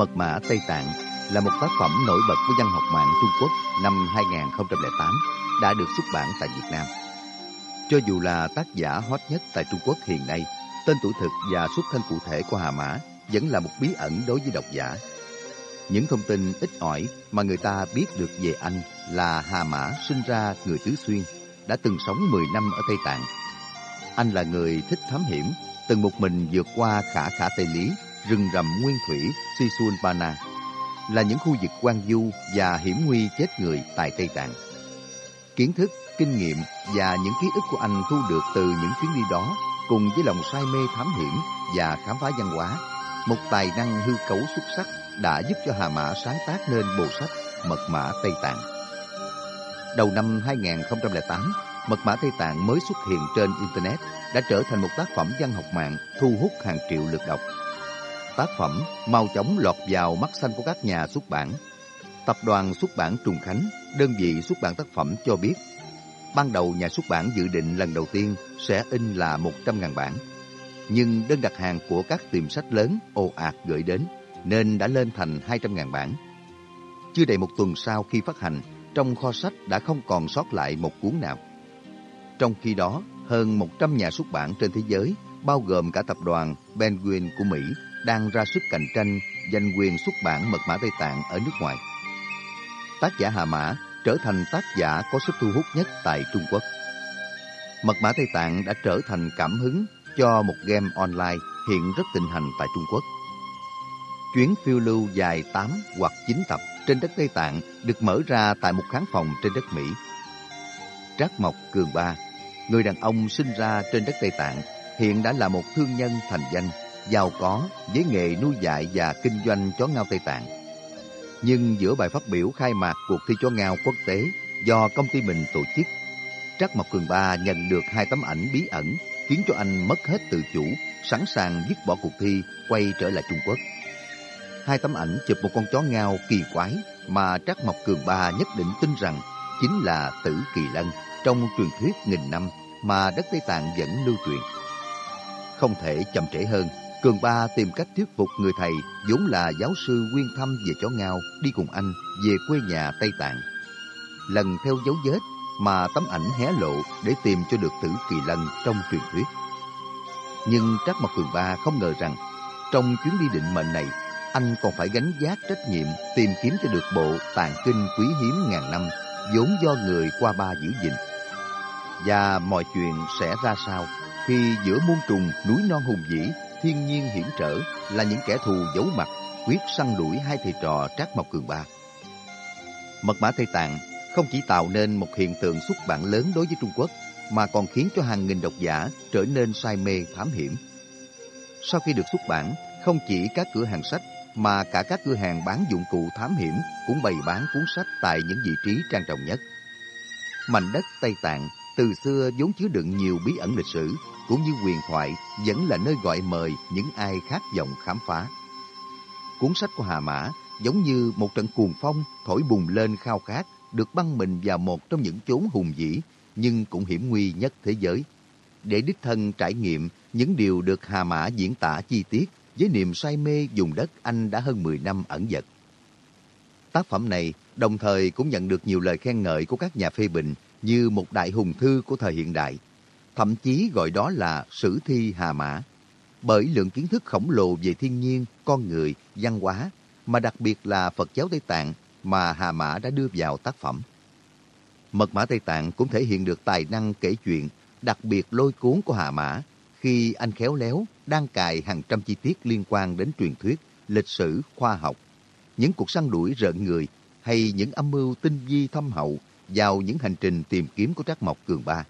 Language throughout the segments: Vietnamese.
Mật mã Tây Tạng là một tác phẩm nổi bật của văn học mạng Trung Quốc năm 2008 đã được xuất bản tại Việt Nam. Cho dù là tác giả hot nhất tại Trung Quốc hiện nay, tên tuổi thực và xuất thân cụ thể của Hà Mã vẫn là một bí ẩn đối với độc giả. Những thông tin ít ỏi mà người ta biết được về anh là Hà Mã sinh ra người Tứ Xuyên, đã từng sống 10 năm ở Tây Tạng. Anh là người thích thám hiểm, từng một mình vượt qua khả khả Tây Lý, rừng rậm nguyên thủy, Sisun Bana, là những khu vực quan du và hiểm nguy chết người tại Tây Tạng. Kiến thức, kinh nghiệm và những ký ức của anh thu được từ những chuyến đi đó cùng với lòng say mê thám hiểm và khám phá văn hóa, một tài năng hư cấu xuất sắc đã giúp cho Hà Mã sáng tác nên bộ sách Mật mã Tây Tạng. Đầu năm 2008, Mật mã Tây Tạng mới xuất hiện trên Internet đã trở thành một tác phẩm văn học mạng thu hút hàng triệu lượt đọc. Tác phẩm mau chóng lọt vào mắt xanh của các nhà xuất bản. Tập đoàn xuất bản Trùng Khánh, đơn vị xuất bản tác phẩm cho biết, ban đầu nhà xuất bản dự định lần đầu tiên sẽ in là 100.000 bản. Nhưng đơn đặt hàng của các tiệm sách lớn ồ ạt gửi đến, nên đã lên thành 200.000 bản. Chưa đầy một tuần sau khi phát hành, trong kho sách đã không còn sót lại một cuốn nào. Trong khi đó, hơn 100 nhà xuất bản trên thế giới, bao gồm cả tập đoàn Penguin của Mỹ, đang ra sức cạnh tranh giành quyền xuất bản mật mã Tây Tạng ở nước ngoài. Tác giả Hà Mã trở thành tác giả có sức thu hút nhất tại Trung Quốc. Mật mã Tây Tạng đã trở thành cảm hứng cho một game online hiện rất thịnh hành tại Trung Quốc. Chuyến phiêu lưu dài 8 hoặc 9 tập trên đất Tây Tạng được mở ra tại một khán phòng trên đất Mỹ. Trác Mộc Cường Ba, người đàn ông sinh ra trên đất Tây Tạng, hiện đã là một thương nhân thành danh, giàu có với nghề nuôi dạy và kinh doanh chó ngao Tây Tạng. Nhưng giữa bài phát biểu khai mạc cuộc thi chó ngao quốc tế do công ty mình tổ chức, Trác Mộc Cường Ba nhận được hai tấm ảnh bí ẩn khiến cho anh mất hết tự chủ, sẵn sàng dứt bỏ cuộc thi, quay trở lại Trung Quốc. Hai tấm ảnh chụp một con chó ngao kỳ quái mà Trác Mộc Cường Ba nhất định tin rằng chính là Tử Kỳ Lân trong truyền thuyết nghìn năm mà đất Tây Tạng vẫn lưu truyền. Không thể chậm trễ hơn, Cường Ba tìm cách thuyết phục người thầy vốn là giáo sư nguyên thăm về chó ngao đi cùng anh về quê nhà Tây Tạng. Lần theo dấu vết mà tấm ảnh hé lộ để tìm cho được tử kỳ lân trong truyền thuyết. Nhưng Trác Mộc Cường Ba không ngờ rằng trong chuyến đi định mệnh này, anh còn phải gánh vác trách nhiệm tìm kiếm cho được bộ tàn kinh quý hiếm ngàn năm vốn do người qua ba giữ gìn. Và mọi chuyện sẽ ra sao khi giữa muôn trùng núi non hùng vĩ, thiên nhiên hiểm trở là những kẻ thù giấu mặt quyết săn đuổi hai thầy trò Trác Mộc Cường Ba. Mật mã Tây Tạng không chỉ tạo nên một hiện tượng xuất bản lớn đối với Trung Quốc, mà còn khiến cho hàng nghìn độc giả trở nên say mê thám hiểm. Sau khi được xuất bản, không chỉ các cửa hàng sách mà cả các cửa hàng bán dụng cụ thám hiểm cũng bày bán cuốn sách tại những vị trí trang trọng nhất. Mảnh đất Tây Tạng từ xưa vốn chứa đựng nhiều bí ẩn lịch sử, cũng như huyền thoại vẫn là nơi gọi mời những ai khát vọng khám phá. Cuốn sách của Hà Mã giống như một trận cuồng phong thổi bùng lên khao khát được băng mình vào một trong những chốn hùng vĩ nhưng cũng hiểm nguy nhất thế giới. Để đích thân trải nghiệm những điều được Hà Mã diễn tả chi tiết với niềm say mê dùng đất anh đã hơn 10 năm ẩn dật. Tác phẩm này đồng thời cũng nhận được nhiều lời khen ngợi của các nhà phê bình như một đại hùng thư của thời hiện đại. Thậm chí gọi đó là sử thi Hà Mã. Bởi lượng kiến thức khổng lồ về thiên nhiên, con người, văn hóa, mà đặc biệt là Phật giáo Tây Tạng mà Hà Mã đã đưa vào tác phẩm. Mật mã Tây Tạng cũng thể hiện được tài năng kể chuyện đặc biệt lôi cuốn của Hà Mã khi anh khéo léo đang cài hàng trăm chi tiết liên quan đến truyền thuyết, lịch sử, khoa học, những cuộc săn đuổi rợn người hay những âm mưu tinh vi thâm hậu vào những hành trình tìm kiếm của Trác Mộc Cường Ba.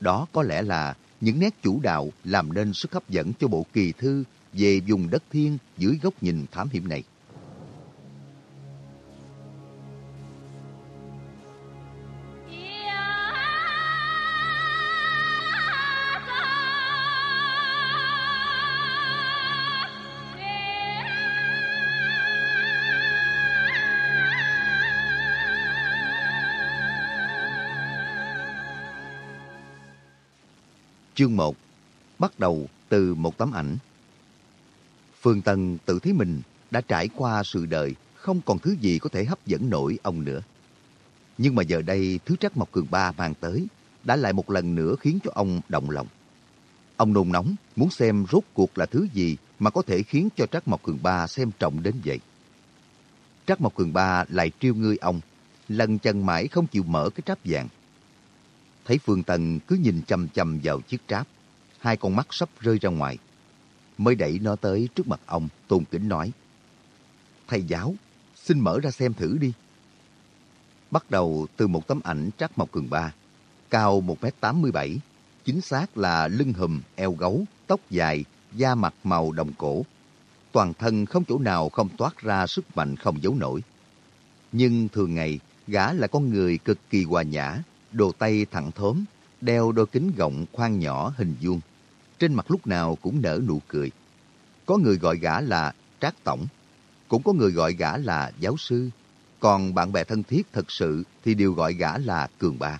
Đó có lẽ là những nét chủ đạo làm nên sức hấp dẫn cho bộ kỳ thư về vùng đất thiên dưới góc nhìn thám hiểm này. Chương 1 Bắt đầu từ một tấm ảnh Phương Tân tự thấy mình đã trải qua sự đời, không còn thứ gì có thể hấp dẫn nổi ông nữa. Nhưng mà giờ đây, thứ trắc mọc Cường Ba mang tới đã lại một lần nữa khiến cho ông động lòng. Ông nôn nóng muốn xem rốt cuộc là thứ gì mà có thể khiến cho Trác Mộc Cường Ba xem trọng đến vậy. Trác Mộc Cường Ba lại triêu ngươi ông, lần chân mãi không chịu mở cái tráp vàng. Thấy Phương Tần cứ nhìn chầm chầm vào chiếc tráp, hai con mắt sắp rơi ra ngoài. Mới đẩy nó tới trước mặt ông, tôn kính nói. Thầy giáo, xin mở ra xem thử đi. Bắt đầu từ một tấm ảnh Trác Mộc Cường Ba, cao 1m87, chính xác là lưng hùm, eo gấu, tóc dài, da mặt màu đồng cổ. Toàn thân không chỗ nào không toát ra sức mạnh không giấu nổi. Nhưng thường ngày, gã là con người cực kỳ hòa nhã, đồ tay thẳng thốm, đeo đôi kính gọng khoan nhỏ hình vuông. Trên mặt lúc nào cũng nở nụ cười. Có người gọi gã là Trác Tổng, cũng có người gọi gã là giáo sư, còn bạn bè thân thiết thật sự thì đều gọi gã là Cường Ba.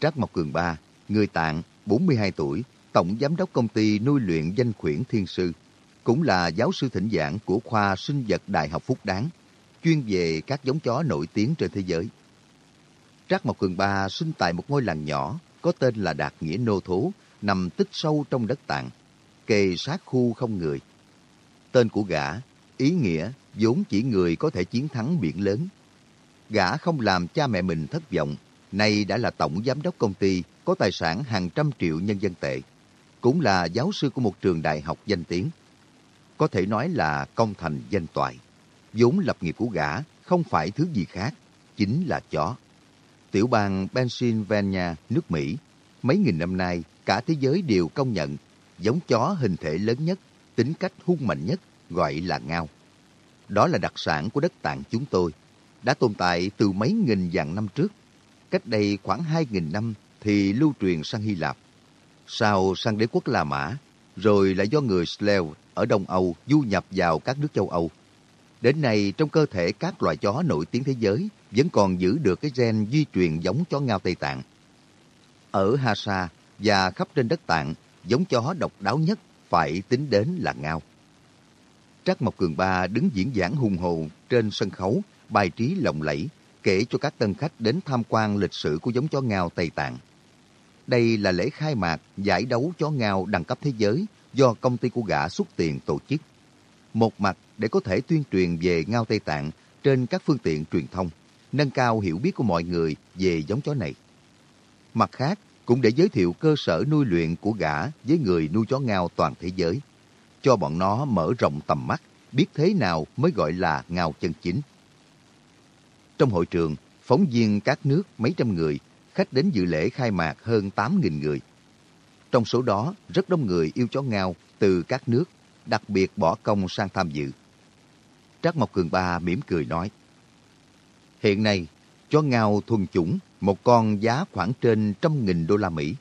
Trác Mộc Cường Ba, người Tạng, 42 tuổi, tổng giám đốc công ty nuôi luyện danh khuyển thiên sư, cũng là giáo sư thỉnh giảng của khoa sinh vật Đại học Phúc Đáng, chuyên về các giống chó nổi tiếng trên thế giới. Trác Mộc Cường Ba sinh tại một ngôi làng nhỏ có tên là Đạt Nghĩa Nô Thố, nằm tích sâu trong đất tạng, kề sát khu không người. Tên của gã, ý nghĩa vốn chỉ người có thể chiến thắng biển lớn. Gã không làm cha mẹ mình thất vọng, nay đã là tổng giám đốc công ty có tài sản hàng trăm triệu nhân dân tệ, cũng là giáo sư của một trường đại học danh tiếng. Có thể nói là công thành danh toại. vốn lập nghiệp của gã không phải thứ gì khác, chính là chó. Tiểu bang Pennsylvania, nước Mỹ, mấy nghìn năm nay cả thế giới đều công nhận giống chó hình thể lớn nhất, tính cách hung mạnh nhất gọi là ngao. Đó là đặc sản của đất tạng chúng tôi, đã tồn tại từ mấy nghìn vạn năm trước. Cách đây khoảng hai nghìn năm thì lưu truyền sang Hy Lạp, sau sang đế quốc La Mã, rồi lại do người Slav ở Đông Âu du nhập vào các nước châu Âu. Đến nay, trong cơ thể các loài chó nổi tiếng thế giới vẫn còn giữ được cái gen di truyền giống chó ngao Tây Tạng. Ở Hasa và khắp trên đất Tạng, giống chó độc đáo nhất phải tính đến là ngao. Trác Mộc Cường Ba đứng diễn giảng hùng hồ trên sân khấu, bài trí lộng lẫy, kể cho các tân khách đến tham quan lịch sử của giống chó ngao Tây Tạng. Đây là lễ khai mạc giải đấu chó ngao đẳng cấp thế giới do công ty của gã xuất tiền tổ chức. Một mặt để có thể tuyên truyền về ngao Tây Tạng trên các phương tiện truyền thông, nâng cao hiểu biết của mọi người về giống chó này. Mặt khác, cũng để giới thiệu cơ sở nuôi luyện của gã với người nuôi chó ngao toàn thế giới, cho bọn nó mở rộng tầm mắt, biết thế nào mới gọi là ngao chân chính. Trong hội trường, phóng viên các nước mấy trăm người, khách đến dự lễ khai mạc hơn 8.000 người. Trong số đó, rất đông người yêu chó ngao từ các nước, đặc biệt bỏ công sang tham dự. Trác Mộc Cường Ba mỉm cười nói, Hiện nay, chó ngao thuần chủng, một con giá khoảng trên trăm nghìn đô la Mỹ.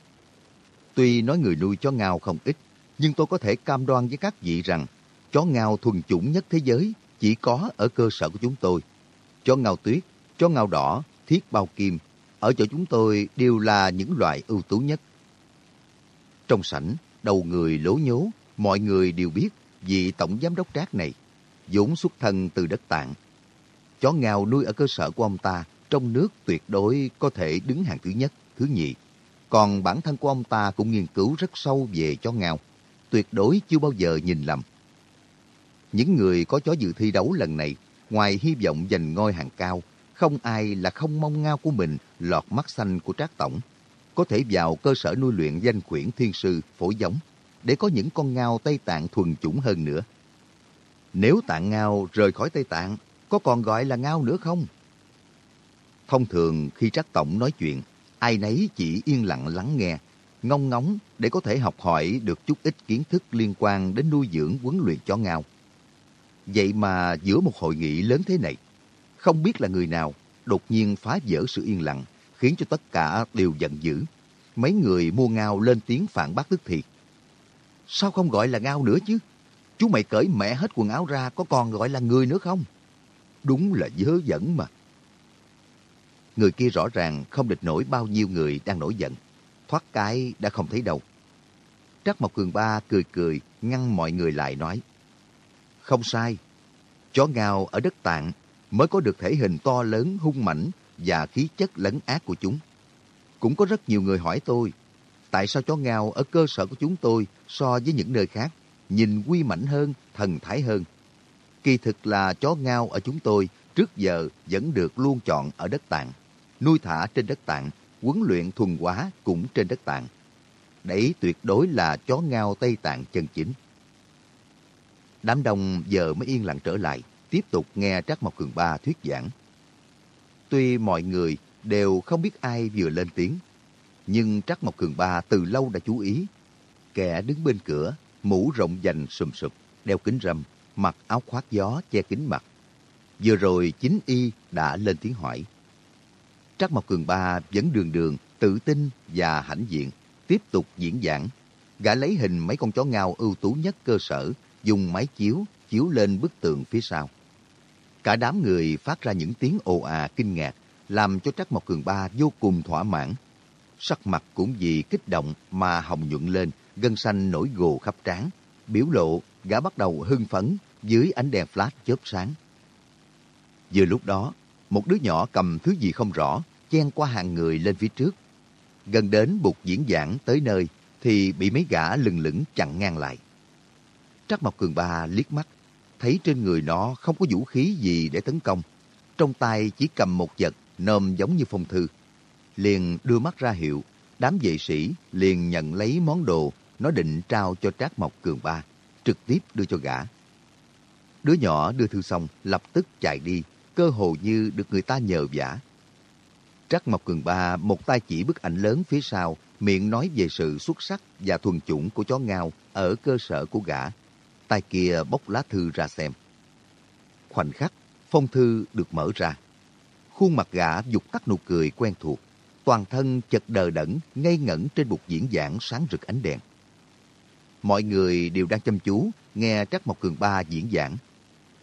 Tuy nói người nuôi chó ngao không ít, nhưng tôi có thể cam đoan với các vị rằng chó ngao thuần chủng nhất thế giới chỉ có ở cơ sở của chúng tôi. Chó ngao tuyết, chó ngao đỏ, thiết bao kim, ở chỗ chúng tôi đều là những loại ưu tú nhất. Trong sảnh, đầu người lố nhố, mọi người đều biết vị tổng giám đốc trác này, vốn xuất thân từ đất tạng. Chó ngao nuôi ở cơ sở của ông ta trong nước tuyệt đối có thể đứng hàng thứ nhất, thứ nhì. Còn bản thân của ông ta cũng nghiên cứu rất sâu về chó ngao, tuyệt đối chưa bao giờ nhìn lầm. Những người có chó dự thi đấu lần này, ngoài hy vọng giành ngôi hàng cao, không ai là không mong ngao của mình lọt mắt xanh của Trác Tổng. Có thể vào cơ sở nuôi luyện danh quyển thiên sư phổi giống để có những con ngao Tây Tạng thuần chủng hơn nữa. Nếu tạng ngao rời khỏi Tây Tạng, có còn gọi là ngao nữa không? Thông thường khi Trác Tổng nói chuyện, ai nấy chỉ yên lặng lắng nghe, ngông ngóng để có thể học hỏi được chút ít kiến thức liên quan đến nuôi dưỡng huấn luyện chó ngao. Vậy mà giữa một hội nghị lớn thế này, không biết là người nào đột nhiên phá vỡ sự yên lặng, khiến cho tất cả đều giận dữ. Mấy người mua ngao lên tiếng phản bác tức thiệt. Sao không gọi là ngao nữa chứ? Chú mày cởi mẹ hết quần áo ra có còn gọi là người nữa không? Đúng là dớ dẫn mà. Người kia rõ ràng không địch nổi bao nhiêu người đang nổi giận. Thoát cái đã không thấy đâu. Trắc Mộc Cường Ba cười cười ngăn mọi người lại nói. Không sai, Chó ngao ở đất tạng mới có được thể hình to lớn, hung mãnh và khí chất lấn ác của chúng. Cũng có rất nhiều người hỏi tôi, tại sao chó ngao ở cơ sở của chúng tôi so với những nơi khác, nhìn quy mãnh hơn, thần thái hơn. Kỳ thực là chó ngao ở chúng tôi trước giờ vẫn được luôn chọn ở đất tạng, nuôi thả trên đất tạng, huấn luyện thuần hóa cũng trên đất tạng. Đấy tuyệt đối là chó ngao Tây Tạng chân chính. Đám đông giờ mới yên lặng trở lại, tiếp tục nghe Trác Mộc Cường Ba thuyết giảng. Tuy mọi người đều không biết ai vừa lên tiếng, nhưng Trác Mộc Cường Ba từ lâu đã chú ý. Kẻ đứng bên cửa, mũ rộng dành sùm sụp, đeo kính râm, mặc áo khoác gió che kính mặt. Vừa rồi chính y đã lên tiếng hỏi. Trác Mộc Cường Ba vẫn đường đường, tự tin và hãnh diện, tiếp tục diễn giảng. Gã lấy hình mấy con chó ngao ưu tú nhất cơ sở, dùng máy chiếu chiếu lên bức tường phía sau. Cả đám người phát ra những tiếng ồ à kinh ngạc, làm cho trác Mộc Cường Ba vô cùng thỏa mãn. Sắc mặt cũng vì kích động mà hồng nhuận lên, gân xanh nổi gồ khắp trán. Biểu lộ, gã bắt đầu hưng phấn dưới ánh đèn flash chớp sáng. Vừa lúc đó, một đứa nhỏ cầm thứ gì không rõ, chen qua hàng người lên phía trước. Gần đến buộc diễn giảng tới nơi, thì bị mấy gã lừng lửng chặn ngang lại. Trắc Mộc Cường Ba liếc mắt, thấy trên người nó không có vũ khí gì để tấn công. Trong tay chỉ cầm một vật nôm giống như phong thư. Liền đưa mắt ra hiệu, đám vệ sĩ liền nhận lấy món đồ nó định trao cho Trác Mộc Cường Ba, trực tiếp đưa cho gã. Đứa nhỏ đưa thư xong, lập tức chạy đi, cơ hồ như được người ta nhờ vả. trắc Mộc Cường Ba một tay chỉ bức ảnh lớn phía sau, miệng nói về sự xuất sắc và thuần chủng của chó ngao ở cơ sở của gã. Tay kia bóc lá thư ra xem. Khoảnh khắc, phong thư được mở ra. Khuôn mặt gã dục tắt nụ cười quen thuộc. Toàn thân chật đờ đẫn, ngây ngẩn trên bục diễn giảng sáng rực ánh đèn. Mọi người đều đang chăm chú nghe trác Mộc Cường Ba diễn giảng.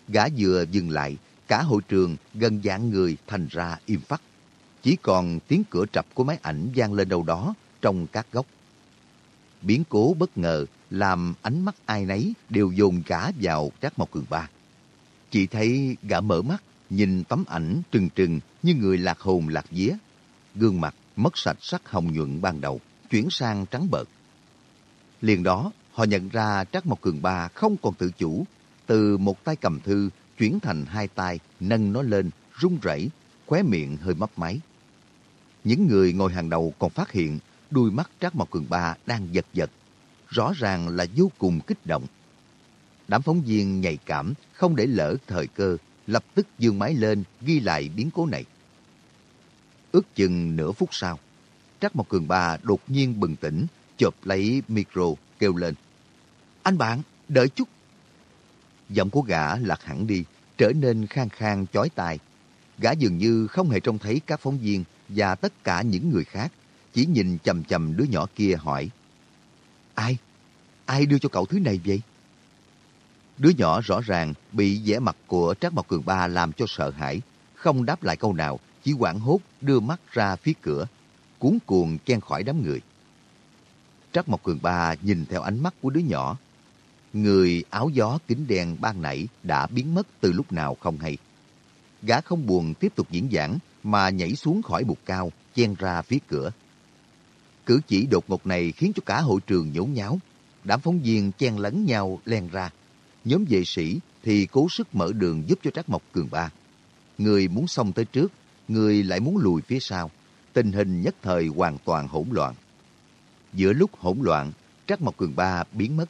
Gã vừa dừng lại, cả hội trường gần dạng người thành ra im phắt. Chỉ còn tiếng cửa trập của máy ảnh vang lên đâu đó trong các góc. Biến cố bất ngờ làm ánh mắt ai nấy đều dồn cả vào Trác Mộc Cường Ba. Chỉ thấy gã mở mắt, nhìn tấm ảnh trừng trừng như người lạc hồn lạc vía. Gương mặt mất sạch sắc hồng nhuận ban đầu, chuyển sang trắng bợt. Liền đó, họ nhận ra Trác Mộc Cường Ba không còn tự chủ, từ một tay cầm thư chuyển thành hai tay nâng nó lên, run rẩy, khóe miệng hơi mấp máy. Những người ngồi hàng đầu còn phát hiện đuôi mắt Trác Mộc Cường Ba đang giật giật, rõ ràng là vô cùng kích động. Đám phóng viên nhạy cảm, không để lỡ thời cơ, lập tức dương máy lên ghi lại biến cố này. Ước chừng nửa phút sau, Trác Mộc Cường Ba đột nhiên bừng tỉnh, chộp lấy micro, kêu lên. Anh bạn, đợi chút. Giọng của gã lạc hẳn đi, trở nên khang khang chói tai. Gã dường như không hề trông thấy các phóng viên và tất cả những người khác, chỉ nhìn chầm chầm đứa nhỏ kia hỏi. Ai? Ai đưa cho cậu thứ này vậy? Đứa nhỏ rõ ràng bị vẻ mặt của Trác Mộc Cường Ba làm cho sợ hãi, không đáp lại câu nào, chỉ quảng hốt đưa mắt ra phía cửa, cuốn cuồng chen khỏi đám người. Trác Mộc Cường Ba nhìn theo ánh mắt của đứa nhỏ. Người áo gió kính đen ban nãy đã biến mất từ lúc nào không hay. Gã không buồn tiếp tục diễn giảng mà nhảy xuống khỏi bục cao, chen ra phía cửa. Cử chỉ đột ngột này khiến cho cả hội trường nhốn nháo. Đám phóng viên chen lấn nhau len ra. Nhóm vệ sĩ thì cố sức mở đường giúp cho Trác Mộc Cường Ba. Người muốn xông tới trước, người lại muốn lùi phía sau. Tình hình nhất thời hoàn toàn hỗn loạn. Giữa lúc hỗn loạn, Trác Mộc Cường Ba biến mất.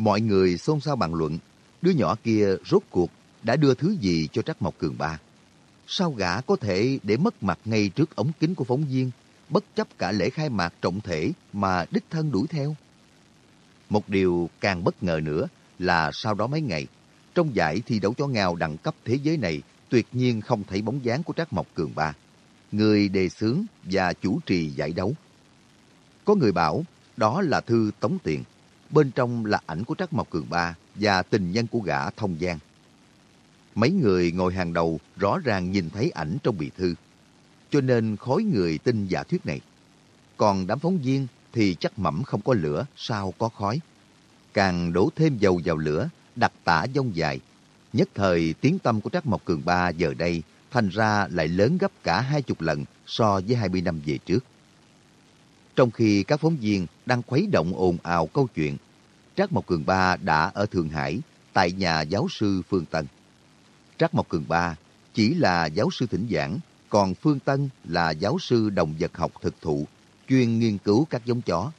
Mọi người xôn xao bàn luận, đứa nhỏ kia rốt cuộc đã đưa thứ gì cho Trác Mộc Cường Ba. Sao gã có thể để mất mặt ngay trước ống kính của phóng viên, bất chấp cả lễ khai mạc trọng thể mà đích thân đuổi theo? Một điều càng bất ngờ nữa là sau đó mấy ngày, trong giải thi đấu chó ngao đẳng cấp thế giới này tuyệt nhiên không thấy bóng dáng của Trác Mộc Cường Ba, người đề xướng và chủ trì giải đấu. Có người bảo đó là thư tống tiền, bên trong là ảnh của Trác Mộc Cường Ba và tình nhân của gã Thông Giang. Mấy người ngồi hàng đầu rõ ràng nhìn thấy ảnh trong bì thư, cho nên khối người tin giả thuyết này. Còn đám phóng viên thì chắc mẩm không có lửa, sao có khói. Càng đổ thêm dầu vào lửa, đặt tả dông dài. Nhất thời tiếng tâm của Trác Mộc Cường Ba giờ đây thành ra lại lớn gấp cả hai chục lần so với 20 năm về trước. Trong khi các phóng viên đang khuấy động ồn ào câu chuyện, Trác Mộc Cường Ba đã ở Thượng Hải tại nhà giáo sư Phương Tân. Trác Mộc Cường Ba chỉ là giáo sư thỉnh giảng, còn Phương Tân là giáo sư động vật học thực thụ, chuyên nghiên cứu các giống chó.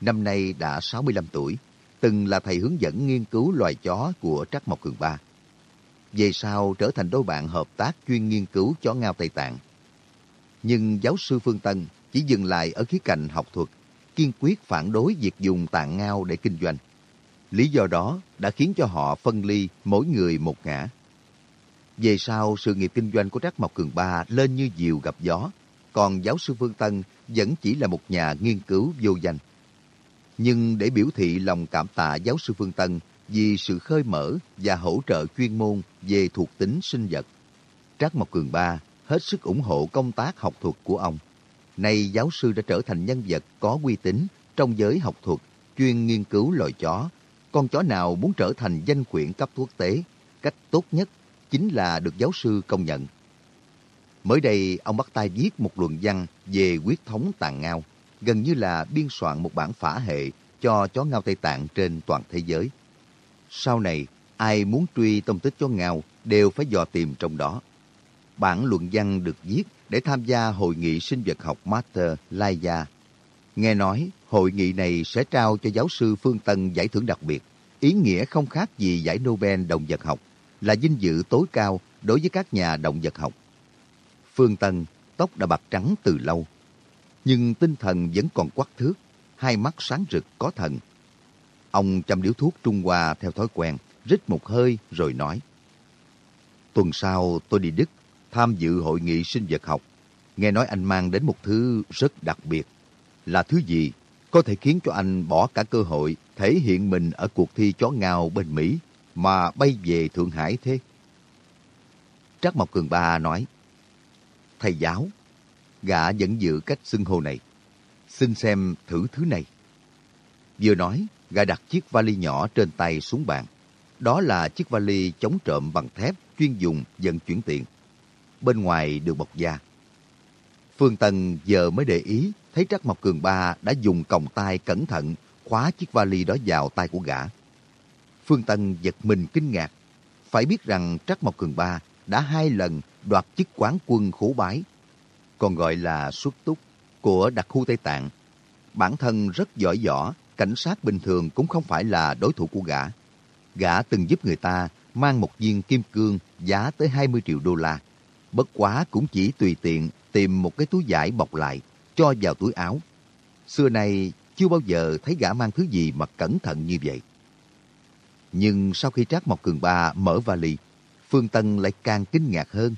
Năm nay đã 65 tuổi, từng là thầy hướng dẫn nghiên cứu loài chó của Trác Mộc Cường Ba. Về sau trở thành đôi bạn hợp tác chuyên nghiên cứu chó ngao Tây Tạng. Nhưng giáo sư Phương Tân chỉ dừng lại ở khía cạnh học thuật, kiên quyết phản đối việc dùng tạng ngao để kinh doanh. Lý do đó đã khiến cho họ phân ly mỗi người một ngã. Về sau, sự nghiệp kinh doanh của Trác Mộc Cường Ba lên như diều gặp gió, còn giáo sư Phương Tân vẫn chỉ là một nhà nghiên cứu vô danh. Nhưng để biểu thị lòng cảm tạ giáo sư Phương Tân vì sự khơi mở và hỗ trợ chuyên môn về thuộc tính sinh vật, Trác Mộc Cường Ba hết sức ủng hộ công tác học thuật của ông. Nay giáo sư đã trở thành nhân vật có uy tín trong giới học thuật, chuyên nghiên cứu loài chó. Con chó nào muốn trở thành danh quyển cấp quốc tế, cách tốt nhất chính là được giáo sư công nhận. Mới đây, ông bắt tay viết một luận văn về huyết thống tàn ngao, gần như là biên soạn một bản phả hệ cho chó ngao Tây Tạng trên toàn thế giới. Sau này, ai muốn truy tông tích chó ngao đều phải dò tìm trong đó. Bản luận văn được viết để tham gia hội nghị sinh vật học Master Laia. Nghe nói, hội nghị này sẽ trao cho giáo sư Phương Tân giải thưởng đặc biệt, ý nghĩa không khác gì giải Nobel động vật học, là vinh dự tối cao đối với các nhà động vật học. Phương Tân, tóc đã bạc trắng từ lâu, nhưng tinh thần vẫn còn quắc thước, hai mắt sáng rực có thần. Ông chăm điếu thuốc Trung Hoa theo thói quen, rít một hơi rồi nói. Tuần sau tôi đi Đức tham dự hội nghị sinh vật học. Nghe nói anh mang đến một thứ rất đặc biệt. Là thứ gì có thể khiến cho anh bỏ cả cơ hội thể hiện mình ở cuộc thi chó ngao bên Mỹ mà bay về Thượng Hải thế? Trác Mộc Cường Ba nói, Thầy giáo, gã vẫn giữ cách xưng hô này. Xin xem thử thứ này. Vừa nói, gã đặt chiếc vali nhỏ trên tay xuống bàn. Đó là chiếc vali chống trộm bằng thép chuyên dùng vận chuyển tiền bên ngoài được bọc da. Phương Tân giờ mới để ý thấy Trác Mộc Cường Ba đã dùng còng tay cẩn thận khóa chiếc vali đó vào tay của gã. Phương Tân giật mình kinh ngạc. Phải biết rằng Trác Mộc Cường Ba đã hai lần đoạt chức quán quân khổ bái, còn gọi là xuất túc của đặc khu Tây Tạng. Bản thân rất giỏi võ, cảnh sát bình thường cũng không phải là đối thủ của gã. Gã từng giúp người ta mang một viên kim cương giá tới 20 triệu đô la Bất quá cũng chỉ tùy tiện tìm một cái túi vải bọc lại, cho vào túi áo. Xưa nay chưa bao giờ thấy gã mang thứ gì mà cẩn thận như vậy. Nhưng sau khi Trác Mộc Cường Ba mở vali, Phương Tân lại càng kinh ngạc hơn.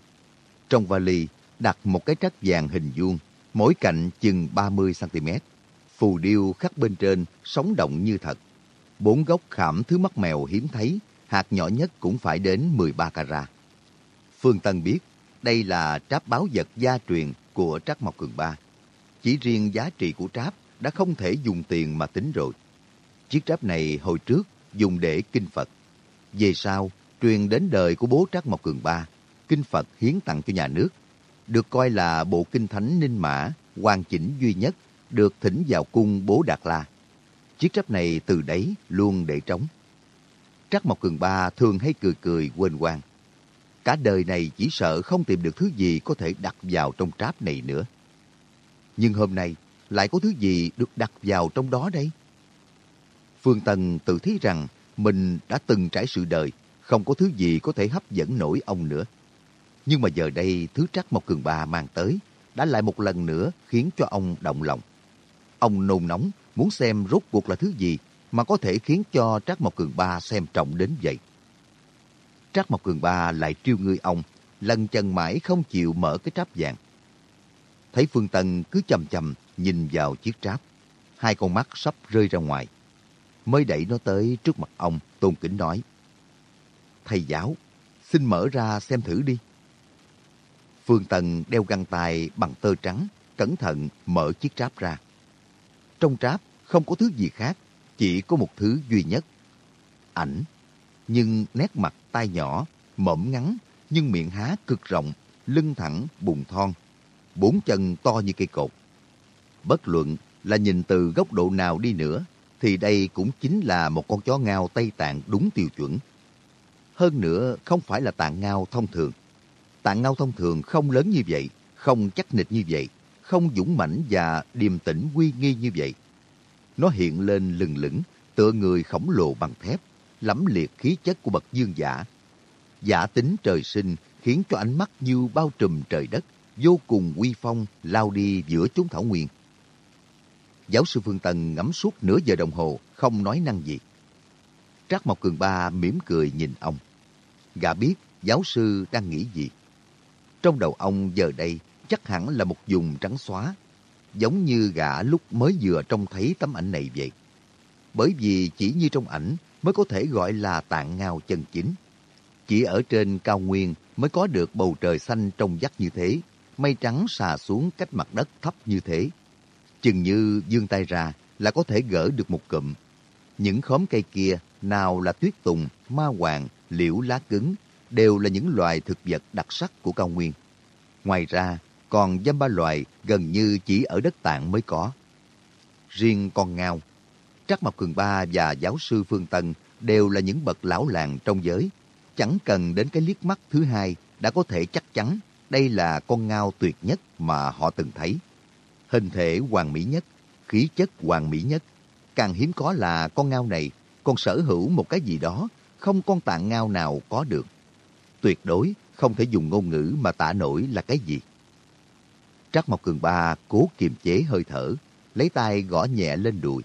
Trong vali đặt một cái trắc vàng hình vuông, mỗi cạnh chừng 30cm. Phù điêu khắc bên trên, sống động như thật. Bốn góc khảm thứ mắt mèo hiếm thấy, hạt nhỏ nhất cũng phải đến 13 carat. Phương Tân biết đây là tráp báo vật gia truyền của Trác Mộc Cường Ba. Chỉ riêng giá trị của tráp đã không thể dùng tiền mà tính rồi. Chiếc tráp này hồi trước dùng để kinh Phật. Về sau, truyền đến đời của bố Trác Mộc Cường Ba, kinh Phật hiến tặng cho nhà nước. Được coi là bộ kinh thánh ninh mã, hoàn chỉnh duy nhất, được thỉnh vào cung bố Đạt La. Chiếc tráp này từ đấy luôn để trống. Trác Mộc Cường Ba thường hay cười cười quên quang. Cả đời này chỉ sợ không tìm được thứ gì có thể đặt vào trong tráp này nữa. Nhưng hôm nay, lại có thứ gì được đặt vào trong đó đây? Phương Tần tự thấy rằng mình đã từng trải sự đời, không có thứ gì có thể hấp dẫn nổi ông nữa. Nhưng mà giờ đây, thứ trắc một cường bà mang tới, đã lại một lần nữa khiến cho ông động lòng. Ông nôn nóng, muốn xem rốt cuộc là thứ gì mà có thể khiến cho Trác Mộc Cường Ba xem trọng đến vậy. Trác Mộc Cường Ba lại triêu ngươi ông, lần chân mãi không chịu mở cái tráp vàng. Thấy Phương Tân cứ chầm chầm nhìn vào chiếc tráp, hai con mắt sắp rơi ra ngoài. Mới đẩy nó tới trước mặt ông, tôn kính nói. Thầy giáo, xin mở ra xem thử đi. Phương Tân đeo găng tay bằng tơ trắng, cẩn thận mở chiếc tráp ra. Trong tráp không có thứ gì khác, chỉ có một thứ duy nhất. Ảnh nhưng nét mặt tai nhỏ mõm ngắn, nhưng miệng há cực rộng, lưng thẳng, bùng thon, bốn chân to như cây cột. Bất luận là nhìn từ góc độ nào đi nữa, thì đây cũng chính là một con chó ngao Tây Tạng đúng tiêu chuẩn. Hơn nữa, không phải là tạng ngao thông thường. Tạng ngao thông thường không lớn như vậy, không chắc nịch như vậy, không dũng mãnh và điềm tĩnh uy nghi như vậy. Nó hiện lên lừng lững, tựa người khổng lồ bằng thép, lẫm liệt khí chất của bậc dương giả. Giả tính trời sinh khiến cho ánh mắt như bao trùm trời đất, vô cùng uy phong lao đi giữa chốn thảo nguyên. Giáo sư Phương Tân ngắm suốt nửa giờ đồng hồ, không nói năng gì. Trác Mộc Cường Ba mỉm cười nhìn ông. Gã biết giáo sư đang nghĩ gì. Trong đầu ông giờ đây chắc hẳn là một vùng trắng xóa, giống như gã lúc mới vừa trông thấy tấm ảnh này vậy. Bởi vì chỉ như trong ảnh mới có thể gọi là tạng ngao chân chính. Chỉ ở trên cao nguyên mới có được bầu trời xanh trong vắt như thế, mây trắng xà xuống cách mặt đất thấp như thế. Chừng như dương tay ra là có thể gỡ được một cụm. Những khóm cây kia, nào là tuyết tùng, ma hoàng, liễu lá cứng, đều là những loài thực vật đặc sắc của cao nguyên. Ngoài ra, còn dăm ba loài gần như chỉ ở đất tạng mới có. Riêng con ngao, Trắc Mộc Cường Ba và giáo sư Phương Tân đều là những bậc lão làng trong giới. Chẳng cần đến cái liếc mắt thứ hai đã có thể chắc chắn đây là con ngao tuyệt nhất mà họ từng thấy. Hình thể hoàn mỹ nhất, khí chất hoàn mỹ nhất. Càng hiếm có là con ngao này còn sở hữu một cái gì đó không con tạng ngao nào có được. Tuyệt đối không thể dùng ngôn ngữ mà tả nổi là cái gì. Trác Mộc Cường Ba cố kiềm chế hơi thở, lấy tay gõ nhẹ lên đùi.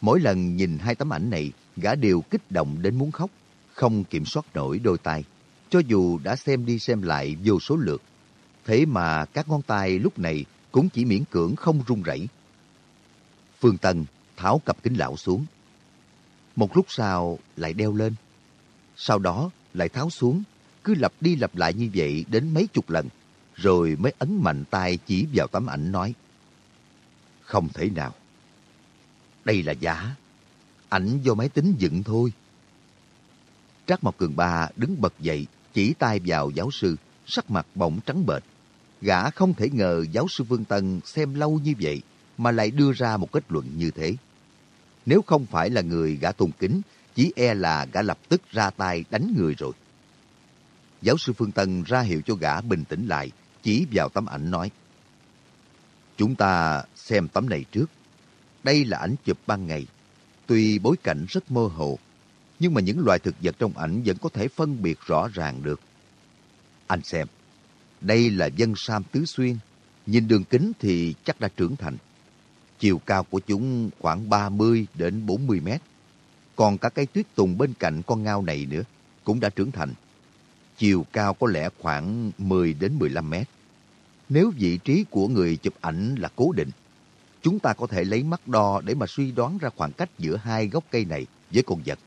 Mỗi lần nhìn hai tấm ảnh này, gã đều kích động đến muốn khóc, không kiểm soát nổi đôi tay. Cho dù đã xem đi xem lại vô số lượt, thế mà các ngón tay lúc này cũng chỉ miễn cưỡng không run rẩy. Phương Tân tháo cặp kính lão xuống. Một lúc sau lại đeo lên. Sau đó lại tháo xuống, cứ lặp đi lặp lại như vậy đến mấy chục lần, rồi mới ấn mạnh tay chỉ vào tấm ảnh nói. Không thể nào. Đây là giả. Ảnh do máy tính dựng thôi. Trác Mộc Cường Ba đứng bật dậy, chỉ tay vào giáo sư, sắc mặt bỗng trắng bệch. Gã không thể ngờ giáo sư Vương Tân xem lâu như vậy mà lại đưa ra một kết luận như thế. Nếu không phải là người gã tôn kính, chỉ e là gã lập tức ra tay đánh người rồi. Giáo sư Phương Tân ra hiệu cho gã bình tĩnh lại, chỉ vào tấm ảnh nói. Chúng ta xem tấm này trước. Đây là ảnh chụp ban ngày. Tuy bối cảnh rất mơ hồ, nhưng mà những loài thực vật trong ảnh vẫn có thể phân biệt rõ ràng được. Anh xem, đây là dân sam tứ xuyên. Nhìn đường kính thì chắc đã trưởng thành. Chiều cao của chúng khoảng 30 đến 40 mét. Còn cả cây tuyết tùng bên cạnh con ngao này nữa cũng đã trưởng thành. Chiều cao có lẽ khoảng 10 đến 15 mét. Nếu vị trí của người chụp ảnh là cố định, chúng ta có thể lấy mắt đo để mà suy đoán ra khoảng cách giữa hai gốc cây này với con vật.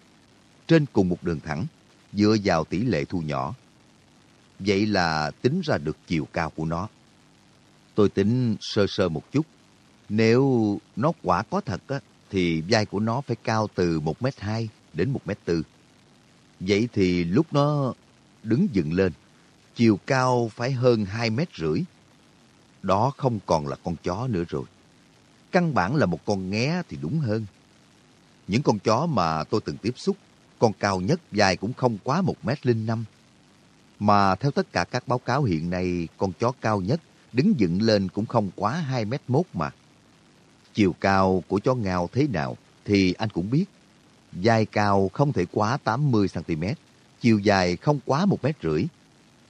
Trên cùng một đường thẳng, dựa vào tỷ lệ thu nhỏ. Vậy là tính ra được chiều cao của nó. Tôi tính sơ sơ một chút. Nếu nó quả có thật á, thì vai của nó phải cao từ 1m2 đến 1m4. Vậy thì lúc nó đứng dựng lên, chiều cao phải hơn 2 mét rưỡi. Đó không còn là con chó nữa rồi. Căn bản là một con nghé thì đúng hơn. Những con chó mà tôi từng tiếp xúc, con cao nhất dài cũng không quá 1 mét linh năm. Mà theo tất cả các báo cáo hiện nay, con chó cao nhất đứng dựng lên cũng không quá 2 mét mốt mà. Chiều cao của chó ngao thế nào thì anh cũng biết. Dài cao không thể quá 80cm, chiều dài không quá một mét rưỡi.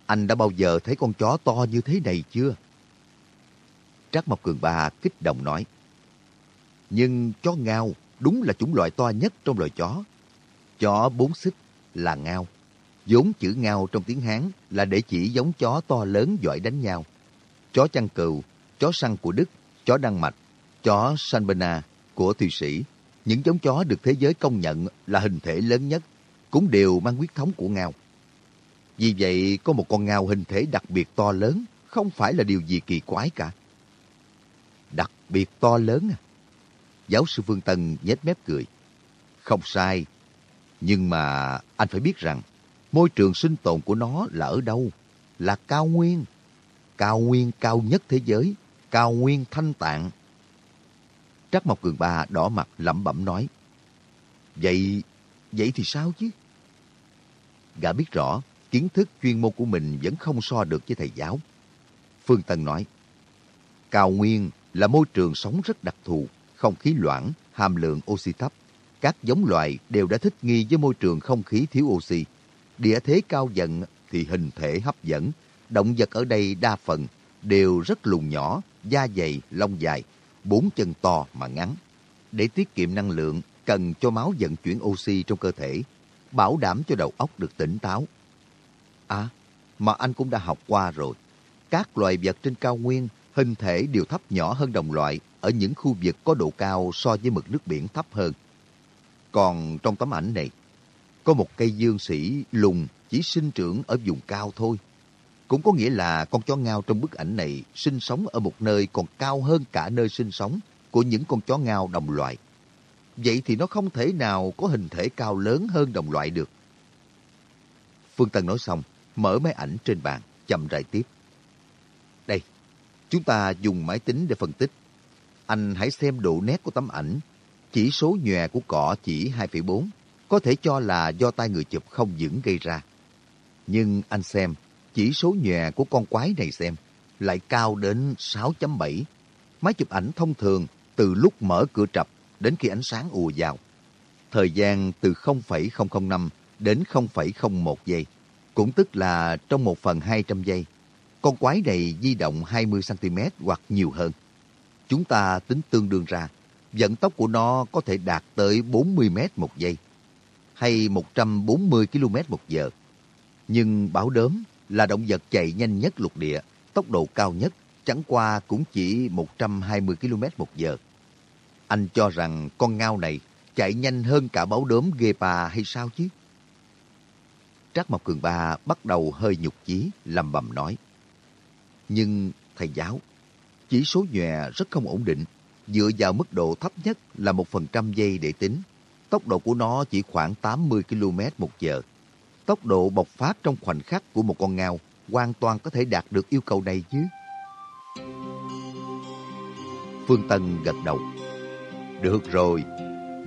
Anh đã bao giờ thấy con chó to như thế này chưa? Trác Mộc Cường Ba kích động nói. Nhưng chó ngao đúng là chủng loại to nhất trong loài chó. Chó bốn xích là ngao. vốn chữ ngao trong tiếng Hán là để chỉ giống chó to lớn giỏi đánh nhau. Chó chăn cừu, chó săn của Đức, chó Đan Mạch, chó Sanbena của Thụy Sĩ. Những giống chó được thế giới công nhận là hình thể lớn nhất, cũng đều mang huyết thống của ngao. Vì vậy, có một con ngao hình thể đặc biệt to lớn, không phải là điều gì kỳ quái cả. Đặc biệt to lớn à? Giáo sư Phương Tân nhếch mép cười. Không sai, nhưng mà anh phải biết rằng, Môi trường sinh tồn của nó là ở đâu? Là cao nguyên. Cao nguyên cao nhất thế giới. Cao nguyên thanh tạng. Trắc Mộc Cường Ba đỏ mặt lẩm bẩm nói. Vậy, vậy thì sao chứ? Gã biết rõ, kiến thức chuyên môn của mình vẫn không so được với thầy giáo. Phương Tân nói, Cao nguyên là môi trường sống rất đặc thù, không khí loãng, hàm lượng oxy thấp. Các giống loài đều đã thích nghi với môi trường không khí thiếu oxy. Địa thế cao dần thì hình thể hấp dẫn. Động vật ở đây đa phần đều rất lùn nhỏ, da dày, lông dài, bốn chân to mà ngắn. Để tiết kiệm năng lượng, cần cho máu vận chuyển oxy trong cơ thể, bảo đảm cho đầu óc được tỉnh táo. À, mà anh cũng đã học qua rồi. Các loài vật trên cao nguyên hình thể đều thấp nhỏ hơn đồng loại ở những khu vực có độ cao so với mực nước biển thấp hơn. Còn trong tấm ảnh này, có một cây dương sĩ lùng chỉ sinh trưởng ở vùng cao thôi. Cũng có nghĩa là con chó ngao trong bức ảnh này sinh sống ở một nơi còn cao hơn cả nơi sinh sống của những con chó ngao đồng loại. Vậy thì nó không thể nào có hình thể cao lớn hơn đồng loại được. Phương Tân nói xong, mở máy ảnh trên bàn, chậm rãi tiếp. Chúng ta dùng máy tính để phân tích. Anh hãy xem độ nét của tấm ảnh. Chỉ số nhòe của cỏ chỉ 2,4, có thể cho là do tay người chụp không vững gây ra. Nhưng anh xem, chỉ số nhòe của con quái này xem, lại cao đến 6.7. Máy chụp ảnh thông thường từ lúc mở cửa trập đến khi ánh sáng ùa vào. Thời gian từ 0,005 đến 0,01 giây, cũng tức là trong 1 phần 200 giây. Con quái này di động 20cm hoặc nhiều hơn. Chúng ta tính tương đương ra, vận tốc của nó có thể đạt tới 40m một giây, hay 140 km một giờ. Nhưng báo đốm là động vật chạy nhanh nhất lục địa, tốc độ cao nhất, chẳng qua cũng chỉ 120 km một giờ. Anh cho rằng con ngao này chạy nhanh hơn cả báo đốm bà hay sao chứ? Trác Mộc Cường Ba bắt đầu hơi nhục chí, lầm bầm nói. Nhưng thầy giáo, chỉ số nhòe rất không ổn định. Dựa vào mức độ thấp nhất là một phần trăm giây để tính. Tốc độ của nó chỉ khoảng 80 km một giờ. Tốc độ bộc phát trong khoảnh khắc của một con ngao hoàn toàn có thể đạt được yêu cầu này chứ. Phương Tân gật đầu. Được rồi,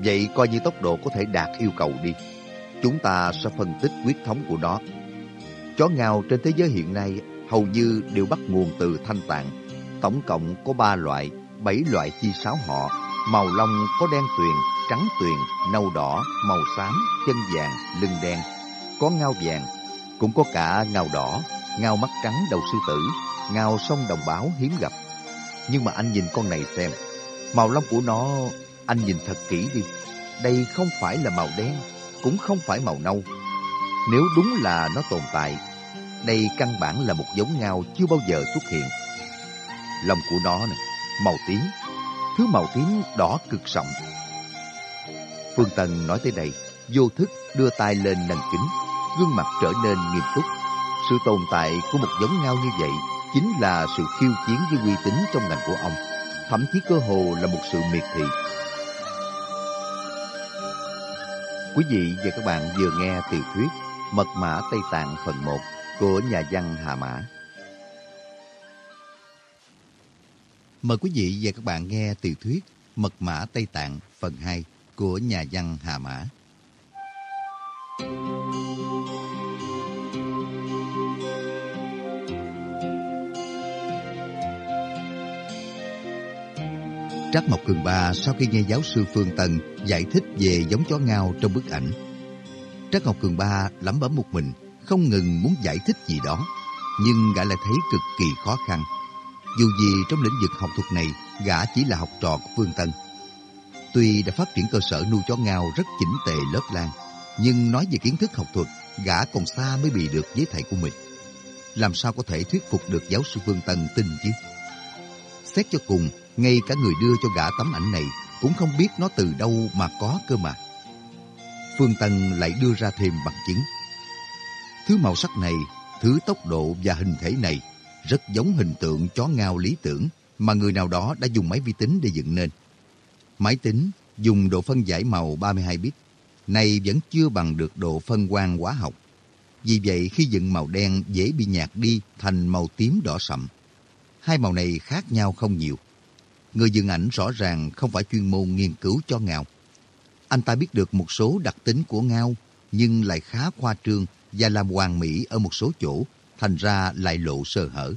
vậy coi như tốc độ có thể đạt yêu cầu đi. Chúng ta sẽ phân tích quyết thống của nó. Chó ngao trên thế giới hiện nay hầu như đều bắt nguồn từ thanh tạng. Tổng cộng có 3 loại, 7 loại chi sáo họ. Màu lông có đen tuyền, trắng tuyền, nâu đỏ, màu xám, chân vàng, lưng đen. Có ngao vàng, cũng có cả ngao đỏ, ngao mắt trắng đầu sư tử, ngao sông đồng báo hiếm gặp. Nhưng mà anh nhìn con này xem, màu lông của nó, anh nhìn thật kỹ đi. Đây không phải là màu đen, cũng không phải màu nâu. Nếu đúng là nó tồn tại, đây căn bản là một giống ngao chưa bao giờ xuất hiện. Lông của nó này, màu tím, thứ màu tím đỏ cực sậm. Phương Tần nói tới đây, vô thức đưa tay lên nâng kính, gương mặt trở nên nghiêm túc. Sự tồn tại của một giống ngao như vậy chính là sự khiêu chiến với uy tín trong ngành của ông, thậm chí cơ hồ là một sự miệt thị. Quý vị và các bạn vừa nghe tiểu thuyết Mật mã Tây Tạng phần 1 của nhà văn Hà Mã. Mời quý vị và các bạn nghe tiểu thuyết Mật mã Tây Tạng phần 2 của nhà văn Hà Mã. Trác Mộc Cường Ba sau khi nghe giáo sư Phương Tân giải thích về giống chó ngao trong bức ảnh. Trác Ngọc Cường Ba lẩm bẩm một mình, không ngừng muốn giải thích gì đó, nhưng gã lại thấy cực kỳ khó khăn. Dù gì trong lĩnh vực học thuật này, gã chỉ là học trò của Phương Tân. Tuy đã phát triển cơ sở nuôi chó ngao rất chỉnh tề lớp lan, nhưng nói về kiến thức học thuật, gã còn xa mới bị được với thầy của mình. Làm sao có thể thuyết phục được giáo sư Phương Tân tin chứ? Xét cho cùng, ngay cả người đưa cho gã tấm ảnh này cũng không biết nó từ đâu mà có cơ mà. Phương Tân lại đưa ra thêm bằng chứng. Thứ màu sắc này, thứ tốc độ và hình thể này rất giống hình tượng chó ngao lý tưởng mà người nào đó đã dùng máy vi tính để dựng nên. Máy tính dùng độ phân giải màu 32 bit, này vẫn chưa bằng được độ phân quang hóa học. Vì vậy khi dựng màu đen dễ bị nhạt đi thành màu tím đỏ sậm. Hai màu này khác nhau không nhiều. Người dựng ảnh rõ ràng không phải chuyên môn nghiên cứu cho ngao. Anh ta biết được một số đặc tính của ngao nhưng lại khá khoa trương và làm hoàng mỹ ở một số chỗ, thành ra lại lộ sơ hở.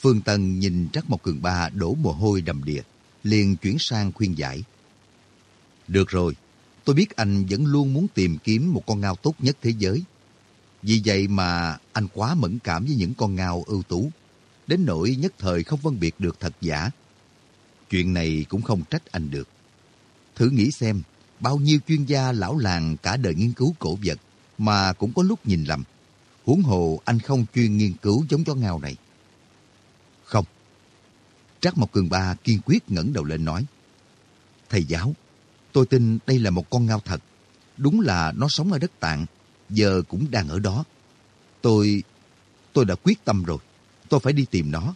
Phương Tân nhìn Trắc Mộc Cường Ba đổ mồ hôi đầm đìa, liền chuyển sang khuyên giải. Được rồi, tôi biết anh vẫn luôn muốn tìm kiếm một con ngao tốt nhất thế giới. Vì vậy mà anh quá mẫn cảm với những con ngao ưu tú, đến nỗi nhất thời không phân biệt được thật giả. Chuyện này cũng không trách anh được. Thử nghĩ xem, bao nhiêu chuyên gia lão làng cả đời nghiên cứu cổ vật mà cũng có lúc nhìn lầm. Huống hồ anh không chuyên nghiên cứu giống chó ngao này. Không. Trác Mộc Cường Ba kiên quyết ngẩng đầu lên nói. Thầy giáo, tôi tin đây là một con ngao thật. Đúng là nó sống ở đất tạng, giờ cũng đang ở đó. Tôi... tôi đã quyết tâm rồi. Tôi phải đi tìm nó.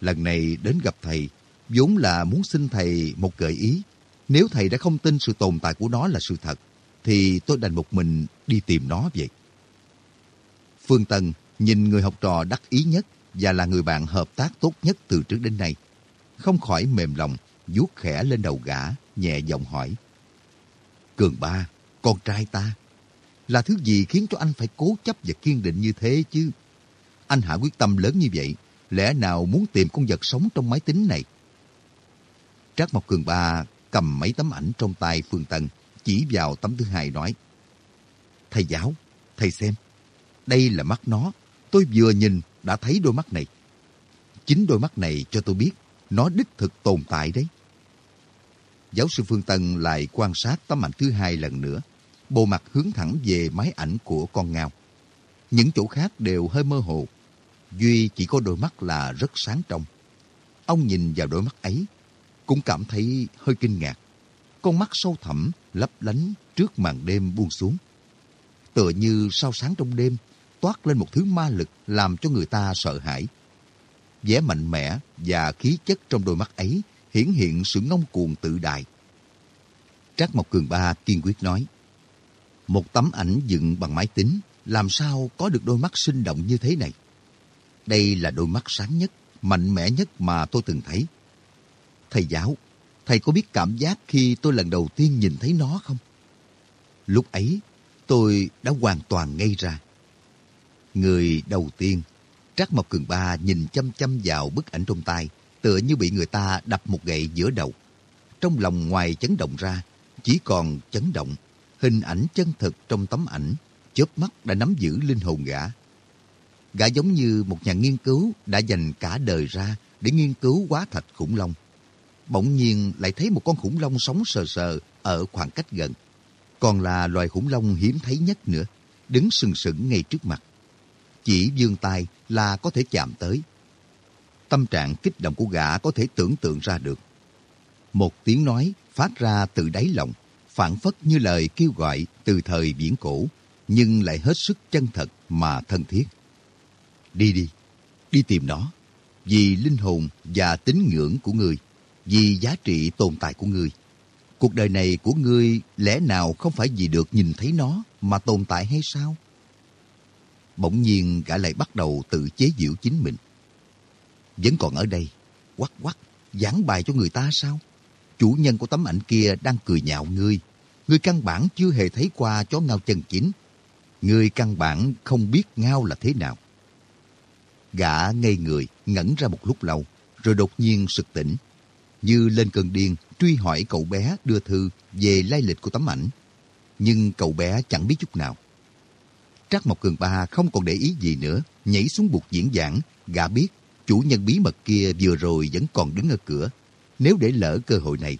Lần này đến gặp thầy, vốn là muốn xin thầy một gợi ý. Nếu thầy đã không tin sự tồn tại của nó là sự thật, thì tôi đành một mình đi tìm nó vậy. Phương Tân nhìn người học trò đắc ý nhất và là người bạn hợp tác tốt nhất từ trước đến nay. Không khỏi mềm lòng, vuốt khẽ lên đầu gã, nhẹ giọng hỏi. Cường ba, con trai ta, là thứ gì khiến cho anh phải cố chấp và kiên định như thế chứ? Anh hạ quyết tâm lớn như vậy, lẽ nào muốn tìm con vật sống trong máy tính này? Trác Mộc Cường ba cầm mấy tấm ảnh trong tay Phương Tân, chỉ vào tấm thứ hai nói. Thầy giáo, thầy xem, đây là mắt nó, tôi vừa nhìn đã thấy đôi mắt này. Chính đôi mắt này cho tôi biết nó đích thực tồn tại đấy. Giáo sư Phương Tân lại quan sát tấm ảnh thứ hai lần nữa. Bộ mặt hướng thẳng về máy ảnh của con ngao. Những chỗ khác đều hơi mơ hồ. Duy chỉ có đôi mắt là rất sáng trong. Ông nhìn vào đôi mắt ấy, cũng cảm thấy hơi kinh ngạc. Con mắt sâu thẳm, lấp lánh trước màn đêm buông xuống. Tựa như sao sáng trong đêm, toát lên một thứ ma lực làm cho người ta sợ hãi. vẻ mạnh mẽ và khí chất trong đôi mắt ấy hiển hiện sự ngông cuồng tự đại. Trác Mộc Cường Ba kiên quyết nói, một tấm ảnh dựng bằng máy tính làm sao có được đôi mắt sinh động như thế này? Đây là đôi mắt sáng nhất, mạnh mẽ nhất mà tôi từng thấy. Thầy giáo, thầy có biết cảm giác khi tôi lần đầu tiên nhìn thấy nó không? Lúc ấy, tôi đã hoàn toàn ngây ra. Người đầu tiên, Trác Mộc Cường Ba nhìn chăm chăm vào bức ảnh trong tay, tựa như bị người ta đập một gậy giữa đầu. Trong lòng ngoài chấn động ra, chỉ còn chấn động. Hình ảnh chân thực trong tấm ảnh, chớp mắt đã nắm giữ linh hồn gã. Gã giống như một nhà nghiên cứu đã dành cả đời ra để nghiên cứu quá thạch khủng long. Bỗng nhiên lại thấy một con khủng long sống sờ sờ ở khoảng cách gần. Còn là loài khủng long hiếm thấy nhất nữa, đứng sừng sững ngay trước mặt. Chỉ dương tay là có thể chạm tới. Tâm trạng kích động của gã có thể tưởng tượng ra được. Một tiếng nói phát ra từ đáy lòng, phản phất như lời kêu gọi từ thời viễn cổ, nhưng lại hết sức chân thật mà thân thiết. Đi đi, đi tìm nó, vì linh hồn và tín ngưỡng của người vì giá trị tồn tại của ngươi. Cuộc đời này của ngươi lẽ nào không phải vì được nhìn thấy nó mà tồn tại hay sao? Bỗng nhiên gã lại bắt đầu tự chế giễu chính mình. Vẫn còn ở đây, quắc quắc, giảng bài cho người ta sao? Chủ nhân của tấm ảnh kia đang cười nhạo ngươi. Ngươi căn bản chưa hề thấy qua chó ngao chân chính. Ngươi căn bản không biết ngao là thế nào. Gã ngây người, ngẩn ra một lúc lâu, rồi đột nhiên sực tỉnh. Như lên cơn điên, truy hỏi cậu bé đưa thư về lai lịch của tấm ảnh. Nhưng cậu bé chẳng biết chút nào. Trác Mộc Cường Ba không còn để ý gì nữa, nhảy xuống bục diễn giảng, gã biết chủ nhân bí mật kia vừa rồi vẫn còn đứng ở cửa. Nếu để lỡ cơ hội này,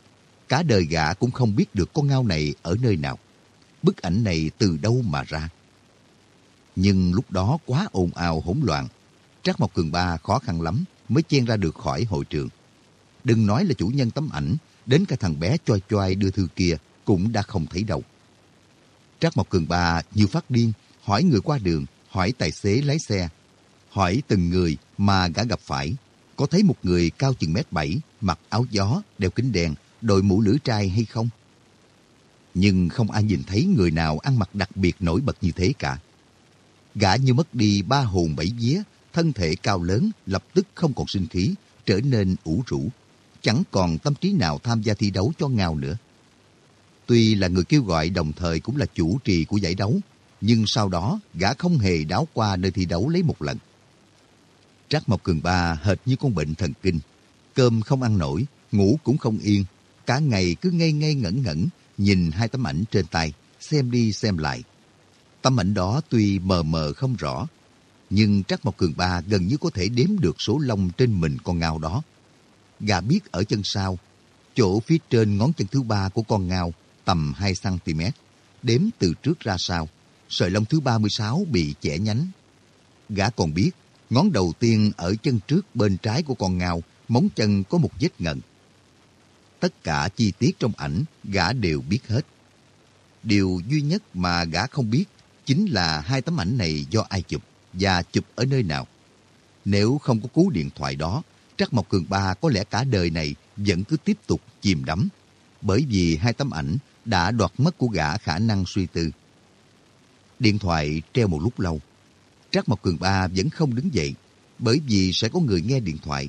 cả đời gã cũng không biết được con ngao này ở nơi nào. Bức ảnh này từ đâu mà ra. Nhưng lúc đó quá ồn ào hỗn loạn, Trác Mộc Cường Ba khó khăn lắm mới chen ra được khỏi hội trường. Đừng nói là chủ nhân tấm ảnh, đến cả thằng bé choi choai đưa thư kia cũng đã không thấy đâu. Trác Mộc Cường Ba như phát điên, hỏi người qua đường, hỏi tài xế lái xe, hỏi từng người mà gã gặp phải. Có thấy một người cao chừng mét bảy, mặc áo gió, đeo kính đen, đội mũ lưỡi trai hay không? Nhưng không ai nhìn thấy người nào ăn mặc đặc biệt nổi bật như thế cả. Gã như mất đi ba hồn bảy vía, thân thể cao lớn lập tức không còn sinh khí, trở nên ủ rũ. Chẳng còn tâm trí nào tham gia thi đấu cho Ngao nữa. Tuy là người kêu gọi đồng thời cũng là chủ trì của giải đấu, nhưng sau đó gã không hề đáo qua nơi thi đấu lấy một lần. Trác Mộc Cường Ba hệt như con bệnh thần kinh. Cơm không ăn nổi, ngủ cũng không yên. Cả ngày cứ ngây ngây ngẩn ngẩn, nhìn hai tấm ảnh trên tay, xem đi xem lại. Tấm ảnh đó tuy mờ mờ không rõ, nhưng Trác Mộc Cường Ba gần như có thể đếm được số lông trên mình con ngao đó. Gà biết ở chân sau, chỗ phía trên ngón chân thứ ba của con ngao tầm 2cm, đếm từ trước ra sau, sợi lông thứ 36 bị chẻ nhánh. Gã còn biết, ngón đầu tiên ở chân trước bên trái của con ngao, móng chân có một vết ngần. Tất cả chi tiết trong ảnh, gã đều biết hết. Điều duy nhất mà gã không biết chính là hai tấm ảnh này do ai chụp và chụp ở nơi nào. Nếu không có cú điện thoại đó, Trắc Mộc Cường Ba có lẽ cả đời này vẫn cứ tiếp tục chìm đắm. Bởi vì hai tấm ảnh đã đoạt mất của gã khả năng suy tư. Điện thoại treo một lúc lâu. Trác Mộc Cường Ba vẫn không đứng dậy, bởi vì sẽ có người nghe điện thoại.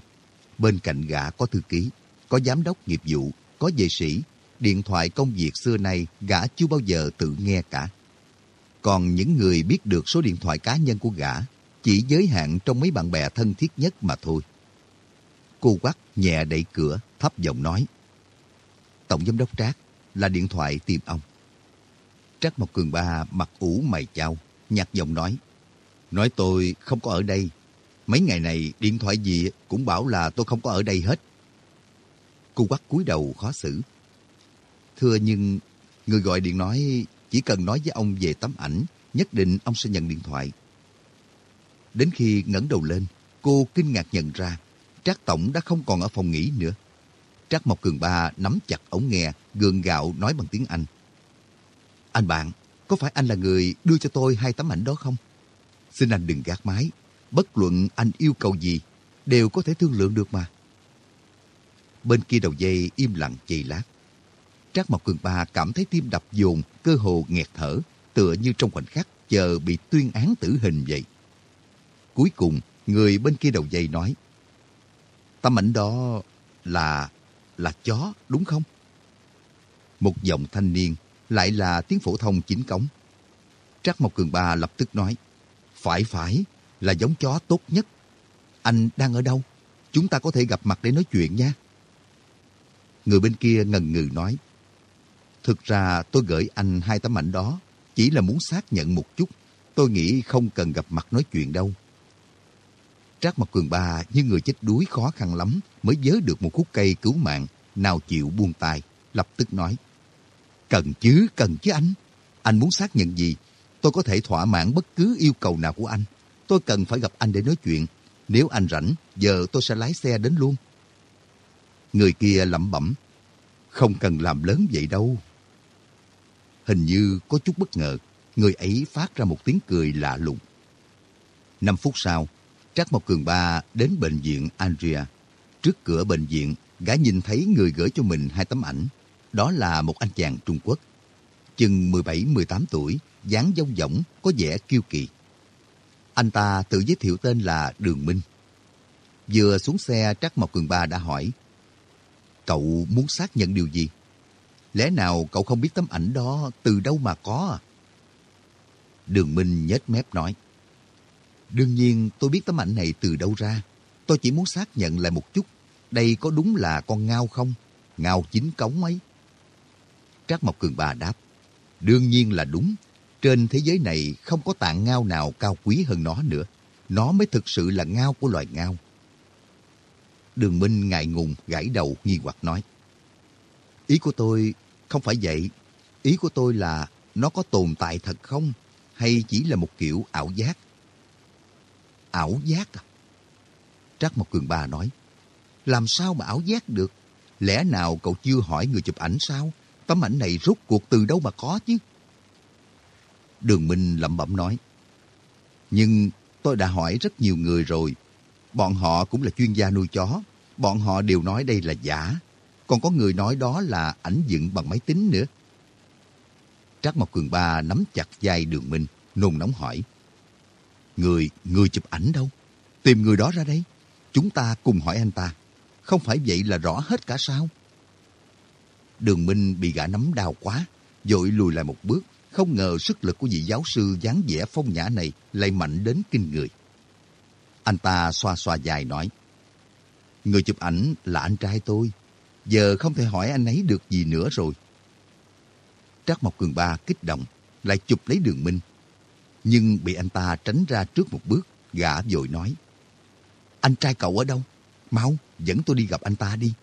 Bên cạnh gã có thư ký, có giám đốc nghiệp vụ, có vệ sĩ. Điện thoại công việc xưa nay gã chưa bao giờ tự nghe cả. Còn những người biết được số điện thoại cá nhân của gã chỉ giới hạn trong mấy bạn bè thân thiết nhất mà thôi. Cô quắc nhẹ đẩy cửa, thấp giọng nói. Tổng giám đốc Trác, là điện thoại tìm ông. Trác Mộc Cường Ba mặt ủ mày chao, nhạt giọng nói. Nói tôi không có ở đây. Mấy ngày này điện thoại gì cũng bảo là tôi không có ở đây hết. Cô quắc cúi đầu khó xử. Thưa nhưng, người gọi điện nói chỉ cần nói với ông về tấm ảnh, nhất định ông sẽ nhận điện thoại. Đến khi ngẩng đầu lên, cô kinh ngạc nhận ra Trác Tổng đã không còn ở phòng nghỉ nữa. Trác Mộc Cường Ba nắm chặt ống nghe, gượng gạo nói bằng tiếng Anh. Anh bạn, có phải anh là người đưa cho tôi hai tấm ảnh đó không? Xin anh đừng gạt máy. Bất luận anh yêu cầu gì, đều có thể thương lượng được mà. Bên kia đầu dây im lặng chì lát. Trác Mộc Cường Ba cảm thấy tim đập dồn, cơ hồ nghẹt thở, tựa như trong khoảnh khắc chờ bị tuyên án tử hình vậy. Cuối cùng, người bên kia đầu dây nói, Tấm ảnh đó là là chó, đúng không? Một giọng thanh niên, lại là tiếng phổ thông chính cống. Trắc Mộc Cường Ba lập tức nói, phải phải, là giống chó tốt nhất. Anh đang ở đâu? Chúng ta có thể gặp mặt để nói chuyện nha. Người bên kia ngần ngừ nói, Thực ra tôi gửi anh hai tấm ảnh đó, chỉ là muốn xác nhận một chút. Tôi nghĩ không cần gặp mặt nói chuyện đâu. Trác mặt Cường Ba như người chết đuối khó khăn lắm mới vớ được một khúc cây cứu mạng, nào chịu buông tay, lập tức nói. Cần chứ, cần chứ anh. Anh muốn xác nhận gì? Tôi có thể thỏa mãn bất cứ yêu cầu nào của anh. Tôi cần phải gặp anh để nói chuyện. Nếu anh rảnh, giờ tôi sẽ lái xe đến luôn. Người kia lẩm bẩm. Không cần làm lớn vậy đâu. Hình như có chút bất ngờ, người ấy phát ra một tiếng cười lạ lùng. Năm phút sau, Trác Mộc Cường Ba đến bệnh viện Andrea. Trước cửa bệnh viện, gã nhìn thấy người gửi cho mình hai tấm ảnh. Đó là một anh chàng Trung Quốc. Chừng 17-18 tuổi, dáng dông dỏng, có vẻ kiêu kỳ. Anh ta tự giới thiệu tên là Đường Minh. Vừa xuống xe, Trác Mộc Cường Ba đã hỏi, Cậu muốn xác nhận điều gì? Lẽ nào cậu không biết tấm ảnh đó từ đâu mà có à? Đường Minh nhếch mép nói, Đương nhiên, tôi biết tấm ảnh này từ đâu ra. Tôi chỉ muốn xác nhận lại một chút. Đây có đúng là con ngao không? Ngao chính cống ấy. Trác Mộc Cường Bà đáp. Đương nhiên là đúng. Trên thế giới này không có tạng ngao nào cao quý hơn nó nữa. Nó mới thực sự là ngao của loài ngao. Đường Minh ngại ngùng, gãi đầu, nghi hoặc nói. Ý của tôi không phải vậy. Ý của tôi là nó có tồn tại thật không? Hay chỉ là một kiểu ảo giác? Ảo giác à? Trác Mộc Cường Ba nói, làm sao mà ảo giác được? Lẽ nào cậu chưa hỏi người chụp ảnh sao? Tấm ảnh này rốt cuộc từ đâu mà có chứ? Đường Minh lẩm bẩm nói, nhưng tôi đã hỏi rất nhiều người rồi. Bọn họ cũng là chuyên gia nuôi chó. Bọn họ đều nói đây là giả. Còn có người nói đó là ảnh dựng bằng máy tính nữa. Trác Mộc Cường Ba nắm chặt vai Đường Minh, nôn nóng hỏi. Người, người chụp ảnh đâu? Tìm người đó ra đây. Chúng ta cùng hỏi anh ta. Không phải vậy là rõ hết cả sao? Đường Minh bị gã nắm đau quá, dội lùi lại một bước, không ngờ sức lực của vị giáo sư dáng vẻ phong nhã này lại mạnh đến kinh người. Anh ta xoa xoa dài nói, Người chụp ảnh là anh trai tôi, giờ không thể hỏi anh ấy được gì nữa rồi. Trác Mộc Cường Ba kích động, lại chụp lấy đường Minh. Nhưng bị anh ta tránh ra trước một bước, gã vội nói, Anh trai cậu ở đâu? Mau, dẫn tôi đi gặp anh ta đi.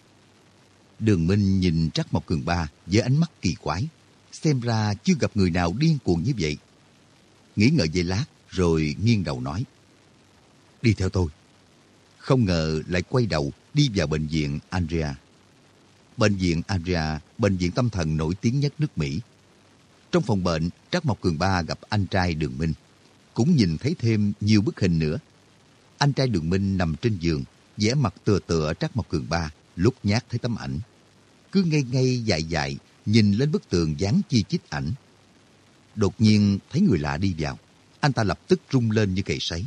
Đường Minh nhìn Trắc Mộc Cường Ba với ánh mắt kỳ quái. Xem ra chưa gặp người nào điên cuồng như vậy. Nghĩ ngợi giây lát rồi nghiêng đầu nói. Đi theo tôi. Không ngờ lại quay đầu đi vào bệnh viện Andrea. Bệnh viện Andrea, bệnh viện tâm thần nổi tiếng nhất nước Mỹ. Trong phòng bệnh, trác Mộc Cường Ba gặp anh trai Đường Minh. Cũng nhìn thấy thêm nhiều bức hình nữa. Anh trai Đường Minh nằm trên giường, vẻ mặt tựa tựa trác Mộc Cường Ba, lúc nhát thấy tấm ảnh cứ ngây ngây dại dại nhìn lên bức tường dán chi chít ảnh. Đột nhiên thấy người lạ đi vào, anh ta lập tức rung lên như cầy sấy.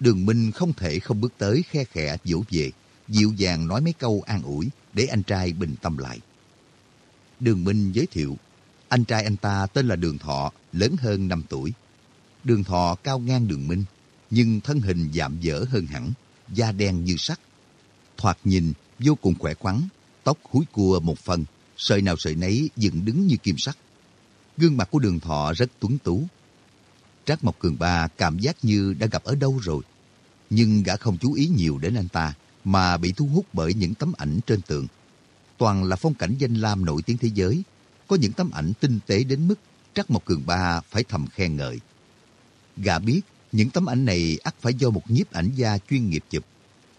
Đường Minh không thể không bước tới khe khẽ dỗ về, dịu dàng nói mấy câu an ủi để anh trai bình tâm lại. Đường Minh giới thiệu, anh trai anh ta tên là Đường Thọ, lớn hơn 5 tuổi. Đường Thọ cao ngang Đường Minh, nhưng thân hình giảm dở hơn hẳn, da đen như sắt. Thoạt nhìn vô cùng khỏe khoắn, tóc húi cua một phần, sợi nào sợi nấy dựng đứng như kim sắt. Gương mặt của đường thọ rất tuấn tú. Trác Mộc Cường Ba cảm giác như đã gặp ở đâu rồi. Nhưng gã không chú ý nhiều đến anh ta, mà bị thu hút bởi những tấm ảnh trên tường. Toàn là phong cảnh danh lam nổi tiếng thế giới. Có những tấm ảnh tinh tế đến mức trắc Mộc Cường Ba phải thầm khen ngợi. Gã biết những tấm ảnh này ắt phải do một nhiếp ảnh gia chuyên nghiệp chụp.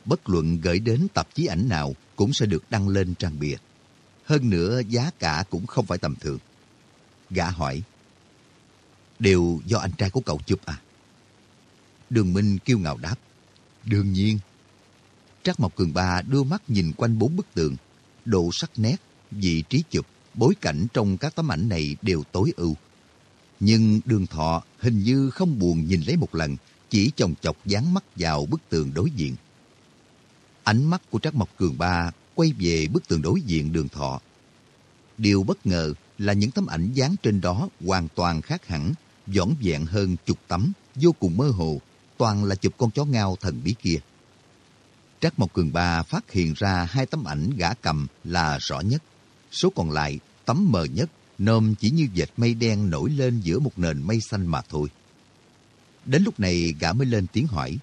Bất luận gửi đến tạp chí ảnh nào cũng sẽ được đăng lên trang bìa. Hơn nữa giá cả cũng không phải tầm thường. Gã hỏi, đều do anh trai của cậu chụp à? Đường Minh kêu ngào đáp, đương nhiên. Trác Mộc Cường Ba đưa mắt nhìn quanh bốn bức tường, độ sắc nét, vị trí chụp, bối cảnh trong các tấm ảnh này đều tối ưu. Nhưng đường thọ hình như không buồn nhìn lấy một lần, chỉ chồng chọc dán mắt vào bức tường đối diện. Ánh mắt của Trác Mộc Cường Ba quay về bức tường đối diện đường thọ. Điều bất ngờ là những tấm ảnh dán trên đó hoàn toàn khác hẳn, dõn vẹn hơn chục tấm, vô cùng mơ hồ, toàn là chụp con chó ngao thần bí kia. Trác Mộc Cường Ba phát hiện ra hai tấm ảnh gã cầm là rõ nhất. Số còn lại, tấm mờ nhất, nôm chỉ như vệt mây đen nổi lên giữa một nền mây xanh mà thôi. Đến lúc này gã mới lên tiếng hỏi.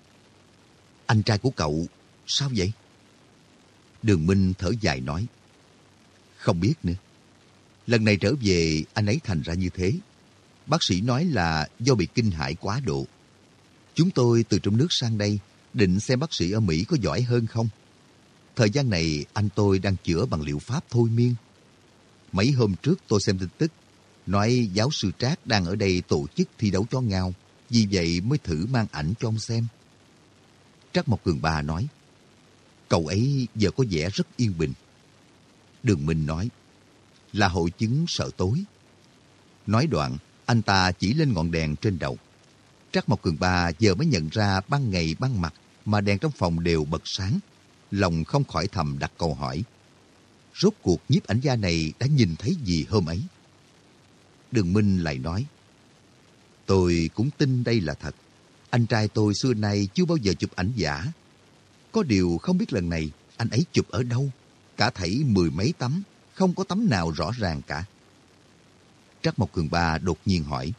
Anh trai của cậu Sao vậy? Đường Minh thở dài nói. Không biết nữa. Lần này trở về anh ấy thành ra như thế. Bác sĩ nói là do bị kinh hãi quá độ. Chúng tôi từ trong nước sang đây định xem bác sĩ ở Mỹ có giỏi hơn không. Thời gian này anh tôi đang chữa bằng liệu pháp thôi miên. Mấy hôm trước tôi xem tin tức, nói giáo sư Trác đang ở đây tổ chức thi đấu chó ngao, vì vậy mới thử mang ảnh cho ông xem. Trác Mộc Cường Ba nói, Cậu ấy giờ có vẻ rất yên bình. Đường Minh nói, là hội chứng sợ tối. Nói đoạn, anh ta chỉ lên ngọn đèn trên đầu. Trác Mộc Cường Ba giờ mới nhận ra ban ngày ban mặt mà đèn trong phòng đều bật sáng. Lòng không khỏi thầm đặt câu hỏi. Rốt cuộc nhiếp ảnh gia này đã nhìn thấy gì hôm ấy? Đường Minh lại nói, Tôi cũng tin đây là thật. Anh trai tôi xưa nay chưa bao giờ chụp ảnh giả. Có điều không biết lần này anh ấy chụp ở đâu. Cả thảy mười mấy tấm, không có tấm nào rõ ràng cả. Trắc Mộc Cường Ba đột nhiên hỏi.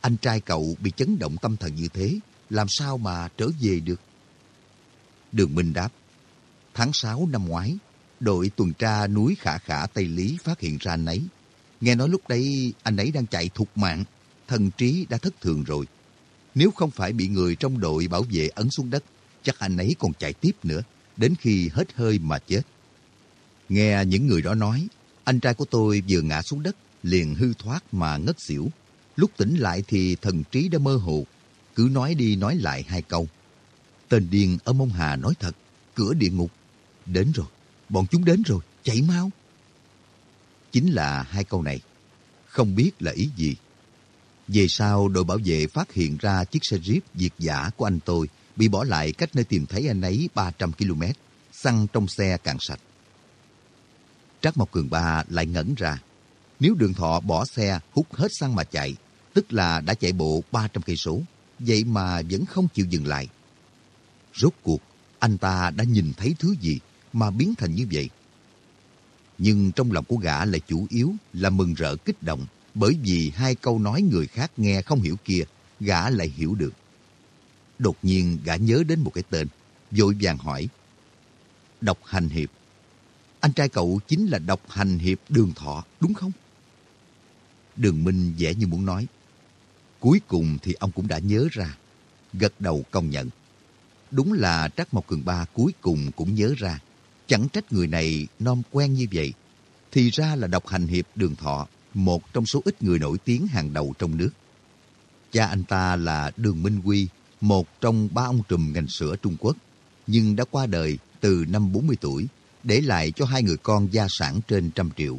Anh trai cậu bị chấn động tâm thần như thế, làm sao mà trở về được? Đường Minh đáp. Tháng 6 năm ngoái, đội tuần tra núi Khả Khả Tây Lý phát hiện ra anh ấy. Nghe nói lúc đấy anh ấy đang chạy thục mạng, thần trí đã thất thường rồi. Nếu không phải bị người trong đội bảo vệ ấn xuống đất, chắc anh ấy còn chạy tiếp nữa, đến khi hết hơi mà chết. Nghe những người đó nói, anh trai của tôi vừa ngã xuống đất, liền hư thoát mà ngất xỉu. Lúc tỉnh lại thì thần trí đã mơ hồ, cứ nói đi nói lại hai câu. Tên điên ở Mông Hà nói thật, cửa địa ngục. Đến rồi, bọn chúng đến rồi, chạy mau. Chính là hai câu này, không biết là ý gì. Về sau, đội bảo vệ phát hiện ra chiếc xe Jeep diệt giả của anh tôi bị bỏ lại cách nơi tìm thấy anh ấy 300 km, xăng trong xe cạn sạch. Trác Mộc Cường Ba lại ngẩn ra. Nếu đường thọ bỏ xe hút hết xăng mà chạy, tức là đã chạy bộ 300 cây số, vậy mà vẫn không chịu dừng lại. Rốt cuộc, anh ta đã nhìn thấy thứ gì mà biến thành như vậy? Nhưng trong lòng của gã là chủ yếu là mừng rỡ kích động bởi vì hai câu nói người khác nghe không hiểu kia, gã lại hiểu được. Đột nhiên gã nhớ đến một cái tên, vội vàng hỏi. Độc Hành Hiệp. Anh trai cậu chính là Độc Hành Hiệp Đường Thọ, đúng không? Đường Minh vẻ như muốn nói. Cuối cùng thì ông cũng đã nhớ ra, gật đầu công nhận. Đúng là Trác Mộc Cường Ba cuối cùng cũng nhớ ra. Chẳng trách người này non quen như vậy. Thì ra là độc hành hiệp đường thọ, một trong số ít người nổi tiếng hàng đầu trong nước. Cha anh ta là Đường Minh Quy, một trong ba ông trùm ngành sữa Trung Quốc, nhưng đã qua đời từ năm 40 tuổi, để lại cho hai người con gia sản trên trăm triệu.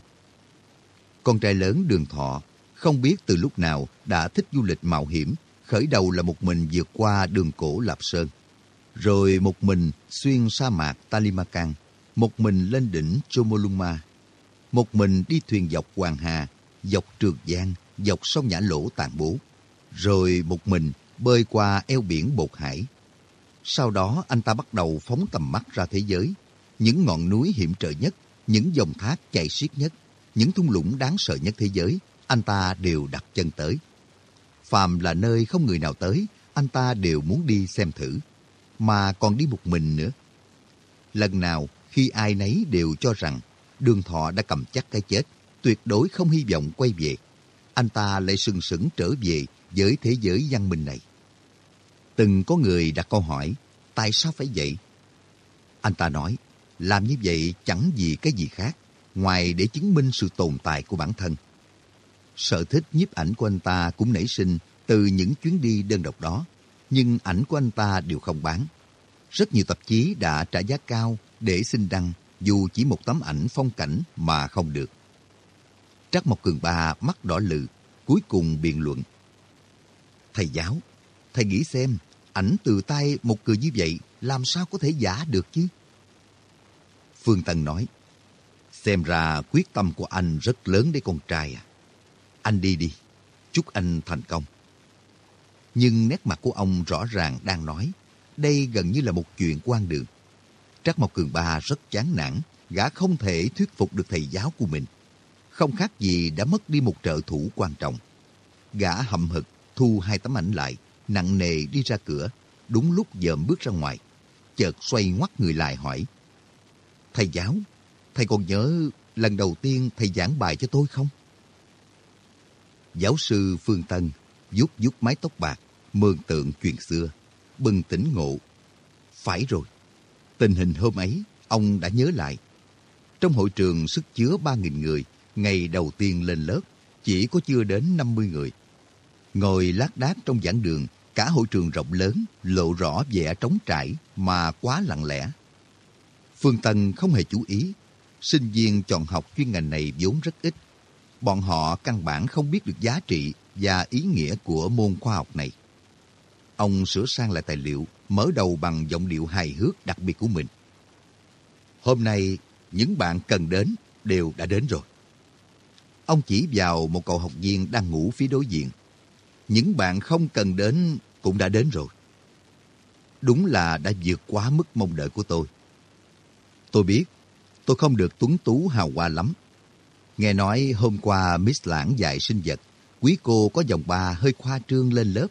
Con trai lớn Đường Thọ không biết từ lúc nào đã thích du lịch mạo hiểm, khởi đầu là một mình vượt qua đường cổ Lạp Sơn. Rồi một mình xuyên sa mạc Talimakan, một mình lên đỉnh Chomolungma, một mình đi thuyền dọc Hoàng Hà, dọc Trường Giang, dọc sông Nhã Lỗ Tàn Bố, rồi một mình bơi qua eo biển Bột Hải. Sau đó anh ta bắt đầu phóng tầm mắt ra thế giới, những ngọn núi hiểm trở nhất, những dòng thác chảy xiết nhất, những thung lũng đáng sợ nhất thế giới, anh ta đều đặt chân tới. Phàm là nơi không người nào tới, anh ta đều muốn đi xem thử mà còn đi một mình nữa. Lần nào khi ai nấy đều cho rằng đường thọ đã cầm chắc cái chết, tuyệt đối không hy vọng quay về, anh ta lại sừng sững trở về với thế giới văn minh này. Từng có người đặt câu hỏi, tại sao phải vậy? Anh ta nói, làm như vậy chẳng vì cái gì khác, ngoài để chứng minh sự tồn tại của bản thân. Sở thích nhiếp ảnh của anh ta cũng nảy sinh từ những chuyến đi đơn độc đó nhưng ảnh của anh ta đều không bán. Rất nhiều tạp chí đã trả giá cao để xin đăng dù chỉ một tấm ảnh phong cảnh mà không được. Trắc Mộc Cường Ba mắt đỏ lự, cuối cùng biện luận. Thầy giáo, thầy nghĩ xem, ảnh từ tay một người như vậy làm sao có thể giả được chứ? Phương Tân nói, xem ra quyết tâm của anh rất lớn đấy con trai à. Anh đi đi, chúc anh thành công nhưng nét mặt của ông rõ ràng đang nói, đây gần như là một chuyện quan đường. Trắc Mộc Cường Ba rất chán nản, gã không thể thuyết phục được thầy giáo của mình. Không khác gì đã mất đi một trợ thủ quan trọng. Gã hậm hực thu hai tấm ảnh lại, nặng nề đi ra cửa, đúng lúc dòm bước ra ngoài. Chợt xoay ngoắt người lại hỏi. Thầy giáo, thầy còn nhớ lần đầu tiên thầy giảng bài cho tôi không? Giáo sư Phương Tân vuốt vuốt mái tóc bạc, mường tượng chuyện xưa, bừng tỉnh ngộ. Phải rồi, tình hình hôm ấy, ông đã nhớ lại. Trong hội trường sức chứa 3.000 người, ngày đầu tiên lên lớp, chỉ có chưa đến 50 người. Ngồi lác đác trong giảng đường, cả hội trường rộng lớn, lộ rõ vẻ trống trải mà quá lặng lẽ. Phương Tân không hề chú ý, sinh viên chọn học chuyên ngành này vốn rất ít. Bọn họ căn bản không biết được giá trị và ý nghĩa của môn khoa học này. Ông sửa sang lại tài liệu, mở đầu bằng giọng điệu hài hước đặc biệt của mình. Hôm nay, những bạn cần đến đều đã đến rồi. Ông chỉ vào một cậu học viên đang ngủ phía đối diện. Những bạn không cần đến cũng đã đến rồi. Đúng là đã vượt quá mức mong đợi của tôi. Tôi biết, tôi không được tuấn tú hào hoa lắm. Nghe nói hôm qua Miss Lãng dạy sinh vật quý cô có dòng ba hơi khoa trương lên lớp.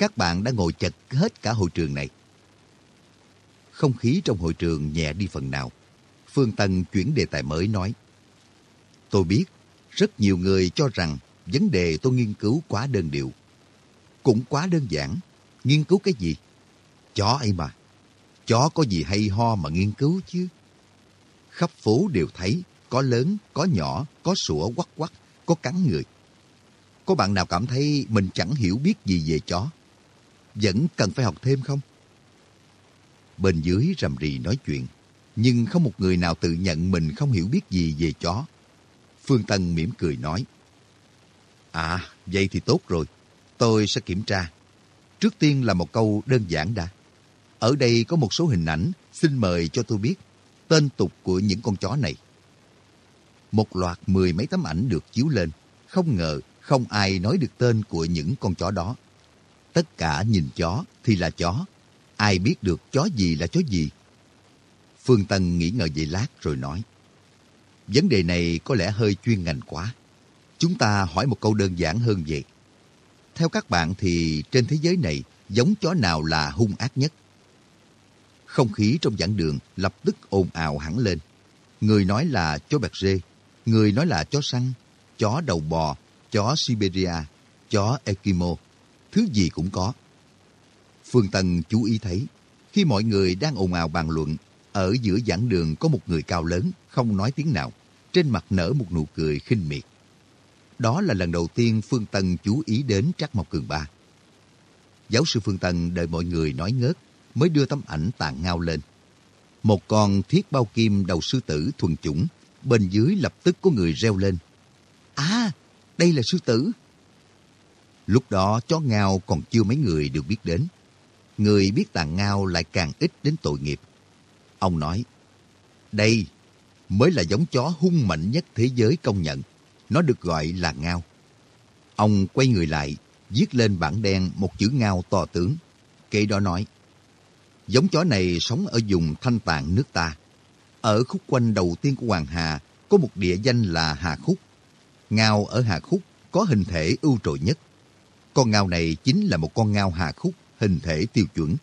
Các bạn đã ngồi chật hết cả hội trường này. Không khí trong hội trường nhẹ đi phần nào. Phương Tân chuyển đề tài mới nói. Tôi biết, rất nhiều người cho rằng vấn đề tôi nghiên cứu quá đơn điệu. Cũng quá đơn giản. Nghiên cứu cái gì? Chó ấy mà. Chó có gì hay ho mà nghiên cứu chứ? Khắp phố đều thấy, có lớn, có nhỏ, có sủa quắc quắc, có cắn người. Có bạn nào cảm thấy mình chẳng hiểu biết gì về chó? Vẫn cần phải học thêm không? Bên dưới rầm rì nói chuyện, nhưng không một người nào tự nhận mình không hiểu biết gì về chó. Phương Tân mỉm cười nói, À, vậy thì tốt rồi. Tôi sẽ kiểm tra. Trước tiên là một câu đơn giản đã. Ở đây có một số hình ảnh, xin mời cho tôi biết tên tục của những con chó này. Một loạt mười mấy tấm ảnh được chiếu lên. Không ngờ không ai nói được tên của những con chó đó. Tất cả nhìn chó thì là chó. Ai biết được chó gì là chó gì. Phương Tân nghĩ ngợi về lát rồi nói. Vấn đề này có lẽ hơi chuyên ngành quá. Chúng ta hỏi một câu đơn giản hơn vậy. Theo các bạn thì trên thế giới này giống chó nào là hung ác nhất? Không khí trong giảng đường lập tức ồn ào hẳn lên. Người nói là chó bạc rê, người nói là chó săn, chó đầu bò, chó Siberia, chó Ekimo, thứ gì cũng có. Phương Tân chú ý thấy, khi mọi người đang ồn ào bàn luận, ở giữa giảng đường có một người cao lớn, không nói tiếng nào, trên mặt nở một nụ cười khinh miệt. Đó là lần đầu tiên Phương Tân chú ý đến Trác Mộc Cường Ba. Giáo sư Phương Tân đợi mọi người nói ngớt, mới đưa tấm ảnh tàn ngao lên. Một con thiết bao kim đầu sư tử thuần chủng, bên dưới lập tức có người reo lên. À, đây là sư tử. Lúc đó chó ngao còn chưa mấy người được biết đến. Người biết tàn ngao lại càng ít đến tội nghiệp. Ông nói, đây mới là giống chó hung mạnh nhất thế giới công nhận. Nó được gọi là ngao. Ông quay người lại, viết lên bảng đen một chữ ngao to tướng. Kế đó nói, giống chó này sống ở vùng thanh tạng nước ta. Ở khúc quanh đầu tiên của Hoàng Hà có một địa danh là Hà Khúc. Ngao ở Hà Khúc có hình thể ưu trội nhất. Con ngao này chính là một con ngao Hà Khúc hình thể tiêu chuẩn.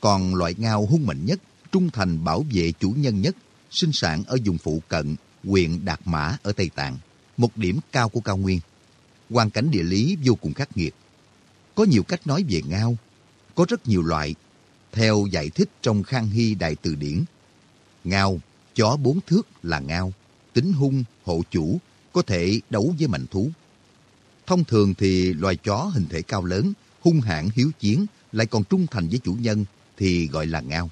Còn loại ngao hung mạnh nhất, trung thành bảo vệ chủ nhân nhất, sinh sản ở vùng phụ cận, huyện Đạt Mã ở Tây Tạng, một điểm cao của cao nguyên. Hoàn cảnh địa lý vô cùng khắc nghiệt. Có nhiều cách nói về ngao, có rất nhiều loại. Theo giải thích trong Khang Hy Đại Từ Điển, ngao, chó bốn thước là ngao, tính hung, hộ chủ, có thể đấu với mạnh thú. Thông thường thì loài chó hình thể cao lớn, hung hãn hiếu chiến, lại còn trung thành với chủ nhân thì gọi là ngao.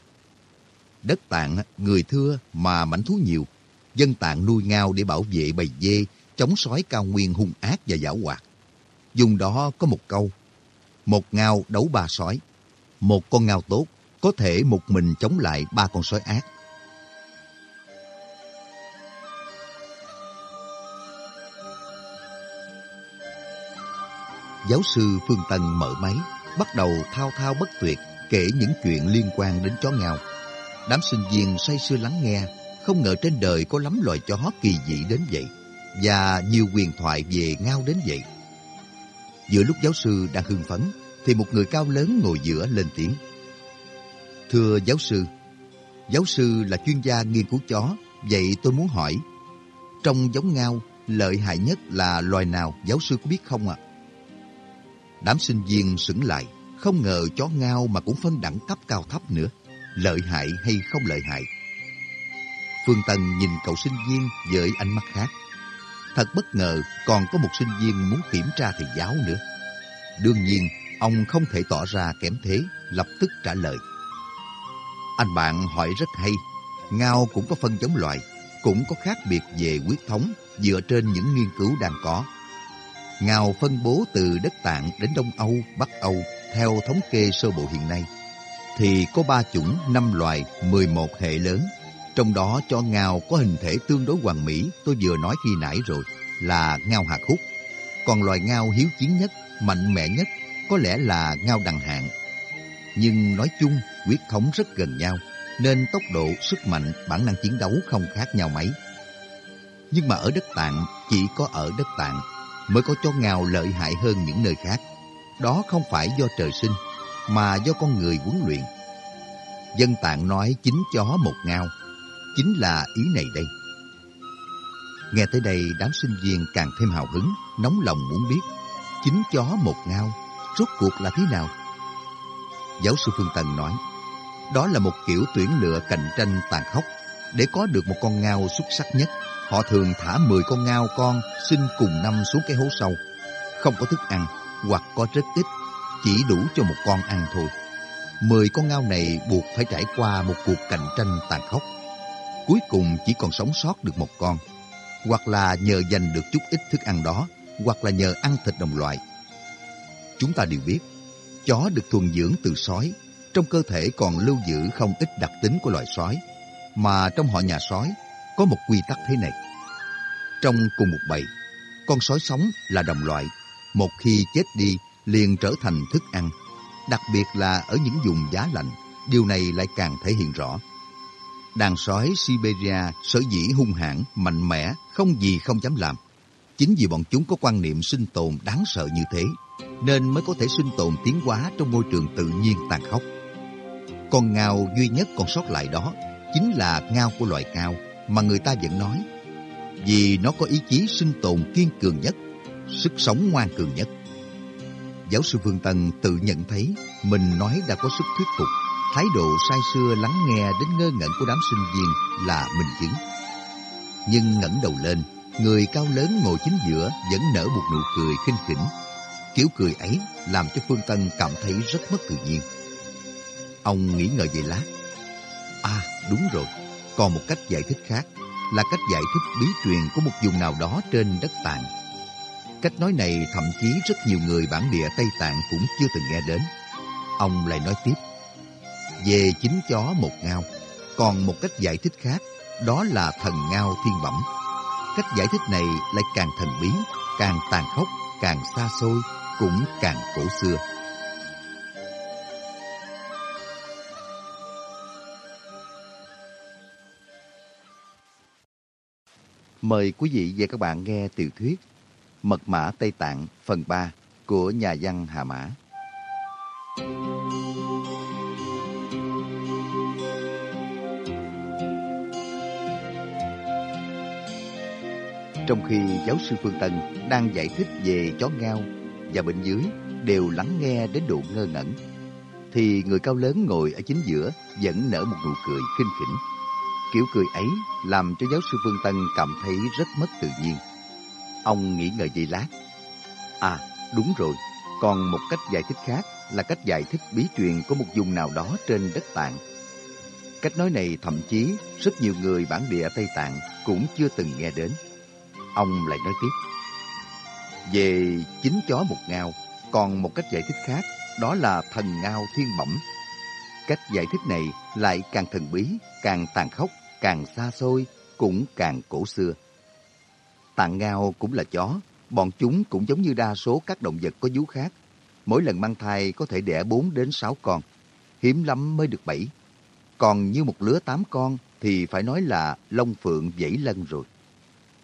Đất tạng người thưa mà mảnh thú nhiều. Dân tạng nuôi ngao để bảo vệ bầy dê, chống sói cao nguyên hung ác và giảo hoạt. Dùng đó có một câu, một ngao đấu ba sói. Một con ngao tốt có thể một mình chống lại ba con sói ác. Giáo sư Phương Tân mở máy, bắt đầu thao thao bất tuyệt kể những chuyện liên quan đến chó ngao. Đám sinh viên say sưa lắng nghe, không ngờ trên đời có lắm loài chó kỳ dị đến vậy, và nhiều quyền thoại về ngao đến vậy. Giữa lúc giáo sư đang hưng phấn, thì một người cao lớn ngồi giữa lên tiếng. Thưa giáo sư, giáo sư là chuyên gia nghiên cứu chó, vậy tôi muốn hỏi, trong giống ngao, lợi hại nhất là loài nào giáo sư có biết không ạ? Đám sinh viên sững lại, không ngờ chó ngao mà cũng phân đẳng cấp cao thấp nữa lợi hại hay không lợi hại. Phương Tân nhìn cậu sinh viên với ánh mắt khác. Thật bất ngờ còn có một sinh viên muốn kiểm tra thầy giáo nữa. Đương nhiên, ông không thể tỏ ra kém thế, lập tức trả lời. Anh bạn hỏi rất hay, ngao cũng có phân giống loài, cũng có khác biệt về huyết thống dựa trên những nghiên cứu đang có. Ngao phân bố từ đất tạng đến Đông Âu, Bắc Âu theo thống kê sơ bộ hiện nay thì có ba chủng năm loài 11 hệ lớn. Trong đó cho ngao có hình thể tương đối hoàn mỹ tôi vừa nói khi nãy rồi là ngao hạt hút. Còn loài ngao hiếu chiến nhất, mạnh mẽ nhất có lẽ là ngao đằng hạng. Nhưng nói chung, huyết thống rất gần nhau, nên tốc độ, sức mạnh, bản năng chiến đấu không khác nhau mấy. Nhưng mà ở đất tạng, chỉ có ở đất tạng mới có cho ngào lợi hại hơn những nơi khác. Đó không phải do trời sinh, mà do con người huấn luyện. Dân tạng nói chính chó một ngao, chính là ý này đây. Nghe tới đây đám sinh viên càng thêm hào hứng, nóng lòng muốn biết chính chó một ngao, rốt cuộc là thế nào? Giáo sư Phương Tần nói, đó là một kiểu tuyển lựa cạnh tranh tàn khốc. Để có được một con ngao xuất sắc nhất, họ thường thả 10 con ngao con sinh cùng năm xuống cái hố sâu. Không có thức ăn, hoặc có rất ít chỉ đủ cho một con ăn thôi. Mười con ngao này buộc phải trải qua một cuộc cạnh tranh tàn khốc. Cuối cùng chỉ còn sống sót được một con. Hoặc là nhờ giành được chút ít thức ăn đó, hoặc là nhờ ăn thịt đồng loại. chúng ta đều biết, chó được thuần dưỡng từ sói, trong cơ thể còn lưu giữ không ít đặc tính của loài sói, mà trong họ nhà sói có một quy tắc thế này. Trong cùng một bầy, con sói sống là đồng loại, một khi chết đi liền trở thành thức ăn, đặc biệt là ở những vùng giá lạnh, điều này lại càng thể hiện rõ. Đàn sói Siberia sở dĩ hung hãn, mạnh mẽ, không gì không dám làm. Chính vì bọn chúng có quan niệm sinh tồn đáng sợ như thế, nên mới có thể sinh tồn tiến hóa trong môi trường tự nhiên tàn khốc. Con ngao duy nhất còn sót lại đó chính là ngao của loài ngao mà người ta vẫn nói. Vì nó có ý chí sinh tồn kiên cường nhất, sức sống ngoan cường nhất. Giáo sư Vương Tân tự nhận thấy mình nói đã có sức thuyết phục Thái độ say sưa lắng nghe đến ngơ ngẩn của đám sinh viên là minh chứng. Nhưng ngẩng đầu lên, người cao lớn ngồi chính giữa vẫn nở một nụ cười khinh khỉnh. Kiểu cười ấy làm cho Phương Tân cảm thấy rất mất tự nhiên. Ông nghĩ ngợi về lát. À, đúng rồi, còn một cách giải thích khác là cách giải thích bí truyền của một vùng nào đó trên đất Tạng. Cách nói này thậm chí rất nhiều người bản địa Tây Tạng cũng chưa từng nghe đến. Ông lại nói tiếp về chính chó một ngao. Còn một cách giải thích khác, đó là thần ngao thiên bẩm. Cách giải thích này lại càng thần bí, càng tàn khốc, càng xa xôi, cũng càng cổ xưa. Mời quý vị và các bạn nghe tiểu thuyết Mật mã Tây Tạng phần 3 của nhà văn Hà Mã. Trong khi giáo sư Phương Tân đang giải thích về chó ngao và bệnh dưới đều lắng nghe đến độ ngơ ngẩn, thì người cao lớn ngồi ở chính giữa vẫn nở một nụ cười khinh khỉnh. Kiểu cười ấy làm cho giáo sư Phương Tân cảm thấy rất mất tự nhiên. Ông nghĩ ngợi giây lát. À, đúng rồi, còn một cách giải thích khác là cách giải thích bí truyền của một vùng nào đó trên đất Tạng. Cách nói này thậm chí rất nhiều người bản địa Tây Tạng cũng chưa từng nghe đến. Ông lại nói tiếp. Về chính chó một ngao, còn một cách giải thích khác, đó là thần ngao thiên bẩm. Cách giải thích này lại càng thần bí, càng tàn khốc, càng xa xôi, cũng càng cổ xưa. Tạng ngao cũng là chó, bọn chúng cũng giống như đa số các động vật có vú khác. Mỗi lần mang thai có thể đẻ 4 đến 6 con, hiếm lắm mới được 7. Còn như một lứa 8 con thì phải nói là lông phượng dãy lân rồi.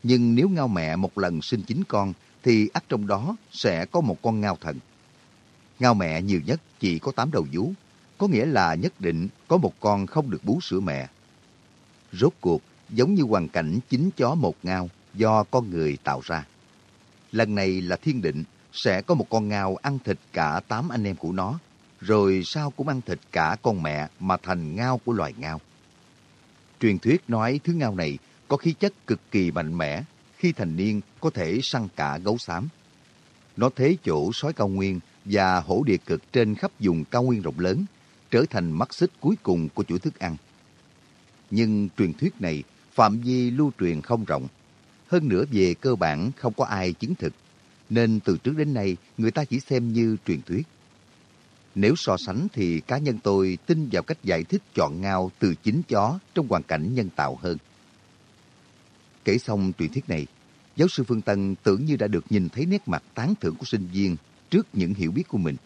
Nhưng nếu ngao mẹ một lần sinh chín con, thì ắt trong đó sẽ có một con ngao thần. Ngao mẹ nhiều nhất chỉ có 8 đầu vú, có nghĩa là nhất định có một con không được bú sữa mẹ. Rốt cuộc, giống như hoàn cảnh chín chó một ngao do con người tạo ra. Lần này là thiên định, sẽ có một con ngao ăn thịt cả tám anh em của nó, rồi sau cũng ăn thịt cả con mẹ mà thành ngao của loài ngao. Truyền thuyết nói thứ ngao này có khí chất cực kỳ mạnh mẽ, khi thành niên có thể săn cả gấu xám. Nó thế chỗ sói cao nguyên và hổ địa cực trên khắp vùng cao nguyên rộng lớn, trở thành mắt xích cuối cùng của chuỗi thức ăn. Nhưng truyền thuyết này phạm vi lưu truyền không rộng. Hơn nữa về cơ bản không có ai chứng thực, nên từ trước đến nay người ta chỉ xem như truyền thuyết. Nếu so sánh thì cá nhân tôi tin vào cách giải thích chọn ngao từ chính chó trong hoàn cảnh nhân tạo hơn. Kể xong truyền thuyết này, giáo sư Phương Tân tưởng như đã được nhìn thấy nét mặt tán thưởng của sinh viên trước những hiểu biết của mình.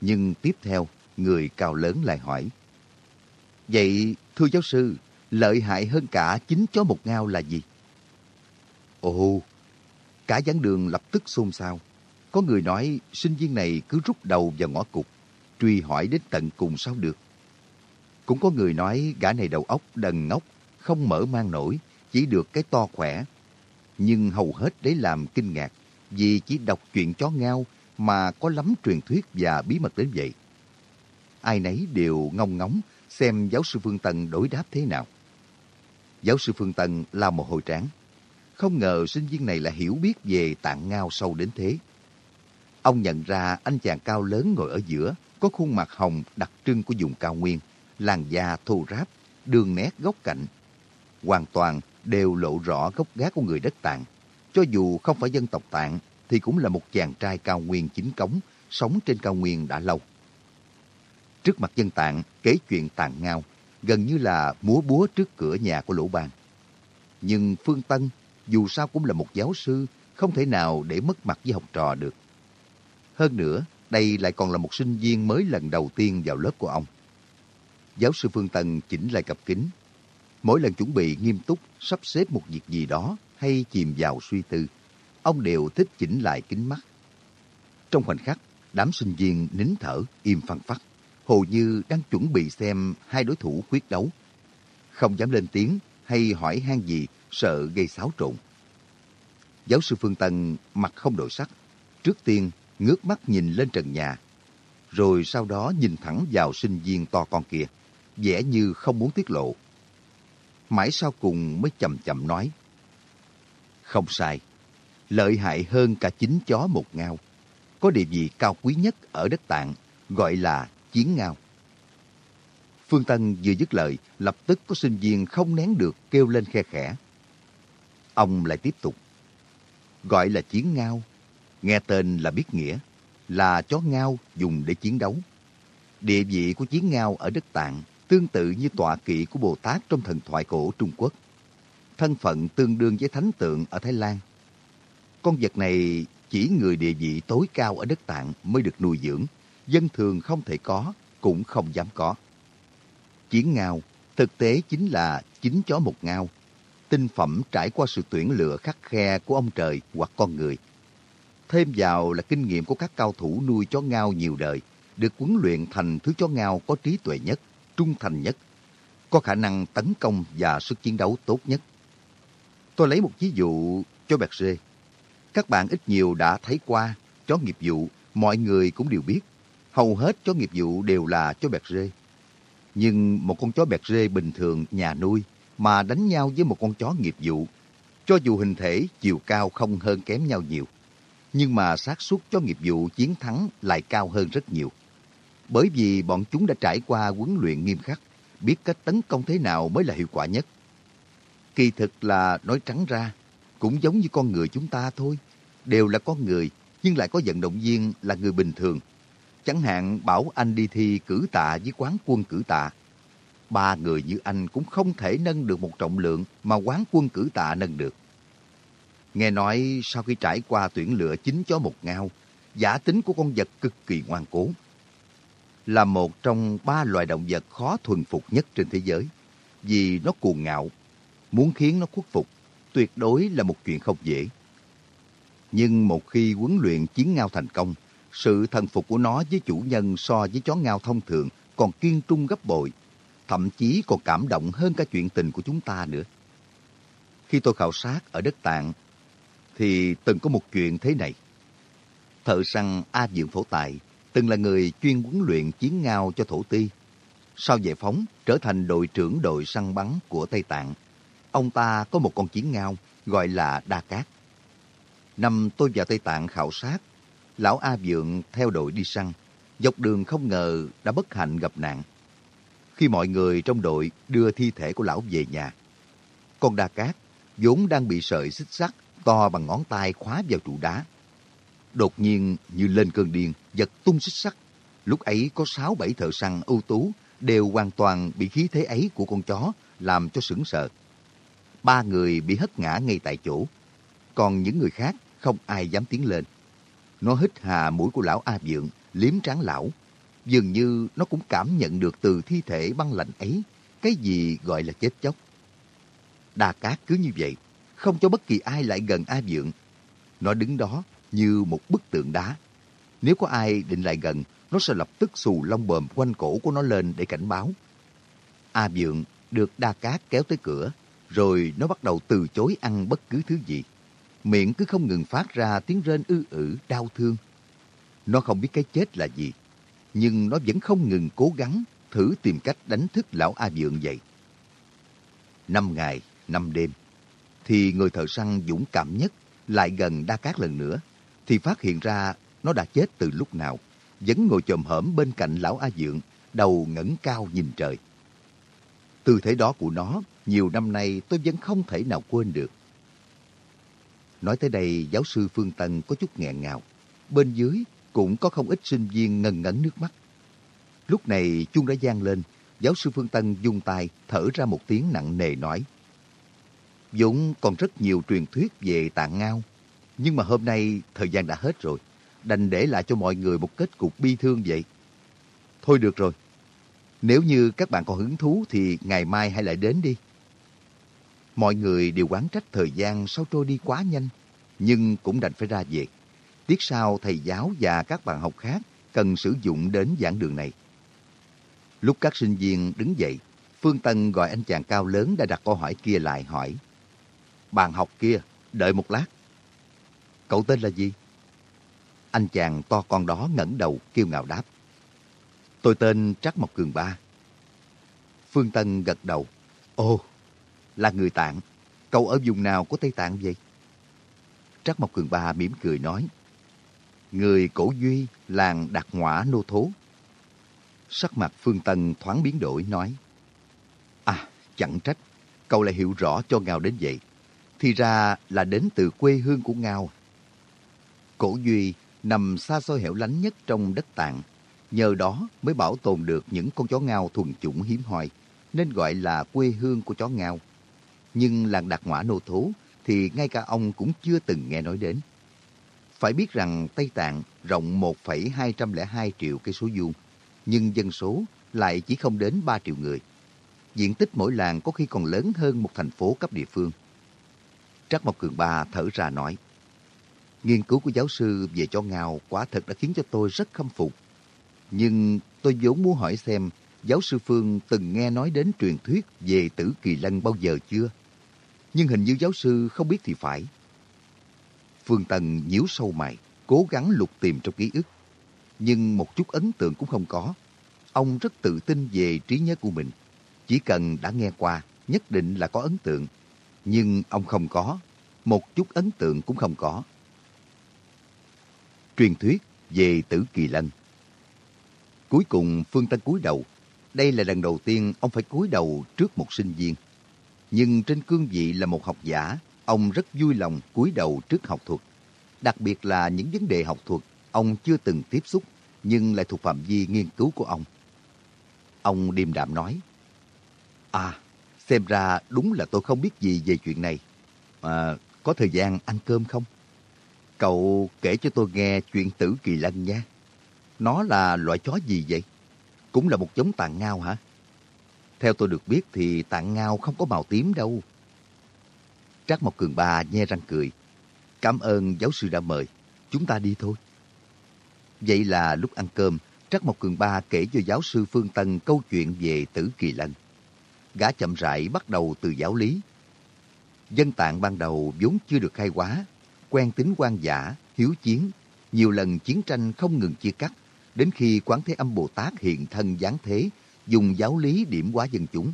Nhưng tiếp theo, người cao lớn lại hỏi. Vậy, thưa giáo sư, lợi hại hơn cả chính chó một ngao là gì? Ồ, cả giảng đường lập tức xôn xao. Có người nói sinh viên này cứ rút đầu vào ngõ cục, truy hỏi đến tận cùng sao được. Cũng có người nói gã này đầu óc đần ngốc, không mở mang nổi, chỉ được cái to khỏe. Nhưng hầu hết đấy làm kinh ngạc vì chỉ đọc chuyện chó ngao mà có lắm truyền thuyết và bí mật đến vậy. Ai nấy đều ngông ngóng xem giáo sư Phương Tân đối đáp thế nào. Giáo sư Phương Tân là một hồi tráng. Không ngờ sinh viên này lại hiểu biết về tạng ngao sâu đến thế. Ông nhận ra anh chàng cao lớn ngồi ở giữa, có khuôn mặt hồng đặc trưng của vùng cao nguyên, làn da thô ráp, đường nét góc cạnh. Hoàn toàn đều lộ rõ gốc gác của người đất Tạng. Cho dù không phải dân tộc Tạng, thì cũng là một chàng trai cao nguyên chính cống, sống trên cao nguyên đã lâu. Trước mặt dân tạng kể chuyện tàn ngao, gần như là múa búa trước cửa nhà của lỗ ban. Nhưng Phương Tân dù sao cũng là một giáo sư, không thể nào để mất mặt với học trò được. Hơn nữa, đây lại còn là một sinh viên mới lần đầu tiên vào lớp của ông. Giáo sư Phương Tân chỉnh lại cặp kính. Mỗi lần chuẩn bị nghiêm túc sắp xếp một việc gì đó hay chìm vào suy tư, ông đều thích chỉnh lại kính mắt. Trong khoảnh khắc, đám sinh viên nín thở, im phăng phắc, hồ như đang chuẩn bị xem hai đối thủ quyết đấu. Không dám lên tiếng hay hỏi han gì, sợ gây xáo trộn. Giáo sư Phương Tân mặt không đổi sắc. Trước tiên, ngước mắt nhìn lên trần nhà, rồi sau đó nhìn thẳng vào sinh viên to con kia, vẻ như không muốn tiết lộ. Mãi sau cùng mới chậm chậm nói. Không sai, lợi hại hơn cả chính chó một ngao. Có địa vị cao quý nhất ở đất tạng, gọi là chiến ngao. Phương Tân vừa dứt lời, lập tức có sinh viên không nén được kêu lên khe khẽ. Ông lại tiếp tục. Gọi là chiến ngao, nghe tên là biết nghĩa, là chó ngao dùng để chiến đấu. Địa vị của chiến ngao ở đất Tạng tương tự như tọa kỵ của Bồ Tát trong thần thoại cổ Trung Quốc. Thân phận tương đương với thánh tượng ở Thái Lan. Con vật này chỉ người địa vị tối cao ở đất Tạng mới được nuôi dưỡng, dân thường không thể có, cũng không dám có. Chiến ngao thực tế chính là chính chó một ngao, tinh phẩm trải qua sự tuyển lựa khắc khe của ông trời hoặc con người. Thêm vào là kinh nghiệm của các cao thủ nuôi chó ngao nhiều đời, được huấn luyện thành thứ chó ngao có trí tuệ nhất, trung thành nhất, có khả năng tấn công và sức chiến đấu tốt nhất. Tôi lấy một ví dụ cho bẹt rê. Các bạn ít nhiều đã thấy qua chó nghiệp vụ, mọi người cũng đều biết. Hầu hết chó nghiệp vụ đều là chó bẹt rê. Nhưng một con chó bẹt rê bình thường nhà nuôi mà đánh nhau với một con chó nghiệp vụ. Cho dù hình thể, chiều cao không hơn kém nhau nhiều, nhưng mà xác suất cho nghiệp vụ chiến thắng lại cao hơn rất nhiều. Bởi vì bọn chúng đã trải qua huấn luyện nghiêm khắc, biết cách tấn công thế nào mới là hiệu quả nhất. Kỳ thực là nói trắng ra, cũng giống như con người chúng ta thôi. Đều là con người, nhưng lại có vận động viên là người bình thường. Chẳng hạn bảo anh đi thi cử tạ với quán quân cử tạ, ba người như anh cũng không thể nâng được một trọng lượng mà quán quân cử tạ nâng được. Nghe nói sau khi trải qua tuyển lựa chính chó một ngao, giả tính của con vật cực kỳ ngoan cố. Là một trong ba loài động vật khó thuần phục nhất trên thế giới, vì nó cuồng ngạo. Muốn khiến nó khuất phục, tuyệt đối là một chuyện không dễ. Nhưng một khi huấn luyện chiến ngao thành công, sự thần phục của nó với chủ nhân so với chó ngao thông thường còn kiên trung gấp bội thậm chí còn cảm động hơn cả chuyện tình của chúng ta nữa. Khi tôi khảo sát ở đất Tạng, thì từng có một chuyện thế này. Thợ săn A Diện Phổ Tài từng là người chuyên huấn luyện chiến ngao cho thổ ti. Sau giải phóng, trở thành đội trưởng đội săn bắn của Tây Tạng. Ông ta có một con chiến ngao gọi là Đa Cát. Năm tôi vào Tây Tạng khảo sát, lão A Dượng theo đội đi săn. Dọc đường không ngờ đã bất hạnh gặp nạn khi mọi người trong đội đưa thi thể của lão về nhà. Con đa cát vốn đang bị sợi xích sắt to bằng ngón tay khóa vào trụ đá. Đột nhiên như lên cơn điên, giật tung xích sắt. Lúc ấy có sáu bảy thợ săn ưu tú đều hoàn toàn bị khí thế ấy của con chó làm cho sững sờ. Ba người bị hất ngã ngay tại chỗ, còn những người khác không ai dám tiến lên. Nó hít hà mũi của lão A Dượng, liếm trán lão, Dường như nó cũng cảm nhận được từ thi thể băng lạnh ấy cái gì gọi là chết chóc. Đà Cát cứ như vậy, không cho bất kỳ ai lại gần A Dượng. Nó đứng đó như một bức tượng đá. Nếu có ai định lại gần, nó sẽ lập tức xù lông bờm quanh cổ của nó lên để cảnh báo. A Dượng được Đa Cát kéo tới cửa, rồi nó bắt đầu từ chối ăn bất cứ thứ gì. Miệng cứ không ngừng phát ra tiếng rên ư ử, đau thương. Nó không biết cái chết là gì, nhưng nó vẫn không ngừng cố gắng thử tìm cách đánh thức lão A Dượng dậy. Năm ngày, năm đêm, thì người thợ săn dũng cảm nhất lại gần Đa Cát lần nữa, thì phát hiện ra nó đã chết từ lúc nào, vẫn ngồi chồm hởm bên cạnh lão A Dượng, đầu ngẩng cao nhìn trời. Tư thế đó của nó, nhiều năm nay tôi vẫn không thể nào quên được. Nói tới đây, giáo sư Phương Tân có chút nghẹn ngào. Bên dưới cũng có không ít sinh viên ngần ngấn nước mắt. Lúc này chuông đã gian lên, giáo sư Phương Tân dung tay thở ra một tiếng nặng nề nói. Dũng còn rất nhiều truyền thuyết về tạng ngao, nhưng mà hôm nay thời gian đã hết rồi, đành để lại cho mọi người một kết cục bi thương vậy. Thôi được rồi, nếu như các bạn còn hứng thú thì ngày mai hãy lại đến đi. Mọi người đều quán trách thời gian sao trôi đi quá nhanh, nhưng cũng đành phải ra về. Tiếc sao thầy giáo và các bạn học khác cần sử dụng đến giảng đường này. Lúc các sinh viên đứng dậy, Phương Tân gọi anh chàng cao lớn đã đặt câu hỏi kia lại hỏi. Bạn học kia, đợi một lát. Cậu tên là gì? Anh chàng to con đó ngẩng đầu kêu ngạo đáp. Tôi tên Trắc Mộc Cường Ba. Phương Tân gật đầu. Ồ, là người Tạng. Cậu ở vùng nào của Tây Tạng vậy? Trắc Mộc Cường Ba mỉm cười nói. Người cổ duy, làng Đạt Ngõa Nô Thố. Sắc mặt Phương Tân thoáng biến đổi nói. À, chẳng trách, cậu lại hiểu rõ cho Ngao đến vậy. Thì ra là đến từ quê hương của Ngao. Cổ Duy nằm xa xôi hẻo lánh nhất trong đất Tạng. Nhờ đó mới bảo tồn được những con chó ngao thuần chủng hiếm hoi, nên gọi là quê hương của chó ngao. Nhưng làng Đạt Ngoã Nô Thố thì ngay cả ông cũng chưa từng nghe nói đến. Phải biết rằng Tây Tạng rộng 1,202 triệu cây số vuông, nhưng dân số lại chỉ không đến 3 triệu người. Diện tích mỗi làng có khi còn lớn hơn một thành phố cấp địa phương. Trắc Mộc Cường Ba thở ra nói, Nghiên cứu của giáo sư về chó ngao quả thật đã khiến cho tôi rất khâm phục. Nhưng tôi vốn muốn hỏi xem giáo sư Phương từng nghe nói đến truyền thuyết về tử kỳ lân bao giờ chưa? Nhưng hình như giáo sư không biết thì phải. Phương Tần nhíu sâu mày, cố gắng lục tìm trong ký ức. Nhưng một chút ấn tượng cũng không có. Ông rất tự tin về trí nhớ của mình. Chỉ cần đã nghe qua, nhất định là có ấn tượng. Nhưng ông không có, một chút ấn tượng cũng không có. Truyền thuyết về tử kỳ lân Cuối cùng Phương Tân cúi đầu. Đây là lần đầu tiên ông phải cúi đầu trước một sinh viên. Nhưng trên cương vị là một học giả, ông rất vui lòng cúi đầu trước học thuật. Đặc biệt là những vấn đề học thuật ông chưa từng tiếp xúc nhưng lại thuộc phạm vi nghiên cứu của ông. Ông điềm đạm nói, À, xem ra đúng là tôi không biết gì về chuyện này. À, có thời gian ăn cơm không? Cậu kể cho tôi nghe chuyện tử kỳ lân nha. Nó là loại chó gì vậy? Cũng là một giống tàn ngao hả? Theo tôi được biết thì tạng ngao không có màu tím đâu. Trác Mộc Cường Ba nhe răng cười. Cảm ơn giáo sư đã mời. Chúng ta đi thôi. Vậy là lúc ăn cơm, Trác Mộc Cường Ba kể cho giáo sư Phương Tân câu chuyện về Tử Kỳ Lân. Gã chậm rãi bắt đầu từ giáo lý. Dân tạng ban đầu vốn chưa được khai hóa, quen tính quan giả, hiếu chiến, nhiều lần chiến tranh không ngừng chia cắt, đến khi Quán Thế Âm Bồ Tát hiện thân giáng thế, dùng giáo lý điểm hóa dân chúng.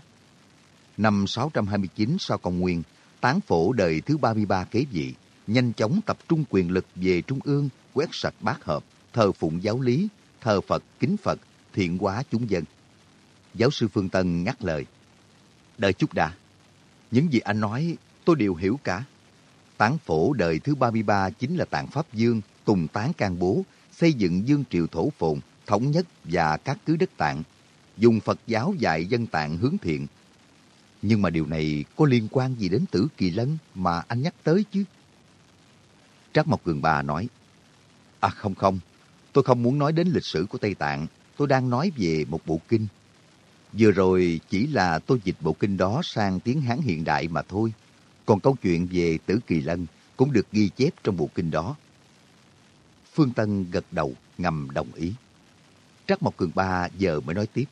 Năm 629 sau công nguyên, tán phổ đời thứ 33 kế vị, nhanh chóng tập trung quyền lực về trung ương, quét sạch bát hợp, thờ phụng giáo lý, thờ Phật, kính Phật, thiện hóa chúng dân. Giáo sư Phương Tân ngắt lời. Đợi chút đã. Những gì anh nói tôi đều hiểu cả. Tán phổ đời thứ 33 chính là tạng Pháp Dương, tùng tán can bố, xây dựng dương triều thổ phồn, thống nhất và các cứ đất tạng, dùng Phật giáo dạy dân tạng hướng thiện. Nhưng mà điều này có liên quan gì đến tử kỳ lân mà anh nhắc tới chứ? Trác Mộc Cường Bà nói, À không không, tôi không muốn nói đến lịch sử của Tây Tạng, tôi đang nói về một bộ kinh. Vừa rồi chỉ là tôi dịch bộ kinh đó sang tiếng Hán hiện đại mà thôi. Còn câu chuyện về Tử Kỳ Lân cũng được ghi chép trong bộ kinh đó. Phương Tân gật đầu, ngầm đồng ý. Trắc Mộc Cường Ba giờ mới nói tiếp.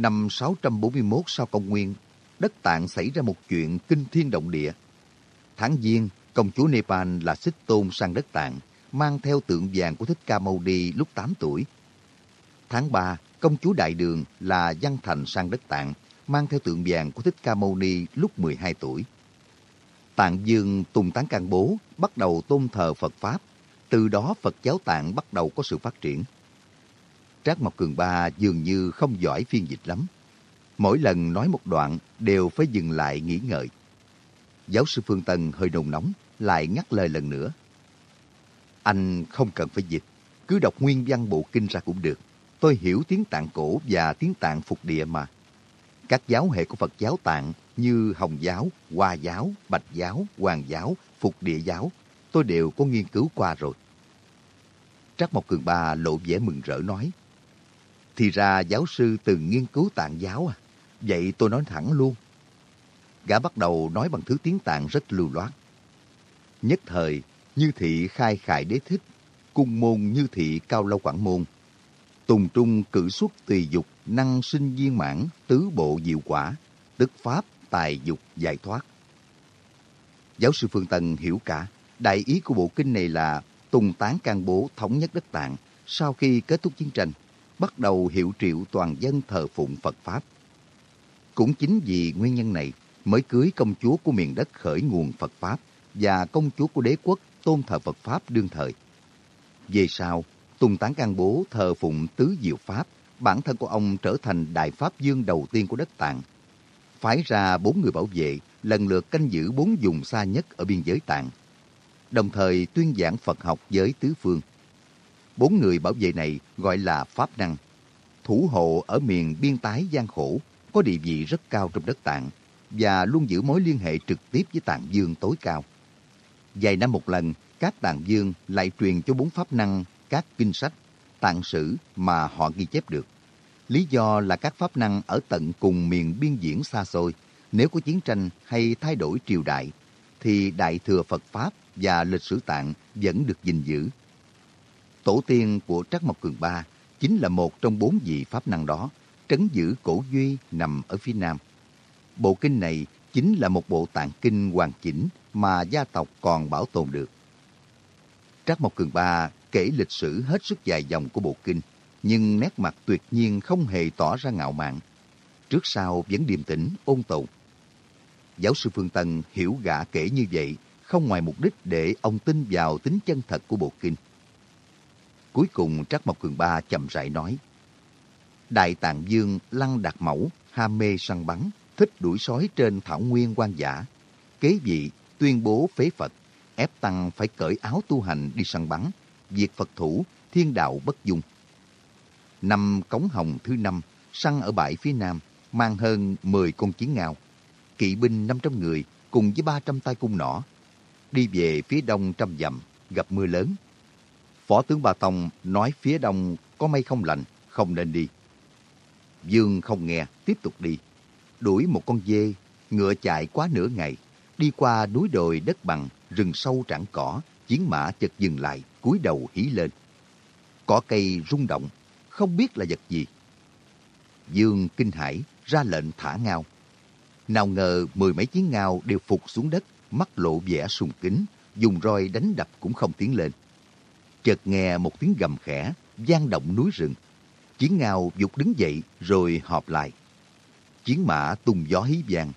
Năm 641 sau công nguyên, đất Tạng xảy ra một chuyện kinh thiên động địa. Tháng Giêng, công chúa Nepal là Xích Tôn sang đất Tạng, mang theo tượng vàng của Thích Ca Mâu Ni lúc 8 tuổi. Tháng 3, công chúa Đại Đường là Văn Thành sang đất Tạng, mang theo tượng vàng của Thích Ca Mâu Ni lúc 12 tuổi. Tạng Dương Tùng Tán Can Bố bắt đầu tôn thờ Phật Pháp, từ đó Phật giáo Tạng bắt đầu có sự phát triển. Trác Mộc Cường Ba dường như không giỏi phiên dịch lắm. Mỗi lần nói một đoạn đều phải dừng lại nghỉ ngợi. Giáo sư Phương Tân hơi nồng nóng, lại ngắt lời lần nữa. Anh không cần phải dịch, Cứ đọc nguyên văn bộ kinh ra cũng được. Tôi hiểu tiếng tạng cổ và tiếng tạng phục địa mà. Các giáo hệ của Phật giáo tạng như Hồng giáo, Hoa giáo, Bạch giáo, Hoàng giáo, Phục địa giáo, tôi đều có nghiên cứu qua rồi. Trác Mộc Cường Ba lộ vẻ mừng rỡ nói, thì ra giáo sư từng nghiên cứu tạng giáo à? Vậy tôi nói thẳng luôn. Gã bắt đầu nói bằng thứ tiếng tạng rất lưu loát. Nhất thời, như thị khai khải đế thích, cung môn như thị cao lâu quảng môn. Tùng trung cử xuất tùy dục, năng sinh viên mãn, tứ bộ diệu quả, tức pháp, tài dục, giải thoát. Giáo sư Phương Tân hiểu cả, đại ý của bộ kinh này là tùng tán can bố thống nhất đất tạng sau khi kết thúc chiến tranh, bắt đầu hiệu triệu toàn dân thờ phụng Phật Pháp. Cũng chính vì nguyên nhân này mới cưới công chúa của miền đất khởi nguồn Phật Pháp và công chúa của đế quốc tôn thờ Phật Pháp đương thời. Về sau, Tùng Tán Can Bố thờ phụng tứ diệu Pháp, bản thân của ông trở thành đại Pháp Dương đầu tiên của đất Tạng. Phái ra bốn người bảo vệ, lần lượt canh giữ bốn vùng xa nhất ở biên giới Tạng. Đồng thời tuyên giảng Phật học với tứ phương. Bốn người bảo vệ này gọi là Pháp Năng. Thủ hộ ở miền biên tái gian khổ, có địa vị rất cao trong đất Tạng và luôn giữ mối liên hệ trực tiếp với Tạng Dương tối cao. Vài năm một lần, các Tạng Dương lại truyền cho bốn Pháp Năng các kinh sách, tạng sử mà họ ghi chép được. Lý do là các pháp năng ở tận cùng miền biên diễn xa xôi, nếu có chiến tranh hay thay đổi triều đại, thì Đại Thừa Phật Pháp và lịch sử tạng vẫn được gìn giữ. Tổ tiên của Trác Mộc Cường Ba chính là một trong bốn vị pháp năng đó, trấn giữ cổ duy nằm ở phía nam. Bộ kinh này chính là một bộ tạng kinh hoàn chỉnh mà gia tộc còn bảo tồn được. Trác Mộc Cường Ba kể lịch sử hết sức dài dòng của bộ kinh, nhưng nét mặt tuyệt nhiên không hề tỏ ra ngạo mạn. Trước sau vẫn điềm tĩnh, ôn tồn. Giáo sư Phương Tân hiểu gã kể như vậy không ngoài mục đích để ông tin vào tính chân thật của bộ kinh. Cuối cùng Trác Mộc Cường Ba chậm rãi nói, Đại Tạng Dương Lăng đặt Mẫu ham mê săn bắn, thích đuổi sói trên thảo nguyên quan giả. Kế vị tuyên bố phế Phật, ép tăng phải cởi áo tu hành đi săn bắn, diệt Phật thủ, thiên đạo bất dung. Năm Cống Hồng thứ năm, săn ở bãi phía nam, mang hơn 10 con chiến ngao. Kỵ binh 500 người cùng với 300 tay cung nỏ. Đi về phía đông trăm dặm, gặp mưa lớn. Phó tướng Ba Tông nói phía đông có mây không lạnh, không nên đi. Dương không nghe, tiếp tục đi. Đuổi một con dê, ngựa chạy quá nửa ngày, đi qua núi đồi đất bằng, rừng sâu trảng cỏ, chiến mã chợt dừng lại, cúi đầu hí lên. Cỏ cây rung động, không biết là vật gì. Dương kinh hãi ra lệnh thả ngao. Nào ngờ mười mấy chiến ngao đều phục xuống đất, mắt lộ vẻ sùng kính, dùng roi đánh đập cũng không tiến lên. Chợt nghe một tiếng gầm khẽ, gian động núi rừng. Chiến ngao dục đứng dậy rồi họp lại. Chiến mã tung gió hí vàng.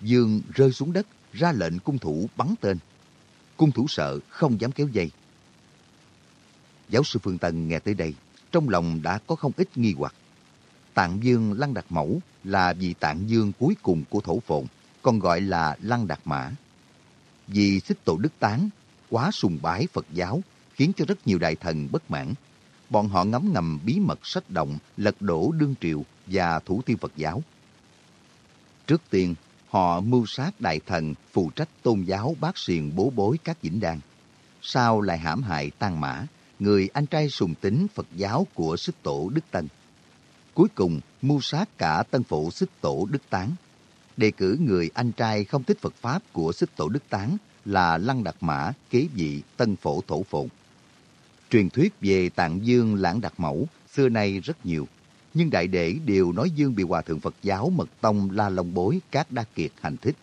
Dương rơi xuống đất, ra lệnh cung thủ bắn tên. Cung thủ sợ không dám kéo dây. Giáo sư Phương Tân nghe tới đây, trong lòng đã có không ít nghi hoặc. Tạng Dương Lăng Đạt Mẫu là vị tạng dương cuối cùng của thổ phồn, còn gọi là Lăng Đạt Mã. Vì xích tổ đức tán, quá sùng bái Phật giáo, khiến cho rất nhiều đại thần bất mãn. Bọn họ ngấm ngầm bí mật sách động, lật đổ đương triều và thủ tiêu Phật giáo. Trước tiên, họ mưu sát đại thần phụ trách tôn giáo bác xiền bố bối các vĩnh đan. Sau lại hãm hại tăng mã, người anh trai sùng tính Phật giáo của Sức Tổ Đức Tân. Cuối cùng, mưu sát cả tân phụ Sức Tổ Đức Tán. Đề cử người anh trai không thích Phật Pháp của Sức Tổ Đức Tán là Lăng Đạt Mã kế vị tân phổ thổ phồn. Truyền thuyết về Tạng Dương Lãng đặc Mẫu xưa nay rất nhiều, nhưng đại đệ đều nói Dương bị Hòa Thượng Phật giáo Mật Tông La Long Bối các đa kiệt hành thích.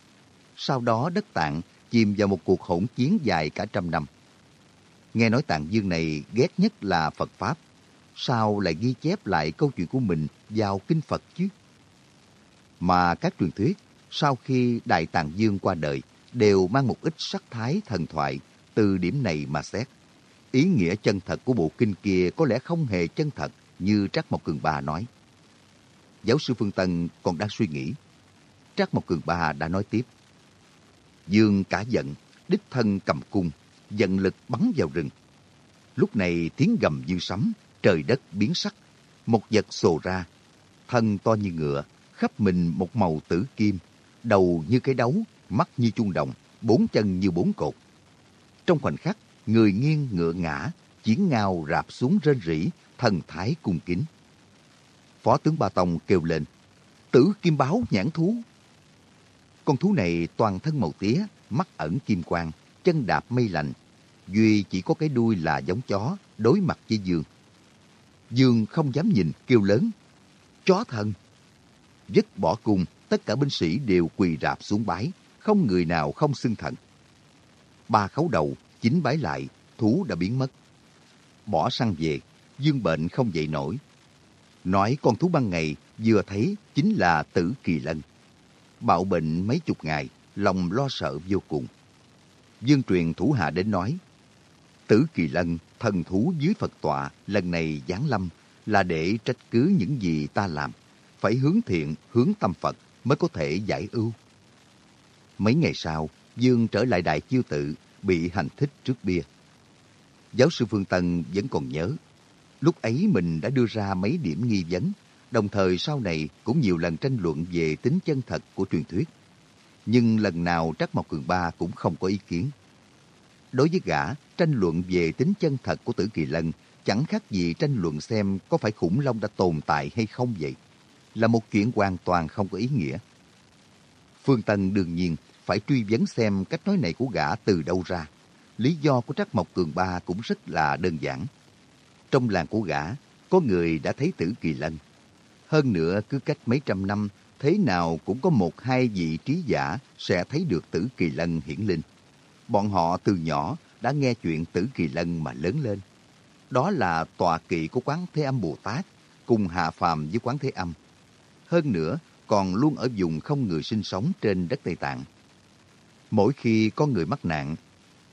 Sau đó đất Tạng chìm vào một cuộc hỗn chiến dài cả trăm năm. Nghe nói Tạng Dương này ghét nhất là Phật Pháp. Sao lại ghi chép lại câu chuyện của mình vào kinh Phật chứ? Mà các truyền thuyết, sau khi Đại Tạng Dương qua đời, đều mang một ít sắc thái thần thoại từ điểm này mà xét. Ý nghĩa chân thật của bộ kinh kia có lẽ không hề chân thật như Trác Mộc Cường Ba nói. Giáo sư Phương Tân còn đang suy nghĩ. Trác Mộc Cường Ba đã nói tiếp. Dương cả giận, đích thân cầm cung, dần lực bắn vào rừng. Lúc này tiếng gầm như sấm, trời đất biến sắc. Một vật sồ ra, thân to như ngựa, khắp mình một màu tử kim, đầu như cái đấu, mắt như chuông đồng, bốn chân như bốn cột. Trong khoảnh khắc, người nghiêng ngựa ngã, chiến ngao rạp xuống rên rỉ, thần thái cung kính. Phó tướng Ba Tông kêu lên, tử kim báo nhãn thú. Con thú này toàn thân màu tía, mắt ẩn kim quang, chân đạp mây lạnh. Duy chỉ có cái đuôi là giống chó, đối mặt với Dương. Dương không dám nhìn, kêu lớn, chó thần. Dứt bỏ cung, tất cả binh sĩ đều quỳ rạp xuống bái, không người nào không xưng thần. Ba khấu đầu, chính bái lại, thú đã biến mất. Bỏ săn về, dương bệnh không dậy nổi. Nói con thú ban ngày vừa thấy chính là tử kỳ lân. Bạo bệnh mấy chục ngày, lòng lo sợ vô cùng. Dương truyền thủ hạ đến nói, Tử kỳ lân, thần thú dưới Phật tọa, lần này giáng lâm là để trách cứ những gì ta làm. Phải hướng thiện, hướng tâm Phật mới có thể giải ưu. Mấy ngày sau, Dương trở lại Đại Chiêu Tự, bị hành thích trước bia. Giáo sư Phương Tân vẫn còn nhớ, lúc ấy mình đã đưa ra mấy điểm nghi vấn, đồng thời sau này cũng nhiều lần tranh luận về tính chân thật của truyền thuyết. Nhưng lần nào Trắc Mộc Cường Ba cũng không có ý kiến. Đối với gã, tranh luận về tính chân thật của Tử Kỳ Lân chẳng khác gì tranh luận xem có phải khủng long đã tồn tại hay không vậy. Là một chuyện hoàn toàn không có ý nghĩa. Phương Tân đương nhiên phải truy vấn xem cách nói này của gã từ đâu ra. Lý do của Trắc Mộc Cường Ba cũng rất là đơn giản. Trong làng của gã, có người đã thấy tử kỳ lân. Hơn nữa, cứ cách mấy trăm năm, thế nào cũng có một hai vị trí giả sẽ thấy được tử kỳ lân hiển linh. Bọn họ từ nhỏ đã nghe chuyện tử kỳ lân mà lớn lên. Đó là tòa kỵ của quán Thế Âm Bồ Tát, cùng hạ phàm với quán Thế Âm. Hơn nữa, còn luôn ở vùng không người sinh sống trên đất Tây Tạng. Mỗi khi có người mắc nạn,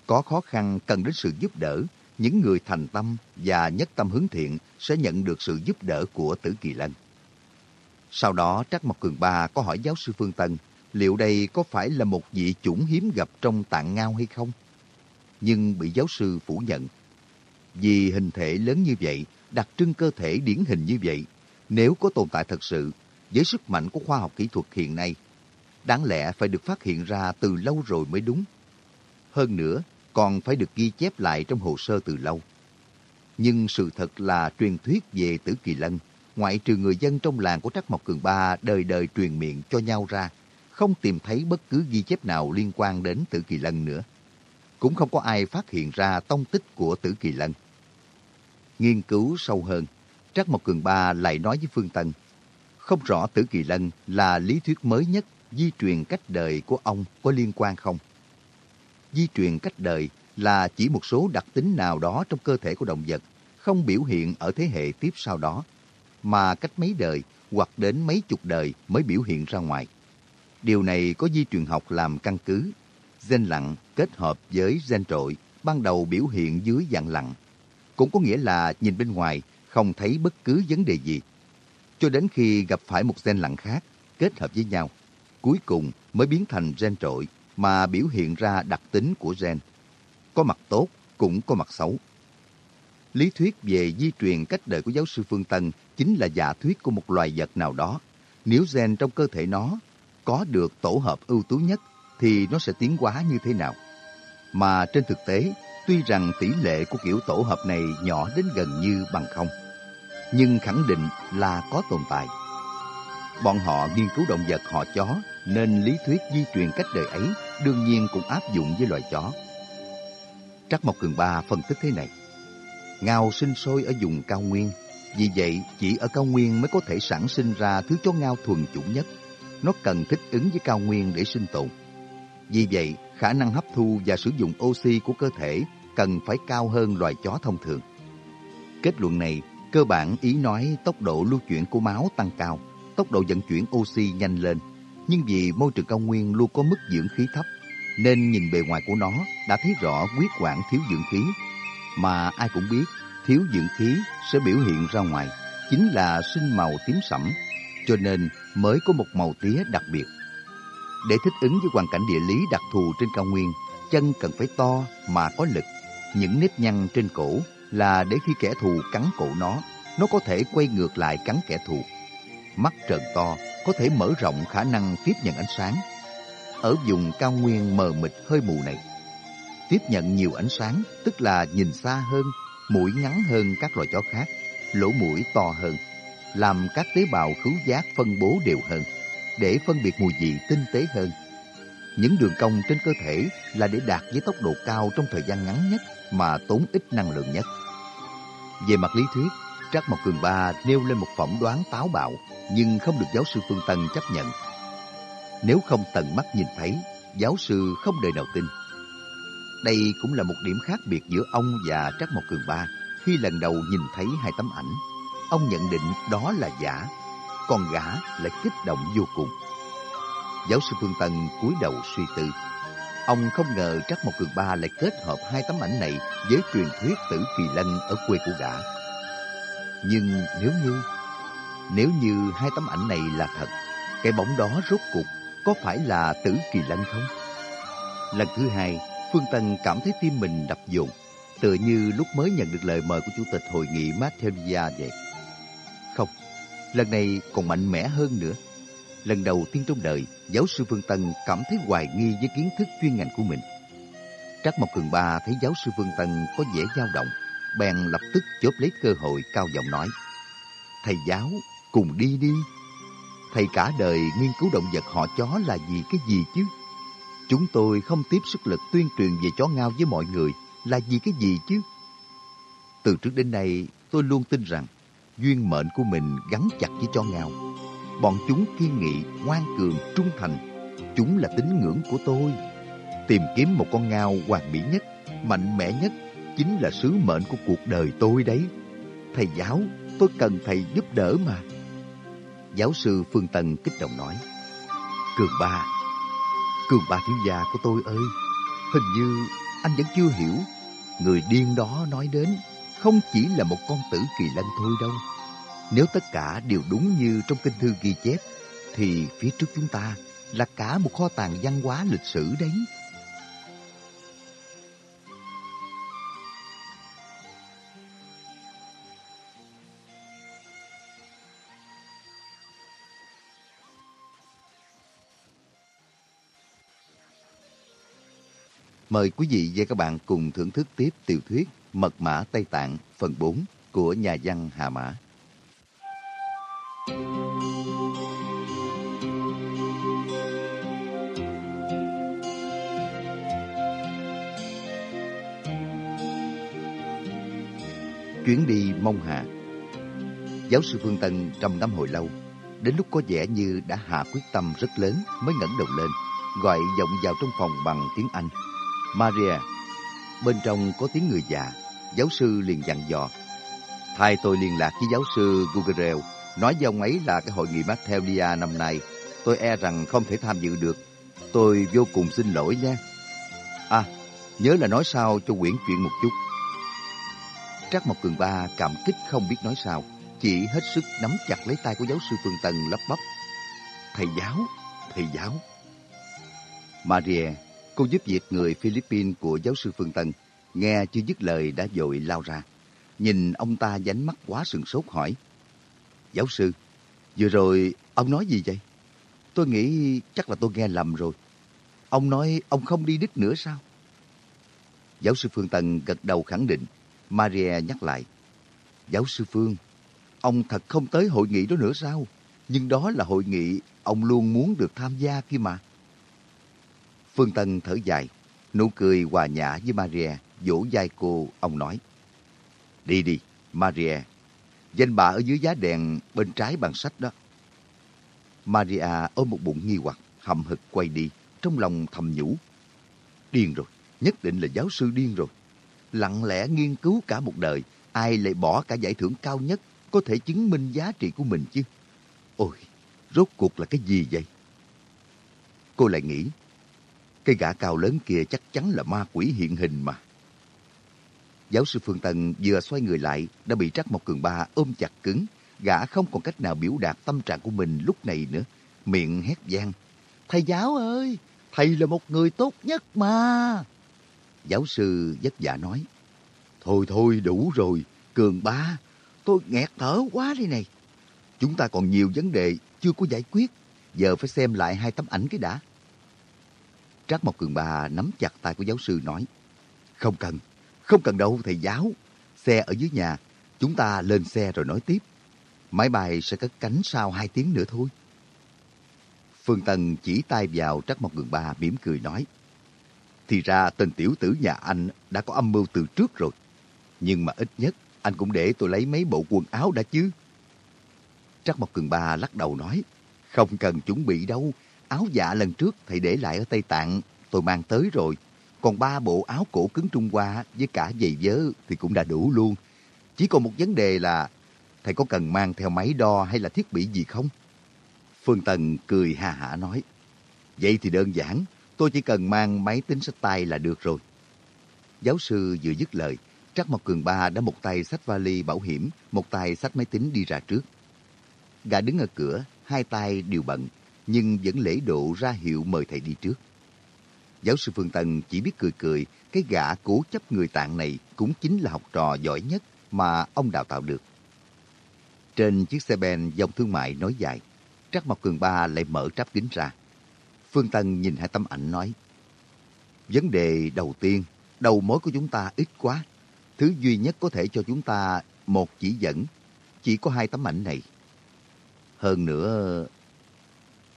có khó khăn cần đến sự giúp đỡ, những người thành tâm và nhất tâm hướng thiện sẽ nhận được sự giúp đỡ của Tử Kỳ Lân. Sau đó Trắc Mộc Cường Ba có hỏi giáo sư Phương Tân liệu đây có phải là một vị chủng hiếm gặp trong tạng ngao hay không? Nhưng bị giáo sư phủ nhận. Vì hình thể lớn như vậy, đặc trưng cơ thể điển hình như vậy, nếu có tồn tại thật sự, với sức mạnh của khoa học kỹ thuật hiện nay, đáng lẽ phải được phát hiện ra từ lâu rồi mới đúng. Hơn nữa, còn phải được ghi chép lại trong hồ sơ từ lâu. Nhưng sự thật là truyền thuyết về Tử Kỳ Lân, ngoại trừ người dân trong làng của Trắc Mộc Cường Ba đời đời truyền miệng cho nhau ra, không tìm thấy bất cứ ghi chép nào liên quan đến Tử Kỳ Lân nữa. Cũng không có ai phát hiện ra tông tích của Tử Kỳ Lân. Nghiên cứu sâu hơn, Trắc Mộc Cường Ba lại nói với Phương Tân, không rõ Tử Kỳ Lân là lý thuyết mới nhất di truyền cách đời của ông có liên quan không? Di truyền cách đời là chỉ một số đặc tính nào đó trong cơ thể của động vật không biểu hiện ở thế hệ tiếp sau đó, mà cách mấy đời hoặc đến mấy chục đời mới biểu hiện ra ngoài. Điều này có di truyền học làm căn cứ. Gen lặng kết hợp với gen trội ban đầu biểu hiện dưới dạng lặng. Cũng có nghĩa là nhìn bên ngoài không thấy bất cứ vấn đề gì. Cho đến khi gặp phải một gen lặng khác kết hợp với nhau, cuối cùng mới biến thành gen trội mà biểu hiện ra đặc tính của gen. Có mặt tốt, cũng có mặt xấu. Lý thuyết về di truyền cách đời của giáo sư Phương Tân chính là giả thuyết của một loài vật nào đó. Nếu gen trong cơ thể nó có được tổ hợp ưu tú nhất thì nó sẽ tiến hóa như thế nào. Mà trên thực tế, tuy rằng tỷ lệ của kiểu tổ hợp này nhỏ đến gần như bằng không, nhưng khẳng định là có tồn tại. Bọn họ nghiên cứu động vật họ chó, nên lý thuyết di truyền cách đời ấy đương nhiên cũng áp dụng với loài chó. Trắc Mộc Cường Ba phân tích thế này. Ngao sinh sôi ở vùng cao nguyên, vì vậy chỉ ở cao nguyên mới có thể sản sinh ra thứ chó ngao thuần chủng nhất. Nó cần thích ứng với cao nguyên để sinh tồn. Vì vậy, khả năng hấp thu và sử dụng oxy của cơ thể cần phải cao hơn loài chó thông thường. Kết luận này cơ bản ý nói tốc độ lưu chuyển của máu tăng cao, tốc độ vận chuyển oxy nhanh lên. Nhưng vì môi trường cao nguyên luôn có mức dưỡng khí thấp, nên nhìn bề ngoài của nó đã thấy rõ huyết quản thiếu dưỡng khí. Mà ai cũng biết, thiếu dưỡng khí sẽ biểu hiện ra ngoài, chính là sinh màu tím sẫm, cho nên mới có một màu tía đặc biệt. Để thích ứng với hoàn cảnh địa lý đặc thù trên cao nguyên, chân cần phải to mà có lực. Những nếp nhăn trên cổ là để khi kẻ thù cắn cổ nó, nó có thể quay ngược lại cắn kẻ thù. Mắt trợn to có thể mở rộng khả năng tiếp nhận ánh sáng. Ở vùng cao nguyên mờ mịt hơi mù này, tiếp nhận nhiều ánh sáng tức là nhìn xa hơn, mũi ngắn hơn các loài chó khác, lỗ mũi to hơn, làm các tế bào khứu giác phân bố đều hơn, để phân biệt mùi vị tinh tế hơn. Những đường cong trên cơ thể là để đạt với tốc độ cao trong thời gian ngắn nhất mà tốn ít năng lượng nhất. Về mặt lý thuyết, Trác Mộc Cường Ba nêu lên một phỏng đoán táo bạo nhưng không được giáo sư Phương Tân chấp nhận. Nếu không tận mắt nhìn thấy, giáo sư không đời nào tin. Đây cũng là một điểm khác biệt giữa ông và Trác Mộc Cường Ba khi lần đầu nhìn thấy hai tấm ảnh. Ông nhận định đó là giả, còn gã lại kích động vô cùng. Giáo sư Phương Tân cúi đầu suy tư. Ông không ngờ Trắc Mộc Cường Ba lại kết hợp hai tấm ảnh này với truyền thuyết tử kỳ lân ở quê của gã. Nhưng nếu như, nếu như hai tấm ảnh này là thật, cái bóng đó rốt cuộc có phải là tử kỳ lân không? Lần thứ hai, Phương Tân cảm thấy tim mình đập dồn, tựa như lúc mới nhận được lời mời của Chủ tịch Hội nghị Matheria vậy. Không, lần này còn mạnh mẽ hơn nữa. Lần đầu tiên trong đời, giáo sư Phương Tân cảm thấy hoài nghi với kiến thức chuyên ngành của mình. Trác Mộc Cường Ba thấy giáo sư Phương Tân có vẻ dao động, bèn lập tức chớp lấy cơ hội cao giọng nói. Thầy giáo, cùng đi đi. Thầy cả đời nghiên cứu động vật họ chó là gì cái gì chứ? Chúng tôi không tiếp sức lực tuyên truyền về chó ngao với mọi người là gì cái gì chứ? Từ trước đến nay, tôi luôn tin rằng duyên mệnh của mình gắn chặt với chó ngao. Bọn chúng kiên nghị, ngoan cường, trung thành. Chúng là tín ngưỡng của tôi. Tìm kiếm một con ngao hoàn mỹ nhất, mạnh mẽ nhất chính là sứ mệnh của cuộc đời tôi đấy. Thầy giáo, tôi cần thầy giúp đỡ mà. Giáo sư Phương Tân kích động nói. Cường ba, Cường ba thiếu gia của tôi ơi, hình như anh vẫn chưa hiểu. Người điên đó nói đến không chỉ là một con tử kỳ lân thôi đâu. Nếu tất cả đều đúng như trong kinh thư ghi chép, thì phía trước chúng ta là cả một kho tàng văn hóa lịch sử đấy. Mời quý vị và các bạn cùng thưởng thức tiếp tiểu thuyết Mật mã Tây Tạng phần 4 của nhà văn Hà Mã. Chuyến đi Mông Hà Giáo sư Phương Tân trầm ngâm hồi lâu, đến lúc có vẻ như đã hạ quyết tâm rất lớn mới ngẩng đầu lên, gọi giọng vào trong phòng bằng tiếng Anh. Maria, bên trong có tiếng người già, giáo sư liền dặn dò. Thay tôi liên lạc với giáo sư Gugerel, nói với ông ấy là cái hội nghị Mathelia năm nay, tôi e rằng không thể tham dự được. Tôi vô cùng xin lỗi nha. À, nhớ là nói sao cho quyển chuyện một chút. Trác Mộc Cường Ba cảm kích không biết nói sao, chỉ hết sức nắm chặt lấy tay của giáo sư Phương Tần lắp bắp. Thầy giáo, thầy giáo. Maria, cô giúp việc người Philippines của giáo sư Phương Tân, nghe chưa dứt lời đã dội lao ra. Nhìn ông ta dánh mắt quá sừng sốt hỏi. Giáo sư, vừa rồi ông nói gì vậy? Tôi nghĩ chắc là tôi nghe lầm rồi. Ông nói ông không đi Đức nữa sao? Giáo sư Phương Tân gật đầu khẳng định. Maria nhắc lại. Giáo sư Phương, ông thật không tới hội nghị đó nữa sao? Nhưng đó là hội nghị ông luôn muốn được tham gia kia mà. Phương Tân thở dài, nụ cười hòa nhã với Maria, vỗ vai cô, ông nói. Đi đi, Maria. Danh bà ở dưới giá đèn bên trái bàn sách đó. Maria ôm một bụng nghi hoặc, hầm hực quay đi, trong lòng thầm nhủ. Điên rồi, nhất định là giáo sư điên rồi. Lặng lẽ nghiên cứu cả một đời, ai lại bỏ cả giải thưởng cao nhất có thể chứng minh giá trị của mình chứ? Ôi, rốt cuộc là cái gì vậy? Cô lại nghĩ, cái gã cao lớn kia chắc chắn là ma quỷ hiện hình mà. Giáo sư Phương Tân vừa xoay người lại đã bị Trác Mộc Cường Ba ôm chặt cứng. Gã không còn cách nào biểu đạt tâm trạng của mình lúc này nữa. Miệng hét vang. Thầy giáo ơi, thầy là một người tốt nhất mà. Giáo sư vất vả nói. Thôi thôi đủ rồi, Cường ba, tôi nghẹt thở quá đi này. Chúng ta còn nhiều vấn đề chưa có giải quyết, giờ phải xem lại hai tấm ảnh cái đã. Trác Mộc Cường ba nắm chặt tay của giáo sư nói, không cần, không cần đâu thầy giáo, xe ở dưới nhà, chúng ta lên xe rồi nói tiếp. Máy bay sẽ cất cánh sau hai tiếng nữa thôi. Phương Tân chỉ tay vào Trác Mộc Cường Ba mỉm cười nói. Thì ra tên tiểu tử nhà anh đã có âm mưu từ trước rồi. Nhưng mà ít nhất anh cũng để tôi lấy mấy bộ quần áo đã chứ. Trác Mộc Cường Ba lắc đầu nói. Không cần chuẩn bị đâu. Áo dạ lần trước thầy để lại ở Tây Tạng tôi mang tới rồi. Còn ba bộ áo cổ cứng Trung Hoa với cả giày vớ thì cũng đã đủ luôn. Chỉ còn một vấn đề là thầy có cần mang theo máy đo hay là thiết bị gì không? Phương Tần cười hà hả nói, vậy thì đơn giản, tôi chỉ cần mang máy tính sách tay là được rồi. Giáo sư vừa dứt lời, Trắc Mộc Cường Ba đã một tay sách vali bảo hiểm, một tay sách máy tính đi ra trước. Gã đứng ở cửa, hai tay đều bận, nhưng vẫn lễ độ ra hiệu mời thầy đi trước. Giáo sư Phương Tân chỉ biết cười cười, cái gã cố chấp người tạng này cũng chính là học trò giỏi nhất mà ông đào tạo được. Trên chiếc xe ben dòng thương mại nói dài, Trắc Mộc Cường Ba lại mở tráp kính ra. Phương Tân nhìn hai tấm ảnh nói, Vấn đề đầu tiên, đầu mối của chúng ta ít quá. Thứ duy nhất có thể cho chúng ta một chỉ dẫn, chỉ có hai tấm ảnh này. Hơn nữa,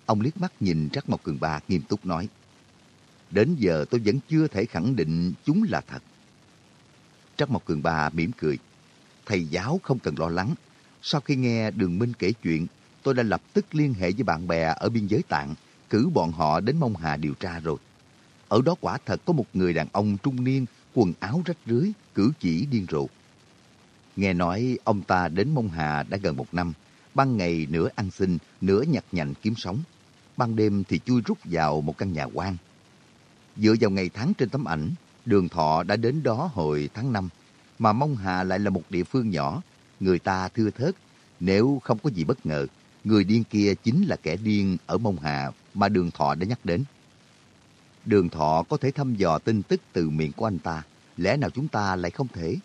ông liếc mắt nhìn Trắc Mộc Cường Ba nghiêm túc nói, Đến giờ tôi vẫn chưa thể khẳng định chúng là thật. Trắc Mộc Cường Ba mỉm cười. Thầy giáo không cần lo lắng. Sau khi nghe Đường Minh kể chuyện, tôi đã lập tức liên hệ với bạn bè ở biên giới tạng, cử bọn họ đến Mông Hà điều tra rồi. Ở đó quả thật có một người đàn ông trung niên, quần áo rách rưới, cử chỉ điên rồ. Nghe nói ông ta đến Mông Hà đã gần một năm, ban ngày nửa ăn xin, nửa nhặt nhạnh kiếm sống. Ban đêm thì chui rút vào một căn nhà quan. Dựa vào ngày tháng trên tấm ảnh, đường thọ đã đến đó hồi tháng 5, mà Mông Hà lại là một địa phương nhỏ, người ta thưa thớt. Nếu không có gì bất ngờ, người điên kia chính là kẻ điên ở Mông Hà mà Đường Thọ đã nhắc đến. Đường Thọ có thể thăm dò tin tức từ miệng của anh ta, lẽ nào chúng ta lại không thể?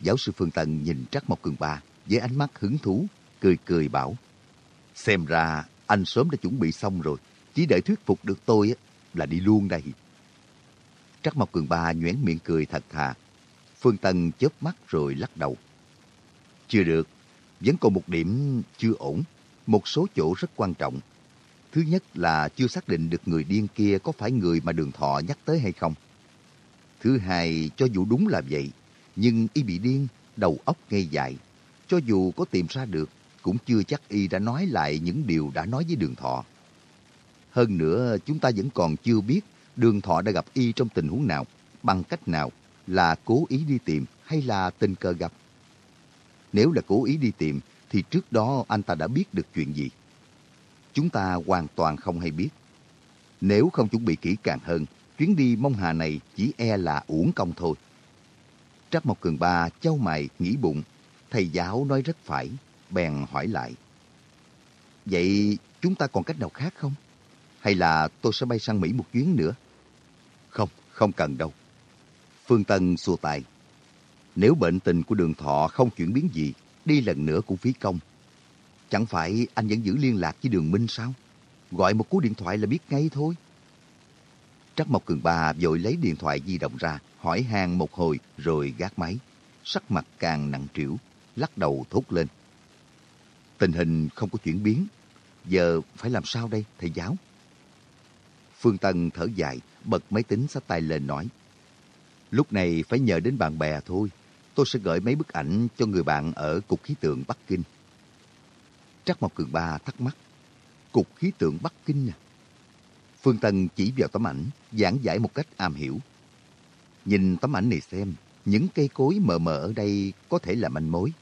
Giáo sư Phương Tần nhìn Trắc Mộc Cường Ba với ánh mắt hứng thú, cười cười bảo. Xem ra anh sớm đã chuẩn bị xong rồi, chỉ đợi thuyết phục được tôi là đi luôn đây. Trắc Mộc Cường Ba nhoẻn miệng cười thật thà. Phương Tân chớp mắt rồi lắc đầu. Chưa được, vẫn còn một điểm chưa ổn, một số chỗ rất quan trọng. Thứ nhất là chưa xác định được người điên kia có phải người mà đường thọ nhắc tới hay không. Thứ hai, cho dù đúng là vậy, nhưng y bị điên, đầu óc ngây dại. Cho dù có tìm ra được, cũng chưa chắc y đã nói lại những điều đã nói với đường thọ. Hơn nữa, chúng ta vẫn còn chưa biết đường thọ đã gặp y trong tình huống nào, bằng cách nào, là cố ý đi tìm hay là tình cờ gặp. Nếu là cố ý đi tìm, thì trước đó anh ta đã biết được chuyện gì. Chúng ta hoàn toàn không hay biết. Nếu không chuẩn bị kỹ càng hơn, chuyến đi mông hà này chỉ e là uổng công thôi. Trắc Mộc Cường Ba châu mày nghĩ bụng, thầy giáo nói rất phải, bèn hỏi lại. Vậy chúng ta còn cách nào khác không? Hay là tôi sẽ bay sang Mỹ một chuyến nữa? Không, không cần đâu. Phương Tân xua tay. Nếu bệnh tình của đường thọ không chuyển biến gì, đi lần nữa cũng phí công. Chẳng phải anh vẫn giữ liên lạc với đường Minh sao? Gọi một cú điện thoại là biết ngay thôi. Trắc Mộc Cường Ba vội lấy điện thoại di động ra, hỏi han một hồi rồi gác máy. Sắc mặt càng nặng trĩu, lắc đầu thốt lên. Tình hình không có chuyển biến. Giờ phải làm sao đây, thầy giáo? Phương Tân thở dài, bật máy tính sách tay lên nói. Lúc này phải nhờ đến bạn bè thôi. Tôi sẽ gửi mấy bức ảnh cho người bạn ở Cục Khí tượng Bắc Kinh. Trắc Mộc Cường Ba thắc mắc. Cục Khí tượng Bắc Kinh à? Phương Tân chỉ vào tấm ảnh, giảng giải một cách am hiểu. Nhìn tấm ảnh này xem, những cây cối mờ mờ ở đây có thể là manh mối.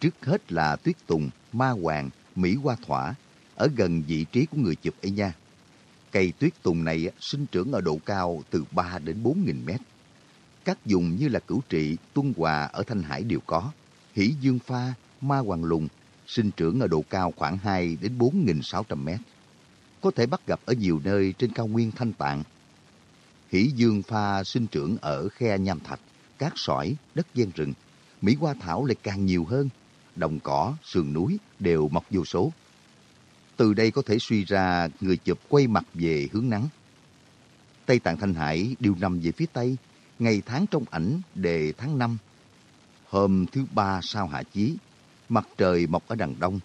Trước hết là tuyết tùng, ma hoàng, mỹ hoa thỏa, ở gần vị trí của người chụp ấy nha. Cây tuyết tùng này sinh trưởng ở độ cao từ 3 đến 4 nghìn mét các dùng như là cửu trị, tuân hòa ở Thanh Hải đều có. Hỷ Dương Pha, Ma Hoàng Lùng, sinh trưởng ở độ cao khoảng 2 đến 4.600 mét. Có thể bắt gặp ở nhiều nơi trên cao nguyên Thanh Tạng. Hỷ Dương Pha sinh trưởng ở khe Nham Thạch, cát sỏi, đất gian rừng. Mỹ hoa thảo lại càng nhiều hơn. Đồng cỏ, sườn núi đều mọc vô số. Từ đây có thể suy ra người chụp quay mặt về hướng nắng. Tây Tạng Thanh Hải đều nằm về phía Tây, ngày tháng trong ảnh đề tháng 5. Hôm thứ ba sau hạ chí, mặt trời mọc ở đằng đông,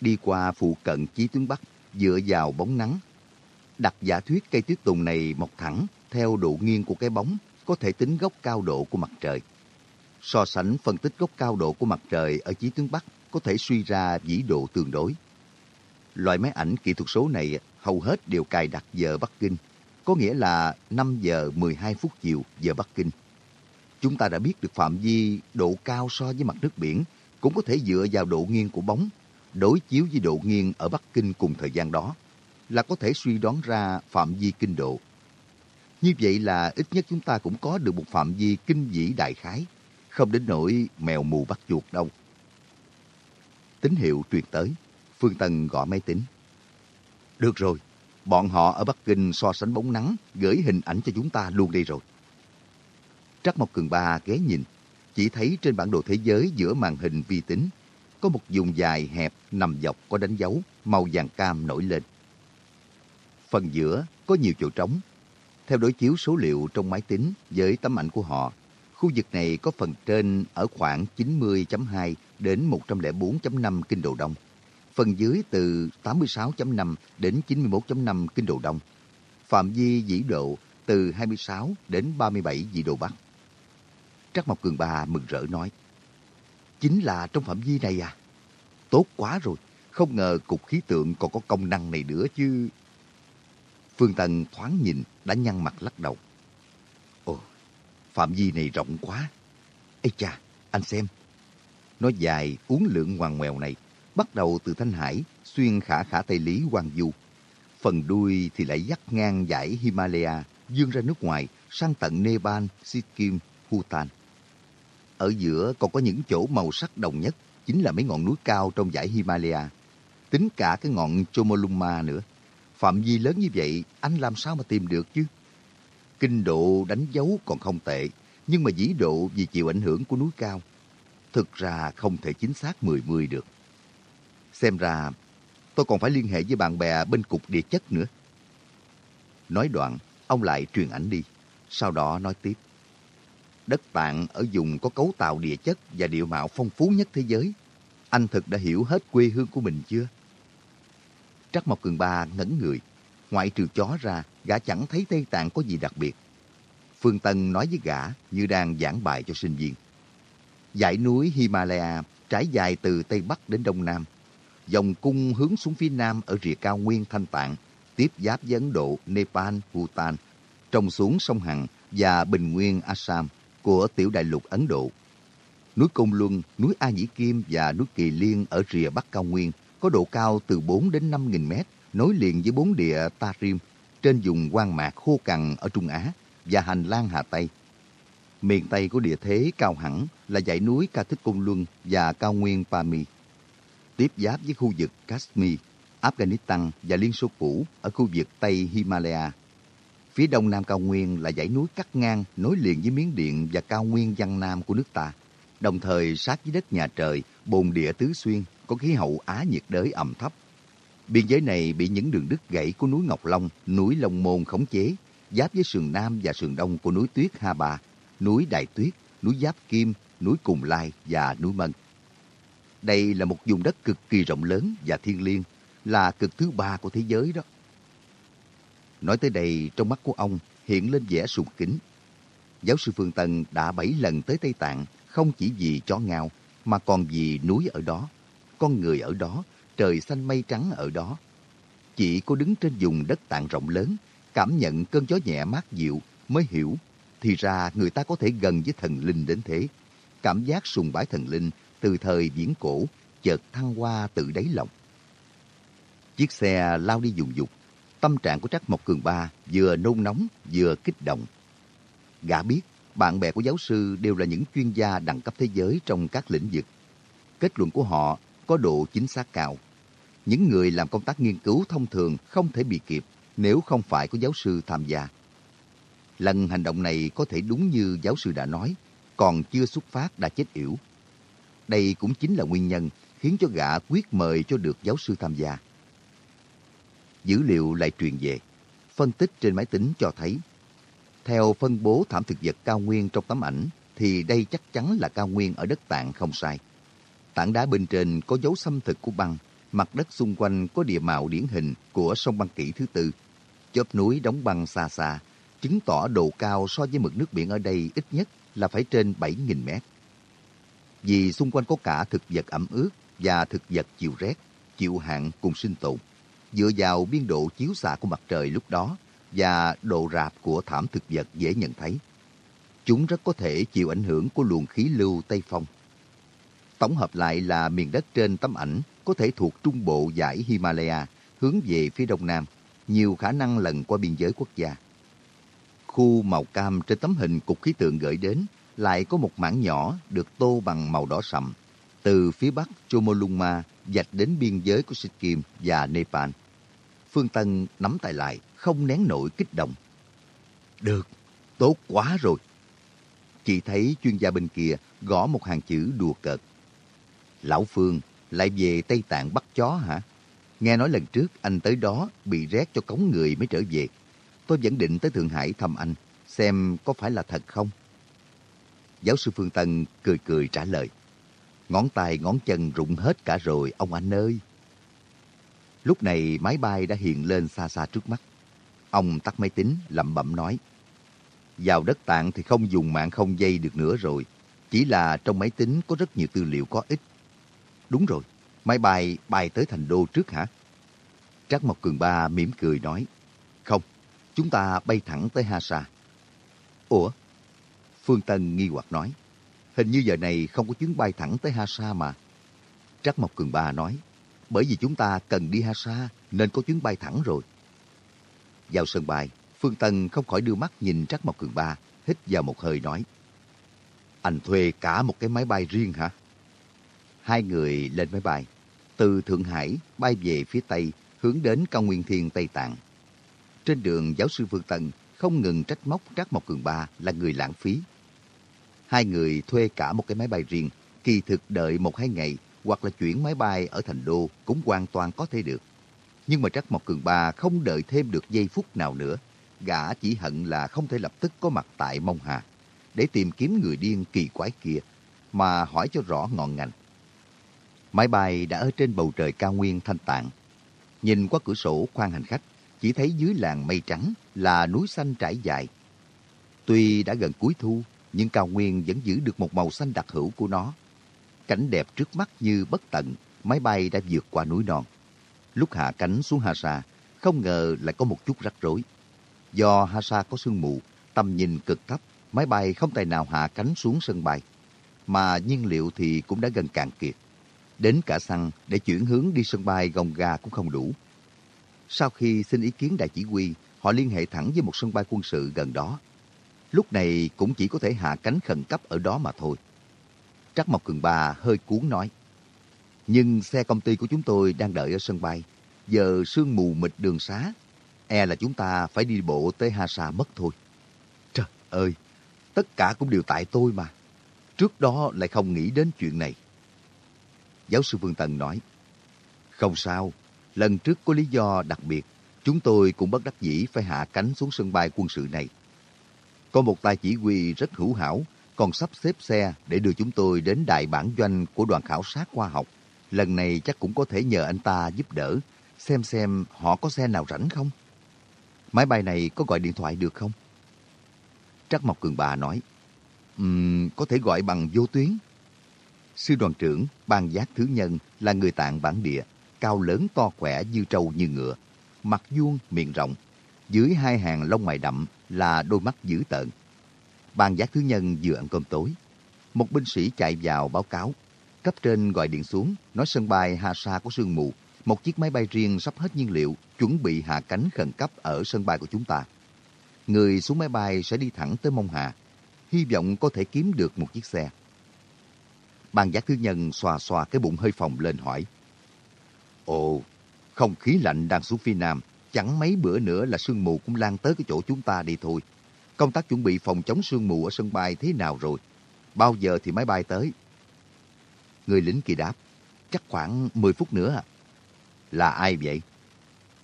đi qua phụ cận chí tướng Bắc, dựa vào bóng nắng. Đặt giả thuyết cây tuyết tùng này mọc thẳng theo độ nghiêng của cái bóng, có thể tính góc cao độ của mặt trời. So sánh phân tích góc cao độ của mặt trời ở chí tướng Bắc có thể suy ra vĩ độ tương đối. Loại máy ảnh kỹ thuật số này hầu hết đều cài đặt giờ Bắc Kinh, có nghĩa là 5 giờ 12 phút chiều giờ Bắc Kinh. Chúng ta đã biết được phạm vi độ cao so với mặt nước biển cũng có thể dựa vào độ nghiêng của bóng, đối chiếu với độ nghiêng ở Bắc Kinh cùng thời gian đó, là có thể suy đoán ra phạm vi kinh độ. Như vậy là ít nhất chúng ta cũng có được một phạm vi kinh dĩ đại khái, không đến nỗi mèo mù bắt chuột đâu. Tín hiệu truyền tới, Phương Tân gọi máy tính. Được rồi, bọn họ ở Bắc Kinh so sánh bóng nắng, gửi hình ảnh cho chúng ta luôn đây rồi. Trắc Mộc Cường Ba ghé nhìn, chỉ thấy trên bản đồ thế giới giữa màn hình vi tính có một vùng dài hẹp nằm dọc có đánh dấu màu vàng cam nổi lên. Phần giữa có nhiều chỗ trống. Theo đối chiếu số liệu trong máy tính với tấm ảnh của họ, khu vực này có phần trên ở khoảng 90.2 đến 104.5 kinh độ đông, phần dưới từ 86.5 đến 91.5 kinh độ đông, phạm vi dĩ độ từ 26 đến 37 dị độ bắc. Trắc Mộc Cường Ba mừng rỡ nói, Chính là trong phạm vi này à? Tốt quá rồi, không ngờ cục khí tượng còn có công năng này nữa chứ. Phương Tân thoáng nhìn đã nhăn mặt lắc đầu. Phạm vi này rộng quá. Ê cha, anh xem. Nó dài, uốn lượn ngoằn ngoèo này, bắt đầu từ Thanh Hải, xuyên khả khả Tây Lý Hoàng Du. Phần đuôi thì lại dắt ngang dãy Himalaya, dương ra nước ngoài, sang tận Nepal, Sikkim, Bhutan. Ở giữa còn có những chỗ màu sắc đồng nhất, chính là mấy ngọn núi cao trong dãy Himalaya. Tính cả cái ngọn Chomolungma nữa. Phạm vi lớn như vậy, anh làm sao mà tìm được chứ? Kinh độ đánh dấu còn không tệ, nhưng mà dĩ độ vì chịu ảnh hưởng của núi cao. Thực ra không thể chính xác 10-10 được. Xem ra, tôi còn phải liên hệ với bạn bè bên cục địa chất nữa. Nói đoạn, ông lại truyền ảnh đi. Sau đó nói tiếp. Đất Tạng ở vùng có cấu tạo địa chất và địa mạo phong phú nhất thế giới. Anh thực đã hiểu hết quê hương của mình chưa? Trắc Mộc Cường Ba ngẩn người. Ngoại trừ chó ra, gã chẳng thấy Tây Tạng có gì đặc biệt. Phương Tân nói với gã như đang giảng bài cho sinh viên. Dãy núi Himalaya trải dài từ Tây Bắc đến Đông Nam. Dòng cung hướng xuống phía Nam ở rìa cao nguyên Thanh Tạng, tiếp giáp với Ấn Độ, Nepal, Bhutan, trông xuống sông Hằng và bình nguyên Assam của tiểu đại lục Ấn Độ. Núi Côn Luân, núi A Nhĩ Kim và núi Kỳ Liên ở rìa Bắc Cao Nguyên có độ cao từ 4 đến 5 nghìn mét, nối liền với bốn địa Tarim trên vùng quan mạc khô cằn ở Trung Á và hành lang Hà Tây. Miền Tây của địa thế cao hẳn là dãy núi Ca Thích Côn Luân và cao nguyên Pami. Tiếp giáp với khu vực Kashmir, Afghanistan và Liên Xô cũ ở khu vực Tây Himalaya Phía đông nam cao nguyên là dãy núi cắt ngang nối liền với Miến Điện và cao nguyên văn nam của nước ta. Đồng thời sát với đất nhà trời, bồn địa tứ xuyên, có khí hậu Á nhiệt đới ẩm thấp. Biên giới này bị những đường đứt gãy của núi Ngọc Long, núi Long Môn khống chế, giáp với sườn nam và sườn đông của núi Tuyết Ha Bà, núi Đại Tuyết, núi Giáp Kim, núi Cùng Lai và núi Mân. Đây là một vùng đất cực kỳ rộng lớn và thiêng liêng, là cực thứ ba của thế giới đó. Nói tới đây, trong mắt của ông hiện lên vẻ sùng kính. Giáo sư Phương Tân đã bảy lần tới Tây Tạng, không chỉ vì chó ngao, mà còn vì núi ở đó, con người ở đó, trời xanh mây trắng ở đó. Chỉ có đứng trên vùng đất tạng rộng lớn, cảm nhận cơn gió nhẹ mát dịu mới hiểu, thì ra người ta có thể gần với thần linh đến thế. Cảm giác sùng bái thần linh từ thời viễn cổ chợt thăng hoa tự đáy lòng. Chiếc xe lao đi dùng dục, Tâm trạng của Trắc Mộc Cường Ba vừa nôn nóng vừa kích động. Gã biết bạn bè của giáo sư đều là những chuyên gia đẳng cấp thế giới trong các lĩnh vực. Kết luận của họ có độ chính xác cao. Những người làm công tác nghiên cứu thông thường không thể bị kịp nếu không phải có giáo sư tham gia. Lần hành động này có thể đúng như giáo sư đã nói, còn chưa xuất phát đã chết yểu. Đây cũng chính là nguyên nhân khiến cho gã quyết mời cho được giáo sư tham gia. Dữ liệu lại truyền về, phân tích trên máy tính cho thấy, theo phân bố thảm thực vật cao nguyên trong tấm ảnh, thì đây chắc chắn là cao nguyên ở đất tạng không sai. Tảng đá bên trên có dấu xâm thực của băng, mặt đất xung quanh có địa mạo điển hình của sông băng kỷ thứ tư. Chớp núi đóng băng xa xa, chứng tỏ độ cao so với mực nước biển ở đây ít nhất là phải trên 7.000 mét. Vì xung quanh có cả thực vật ẩm ướt và thực vật chịu rét, chịu hạn cùng sinh tồn. Dựa vào biên độ chiếu xạ của mặt trời lúc đó và độ rạp của thảm thực vật dễ nhận thấy, chúng rất có thể chịu ảnh hưởng của luồng khí lưu Tây Phong. Tổng hợp lại là miền đất trên tấm ảnh có thể thuộc trung bộ dải Himalaya hướng về phía đông nam, nhiều khả năng lần qua biên giới quốc gia. Khu màu cam trên tấm hình cục khí tượng gửi đến lại có một mảng nhỏ được tô bằng màu đỏ sậm, từ phía bắc Chomolungma dạch đến biên giới của Sikkim và Nepal. Phương Tân nắm tay lại, không nén nổi kích động. Được, tốt quá rồi. Chị thấy chuyên gia bên kia gõ một hàng chữ đùa cợt. Lão Phương, lại về Tây Tạng bắt chó hả? Nghe nói lần trước anh tới đó bị rét cho cống người mới trở về. Tôi vẫn định tới Thượng Hải thăm anh, xem có phải là thật không? Giáo sư Phương Tân cười cười trả lời. Ngón tay ngón chân rụng hết cả rồi, ông anh ơi. Lúc này máy bay đã hiện lên xa xa trước mắt. Ông tắt máy tính, lẩm bẩm nói. Vào đất tạng thì không dùng mạng không dây được nữa rồi. Chỉ là trong máy tính có rất nhiều tư liệu có ích. Đúng rồi, máy bay bay tới thành đô trước hả? Trác Mộc Cường Ba mỉm cười nói. Không, chúng ta bay thẳng tới Ha Sa. Ủa? Phương Tân nghi hoặc nói. Hình như giờ này không có chuyến bay thẳng tới Ha Sa mà. Trác Mộc Cường Ba nói. Bởi vì chúng ta cần đi Ha Sa nên có chuyến bay thẳng rồi. Vào sân bay, Phương Tân không khỏi đưa mắt nhìn Trác Mộc Cường Ba, hít vào một hơi nói. Anh thuê cả một cái máy bay riêng hả? Hai người lên máy bay, từ Thượng Hải bay về phía Tây, hướng đến cao nguyên thiên Tây Tạng. Trên đường, giáo sư Phương Tân không ngừng trách móc Trác Mộc Cường Ba là người lãng phí. Hai người thuê cả một cái máy bay riêng, kỳ thực đợi một hai ngày hoặc là chuyển máy bay ở thành đô cũng hoàn toàn có thể được. Nhưng mà Trác Mộc Cường Ba không đợi thêm được giây phút nào nữa. Gã chỉ hận là không thể lập tức có mặt tại Mông Hà để tìm kiếm người điên kỳ quái kia mà hỏi cho rõ ngọn ngành. Máy bay đã ở trên bầu trời cao nguyên thanh tạng. Nhìn qua cửa sổ khoang hành khách, chỉ thấy dưới làng mây trắng là núi xanh trải dài. Tuy đã gần cuối thu, nhưng cao nguyên vẫn giữ được một màu xanh đặc hữu của nó. Cảnh đẹp trước mắt như bất tận, máy bay đã vượt qua núi non. Lúc hạ cánh xuống Hasa, không ngờ lại có một chút rắc rối. Do Hasa có sương mù, tầm nhìn cực thấp, máy bay không tài nào hạ cánh xuống sân bay. Mà nhiên liệu thì cũng đã gần cạn kiệt. Đến cả xăng để chuyển hướng đi sân bay gồng gà cũng không đủ. Sau khi xin ý kiến đại chỉ huy, họ liên hệ thẳng với một sân bay quân sự gần đó. Lúc này cũng chỉ có thể hạ cánh khẩn cấp ở đó mà thôi. Trắc Mộc Cường Ba hơi cuốn nói. Nhưng xe công ty của chúng tôi đang đợi ở sân bay. Giờ sương mù mịt đường xá. E là chúng ta phải đi bộ tới Hà Sa mất thôi. Trời ơi, tất cả cũng đều tại tôi mà. Trước đó lại không nghĩ đến chuyện này. Giáo sư Vương Tần nói. Không sao, lần trước có lý do đặc biệt. Chúng tôi cũng bất đắc dĩ phải hạ cánh xuống sân bay quân sự này. Có một tài chỉ huy rất hữu hảo, còn sắp xếp xe để đưa chúng tôi đến đại bản doanh của đoàn khảo sát khoa học. Lần này chắc cũng có thể nhờ anh ta giúp đỡ, xem xem họ có xe nào rảnh không. Máy bay này có gọi điện thoại được không? Trắc Mộc Cường Bà nói, um, có thể gọi bằng vô tuyến. Sư đoàn trưởng, ban giác thứ nhân là người tạng bản địa, cao lớn to khỏe như trâu như ngựa, mặt vuông miệng rộng. Dưới hai hàng lông mày đậm là đôi mắt dữ tợn. Ban giác thứ nhân vừa ăn cơm tối. Một binh sĩ chạy vào báo cáo. Cấp trên gọi điện xuống, nói sân bay Hasa có sương mù. Một chiếc máy bay riêng sắp hết nhiên liệu, chuẩn bị hạ cánh khẩn cấp ở sân bay của chúng ta. Người xuống máy bay sẽ đi thẳng tới Mông Hà. Hy vọng có thể kiếm được một chiếc xe. Ban giác thứ nhân xòa xòa cái bụng hơi phồng lên hỏi. Ồ, không khí lạnh đang xuống phía nam. Chẳng mấy bữa nữa là sương mù cũng lan tới cái chỗ chúng ta đi thôi. Công tác chuẩn bị phòng chống sương mù ở sân bay thế nào rồi? bao giờ thì máy bay tới? Người lính kỳ đáp, chắc khoảng 10 phút nữa à. Là ai vậy?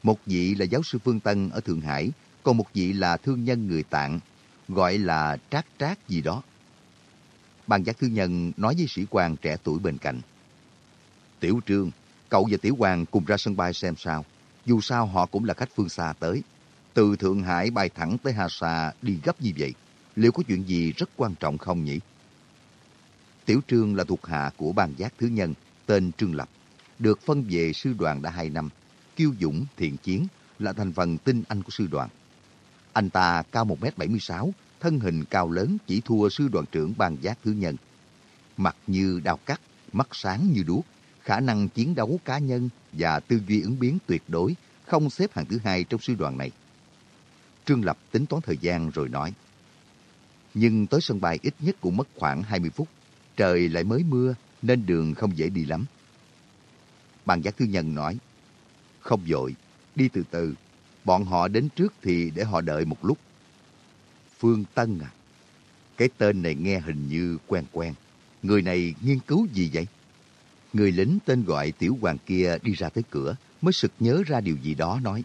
Một vị là giáo sư Phương Tân ở Thượng Hải, còn một vị là thương nhân người Tạng, gọi là Trác Trác gì đó bàn giác thư nhân nói với sĩ quan trẻ tuổi bên cạnh. Tiểu Trương, cậu và Tiểu Hoàng cùng ra sân bay xem sao. Dù sao họ cũng là khách phương xa tới. Từ Thượng Hải bay thẳng tới Hà Sa đi gấp như vậy. Liệu có chuyện gì rất quan trọng không nhỉ? Tiểu Trương là thuộc hạ của ban giác thứ nhân, tên Trương Lập. Được phân về sư đoàn đã hai năm. Kiêu dũng, thiện chiến, là thành phần tinh anh của sư đoàn. Anh ta cao 1m76, thân hình cao lớn chỉ thua sư đoàn trưởng ban giác thứ nhân. Mặt như đao cắt, mắt sáng như đuốc, khả năng chiến đấu cá nhân và tư duy ứng biến tuyệt đối, không xếp hạng thứ hai trong sư đoàn này. Trương Lập tính toán thời gian rồi nói. Nhưng tới sân bay ít nhất cũng mất khoảng 20 phút. Trời lại mới mưa nên đường không dễ đi lắm. Bàn giác thư nhân nói. Không vội, đi từ từ. Bọn họ đến trước thì để họ đợi một lúc. Phương Tân à? Cái tên này nghe hình như quen quen. Người này nghiên cứu gì vậy? Người lính tên gọi Tiểu Hoàng kia đi ra tới cửa, mới sực nhớ ra điều gì đó nói.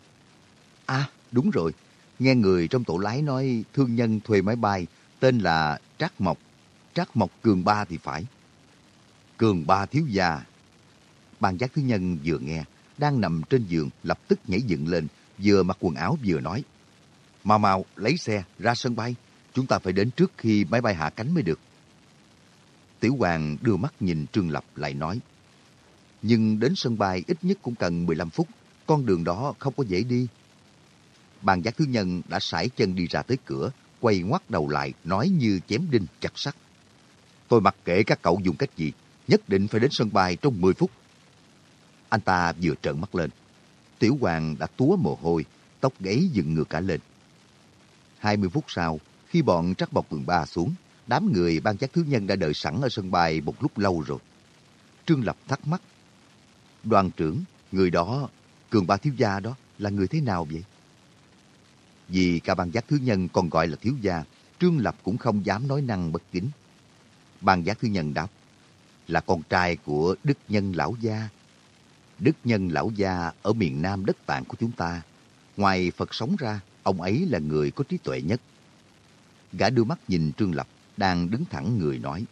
À, đúng rồi. Nghe người trong tổ lái nói thương nhân thuê máy bay tên là Trác Mộc. Trác Mộc Cường Ba thì phải. Cường Ba thiếu gia. Ban giác thứ nhân vừa nghe, đang nằm trên giường lập tức nhảy dựng lên, vừa mặc quần áo vừa nói. Mau mau, lấy xe, ra sân bay. Chúng ta phải đến trước khi máy bay hạ cánh mới được. Tiểu Hoàng đưa mắt nhìn Trương Lập lại nói. Nhưng đến sân bay ít nhất cũng cần 15 phút. Con đường đó không có dễ đi. Bàn giác thứ nhân đã sải chân đi ra tới cửa, quay ngoắt đầu lại, nói như chém đinh chặt sắt. Tôi mặc kệ các cậu dùng cách gì, nhất định phải đến sân bay trong 10 phút. Anh ta vừa trợn mắt lên. Tiểu Hoàng đã túa mồ hôi, tóc gáy dựng ngược cả lên. 20 phút sau, khi bọn trắc bọc quần ba xuống, đám người ban giác thứ nhân đã đợi sẵn ở sân bay một lúc lâu rồi. Trương Lập thắc mắc. Đoàn trưởng, người đó, cường ba thiếu gia đó, là người thế nào vậy? Vì cả ban giác thứ nhân còn gọi là thiếu gia, Trương Lập cũng không dám nói năng bất kính. Ban giác thứ nhân đáp, là con trai của Đức Nhân Lão Gia. Đức Nhân Lão Gia ở miền Nam đất tạng của chúng ta. Ngoài Phật sống ra, ông ấy là người có trí tuệ nhất. Gã đưa mắt nhìn Trương Lập, đang đứng thẳng người nói.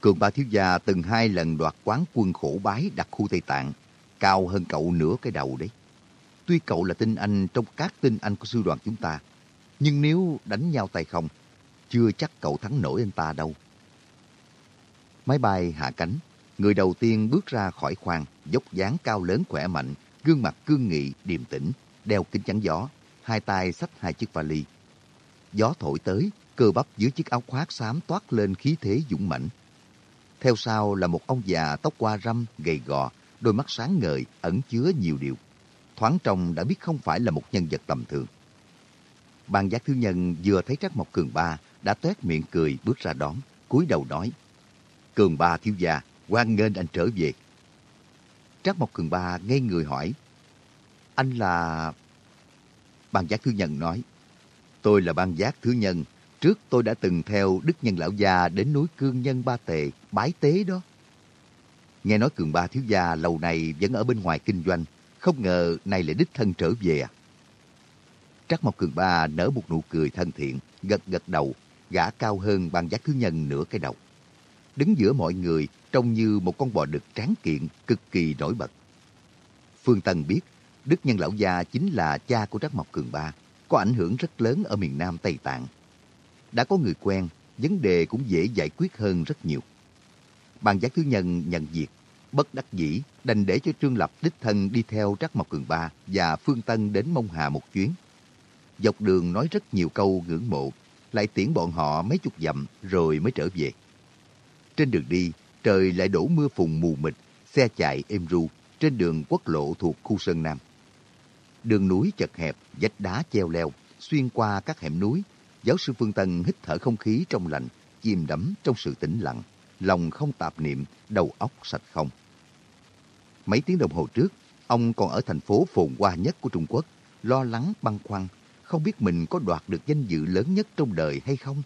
Cường ba thiếu gia từng hai lần đoạt quán quân khổ bái đặt khu Tây Tạng, cao hơn cậu nửa cái đầu đấy. Tuy cậu là tinh anh trong các tinh anh của sư đoàn chúng ta, nhưng nếu đánh nhau tay không, chưa chắc cậu thắng nổi anh ta đâu. Máy bay hạ cánh, người đầu tiên bước ra khỏi khoang, dốc dáng cao lớn khỏe mạnh, gương mặt cương nghị, điềm tĩnh, đeo kính chắn gió, hai tay xách hai chiếc vali. Gió thổi tới, cơ bắp dưới chiếc áo khoác xám toát lên khí thế dũng mãnh. Theo sau là một ông già tóc qua râm, gầy gò, đôi mắt sáng ngời, ẩn chứa nhiều điều. Thoáng trông đã biết không phải là một nhân vật tầm thường. Ban giác thứ nhân vừa thấy Trác Mộc Cường Ba đã tuét miệng cười bước ra đón, cúi đầu nói. Cường Ba thiếu gia, quan nghênh anh trở về. Trác Mộc Cường Ba ngay người hỏi. Anh là... Ban giác thứ nhân nói. Tôi là ban giác thứ nhân. Trước tôi đã từng theo Đức Nhân Lão Gia đến núi Cương Nhân Ba Tề, bái tế đó. Nghe nói Cường Ba thiếu gia lâu này vẫn ở bên ngoài kinh doanh, không ngờ nay lại đích thân trở về à. Trắc Mộc Cường Ba nở một nụ cười thân thiện, gật gật đầu, gã cao hơn ban giác thứ nhân nửa cái đầu. Đứng giữa mọi người trông như một con bò đực tráng kiện, cực kỳ nổi bật. Phương Tân biết, Đức Nhân Lão Gia chính là cha của Trác Mộc Cường Ba, có ảnh hưởng rất lớn ở miền Nam Tây Tạng. Đã có người quen, vấn đề cũng dễ giải quyết hơn rất nhiều. Bàn giác thứ nhân nhận việc, bất đắc dĩ đành để cho Trương Lập đích thân đi theo Trác Mộc Cường Ba và Phương Tân đến Mông Hà một chuyến. Dọc đường nói rất nhiều câu ngưỡng mộ, lại tiễn bọn họ mấy chục dặm rồi mới trở về. Trên đường đi, trời lại đổ mưa phùn mù mịt, xe chạy êm ru trên đường quốc lộ thuộc khu Sơn Nam. Đường núi chật hẹp, vách đá treo leo, xuyên qua các hẻm núi. Giáo sư Phương Tân hít thở không khí trong lành, chìm đắm trong sự tĩnh lặng, lòng không tạp niệm, đầu óc sạch không. Mấy tiếng đồng hồ trước, ông còn ở thành phố phồn hoa nhất của Trung Quốc, lo lắng băn khoăn, không biết mình có đoạt được danh dự lớn nhất trong đời hay không.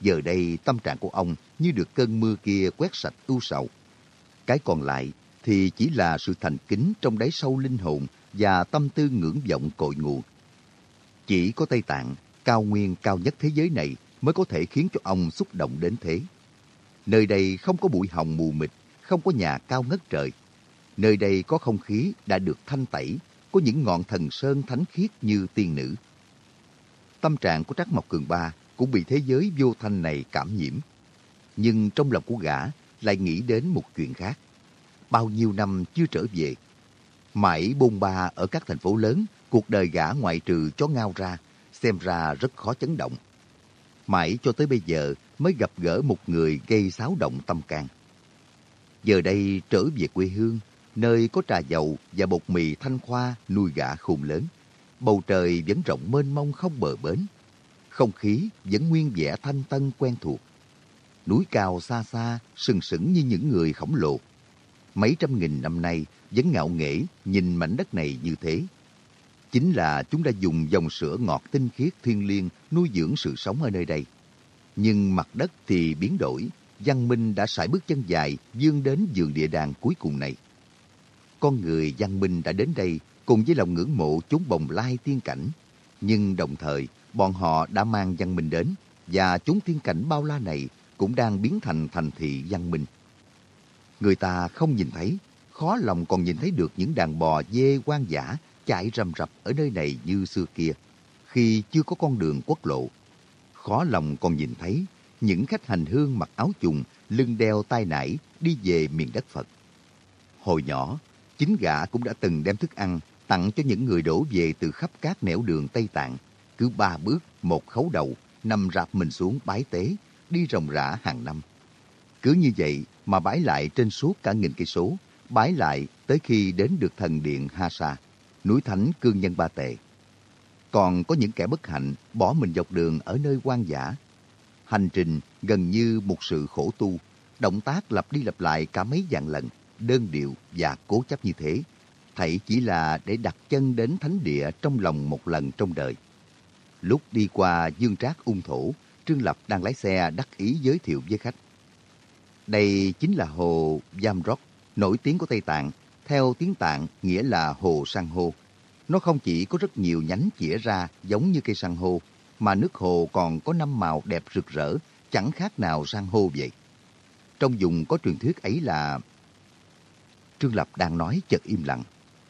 Giờ đây tâm trạng của ông như được cơn mưa kia quét sạch ưu sầu. Cái còn lại thì chỉ là sự thành kính trong đáy sâu linh hồn và tâm tư ngưỡng vọng cội nguồn. Chỉ có Tây Tạng, cao nguyên cao nhất thế giới này mới có thể khiến cho ông xúc động đến thế. Nơi đây không có bụi hồng mù mịt, không có nhà cao ngất trời. Nơi đây có không khí đã được thanh tẩy, có những ngọn thần sơn thánh khiết như tiên nữ. Tâm trạng của Trác Mộc Cường Ba cũng bị thế giới vô thanh này cảm nhiễm. Nhưng trong lòng của gã lại nghĩ đến một chuyện khác. Bao nhiêu năm chưa trở về. Mãi bôn ba ở các thành phố lớn, cuộc đời gã ngoại trừ chó ngao ra, xem ra rất khó chấn động. Mãi cho tới bây giờ mới gặp gỡ một người gây xáo động tâm can. Giờ đây trở về quê hương, nơi có trà dầu và bột mì thanh khoa nuôi gã khôn lớn. Bầu trời vẫn rộng mênh mông không bờ bến. Không khí vẫn nguyên vẻ thanh tân quen thuộc. Núi cao xa xa, sừng sững như những người khổng lồ. Mấy trăm nghìn năm nay vẫn ngạo nghễ nhìn mảnh đất này như thế. Chính là chúng đã dùng dòng sữa ngọt tinh khiết thiên liêng nuôi dưỡng sự sống ở nơi đây. Nhưng mặt đất thì biến đổi, văn minh đã sải bước chân dài vươn đến giường địa đàng cuối cùng này. Con người văn minh đã đến đây cùng với lòng ngưỡng mộ chốn bồng lai tiên cảnh. Nhưng đồng thời, bọn họ đã mang văn minh đến và chốn tiên cảnh bao la này cũng đang biến thành thành thị văn minh. Người ta không nhìn thấy, khó lòng còn nhìn thấy được những đàn bò dê quan dã chạy rầm rập ở nơi này như xưa kia, khi chưa có con đường quốc lộ. Khó lòng còn nhìn thấy những khách hành hương mặc áo trùng, lưng đeo tai nải đi về miền đất Phật. Hồi nhỏ, chính gã cũng đã từng đem thức ăn tặng cho những người đổ về từ khắp các nẻo đường Tây Tạng. Cứ ba bước, một khấu đầu, nằm rạp mình xuống bái tế, đi rồng rã hàng năm. Cứ như vậy mà bái lại trên suốt cả nghìn cây số, bái lại tới khi đến được thần điện Ha Sa, núi thánh cương nhân ba tệ. Còn có những kẻ bất hạnh bỏ mình dọc đường ở nơi quan dã. Hành trình gần như một sự khổ tu, động tác lặp đi lặp lại cả mấy vạn lần, đơn điệu và cố chấp như thế, thảy chỉ là để đặt chân đến thánh địa trong lòng một lần trong đời. Lúc đi qua Dương Trác ung thổ, Trương Lập đang lái xe đắc ý giới thiệu với khách. Đây chính là hồ Yamrock, nổi tiếng của Tây Tạng. Theo tiếng Tạng nghĩa là hồ san hô. Nó không chỉ có rất nhiều nhánh chĩa ra giống như cây san hô, mà nước hồ còn có năm màu đẹp rực rỡ, chẳng khác nào san hô vậy. Trong vùng có truyền thuyết ấy là... Trương Lập đang nói chợt im lặng.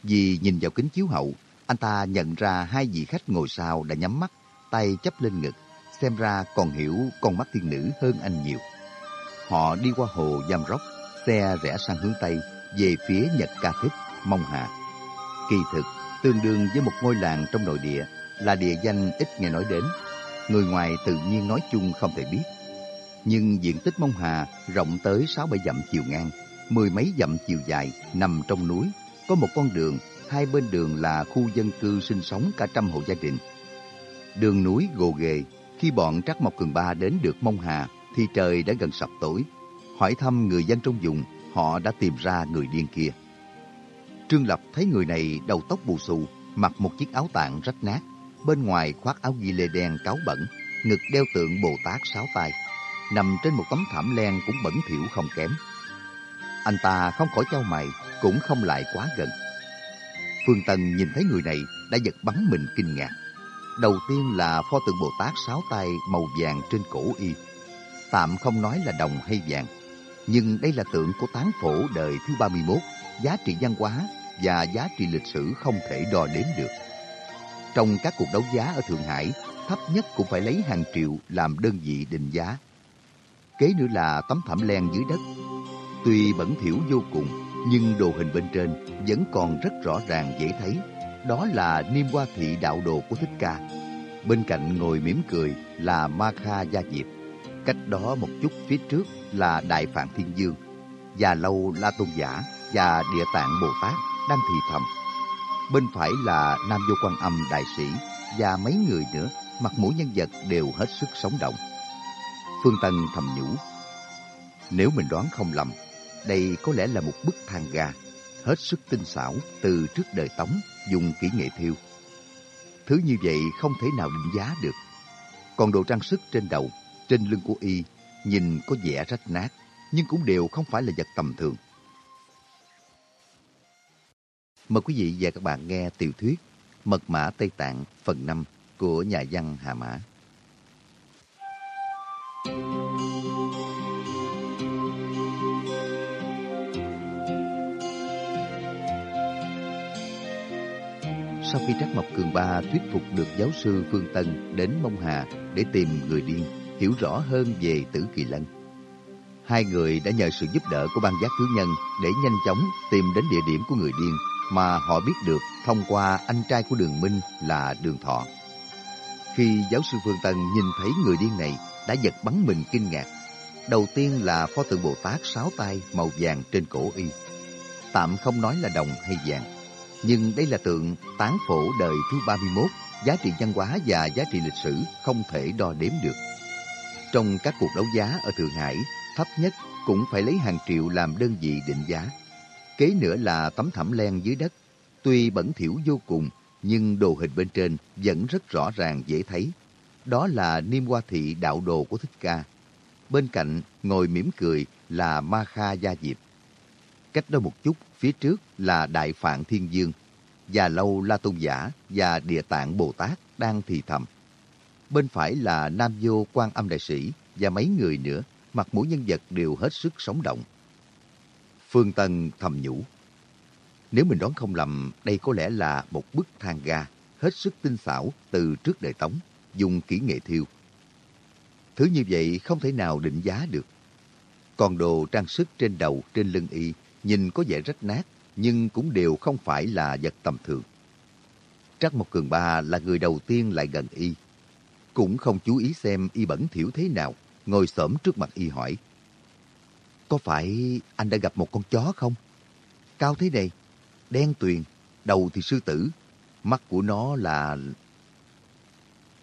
Vì nhìn vào kính chiếu hậu, anh ta nhận ra hai vị khách ngồi sau đã nhắm mắt, tay chấp lên ngực, xem ra còn hiểu con mắt thiên nữ hơn anh nhiều. Họ đi qua hồ Giam Rốc, xe rẽ sang hướng Tây, về phía Nhật Ca Thích, Mông Hà. Kỳ thực, tương đương với một ngôi làng trong nội địa, là địa danh ít nghe nói đến. Người ngoài tự nhiên nói chung không thể biết. Nhưng diện tích Mông Hà rộng tới 6-7 dặm chiều ngang, mười mấy dặm chiều dài, nằm trong núi. Có một con đường, hai bên đường là khu dân cư sinh sống cả trăm hộ gia đình. Đường núi gồ ghề, khi bọn Trắc Mộc Cường Ba đến được Mông Hà thì trời đã gần sập tối. Hỏi thăm người dân trong vùng, họ đã tìm ra người điên kia. Trương Lập thấy người này đầu tóc bù xù, mặc một chiếc áo tạng rách nát, bên ngoài khoác áo ghi lê đen cáo bẩn, ngực đeo tượng Bồ Tát sáu tay, nằm trên một tấm thảm len cũng bẩn thỉu không kém. Anh ta không khỏi trao mày, cũng không lại quá gần. Phương Tân nhìn thấy người này đã giật bắn mình kinh ngạc. Đầu tiên là pho tượng Bồ Tát sáu tay màu vàng trên cổ y. Tạm không nói là đồng hay vàng, nhưng đây là tượng của tán phổ đời thứ 31, giá trị văn hóa và giá trị lịch sử không thể đo đếm được. Trong các cuộc đấu giá ở Thượng Hải, thấp nhất cũng phải lấy hàng triệu làm đơn vị định giá. Kế nữa là tấm thảm len dưới đất. Tuy bẩn thỉu vô cùng, nhưng đồ hình bên trên vẫn còn rất rõ ràng dễ thấy. Đó là niêm hoa thị đạo đồ của Thích Ca. Bên cạnh ngồi mỉm cười là Ma Kha Gia Diệp. Cách đó một chút phía trước là Đại Phạn Thiên Dương. Già lâu La Tôn Giả và Địa Tạng Bồ Tát đang thì thầm. Bên phải là Nam Vô Quan Âm Đại Sĩ và mấy người nữa, mặt mũi nhân vật đều hết sức sống động. Phương Tân thầm nhủ. Nếu mình đoán không lầm, đây có lẽ là một bức thang ga, hết sức tinh xảo từ trước đời Tống, dùng kỹ nghệ thiêu. Thứ như vậy không thể nào định giá được. Còn đồ trang sức trên đầu, trên lưng của y nhìn có vẻ rách nát, nhưng cũng đều không phải là vật tầm thường. Mời quý vị và các bạn nghe tiểu thuyết Mật mã Tây Tạng phần 5 của nhà văn Hà Mã. Sau khi Trắc Mộc Cường Ba thuyết phục được giáo sư Phương Tân đến Mông Hà để tìm người điên, hiểu rõ hơn về Tử Kỳ Lân, hai người đã nhờ sự giúp đỡ của ban giác thứ nhân để nhanh chóng tìm đến địa điểm của người điên mà họ biết được thông qua anh trai của Đường Minh là Đường Thọ. Khi giáo sư Phương Tân nhìn thấy người điên này đã giật bắn mình kinh ngạc. Đầu tiên là pho tượng Bồ Tát sáu tay màu vàng trên cổ y. Tạm không nói là đồng hay vàng, nhưng đây là tượng tán phổ đời thứ 31, giá trị văn hóa và giá trị lịch sử không thể đo đếm được. Trong các cuộc đấu giá ở Thượng Hải, thấp nhất cũng phải lấy hàng triệu làm đơn vị định giá. Kế nữa là tấm thảm len dưới đất. Tuy bẩn thỉu vô cùng, nhưng đồ hình bên trên vẫn rất rõ ràng dễ thấy. Đó là Niêm Hoa Thị đạo đồ của Thích Ca. Bên cạnh, ngồi mỉm cười là Ma Kha Gia Diệp. Cách đó một chút, phía trước là Đại Phạn Thiên Dương, Già Lâu La Tôn Giả và Địa Tạng Bồ Tát đang thì thầm. Bên phải là Nam Vô Quan Âm Đại Sĩ và mấy người nữa, mặt mũi nhân vật đều hết sức sống động. Phương Tân thầm nhủ. Nếu mình đoán không lầm, đây có lẽ là một bức thang ga hết sức tinh xảo từ trước đời Tống, dùng kỹ nghệ thiêu. Thứ như vậy không thể nào định giá được. Còn đồ trang sức trên đầu, trên lưng y, nhìn có vẻ rách nát, nhưng cũng đều không phải là vật tầm thường. Trắc Mộc Cường Ba là người đầu tiên lại gần y. Cũng không chú ý xem y bẩn thiểu thế nào, ngồi xổm trước mặt y hỏi. Có phải anh đã gặp một con chó không? Cao thế này, đen tuyền, đầu thì sư tử, mắt của nó là...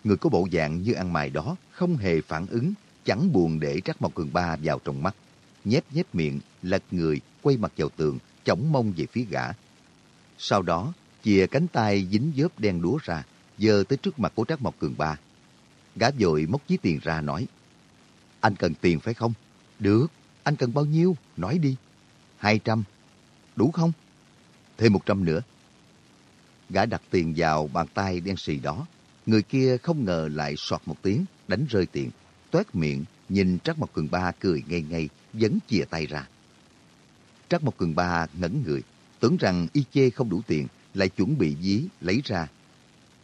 Người có bộ dạng như ăn mày đó không hề phản ứng, chẳng buồn để Trắc Mộc Cường Ba vào trong mắt. Nhép nhép miệng, lật người, quay mặt vào tường, chống mông về phía gã. Sau đó, chìa cánh tay dính dớp đen đúa ra, giơ tới trước mặt của Trắc Mộc Cường Ba. Gã vội móc ví tiền ra nói, Anh cần tiền phải không? Được, anh cần bao nhiêu? Nói đi. Hai trăm. Đủ không? Thêm một trăm nữa. Gã đặt tiền vào bàn tay đen xì đó. Người kia không ngờ lại soạt một tiếng, đánh rơi tiền. Toét miệng, nhìn Trắc Mộc Cường Ba cười ngây ngây, vẫn chìa tay ra. Trắc Mộc Cường Ba ngẩn người, tưởng rằng y chê không đủ tiền, lại chuẩn bị dí, lấy ra.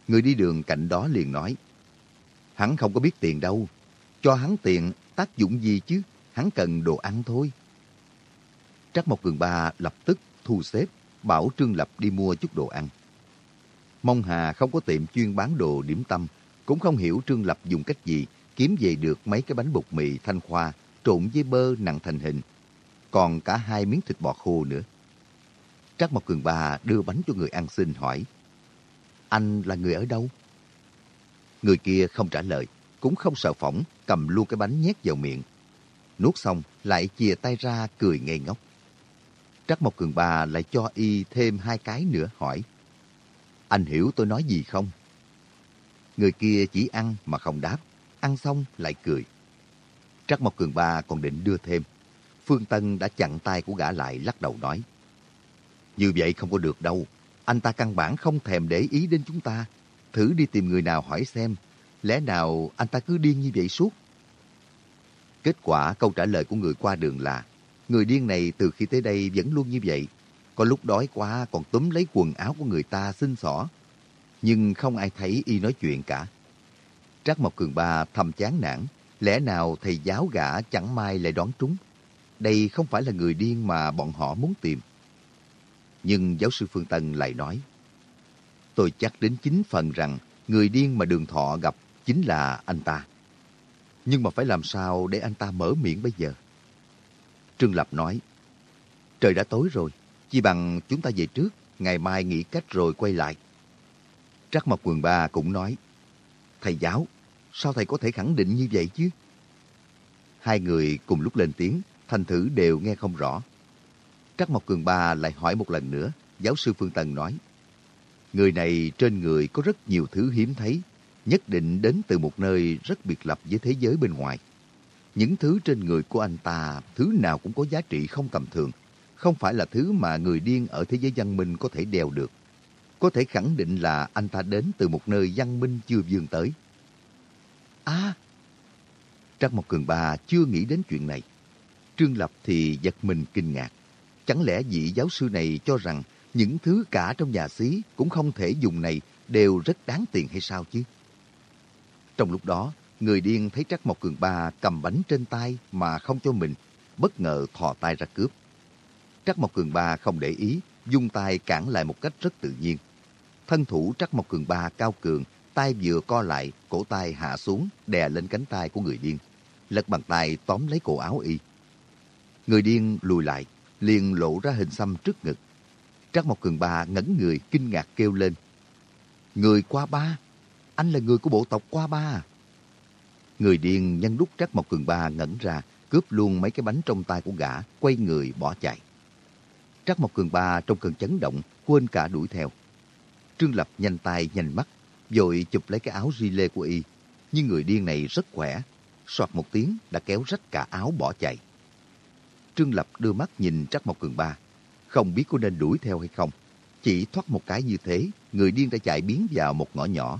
Người đi đường cạnh đó liền nói, hắn không có biết tiền đâu, cho hắn tiền tác dụng gì chứ, hắn cần đồ ăn thôi. Trắc Mộc Cường Ba lập tức thu xếp, bảo Trương Lập đi mua chút đồ ăn. mong Hà không có tiệm chuyên bán đồ điểm tâm, cũng không hiểu Trương Lập dùng cách gì kiếm về được mấy cái bánh bột mì thanh khoa trộn với bơ nặng thành hình, còn cả hai miếng thịt bò khô nữa. Trác Mộc Cường Ba đưa bánh cho người ăn xin hỏi, anh là người ở đâu? Người kia không trả lời, cũng không sợ phỏng, cầm luôn cái bánh nhét vào miệng. Nuốt xong, lại chìa tay ra cười ngây ngốc. Trắc Mộc Cường Ba lại cho y thêm hai cái nữa hỏi, anh hiểu tôi nói gì không? Người kia chỉ ăn mà không đáp, ăn xong lại cười. Trắc Mộc Cường Ba còn định đưa thêm. Phương Tân đã chặn tay của gã lại lắc đầu nói. Như vậy không có được đâu. Anh ta căn bản không thèm để ý đến chúng ta. Thử đi tìm người nào hỏi xem. Lẽ nào anh ta cứ điên như vậy suốt? Kết quả câu trả lời của người qua đường là người điên này từ khi tới đây vẫn luôn như vậy. Có lúc đói quá còn túm lấy quần áo của người ta xin xỏ. Nhưng không ai thấy y nói chuyện cả. Trác Mộc Cường Ba thầm chán nản, lẽ nào thầy giáo gã chẳng may lại đoán trúng. Đây không phải là người điên mà bọn họ muốn tìm. Nhưng giáo sư Phương Tân lại nói, tôi chắc đến chính phần rằng người điên mà đường thọ gặp chính là anh ta. Nhưng mà phải làm sao để anh ta mở miệng bây giờ? Trương Lập nói, trời đã tối rồi, chỉ bằng chúng ta về trước, ngày mai nghĩ cách rồi quay lại. Trắc Mộc Quần Ba cũng nói, thầy giáo, sao thầy có thể khẳng định như vậy chứ? Hai người cùng lúc lên tiếng, thành thử đều nghe không rõ. Trắc Mộc Cường Ba lại hỏi một lần nữa, giáo sư Phương tần nói, Người này trên người có rất nhiều thứ hiếm thấy, nhất định đến từ một nơi rất biệt lập với thế giới bên ngoài. những thứ trên người của anh ta, thứ nào cũng có giá trị không tầm thường. Không phải là thứ mà người điên ở thế giới văn minh có thể đeo được. Có thể khẳng định là anh ta đến từ một nơi văn minh chưa vươn tới. À! Trắc Mộc Cường Ba chưa nghĩ đến chuyện này. Trương Lập thì giật mình kinh ngạc. Chẳng lẽ vị giáo sư này cho rằng những thứ cả trong nhà xí cũng không thể dùng này đều rất đáng tiền hay sao chứ? Trong lúc đó, người điên thấy Trắc Mộc Cường Ba cầm bánh trên tay mà không cho mình, bất ngờ thò tay ra cướp. Trắc Mộc Cường Ba không để ý, dung tay cản lại một cách rất tự nhiên. Thân thủ Trắc Mộc Cường Ba cao cường, tay vừa co lại, cổ tay hạ xuống, đè lên cánh tay của người điên. Lật bàn tay tóm lấy cổ áo y. Người điên lùi lại, liền lộ ra hình xăm trước ngực. Trắc Mộc Cường bà ngẩn người, kinh ngạc kêu lên. Người qua ba? Anh là người của bộ tộc qua ba à? Người điên nhân lúc Trắc Mộc Cường Ba ngẩn ra, cướp luôn mấy cái bánh trong tay của gã, quay người bỏ chạy. Trắc Mộc Cường Ba trong cơn chấn động, quên cả đuổi theo. Trương Lập nhanh tay nhanh mắt, rồi chụp lấy cái áo ri lê của y. Nhưng người điên này rất khỏe, soạt một tiếng đã kéo rách cả áo bỏ chạy. Trương Lập đưa mắt nhìn Trắc Mộc Cường Ba, không biết có nên đuổi theo hay không. Chỉ thoát một cái như thế, người điên đã chạy biến vào một ngõ nhỏ.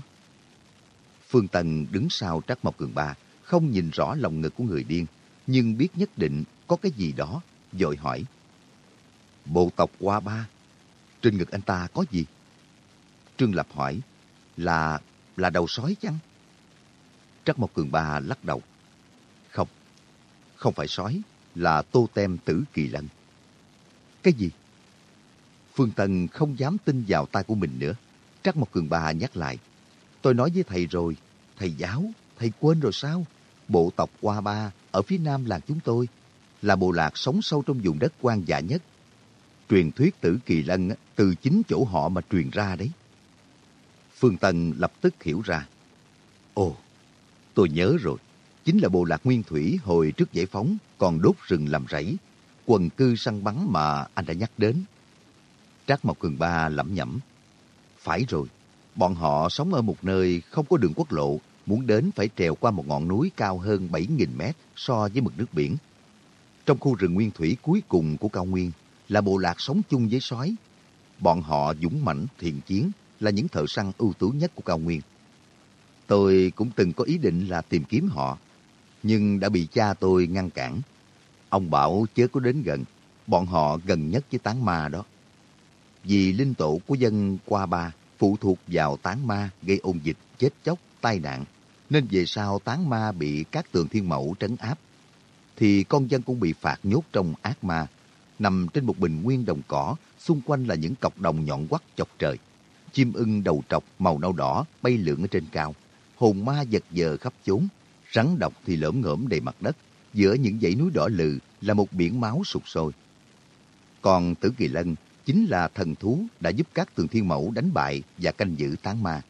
Phương Tần đứng sau Trắc Mộc Cường Ba, không nhìn rõ lòng ngực của người điên, nhưng biết nhất định có cái gì đó, dội hỏi. Bộ tộc qua ba, trên ngực anh ta có gì? Trương Lập hỏi, là, là đầu sói chăng? Trắc Mộc Cường Ba lắc đầu. Không, không phải sói, là tô tem tử kỳ lân. Cái gì? Phương Tần không dám tin vào tay của mình nữa. Trắc Mộc Cường Ba nhắc lại. Tôi nói với thầy rồi, thầy giáo, thầy quên rồi sao? Bộ tộc Qua Ba ở phía nam làng chúng tôi là bộ lạc sống sâu trong vùng đất quan dạ nhất. Truyền thuyết tử kỳ lân từ chính chỗ họ mà truyền ra đấy. Phương Tần lập tức hiểu ra. Ồ, tôi nhớ rồi. Chính là bộ lạc nguyên thủy hồi trước giải phóng còn đốt rừng làm rẫy. Quần cư săn bắn mà anh đã nhắc đến. Trác Mộc Cường Ba lẩm nhẩm. Phải rồi, bọn họ sống ở một nơi không có đường quốc lộ, muốn đến phải trèo qua một ngọn núi cao hơn 7.000 mét so với mực nước biển. Trong khu rừng nguyên thủy cuối cùng của cao nguyên là bộ lạc sống chung với sói. Bọn họ dũng mãnh thiện chiến là những thợ săn ưu tú nhất của cao nguyên. Tôi cũng từng có ý định là tìm kiếm họ, nhưng đã bị cha tôi ngăn cản. Ông bảo chớ có đến gần, bọn họ gần nhất với tán ma đó. Vì linh tổ của dân qua ba phụ thuộc vào tán ma gây ôn dịch, chết chóc, tai nạn, nên về sau tán ma bị các tường thiên mẫu trấn áp, thì con dân cũng bị phạt nhốt trong ác ma, nằm trên một bình nguyên đồng cỏ, xung quanh là những cọc đồng nhọn quắt chọc trời. Chim ưng đầu trọc màu nâu đỏ bay lượn ở trên cao, hồn ma giật giờ khắp chốn, rắn độc thì lởm ngởm đầy mặt đất, giữa những dãy núi đỏ lừ là một biển máu sụp sôi. Còn Tử Kỳ Lân chính là thần thú đã giúp các tường thiên mẫu đánh bại và canh giữ tán ma.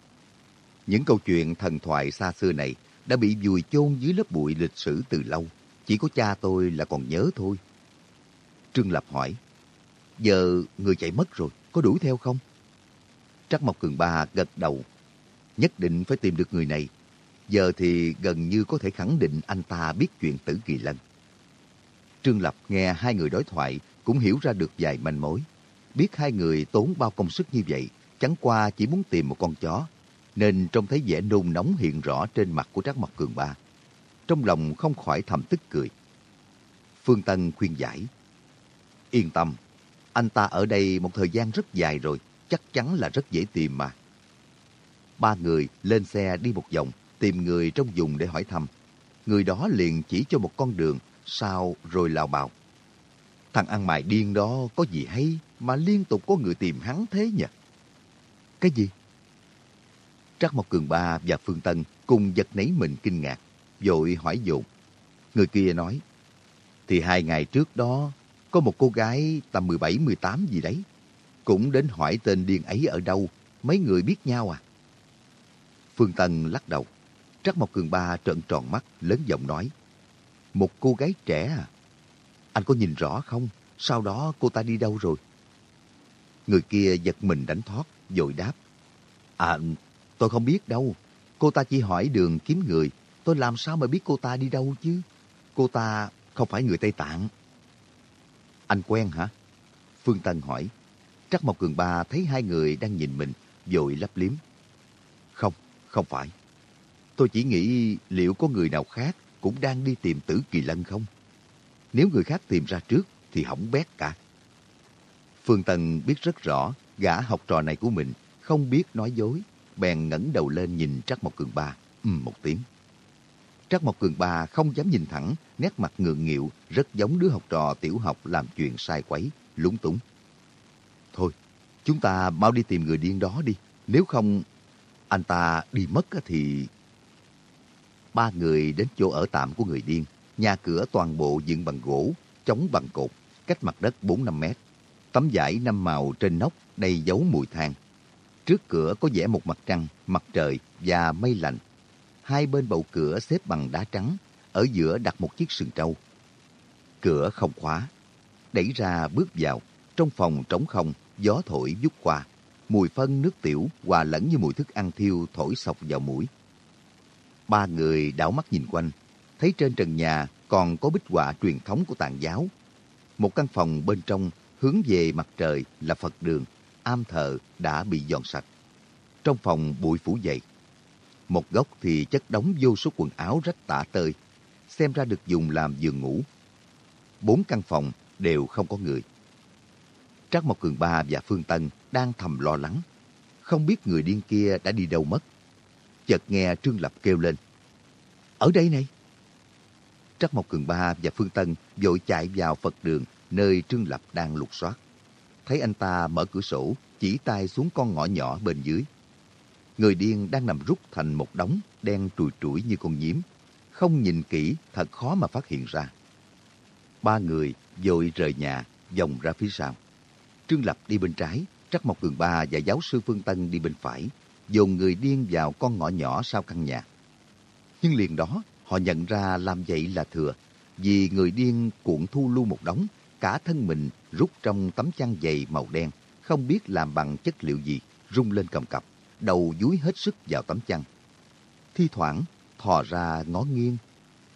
Những câu chuyện thần thoại xa xưa này đã bị vùi chôn dưới lớp bụi lịch sử từ lâu. Chỉ có cha tôi là còn nhớ thôi. Trương Lập hỏi, giờ người chạy mất rồi, có đuổi theo không? Trắc Mộc Cường Ba gật đầu. Nhất định phải tìm được người này. Giờ thì gần như có thể khẳng định anh ta biết chuyện tử kỳ lân. Trương Lập nghe hai người đối thoại cũng hiểu ra được vài manh mối. Biết hai người tốn bao công sức như vậy, chẳng qua chỉ muốn tìm một con chó, nên trông thấy vẻ nôn nóng hiện rõ trên mặt của Trác mặt Cường Ba. Trong lòng không khỏi thầm tức cười. Phương Tân khuyên giải. Yên tâm, anh ta ở đây một thời gian rất dài rồi, chắc chắn là rất dễ tìm mà. Ba người lên xe đi một vòng, tìm người trong vùng để hỏi thăm. Người đó liền chỉ cho một con đường, sao rồi lào bào. Thằng ăn mày điên đó có gì hay mà liên tục có người tìm hắn thế nhỉ? Cái gì? Trắc Mộc Cường Ba và Phương Tân cùng giật nấy mình kinh ngạc, vội hỏi dồn. Người kia nói, thì hai ngày trước đó có một cô gái tầm 17-18 gì đấy, cũng đến hỏi tên điên ấy ở đâu, mấy người biết nhau à? Phương Tân lắc đầu, Trắc Mộc Cường Ba trợn tròn mắt, lớn giọng nói, một cô gái trẻ à? Anh có nhìn rõ không? Sau đó cô ta đi đâu rồi? Người kia giật mình đánh thoát, dội đáp. À, tôi không biết đâu. Cô ta chỉ hỏi đường kiếm người. Tôi làm sao mà biết cô ta đi đâu chứ? cô ta không phải người Tây Tạng. Anh quen hả? Phương Tân hỏi. Trắc Mộc Cường Ba thấy hai người đang nhìn mình, dội lấp liếm. Không, không phải. Tôi chỉ nghĩ liệu có người nào khác cũng đang đi tìm tử kỳ lân không? Nếu người khác tìm ra trước thì hỏng bét cả. Phương tần biết rất rõ gã học trò này của mình không biết nói dối, bèn ngẩng đầu lên nhìn Trắc Mộc Cường Ba, ừm một tiếng. Trắc Mộc Cường Ba không dám nhìn thẳng, nét mặt ngượng nghịu, rất giống đứa học trò tiểu học làm chuyện sai quấy, lúng túng. Thôi, chúng ta mau đi tìm người điên đó đi. Nếu không, anh ta đi mất thì... Ba người đến chỗ ở tạm của người điên. Nhà cửa toàn bộ dựng bằng gỗ, chống bằng cột, cách mặt đất 4-5 mét. Tấm vải năm màu trên nóc đầy dấu mùi than. Trước cửa có vẽ một mặt trăng, mặt trời và mây lạnh. Hai bên bầu cửa xếp bằng đá trắng, ở giữa đặt một chiếc sừng trâu. Cửa không khóa. Đẩy ra bước vào, trong phòng trống không, gió thổi vút qua. Mùi phân nước tiểu hòa lẫn như mùi thức ăn thiêu thổi sọc vào mũi. Ba người đảo mắt nhìn quanh, thấy trên trần nhà còn có bích họa truyền thống của tàn giáo. Một căn phòng bên trong hướng về mặt trời là Phật đường, am thờ đã bị dọn sạch. Trong phòng bụi phủ dậy. Một góc thì chất đóng vô số quần áo rách tả tơi, xem ra được dùng làm giường ngủ. Bốn căn phòng đều không có người. Trác Mộc Cường Ba và Phương Tân đang thầm lo lắng. Không biết người điên kia đã đi đâu mất. Chợt nghe Trương Lập kêu lên. Ở đây này! Trác Mộc Cường Ba và Phương Tân vội chạy vào Phật đường nơi Trương Lập đang lục soát. Thấy anh ta mở cửa sổ, chỉ tay xuống con ngõ nhỏ bên dưới. Người điên đang nằm rút thành một đống đen trùi trũi như con nhím. Không nhìn kỹ, thật khó mà phát hiện ra. Ba người dội rời nhà, vòng ra phía sau. Trương Lập đi bên trái, Trắc Mộc Cường Ba và giáo sư Phương Tân đi bên phải, dồn người điên vào con ngõ nhỏ sau căn nhà. Nhưng liền đó, họ nhận ra làm vậy là thừa, vì người điên cuộn thu lưu một đống, cả thân mình rút trong tấm chăn dày màu đen, không biết làm bằng chất liệu gì, rung lên cầm cập, đầu dúi hết sức vào tấm chăn. Thi thoảng, thò ra ngó nghiêng,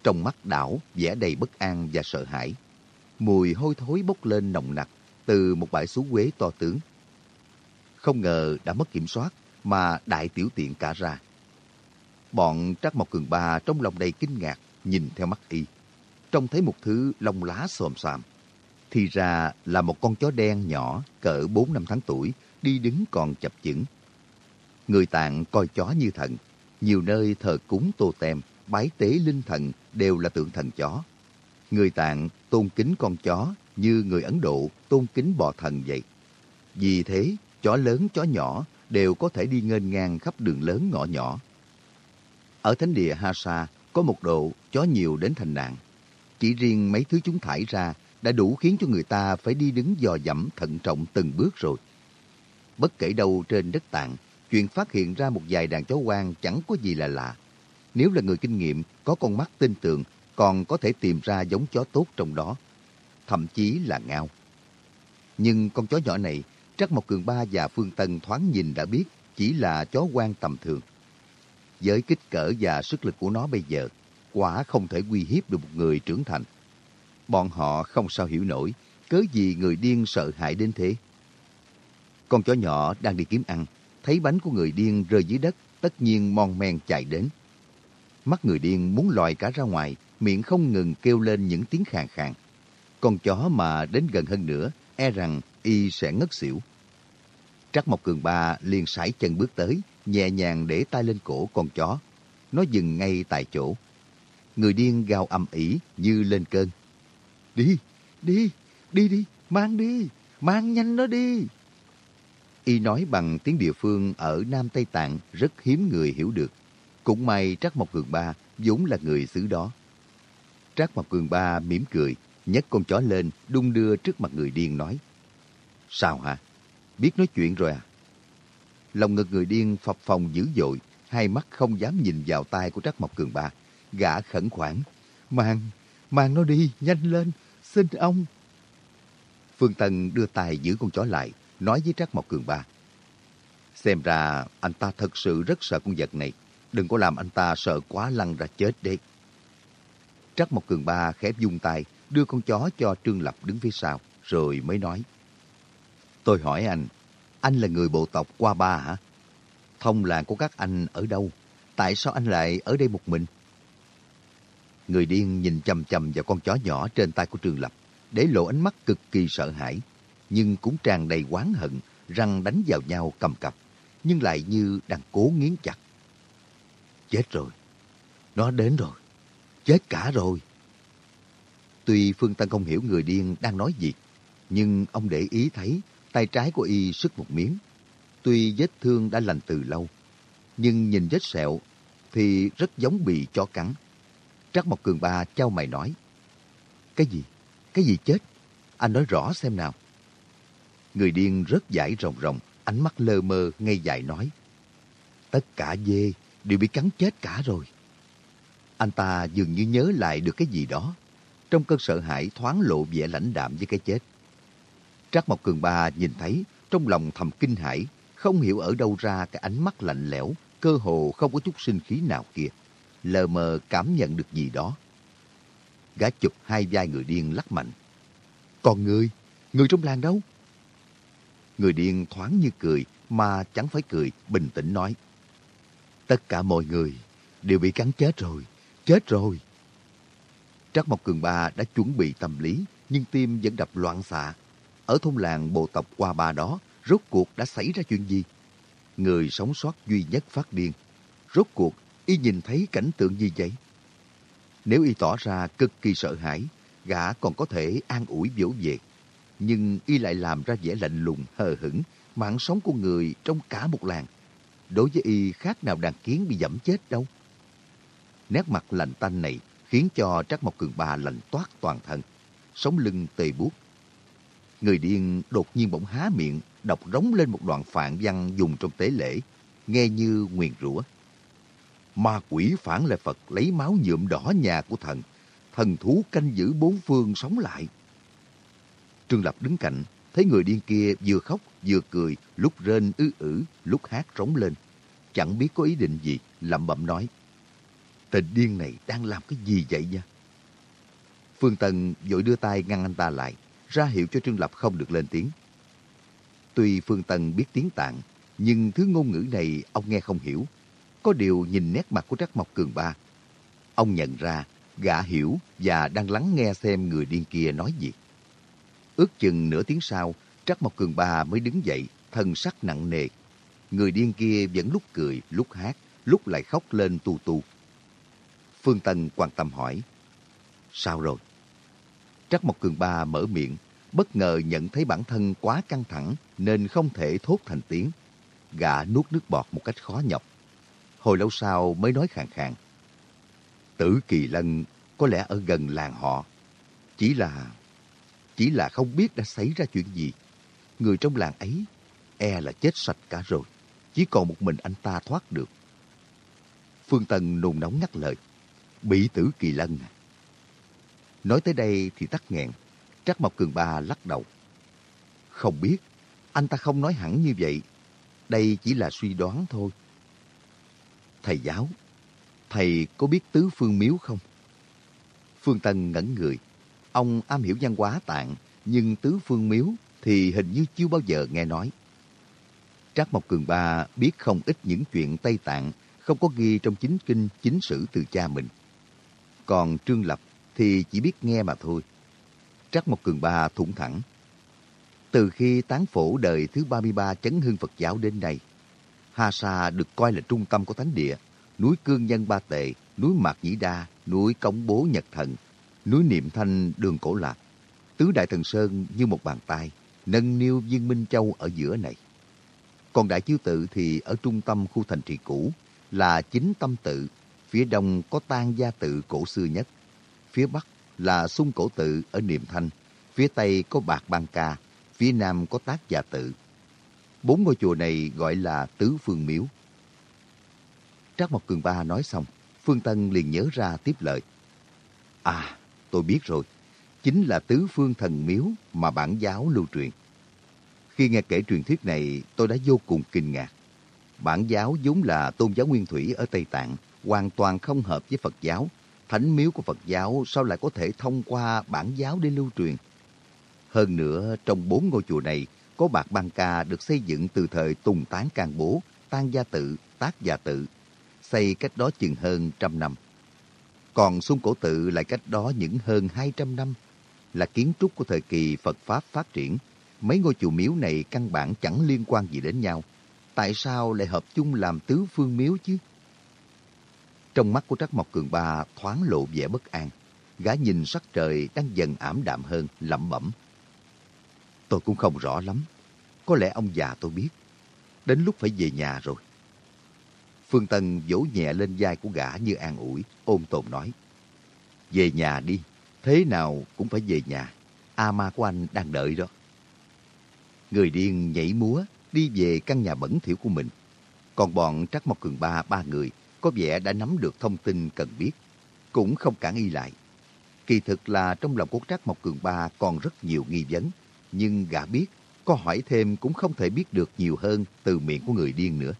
trong mắt đảo vẻ đầy bất an và sợ hãi. Mùi hôi thối bốc lên nồng nặc từ một bãi xú quế to tướng. Không ngờ đã mất kiểm soát mà đại tiểu tiện cả ra. Bọn Trắc Mộc Cường Ba trong lòng đầy kinh ngạc nhìn theo mắt y. Trông thấy một thứ lông lá xồm xoàm. Thì ra là một con chó đen nhỏ cỡ 4 năm tháng tuổi đi đứng còn chập chững. Người tạng coi chó như thần. Nhiều nơi thờ cúng tô tem, bái tế linh thần đều là tượng thần chó. Người tạng tôn kính con chó như người Ấn Độ tôn kính bò thần vậy. Vì thế, chó lớn chó nhỏ đều có thể đi nghênh ngang khắp đường lớn ngõ nhỏ. Ở thánh địa Hasa có một độ chó nhiều đến thành nạn. Chỉ riêng mấy thứ chúng thải ra đã đủ khiến cho người ta phải đi đứng dò dẫm thận trọng từng bước rồi. Bất kể đâu trên đất tạng, chuyện phát hiện ra một vài đàn chó quan chẳng có gì là lạ. Nếu là người kinh nghiệm, có con mắt tin tưởng, còn có thể tìm ra giống chó tốt trong đó thậm chí là ngao. Nhưng con chó nhỏ này, Trắc Mộc Cường Ba và Phương Tân thoáng nhìn đã biết chỉ là chó quan tầm thường. Với kích cỡ và sức lực của nó bây giờ, quả không thể uy hiếp được một người trưởng thành. Bọn họ không sao hiểu nổi, cớ gì người điên sợ hãi đến thế. Con chó nhỏ đang đi kiếm ăn, thấy bánh của người điên rơi dưới đất, tất nhiên mon men chạy đến. Mắt người điên muốn lòi cả ra ngoài, miệng không ngừng kêu lên những tiếng khàn khàn. Con chó mà đến gần hơn nữa, e rằng y sẽ ngất xỉu. Trắc Mộc Cường Ba liền sải chân bước tới, nhẹ nhàng để tay lên cổ con chó. Nó dừng ngay tại chỗ. Người điên gào âm ỉ như lên cơn. Đi, đi, đi đi, mang đi, mang nhanh nó đi. Y nói bằng tiếng địa phương ở Nam Tây Tạng rất hiếm người hiểu được. Cũng may Trắc Mộc Cường Ba vốn là người xứ đó. Trác Mộc Cường Ba mỉm cười, nhấc con chó lên, đung đưa trước mặt người điên nói. Sao hả? Biết nói chuyện rồi à? Lòng ngực người điên phập phồng dữ dội, hai mắt không dám nhìn vào tay của Trắc Mộc Cường Ba. Gã khẩn khoản. Mang, mang nó đi, nhanh lên, xin ông. Phương Tân đưa tay giữ con chó lại, nói với Trắc Mộc Cường Ba. Xem ra anh ta thật sự rất sợ con vật này. Đừng có làm anh ta sợ quá lăn ra chết đấy. Trắc Mộc Cường Ba khép dung tay, đưa con chó cho Trương Lập đứng phía sau, rồi mới nói. Tôi hỏi anh, anh là người bộ tộc Qua Ba hả? Thông làng của các anh ở đâu? Tại sao anh lại ở đây một mình? Người điên nhìn chầm chầm vào con chó nhỏ trên tay của trường Lập, để lộ ánh mắt cực kỳ sợ hãi, nhưng cũng tràn đầy oán hận, răng đánh vào nhau cầm cập, nhưng lại như đang cố nghiến chặt. Chết rồi, nó đến rồi, chết cả rồi. Tuy Phương Tân không hiểu người điên đang nói gì, nhưng ông để ý thấy tay trái của y sức một miếng. Tuy vết thương đã lành từ lâu, nhưng nhìn vết sẹo thì rất giống bị chó cắn. Trắc Mộc Cường Ba trao mày nói. Cái gì? Cái gì chết? Anh nói rõ xem nào. Người điên rất dãi rồng rồng, ánh mắt lơ mơ, ngây dại nói. Tất cả dê đều bị cắn chết cả rồi. Anh ta dường như nhớ lại được cái gì đó. Trong cơn sợ hãi thoáng lộ vẻ lãnh đạm với cái chết. Trác Mộc Cường Ba nhìn thấy, trong lòng thầm kinh hãi, không hiểu ở đâu ra cái ánh mắt lạnh lẽo, cơ hồ không có chút sinh khí nào kia. Lờ mờ cảm nhận được gì đó. Gã chụp hai vai người điên lắc mạnh. Còn người, người trong làng đâu? Người điên thoáng như cười, mà chẳng phải cười, bình tĩnh nói. Tất cả mọi người đều bị cắn chết rồi, chết rồi. Trắc Mộc Cường Ba đã chuẩn bị tâm lý, nhưng tim vẫn đập loạn xạ. Ở thôn làng bộ tộc qua ba đó, rốt cuộc đã xảy ra chuyện gì? Người sống sót duy nhất phát điên. Rốt cuộc, y nhìn thấy cảnh tượng gì vậy? Nếu y tỏ ra cực kỳ sợ hãi, gã còn có thể an ủi biểu về. Nhưng y lại làm ra vẻ lạnh lùng, hờ hững, mạng sống của người trong cả một làng. Đối với y khác nào đàn kiến bị dẫm chết đâu. Nét mặt lạnh tanh này khiến cho Trác Mộc Cường Ba lạnh toát toàn thân, sống lưng tê buốt. Người điên đột nhiên bỗng há miệng, đọc rống lên một đoạn phạn văn dùng trong tế lễ, nghe như nguyền rủa. Ma quỷ phản lại Phật lấy máu nhuộm đỏ nhà của thần, thần thú canh giữ bốn phương sống lại. Trương Lập đứng cạnh, thấy người điên kia vừa khóc vừa cười, lúc rên ư ử, lúc hát rống lên. Chẳng biết có ý định gì, lẩm bẩm nói. Tên điên này đang làm cái gì vậy nha? Phương Tần vội đưa tay ngăn anh ta lại, ra hiệu cho Trương Lập không được lên tiếng. Tuy Phương Tần biết tiếng tạng, nhưng thứ ngôn ngữ này ông nghe không hiểu. Có điều nhìn nét mặt của Trác Mộc Cường Ba. Ông nhận ra gã hiểu và đang lắng nghe xem người điên kia nói gì. Ước chừng nửa tiếng sau, Trác Mộc Cường Ba mới đứng dậy, thân sắc nặng nề. Người điên kia vẫn lúc cười, lúc hát, lúc lại khóc lên tu tu. Phương Tân quan tâm hỏi. Sao rồi? Trắc Mộc Cường Ba mở miệng, bất ngờ nhận thấy bản thân quá căng thẳng nên không thể thốt thành tiếng. Gã nuốt nước bọt một cách khó nhọc. Hồi lâu sau mới nói khàn khàn. Tử Kỳ Lân có lẽ ở gần làng họ. Chỉ là... Chỉ là không biết đã xảy ra chuyện gì. Người trong làng ấy e là chết sạch cả rồi. Chỉ còn một mình anh ta thoát được. Phương Tân nôn nóng ngắt lời. Bị tử Kỳ Lân à? Nói tới đây thì tắt nghẹn. Trắc Mộc Cường Ba lắc đầu. Không biết, anh ta không nói hẳn như vậy. Đây chỉ là suy đoán thôi. Thầy giáo, thầy có biết tứ phương miếu không? Phương Tân ngẩn người. Ông am hiểu văn hóa tạng, nhưng tứ phương miếu thì hình như chưa bao giờ nghe nói. Trác Mộc Cường Ba biết không ít những chuyện Tây Tạng không có ghi trong chính kinh chính sử từ cha mình. Còn Trương Lập thì chỉ biết nghe mà thôi. Trác Mộc Cường Ba thủng thẳng. Từ khi tán phổ đời thứ 33 chấn hương Phật giáo đến nay, Ha Sa được coi là trung tâm của thánh địa, núi Cương Nhân Ba Tệ, núi Mạc Nhĩ Đa, núi Cống Bố Nhật Thần, núi Niệm Thanh Đường Cổ Lạc. Tứ Đại Thần Sơn như một bàn tay, nâng niu viên Minh Châu ở giữa này. Còn Đại Chiêu Tự thì ở trung tâm khu thành trì cũ, là chính tâm tự, phía đông có tan gia tự cổ xưa nhất, phía bắc là sung cổ tự ở Niệm Thanh, phía tây có Bạc Ban Ca, phía nam có Tác Gia Tự. Bốn ngôi chùa này gọi là Tứ Phương Miếu. Trác Mộc Cường Ba nói xong, Phương Tân liền nhớ ra tiếp lời. À, tôi biết rồi, chính là Tứ Phương Thần Miếu mà bản giáo lưu truyền. Khi nghe kể truyền thuyết này, tôi đã vô cùng kinh ngạc. Bản giáo vốn là tôn giáo nguyên thủy ở Tây Tạng, hoàn toàn không hợp với Phật giáo, Thánh miếu của Phật giáo sao lại có thể thông qua bản giáo để lưu truyền? Hơn nữa, trong bốn ngôi chùa này, có bạc băng ca được xây dựng từ thời Tùng Tán Càng Bố, Tan Gia Tự, Tác Gia Tự, xây cách đó chừng hơn trăm năm. Còn Xuân Cổ Tự lại cách đó những hơn 200 năm, là kiến trúc của thời kỳ Phật Pháp phát triển. Mấy ngôi chùa miếu này căn bản chẳng liên quan gì đến nhau. Tại sao lại hợp chung làm tứ phương miếu chứ? Trong mắt của Trắc Mộc Cường Ba thoáng lộ vẻ bất an. Gã nhìn sắc trời đang dần ảm đạm hơn, lẩm bẩm. Tôi cũng không rõ lắm. Có lẽ ông già tôi biết. Đến lúc phải về nhà rồi. Phương Tân vỗ nhẹ lên vai của gã như an ủi, ôm tồn nói. Về nhà đi, thế nào cũng phải về nhà. A ma của anh đang đợi đó. Người điên nhảy múa, đi về căn nhà bẩn thỉu của mình. Còn bọn Trắc Mộc Cường Ba ba người có vẻ đã nắm được thông tin cần biết, cũng không cản y lại. Kỳ thực là trong lòng của Trác Mộc Cường Ba còn rất nhiều nghi vấn, nhưng gã biết, có hỏi thêm cũng không thể biết được nhiều hơn từ miệng của người điên nữa.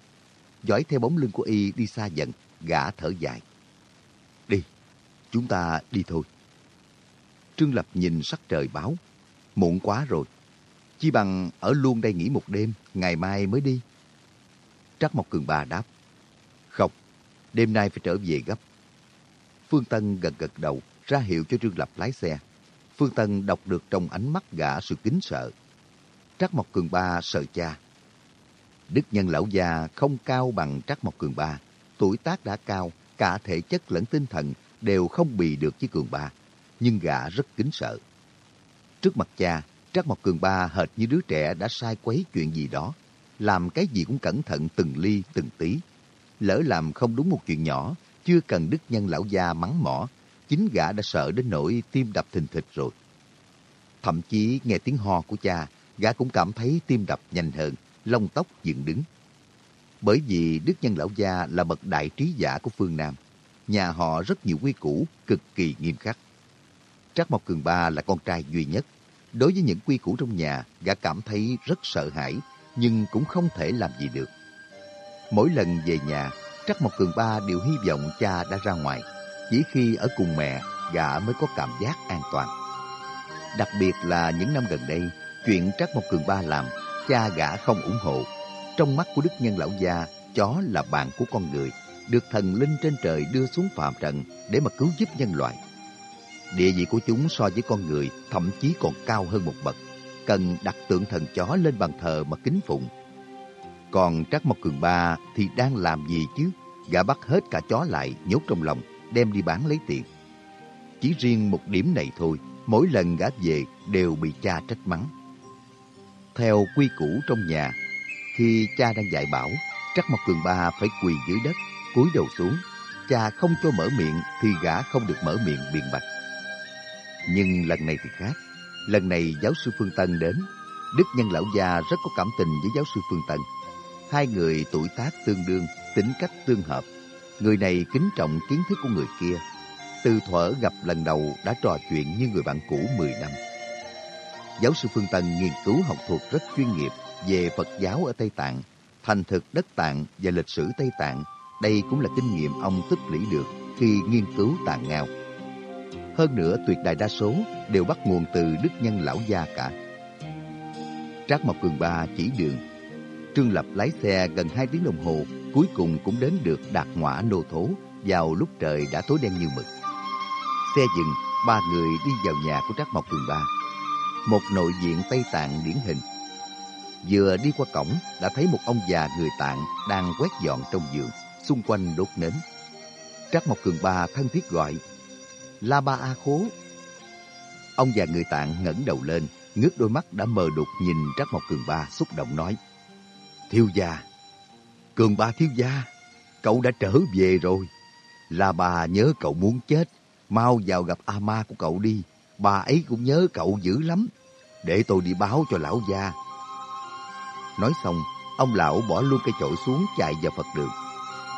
Dõi theo bóng lưng của y đi xa dần, gã thở dài. Đi, chúng ta đi thôi. Trương Lập nhìn sắc trời báo, muộn quá rồi. Chi bằng ở luôn đây nghỉ một đêm, ngày mai mới đi. trắc Mộc Cường Ba đáp. Không, đêm nay phải trở về gấp. Phương Tân gật gật đầu, ra hiệu cho Trương Lập lái xe. Phương Tân đọc được trong ánh mắt gã sự kính sợ. Trắc Mộc Cường Ba sợ cha. Đức nhân lão già không cao bằng Trắc Mộc Cường Ba. Tuổi tác đã cao, cả thể chất lẫn tinh thần đều không bì được với Cường Ba. Nhưng gã rất kính sợ. Trước mặt cha, Trắc Mộc Cường Ba hệt như đứa trẻ đã sai quấy chuyện gì đó. Làm cái gì cũng cẩn thận từng ly từng tí. Lỡ làm không đúng một chuyện nhỏ, chưa cần đức nhân lão gia mắng mỏ, chính gã đã sợ đến nỗi tim đập thình thịch rồi. Thậm chí nghe tiếng ho của cha, gã cũng cảm thấy tim đập nhanh hơn, lông tóc dựng đứng. Bởi vì Đức Nhân Lão Gia là bậc đại trí giả của phương Nam, nhà họ rất nhiều quy củ, cực kỳ nghiêm khắc. Trác Mộc Cường Ba là con trai duy nhất. Đối với những quy củ trong nhà, gã cảm thấy rất sợ hãi, nhưng cũng không thể làm gì được. Mỗi lần về nhà, Trắc Mộc Cường Ba đều hy vọng cha đã ra ngoài. Chỉ khi ở cùng mẹ, gã mới có cảm giác an toàn. Đặc biệt là những năm gần đây, chuyện trác Mộc Cường Ba làm, cha gã không ủng hộ. Trong mắt của Đức Nhân Lão Gia, chó là bạn của con người, được thần linh trên trời đưa xuống phạm trần để mà cứu giúp nhân loại. Địa vị của chúng so với con người thậm chí còn cao hơn một bậc, cần đặt tượng thần chó lên bàn thờ mà kính phụng. Còn trác Mộc Cường Ba thì đang làm gì chứ? Gã bắt hết cả chó lại, nhốt trong lòng, đem đi bán lấy tiền. Chỉ riêng một điểm này thôi, mỗi lần gã về đều bị cha trách mắng. Theo quy củ trong nhà, khi cha đang dạy bảo, Trắc Mộc Cường Ba phải quỳ dưới đất, cúi đầu xuống. Cha không cho mở miệng thì gã không được mở miệng biện bạch. Nhưng lần này thì khác. Lần này giáo sư Phương Tân đến. Đức Nhân Lão Gia rất có cảm tình với giáo sư Phương Tân. Hai người tuổi tác tương đương, tính cách tương hợp. Người này kính trọng kiến thức của người kia. Từ thuở gặp lần đầu đã trò chuyện như người bạn cũ 10 năm. Giáo sư Phương Tân nghiên cứu học thuật rất chuyên nghiệp về Phật giáo ở Tây Tạng, thành thực đất Tạng và lịch sử Tây Tạng. Đây cũng là kinh nghiệm ông tích lũy được khi nghiên cứu tạng ngao. Hơn nữa, tuyệt đại đa số đều bắt nguồn từ Đức Nhân Lão Gia cả. Trác Mộc Cường Ba chỉ đường Trương Lập lái xe gần 2 tiếng đồng hồ, cuối cùng cũng đến được Đạt Ngõa Nô Thố vào lúc trời đã tối đen như mực. Xe dừng, ba người đi vào nhà của Trác Mộc Cường Ba. Một nội diện Tây Tạng điển hình. Vừa đi qua cổng, đã thấy một ông già người Tạng đang quét dọn trong giường, xung quanh đốt nến. Trác Mộc Cường Ba thân thiết gọi, La Ba A Khố. Ông già người Tạng ngẩng đầu lên, ngước đôi mắt đã mờ đục nhìn Trác Mộc Cường Ba xúc động nói. Thiếu gia, Cường ba thiếu gia, cậu đã trở về rồi. Là bà nhớ cậu muốn chết, mau vào gặp A Ma của cậu đi. Bà ấy cũng nhớ cậu dữ lắm. Để tôi đi báo cho lão gia. Nói xong, ông lão bỏ luôn cây chổi xuống chạy vào Phật đường.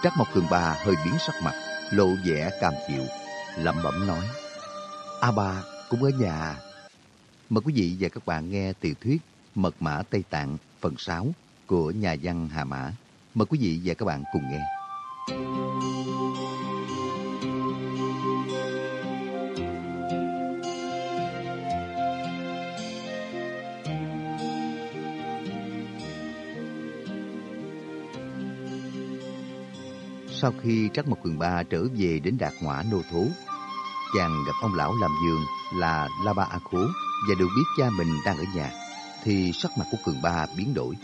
Trắc Mộc Cường Ba hơi biến sắc mặt, lộ vẻ cam chịu, lẩm bẩm nói. A Ba cũng ở nhà. À? Mời quý vị và các bạn nghe tiểu thuyết Mật mã Tây Tạng phần 6 của nhà văn Hà Mã. Mời quý vị và các bạn cùng nghe. Sau khi Trắc Mộc Quyền Ba trở về đến Đạt Ngoã Nô Thú, chàng gặp ông lão làm giường là La Ba A Khố và được biết cha mình đang ở nhà, thì sắc mặt của Cường Ba biến đổi.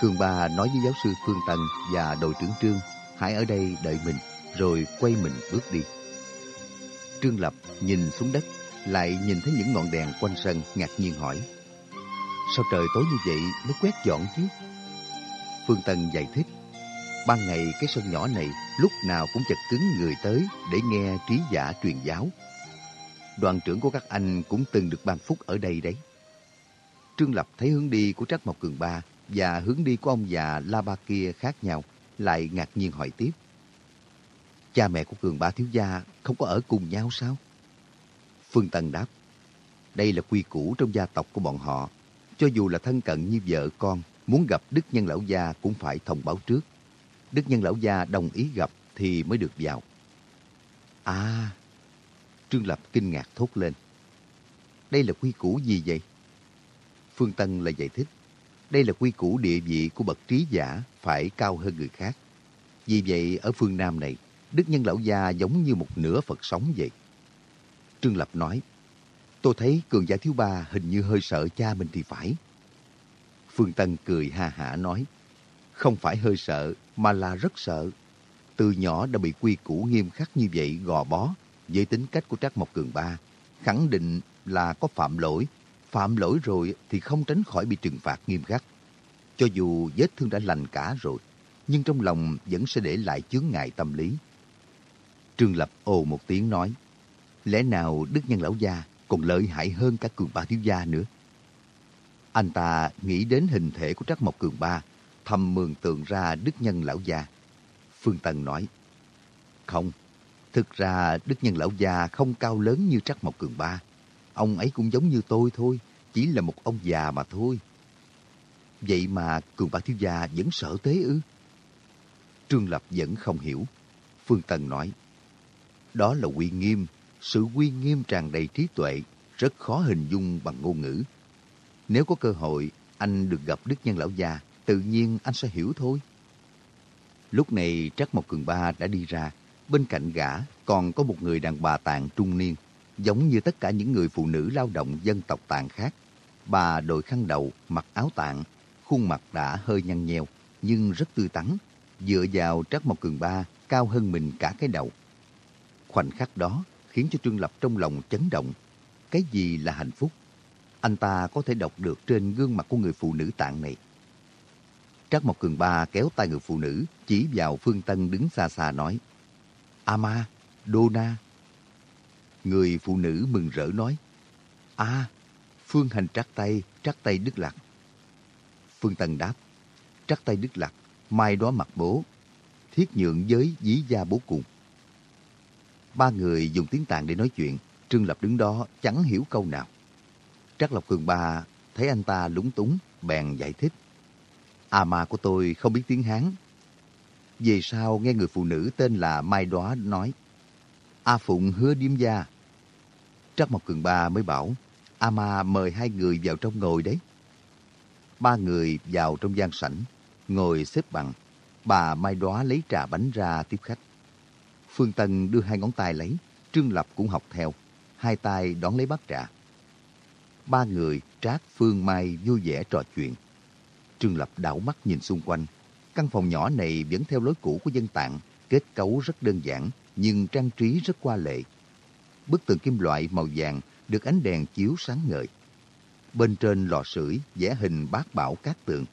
Cường Ba nói với giáo sư Phương tần và đội trưởng Trương hãy ở đây đợi mình, rồi quay mình bước đi. Trương Lập nhìn xuống đất, lại nhìn thấy những ngọn đèn quanh sân, ngạc nhiên hỏi. Sao trời tối như vậy mới quét dọn chứ? Phương tần giải thích. Ban ngày cái sân nhỏ này lúc nào cũng chật cứng người tới để nghe trí giả truyền giáo. Đoàn trưởng của các anh cũng từng được ban phúc ở đây đấy. Trương Lập thấy hướng đi của trác Mộc Cường Ba và hướng đi của ông già La Ba kia khác nhau, lại ngạc nhiên hỏi tiếp. Cha mẹ của Cường Ba thiếu gia không có ở cùng nhau sao? Phương Tân đáp, đây là quy củ trong gia tộc của bọn họ. Cho dù là thân cận như vợ con, muốn gặp Đức Nhân Lão Gia cũng phải thông báo trước. Đức Nhân Lão Gia đồng ý gặp thì mới được vào. À, Trương Lập kinh ngạc thốt lên. Đây là quy củ gì vậy? Phương Tân lại giải thích. Đây là quy củ địa vị của bậc trí giả phải cao hơn người khác. Vì vậy, ở phương Nam này, Đức Nhân Lão Gia giống như một nửa Phật sống vậy. Trương Lập nói, tôi thấy cường giả thiếu ba hình như hơi sợ cha mình thì phải. Phương Tân cười ha hả nói, không phải hơi sợ mà là rất sợ. Từ nhỏ đã bị quy củ nghiêm khắc như vậy gò bó với tính cách của Trác Mộc Cường Ba, khẳng định là có phạm lỗi. Phạm lỗi rồi thì không tránh khỏi bị trừng phạt nghiêm khắc. Cho dù vết thương đã lành cả rồi, nhưng trong lòng vẫn sẽ để lại chướng ngại tâm lý. Trương Lập ồ một tiếng nói, lẽ nào Đức Nhân Lão Gia còn lợi hại hơn cả Cường Ba Thiếu Gia nữa? Anh ta nghĩ đến hình thể của Trắc Mộc Cường Ba, thầm mường tượng ra Đức Nhân Lão Gia. Phương Tân nói, không, thực ra Đức Nhân Lão Gia không cao lớn như Trắc Mộc Cường Ba. Ông ấy cũng giống như tôi thôi, chỉ là một ông già mà thôi. Vậy mà Cường Bá Thiếu Gia vẫn sợ tế ư? Trương Lập vẫn không hiểu. Phương Tân nói, đó là uy nghiêm, sự uy nghiêm tràn đầy trí tuệ, rất khó hình dung bằng ngôn ngữ. Nếu có cơ hội, anh được gặp Đức Nhân Lão Gia, tự nhiên anh sẽ hiểu thôi. Lúc này Trắc Mộc Cường Ba đã đi ra, bên cạnh gã còn có một người đàn bà tạng trung niên, giống như tất cả những người phụ nữ lao động dân tộc tạng khác. Bà đội khăn đầu, mặc áo tạng, khuôn mặt đã hơi nhăn nheo, nhưng rất tươi tắn, dựa vào Trắc Mộc Cường Ba cao hơn mình cả cái đầu. Khoảnh khắc đó khiến cho Trương Lập trong lòng chấn động. Cái gì là hạnh phúc? Anh ta có thể đọc được trên gương mặt của người phụ nữ tạng này. Trác Mộc Cường Ba kéo tay người phụ nữ, chỉ vào Phương Tân đứng xa xa nói. Ama, Dona. Người phụ nữ mừng rỡ nói. À, Phương Hành trắc tay, trắc tay Đức Lạc. Phương Tân đáp. Trắc tay Đức Lạc, mai đó mặt bố. Thiết nhượng với dí gia bố cùng. Ba người dùng tiếng tàn để nói chuyện. Trương Lập đứng đó chẳng hiểu câu nào. Trắc Lộc Cường Ba thấy anh ta lúng túng, bèn giải thích. À mà của tôi không biết tiếng Hán. Về sau nghe người phụ nữ tên là Mai Đóa nói. A Phụng hứa điếm gia. Trác Mộc Cường Ba mới bảo, A Ma mời hai người vào trong ngồi đấy. Ba người vào trong gian sảnh, ngồi xếp bằng. Bà Mai Đóa lấy trà bánh ra tiếp khách. Phương Tân đưa hai ngón tay lấy, Trương Lập cũng học theo, hai tay đón lấy bát trà. Ba người Trác, Phương, Mai vui vẻ trò chuyện. Trương Lập đảo mắt nhìn xung quanh. Căn phòng nhỏ này vẫn theo lối cũ của dân tạng, kết cấu rất đơn giản, nhưng trang trí rất qua lệ. Bức tường kim loại màu vàng được ánh đèn chiếu sáng ngời. Bên trên lò sưởi vẽ hình bát bảo cát tượng.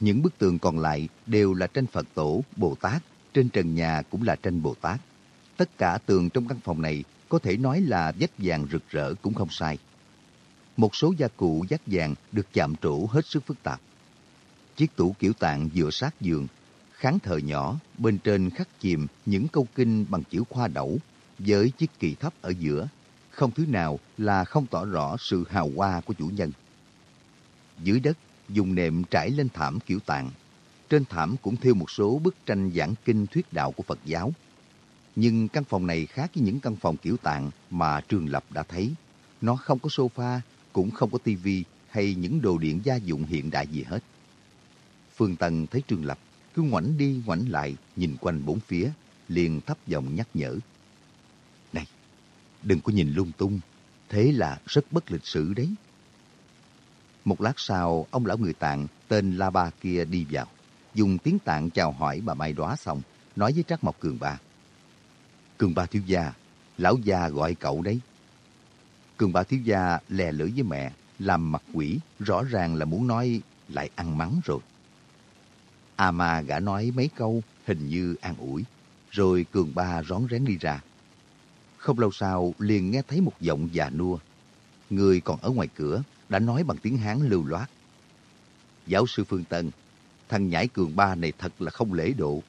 Những bức tường còn lại đều là tranh Phật tổ, Bồ Tát trên trần nhà cũng là tranh Bồ Tát. Tất cả tường trong căn phòng này có thể nói là vách vàng rực rỡ cũng không sai. Một số gia cụ vách vàng được chạm trổ hết sức phức tạp. Chiếc tủ kiểu tạng dựa sát giường, kháng thờ nhỏ, bên trên khắc chìm những câu kinh bằng chữ khoa đẩu, với chiếc kỳ thấp ở giữa. Không thứ nào là không tỏ rõ sự hào hoa của chủ nhân. Dưới đất, dùng nệm trải lên thảm kiểu tạng trên thảm cũng thêu một số bức tranh giảng kinh thuyết đạo của Phật giáo. Nhưng căn phòng này khác với những căn phòng kiểu tạng mà Trường Lập đã thấy. Nó không có sofa, cũng không có tivi hay những đồ điện gia dụng hiện đại gì hết. Phương Tần thấy Trường Lập, cứ ngoảnh đi ngoảnh lại, nhìn quanh bốn phía, liền thấp giọng nhắc nhở. Đừng có nhìn lung tung, thế là rất bất lịch sử đấy. Một lát sau, ông lão người tạng tên La Ba kia đi vào, dùng tiếng tạng chào hỏi bà Mai Đóa xong, nói với Trác Mộc Cường Ba. Cường Ba thiếu gia, lão gia gọi cậu đấy. Cường Ba thiếu gia lè lưỡi với mẹ, làm mặt quỷ, rõ ràng là muốn nói lại ăn mắng rồi. À mà gã nói mấy câu, hình như an ủi, rồi Cường Ba rón rén đi ra. Không lâu sau, liền nghe thấy một giọng già nua. Người còn ở ngoài cửa đã nói bằng tiếng Hán lưu loát. Giáo sư Phương Tân, thằng nhãi Cường Ba này thật là không lễ độ.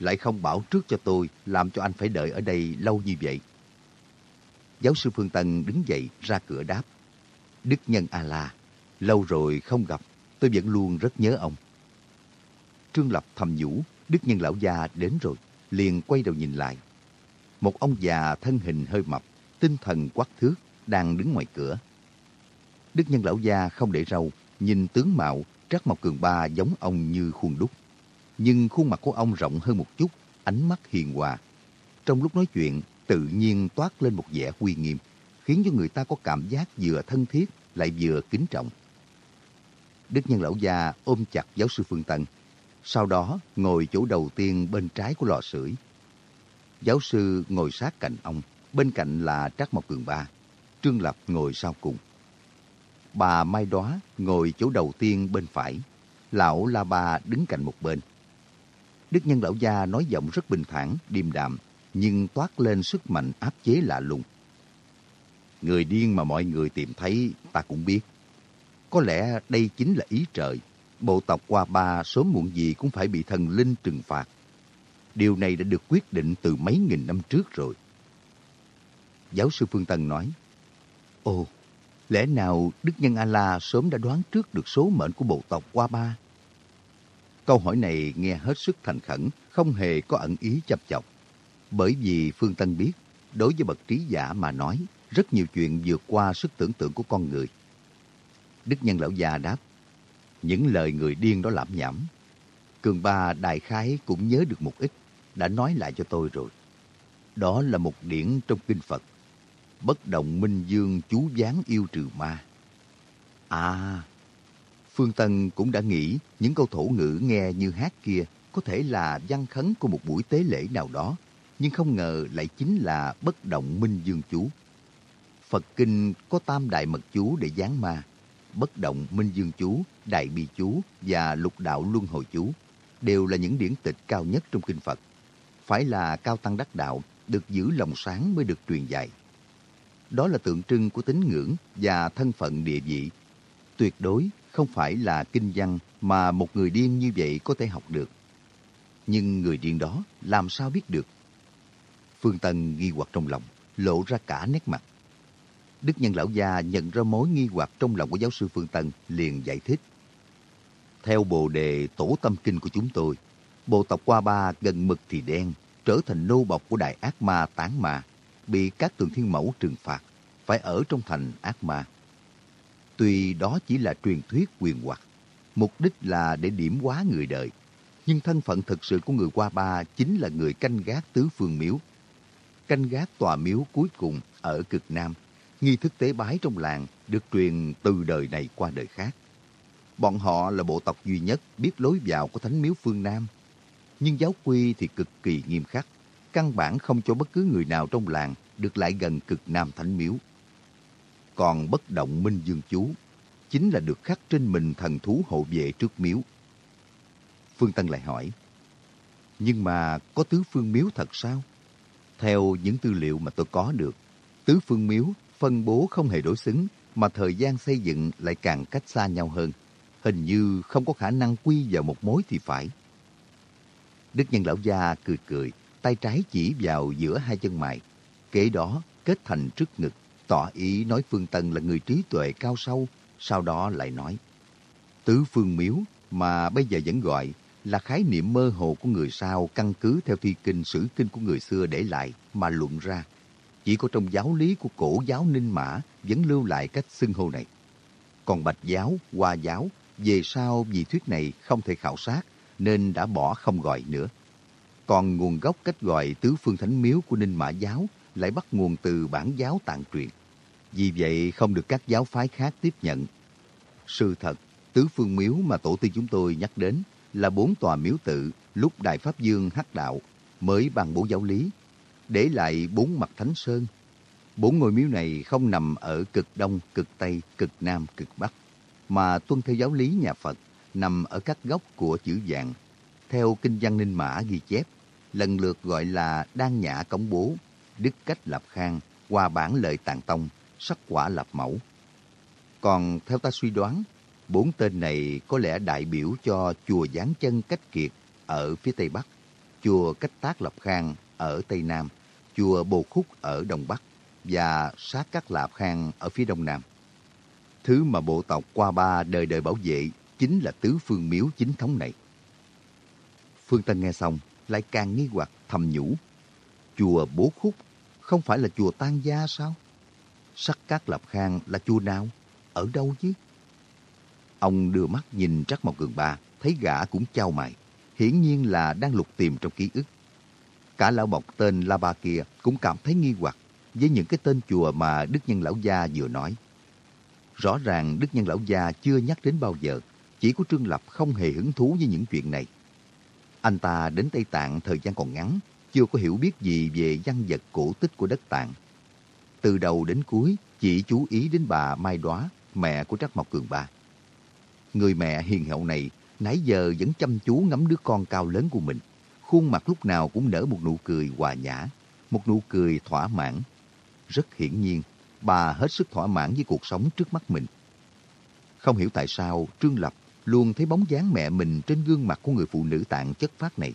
Lại không bảo trước cho tôi, làm cho anh phải đợi ở đây lâu như vậy. Giáo sư Phương Tân đứng dậy ra cửa đáp. Đức nhân A-la, lâu rồi không gặp, tôi vẫn luôn rất nhớ ông. Trương Lập thầm nhủ, Đức nhân lão già đến rồi, liền quay đầu nhìn lại. Một ông già thân hình hơi mập, tinh thần quắc thước, đang đứng ngoài cửa. Đức nhân lão gia không để râu, nhìn tướng mạo, Trác Mộc Cường Ba giống ông như khuôn đúc. Nhưng khuôn mặt của ông rộng hơn một chút, ánh mắt hiền hòa. Trong lúc nói chuyện, tự nhiên toát lên một vẻ uy nghiêm, khiến cho người ta có cảm giác vừa thân thiết lại vừa kính trọng. Đức nhân lão gia ôm chặt giáo sư Phương Tân, sau đó ngồi chỗ đầu tiên bên trái của lò sưởi. Giáo sư ngồi sát cạnh ông, bên cạnh là Trác Mộc Cường Ba, Trương Lập ngồi sau cùng. Bà Mai Đóa ngồi chỗ đầu tiên bên phải, lão La Ba đứng cạnh một bên. Đức nhân lão gia nói giọng rất bình thản, điềm đạm, nhưng toát lên sức mạnh áp chế lạ lùng. Người điên mà mọi người tìm thấy ta cũng biết. Có lẽ đây chính là ý trời. Bộ tộc qua ba sớm muộn gì cũng phải bị thần linh trừng phạt. Điều này đã được quyết định từ mấy nghìn năm trước rồi. Giáo sư Phương Tân nói, Ồ, lẽ nào Đức Nhân A-La sớm đã đoán trước được số mệnh của bộ tộc qua ba? Câu hỏi này nghe hết sức thành khẩn, không hề có ẩn ý chập chọc. Bởi vì Phương Tân biết, đối với bậc trí giả mà nói, rất nhiều chuyện vượt qua sức tưởng tượng của con người. Đức Nhân Lão già đáp, những lời người điên đó lẩm nhẩm. Cường Ba đại khái cũng nhớ được một ít, đã nói lại cho tôi rồi. Đó là một điển trong kinh Phật. Bất động minh dương chú gián yêu trừ ma. À, Phương Tân cũng đã nghĩ những câu thổ ngữ nghe như hát kia có thể là văn khấn của một buổi tế lễ nào đó, nhưng không ngờ lại chính là bất động minh dương chú. Phật Kinh có tam đại mật chú để giáng ma, bất động minh dương chú, đại bi chú và lục đạo luân hồi chú đều là những điển tịch cao nhất trong kinh Phật. Phải là cao tăng đắc đạo, được giữ lòng sáng mới được truyền dạy. Đó là tượng trưng của tín ngưỡng và thân phận địa vị. Tuyệt đối không phải là kinh văn mà một người điên như vậy có thể học được. Nhưng người điên đó làm sao biết được? Phương Tân nghi hoặc trong lòng, lộ ra cả nét mặt. Đức Nhân Lão Gia nhận ra mối nghi hoặc trong lòng của giáo sư Phương Tân, liền giải thích. Theo bồ đề tổ tâm kinh của chúng tôi, bộ tộc qua ba gần mực thì đen, trở thành nô bọc của đại ác ma tán ma, bị các tường thiên mẫu trừng phạt, phải ở trong thành ác ma. Tuy đó chỉ là truyền thuyết quyền hoặc, mục đích là để điểm hóa người đời, nhưng thân phận thực sự của người qua ba chính là người canh gác tứ phương miếu. Canh gác tòa miếu cuối cùng ở cực Nam, nghi thức tế bái trong làng được truyền từ đời này qua đời khác. Bọn họ là bộ tộc duy nhất biết lối vào của thánh miếu phương Nam. Nhưng giáo quy thì cực kỳ nghiêm khắc, căn bản không cho bất cứ người nào trong làng được lại gần cực Nam thánh miếu. Còn bất động minh dương chú chính là được khắc trên mình thần thú hộ vệ trước miếu. Phương Tân lại hỏi, nhưng mà có tứ phương miếu thật sao? Theo những tư liệu mà tôi có được, tứ phương miếu phân bố không hề đối xứng, mà thời gian xây dựng lại càng cách xa nhau hơn. Hình như không có khả năng quy vào một mối thì phải. Đức Nhân Lão Gia cười cười, tay trái chỉ vào giữa hai chân mày. Kế đó kết thành trước ngực, tỏ ý nói Phương Tân là người trí tuệ cao sâu, sau đó lại nói. Tứ phương miếu mà bây giờ vẫn gọi là khái niệm mơ hồ của người sao căn cứ theo thi kinh sử kinh của người xưa để lại mà luận ra. Chỉ có trong giáo lý của cổ giáo Ninh Mã vẫn lưu lại cách xưng hô này. Còn Bạch giáo, Hoa giáo, về sau vì thuyết này không thể khảo sát nên đã bỏ không gọi nữa. Còn nguồn gốc cách gọi tứ phương thánh miếu của Ninh Mã Giáo lại bắt nguồn từ bản giáo tạng truyền. Vì vậy không được các giáo phái khác tiếp nhận. Sự thật, tứ phương miếu mà tổ tiên chúng tôi nhắc đến là bốn tòa miếu tự lúc Đại Pháp Dương hắc đạo mới ban bố giáo lý, để lại bốn mặt thánh sơn. Bốn ngôi miếu này không nằm ở cực đông, cực tây, cực nam, cực bắc, mà tuân theo giáo lý nhà Phật, nằm ở các góc của chữ vàng. Theo Kinh văn Ninh Mã ghi chép, lần lượt gọi là Đan Nhã Cống Bố, Đức Cách Lập Khang, Hòa Bản Lợi tàng Tông, Sắc Quả Lập Mẫu. Còn theo ta suy đoán, bốn tên này có lẽ đại biểu cho chùa Giáng Chân Cách Kiệt ở phía Tây Bắc, chùa Cách Tác Lập Khang ở Tây Nam, chùa Bồ Khúc ở Đông Bắc và sát các Lạp Khang ở phía Đông Nam. Thứ mà bộ tộc qua ba đời đời bảo vệ chính là tứ phương miếu chính thống này. Phương Tân nghe xong, lại càng nghi hoặc thầm nhủ. Chùa Bố Khúc không phải là chùa Tan Gia sao? Sắc Cát Lập Khang là chùa nào? Ở đâu chứ? Ông đưa mắt nhìn Trắc Mộc Cường Ba, thấy gã cũng trao mày. Hiển nhiên là đang lục tìm trong ký ức. Cả lão mộc tên La Ba kia cũng cảm thấy nghi hoặc với những cái tên chùa mà Đức Nhân Lão Gia vừa nói. Rõ ràng Đức Nhân Lão Gia chưa nhắc đến bao giờ, chỉ có Trương Lập không hề hứng thú với những chuyện này. Anh ta đến Tây Tạng thời gian còn ngắn, chưa có hiểu biết gì về văn vật cổ tích của đất Tạng. Từ đầu đến cuối, chỉ chú ý đến bà Mai đóa mẹ của Trắc Mộc Cường Ba. Người mẹ hiền hậu này nãy giờ vẫn chăm chú ngắm đứa con cao lớn của mình. Khuôn mặt lúc nào cũng nở một nụ cười hòa nhã, một nụ cười thỏa mãn. Rất hiển nhiên, bà hết sức thỏa mãn với cuộc sống trước mắt mình. Không hiểu tại sao Trương Lập luôn thấy bóng dáng mẹ mình trên gương mặt của người phụ nữ tạng chất phát này.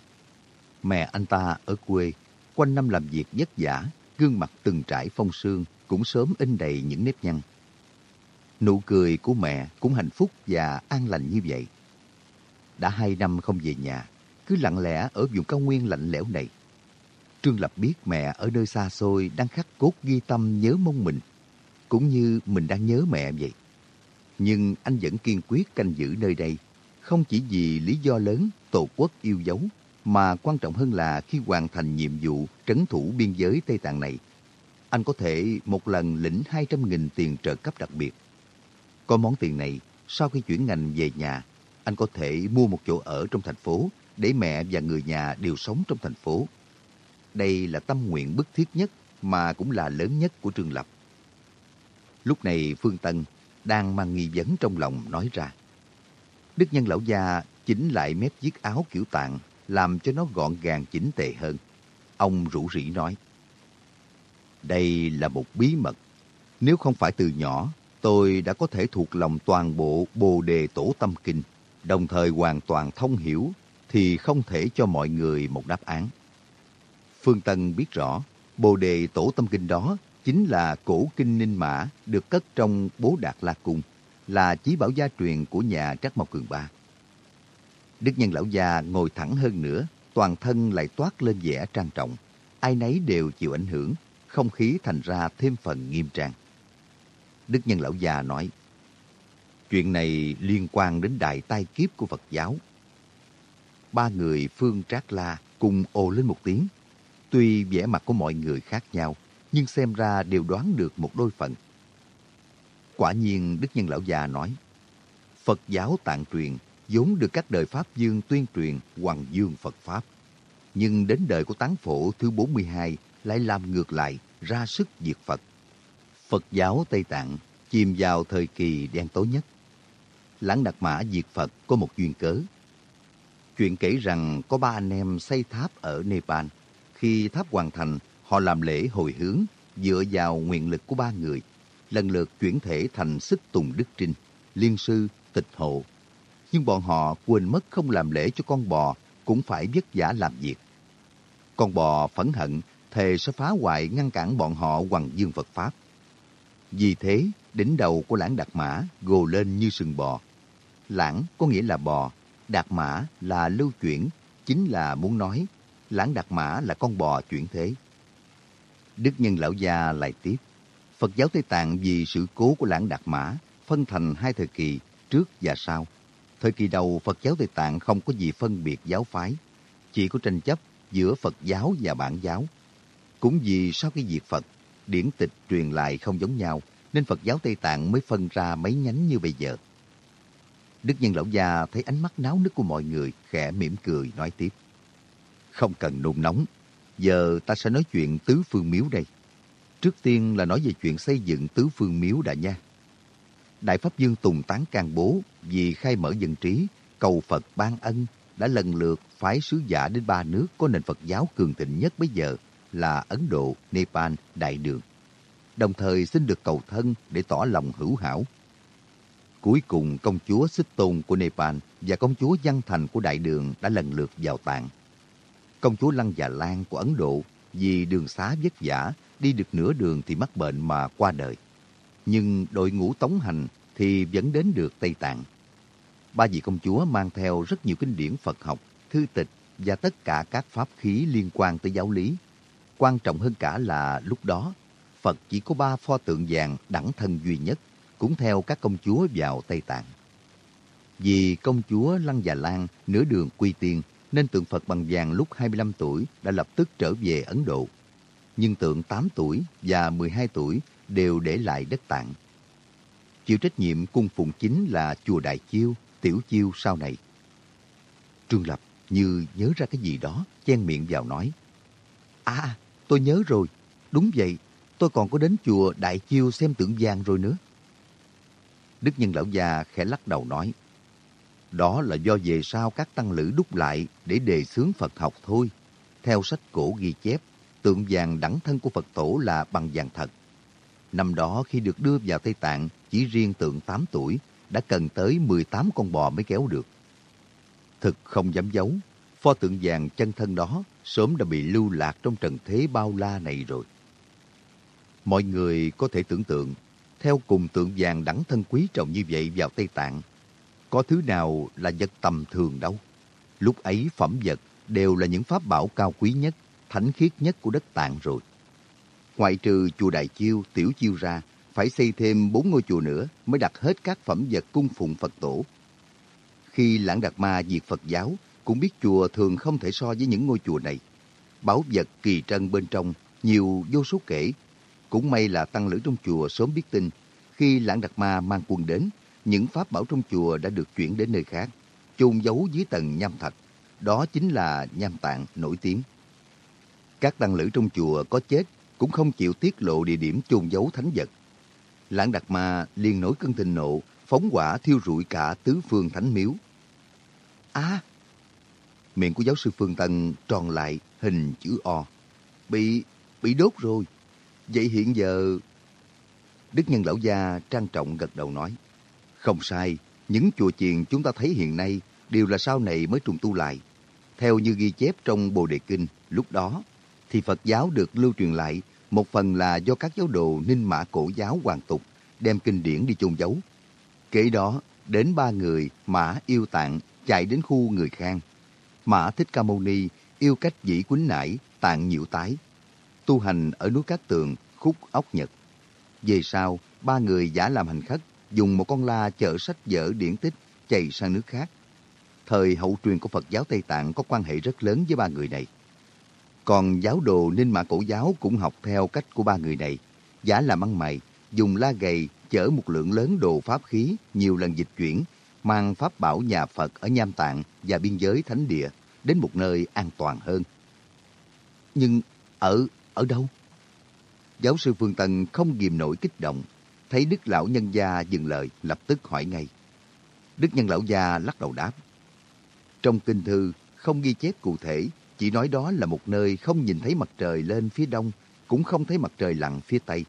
Mẹ anh ta ở quê, quanh năm làm việc vất vả, gương mặt từng trải phong sương cũng sớm in đầy những nếp nhăn. Nụ cười của mẹ cũng hạnh phúc và an lành như vậy. Đã hai năm không về nhà, cứ lặng lẽ ở vùng cao nguyên lạnh lẽo này. Trương Lập biết mẹ ở nơi xa xôi đang khắc cốt ghi tâm nhớ mong mình, cũng như mình đang nhớ mẹ vậy. Nhưng anh vẫn kiên quyết canh giữ nơi đây, không chỉ vì lý do lớn tổ quốc yêu dấu, mà quan trọng hơn là khi hoàn thành nhiệm vụ trấn thủ biên giới Tây Tạng này, anh có thể một lần lĩnh 200.000 tiền trợ cấp đặc biệt. Có món tiền này, sau khi chuyển ngành về nhà, anh có thể mua một chỗ ở trong thành phố để mẹ và người nhà đều sống trong thành phố. Đây là tâm nguyện bức thiết nhất mà cũng là lớn nhất của Trương Lập. Lúc này Phương Tân đang mang nghi vấn trong lòng nói ra. Đức Nhân Lão Gia chỉnh lại mép chiếc áo kiểu tạng, làm cho nó gọn gàng chỉnh tề hơn. Ông rủ rỉ nói, Đây là một bí mật. Nếu không phải từ nhỏ, tôi đã có thể thuộc lòng toàn bộ Bồ Đề Tổ Tâm Kinh, đồng thời hoàn toàn thông hiểu, thì không thể cho mọi người một đáp án. Phương Tân biết rõ, Bồ Đề Tổ Tâm Kinh đó chính là cổ kinh Ninh Mã được cất trong Bố Đạt La Cung, là chí bảo gia truyền của nhà Trắc Mộc Cường Ba. Đức Nhân Lão già ngồi thẳng hơn nữa, toàn thân lại toát lên vẻ trang trọng. Ai nấy đều chịu ảnh hưởng, không khí thành ra thêm phần nghiêm trang. Đức Nhân Lão Già nói, Chuyện này liên quan đến đại tai kiếp của Phật giáo. Ba người Phương Trác La cùng ồ lên một tiếng. Tuy vẻ mặt của mọi người khác nhau, nhưng xem ra đều đoán được một đôi phần. Quả nhiên Đức Nhân Lão Già nói, Phật giáo tạng truyền vốn được các đời Pháp Dương tuyên truyền hoàng dương Phật Pháp. Nhưng đến đời của tán phổ thứ 42 lại làm ngược lại, ra sức diệt Phật. Phật giáo Tây Tạng chìm vào thời kỳ đen tối nhất. Lãng Đạt Mã diệt Phật có một duyên cớ. Chuyện kể rằng có ba anh em xây tháp ở Nepal. Khi tháp hoàn thành, họ làm lễ hồi hướng dựa vào nguyện lực của ba người, lần lượt chuyển thể thành sức tùng đức trinh, liên sư, tịch hộ. Nhưng bọn họ quên mất không làm lễ cho con bò, cũng phải vất vả làm việc. Con bò phẫn hận, thề sẽ phá hoại ngăn cản bọn họ hoàng dương Phật Pháp. Vì thế, đỉnh đầu của lãng đạt mã gồ lên như sừng bò. Lãng có nghĩa là bò, đạt mã là lưu chuyển, chính là muốn nói lãng đạt mã là con bò chuyển thế. Đức Nhân Lão Gia lại tiếp. Phật giáo Tây Tạng vì sự cố của lãng đạt mã phân thành hai thời kỳ trước và sau. Thời kỳ đầu Phật giáo Tây Tạng không có gì phân biệt giáo phái, chỉ có tranh chấp giữa Phật giáo và bản giáo. Cũng vì sau khi diệt Phật, điển tịch truyền lại không giống nhau, nên Phật giáo Tây Tạng mới phân ra mấy nhánh như bây giờ. Đức Nhân Lão Gia thấy ánh mắt náo nức của mọi người, khẽ mỉm cười nói tiếp. Không cần nôn nóng, giờ ta sẽ nói chuyện tứ phương miếu đây. Trước tiên là nói về chuyện xây dựng tứ phương miếu đã nha. Đại Pháp Dương Tùng Tán Can Bố vì khai mở dân trí, cầu Phật ban ân, đã lần lượt phái sứ giả đến ba nước có nền Phật giáo cường thịnh nhất bây giờ là Ấn Độ, Nepal, Đại Đường. Đồng thời xin được cầu thân để tỏ lòng hữu hảo. Cuối cùng công chúa Xích Tôn của Nepal và công chúa Văn Thành của Đại Đường đã lần lượt vào tạng. Công chúa Lăng Già Lan của Ấn Độ vì đường xá vất vả, đi được nửa đường thì mắc bệnh mà qua đời. Nhưng đội ngũ tống hành thì vẫn đến được Tây Tạng. Ba vị công chúa mang theo rất nhiều kinh điển Phật học, thư tịch và tất cả các pháp khí liên quan tới giáo lý. Quan trọng hơn cả là lúc đó, Phật chỉ có ba pho tượng vàng đẳng thân duy nhất, cũng theo các công chúa vào Tây Tạng. Vì công chúa Lăng Già Lan nửa đường quy tiên, nên tượng Phật bằng vàng lúc 25 tuổi đã lập tức trở về Ấn Độ. Nhưng tượng 8 tuổi và 12 tuổi đều để lại đất tạng. Chịu trách nhiệm cung phụng chính là chùa Đại Chiêu, Tiểu Chiêu sau này. Trương Lập như nhớ ra cái gì đó, chen miệng vào nói. À, tôi nhớ rồi. Đúng vậy, tôi còn có đến chùa Đại Chiêu xem tượng vàng rồi nữa. Đức Nhân Lão Già khẽ lắc đầu nói. Đó là do về sau các tăng lữ đúc lại để đề xướng Phật học thôi. Theo sách cổ ghi chép, tượng vàng đẳng thân của Phật tổ là bằng vàng thật. Năm đó khi được đưa vào Tây Tạng, chỉ riêng tượng 8 tuổi đã cần tới 18 con bò mới kéo được. Thực không dám giấu, pho tượng vàng chân thân đó sớm đã bị lưu lạc trong trần thế bao la này rồi. Mọi người có thể tưởng tượng, theo cùng tượng vàng đẳng thân quý trọng như vậy vào Tây Tạng, có thứ nào là vật tầm thường đâu. Lúc ấy phẩm vật đều là những pháp bảo cao quý nhất, thánh khiết nhất của đất Tạng rồi. Ngoại trừ chùa Đại Chiêu, Tiểu Chiêu ra, phải xây thêm bốn ngôi chùa nữa mới đặt hết các phẩm vật cung phụng Phật tổ. Khi Lãng Đạt Ma diệt Phật giáo, cũng biết chùa thường không thể so với những ngôi chùa này. Bảo vật kỳ trân bên trong, nhiều vô số kể. Cũng may là tăng lữ trong chùa sớm biết tin. Khi Lãng Đạt Ma mang quân đến, những pháp bảo trong chùa đã được chuyển đến nơi khác, chôn giấu dưới tầng nham thạch. Đó chính là nham tạng nổi tiếng. Các tăng lữ trong chùa có chết cũng không chịu tiết lộ địa điểm chôn giấu thánh vật. Lãng Đạt Ma liền nổi cơn thịnh nộ, phóng hỏa thiêu rụi cả tứ phương thánh miếu. À! Miệng của giáo sư Phương Tân tròn lại hình chữ O. Bị, bị đốt rồi. Vậy hiện giờ... Đức Nhân Lão Gia trang trọng gật đầu nói. Không sai, những chùa chiền chúng ta thấy hiện nay đều là sau này mới trùng tu lại. Theo như ghi chép trong Bồ Đề Kinh, lúc đó thì Phật giáo được lưu truyền lại một phần là do các giáo đồ ninh mã cổ giáo hoàng tục đem kinh điển đi chôn giấu. Kể đó, đến ba người Mã Yêu Tạng chạy đến khu người Khang. Mã Thích Ca Mâu Ni yêu cách dĩ quýnh nải, tạng nhiễu tái. Tu hành ở núi Cát Tường, khúc ốc Nhật. Về sau, ba người giả làm hành khách, dùng một con la chở sách vở điển tích chạy sang nước khác. Thời hậu truyền của Phật giáo Tây Tạng có quan hệ rất lớn với ba người này. Còn giáo đồ Ninh Mã Cổ giáo cũng học theo cách của ba người này. Giả làm ăn mày, dùng la gầy chở một lượng lớn đồ pháp khí nhiều lần dịch chuyển, mang pháp bảo nhà Phật ở Nham Tạng và biên giới thánh địa đến một nơi an toàn hơn. Nhưng ở ở đâu? Giáo sư Phương Tân không ghìm nổi kích động, thấy Đức Lão Nhân Gia dừng lời, lập tức hỏi ngay. Đức Nhân Lão Gia lắc đầu đáp. Trong kinh thư không ghi chép cụ thể, chỉ nói đó là một nơi không nhìn thấy mặt trời lên phía đông, cũng không thấy mặt trời lặn phía tây.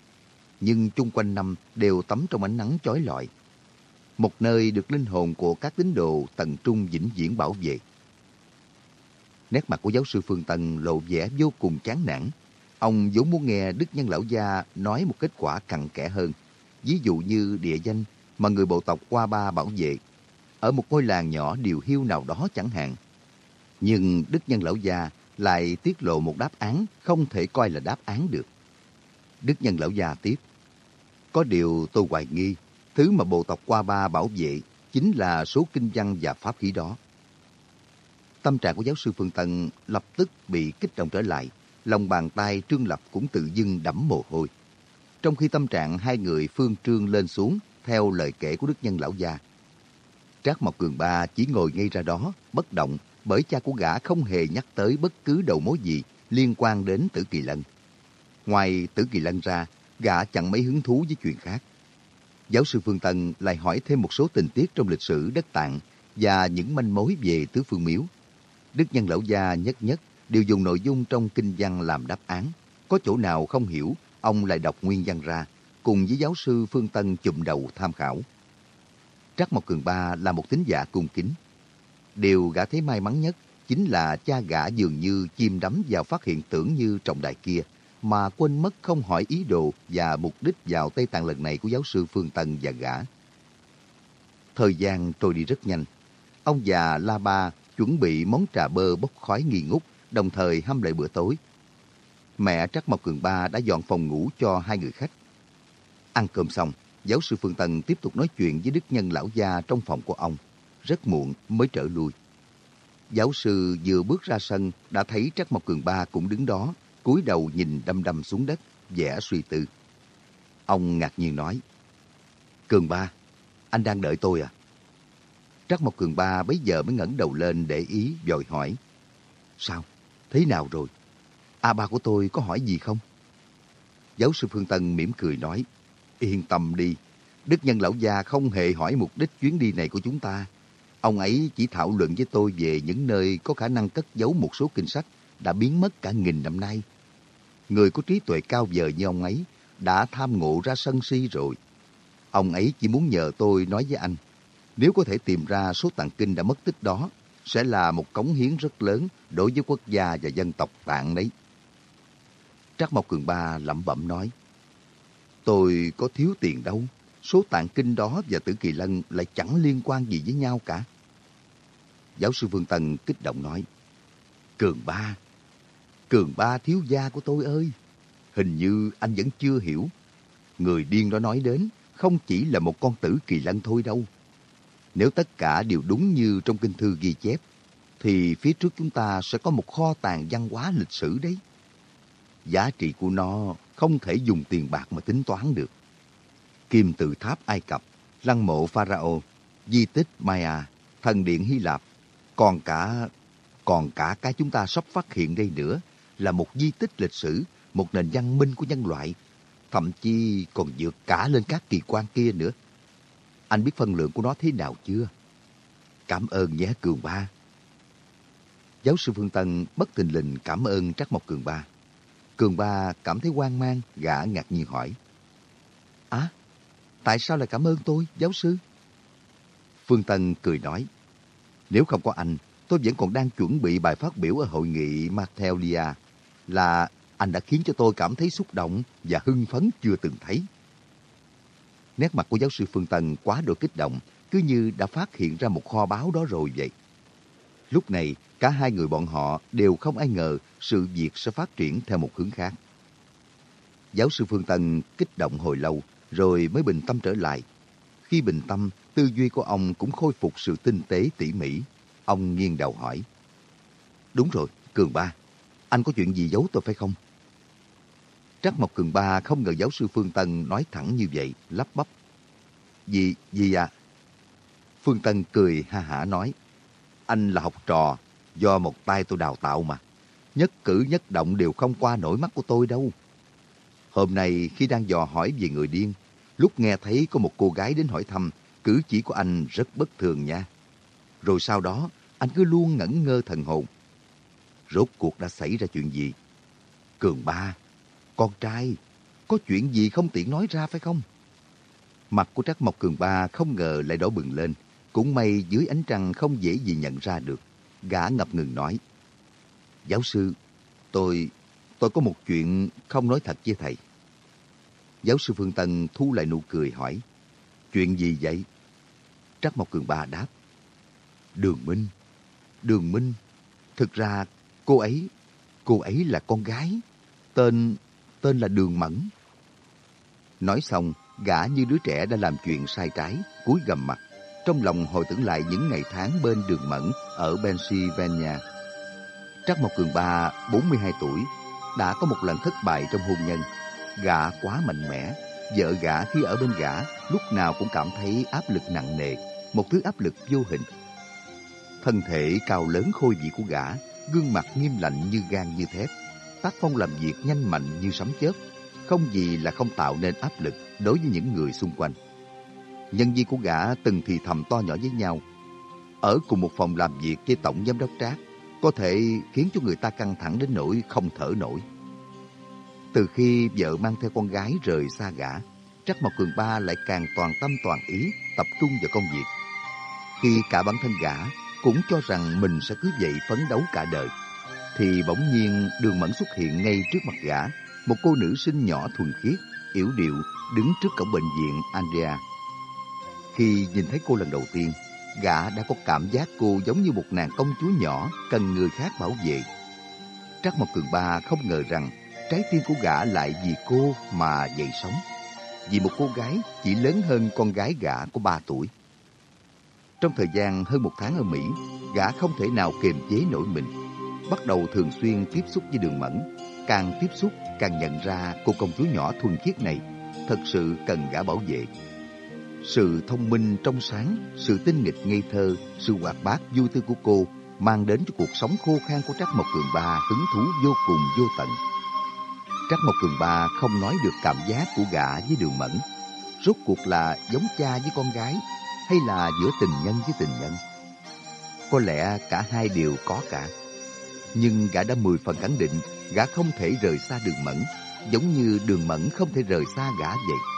Nhưng chung quanh năm đều tắm trong ánh nắng chói lọi. Một nơi được linh hồn của các tín đồ tận trung vĩnh viễn bảo vệ. Nét mặt của giáo sư Phương Tân lộ vẻ vô cùng chán nản. Ông vốn muốn nghe Đức Nhân Lão Gia nói một kết quả cặn kẽ hơn. Ví dụ như địa danh mà người bộ tộc qua ba bảo vệ. Ở một ngôi làng nhỏ điều hiu nào đó chẳng hạn nhưng Đức Nhân Lão Gia lại tiết lộ một đáp án không thể coi là đáp án được. Đức Nhân Lão Gia tiếp. Có điều tôi hoài nghi, thứ mà bộ tộc qua ba bảo vệ chính là số kinh văn và pháp khí đó. Tâm trạng của giáo sư Phương Tân lập tức bị kích động trở lại, lòng bàn tay Trương Lập cũng tự dưng đẫm mồ hôi. Trong khi tâm trạng hai người phương trương lên xuống theo lời kể của đức nhân lão gia. Trác Mộc Cường Ba chỉ ngồi ngay ra đó, bất động, bởi cha của gã không hề nhắc tới bất cứ đầu mối gì liên quan đến Tử Kỳ Lân. Ngoài Tử Kỳ Lân ra, gã chẳng mấy hứng thú với chuyện khác. Giáo sư Phương Tân lại hỏi thêm một số tình tiết trong lịch sử đất tạng và những manh mối về tứ phương miếu. Đức nhân lão gia nhất nhất đều dùng nội dung trong kinh văn làm đáp án. Có chỗ nào không hiểu, ông lại đọc nguyên văn ra, cùng với giáo sư Phương Tân chụm đầu tham khảo. Trắc Mộc Cường Ba là một tín giả cung kính. Điều gã thấy may mắn nhất chính là cha gã dường như chìm đắm vào phát hiện tưởng như trọng đại kia, mà quên mất không hỏi ý đồ và mục đích vào Tây Tạng lần này của giáo sư Phương Tân và gã. Thời gian trôi đi rất nhanh. Ông già La Ba chuẩn bị món trà bơ bốc khói nghi ngút, đồng thời hâm lại bữa tối. Mẹ Trắc Mộc Cường Ba đã dọn phòng ngủ cho hai người khách. Ăn cơm xong, giáo sư Phương Tân tiếp tục nói chuyện với đức nhân lão gia trong phòng của ông. Rất muộn mới trở lui. Giáo sư vừa bước ra sân đã thấy Trắc Mộc Cường Ba cũng đứng đó, cúi đầu nhìn đăm đăm xuống đất, vẻ suy tư. Ông ngạc nhiên nói, Cường Ba, anh đang đợi tôi à? Trắc Mộc Cường Ba bấy giờ mới ngẩng đầu lên để ý, vội hỏi. Sao? Thế nào rồi? À, A ba của tôi có hỏi gì không? Giáo sư Phương Tân mỉm cười nói, Yên tâm đi, Đức Nhân Lão Gia không hề hỏi mục đích chuyến đi này của chúng ta. Ông ấy chỉ thảo luận với tôi về những nơi có khả năng cất giấu một số kinh sách đã biến mất cả nghìn năm nay. Người có trí tuệ cao vời như ông ấy đã tham ngộ ra sân si rồi. Ông ấy chỉ muốn nhờ tôi nói với anh, nếu có thể tìm ra số tạng kinh đã mất tích đó, sẽ là một cống hiến rất lớn đối với quốc gia và dân tộc tạng đấy. Trác Mộc Cường Ba lẩm bẩm nói, Tôi có thiếu tiền đâu, số tạng kinh đó và Tử Kỳ Lân lại chẳng liên quan gì với nhau cả. Giáo sư Vương Tân kích động nói, Cường Ba, Cường Ba thiếu gia của tôi ơi, hình như anh vẫn chưa hiểu. Người điên đó nói đến không chỉ là một con Tử Kỳ Lân thôi đâu. Nếu tất cả đều đúng như trong kinh thư ghi chép, thì phía trước chúng ta sẽ có một kho tàng văn hóa lịch sử đấy. Giá trị của nó không thể dùng tiền bạc mà tính toán được. Kim tự tháp Ai Cập, lăng mộ Pharaoh, di tích Maya, thần điện Hy Lạp, còn cả còn cả cái chúng ta sắp phát hiện đây nữa là một di tích lịch sử, một nền văn minh của nhân loại, thậm chí còn vượt cả lên các kỳ quan kia nữa. Anh biết phân lượng của nó thế nào chưa? Cảm ơn nhé Cường Ba. Giáo sư Phương Tân bất tình lình cảm ơn Trác Mộc Cường Ba. Cường Ba cảm thấy hoang mang, gã ngạc nhiên hỏi. À, tại sao lại cảm ơn tôi, giáo sư? Phương Tân cười nói, nếu không có anh, tôi vẫn còn đang chuẩn bị bài phát biểu ở hội nghị Matelia, là anh đã khiến cho tôi cảm thấy xúc động và hưng phấn chưa từng thấy. Nét mặt của giáo sư Phương Tân quá độ kích động, cứ như đã phát hiện ra một kho báu đó rồi vậy. Lúc này, cả hai người bọn họ đều không ai ngờ sự việc sẽ phát triển theo một hướng khác. Giáo sư Phương Tân kích động hồi lâu, rồi mới bình tâm trở lại. Khi bình tâm, tư duy của ông cũng khôi phục sự tinh tế tỉ mỉ. Ông nghiêng đầu hỏi. Đúng rồi, Cường Ba, anh có chuyện gì giấu tôi phải không? Trắc Mộc Cường Ba không ngờ giáo sư Phương Tân nói thẳng như vậy, lắp bắp. Gì, gì à? Phương Tân cười ha hả nói. Anh là học trò, do một tay tôi đào tạo mà. Nhất cử nhất động đều không qua nổi mắt của tôi đâu. Hôm nay khi đang dò hỏi về người điên, lúc nghe thấy có một cô gái đến hỏi thăm, cử chỉ của anh rất bất thường nha. Rồi sau đó, anh cứ luôn ngẩn ngơ thần hồn. Rốt cuộc đã xảy ra chuyện gì? Cường ba, con trai, có chuyện gì không tiện nói ra phải không? Mặt của trác Mộc Cường Ba không ngờ lại đỏ bừng lên. Cũng may dưới ánh trăng không dễ gì nhận ra được. Gã ngập ngừng nói. Giáo sư, tôi, tôi có một chuyện không nói thật với thầy. Giáo sư Phương Tân thu lại nụ cười hỏi. Chuyện gì vậy? Trắc Mộc Cường Ba đáp. Đường Minh. Đường Minh. Thực ra cô ấy, cô ấy là con gái. Tên, tên là Đường Mẫn. Nói xong, gã như đứa trẻ đã làm chuyện sai trái, cúi gầm mặt trong lòng hồi tưởng lại những ngày tháng bên đường mẫn ở Pennsylvania. Trắc Mộc Cường Ba, 42 tuổi, đã có một lần thất bại trong hôn nhân. Gã quá mạnh mẽ, vợ gã khi ở bên gã lúc nào cũng cảm thấy áp lực nặng nề, một thứ áp lực vô hình. Thân thể cao lớn khôi vị của gã, gương mặt nghiêm lạnh như gan như thép, tác phong làm việc nhanh mạnh như sấm chớp, không gì là không tạo nên áp lực đối với những người xung quanh. Nhân viên của gã từng thì thầm to nhỏ với nhau. Ở cùng một phòng làm việc với tổng giám đốc Trác, có thể khiến cho người ta căng thẳng đến nỗi không thở nổi. Từ khi vợ mang theo con gái rời xa gã, Trác Mộc Cường Ba lại càng toàn tâm toàn ý tập trung vào công việc. Khi cả bản thân gã cũng cho rằng mình sẽ cứ vậy phấn đấu cả đời, thì bỗng nhiên đường mẫn xuất hiện ngay trước mặt gã, một cô nữ sinh nhỏ thuần khiết, yếu điệu, đứng trước cổng bệnh viện Andrea. Khi nhìn thấy cô lần đầu tiên, gã đã có cảm giác cô giống như một nàng công chúa nhỏ cần người khác bảo vệ. Trắc Mộc Cường Ba không ngờ rằng trái tim của gã lại vì cô mà dậy sống. Vì một cô gái chỉ lớn hơn con gái gã có 3 tuổi. Trong thời gian hơn một tháng ở Mỹ, gã không thể nào kiềm chế nổi mình. Bắt đầu thường xuyên tiếp xúc với đường mẫn. Càng tiếp xúc, càng nhận ra cô công chúa nhỏ thuần khiết này thật sự cần gã bảo vệ. Sự thông minh trong sáng, sự tinh nghịch ngây thơ, sự hoạt bát vui tươi của cô mang đến cho cuộc sống khô khan của Trác Mộc Cường Ba hứng thú vô cùng vô tận. Trác Mộc Cường Ba không nói được cảm giác của gã với Đường Mẫn. Rốt cuộc là giống cha với con gái hay là giữa tình nhân với tình nhân? Có lẽ cả hai đều có cả. Nhưng gã đã mười phần khẳng định gã không thể rời xa Đường Mẫn, giống như Đường Mẫn không thể rời xa gã vậy.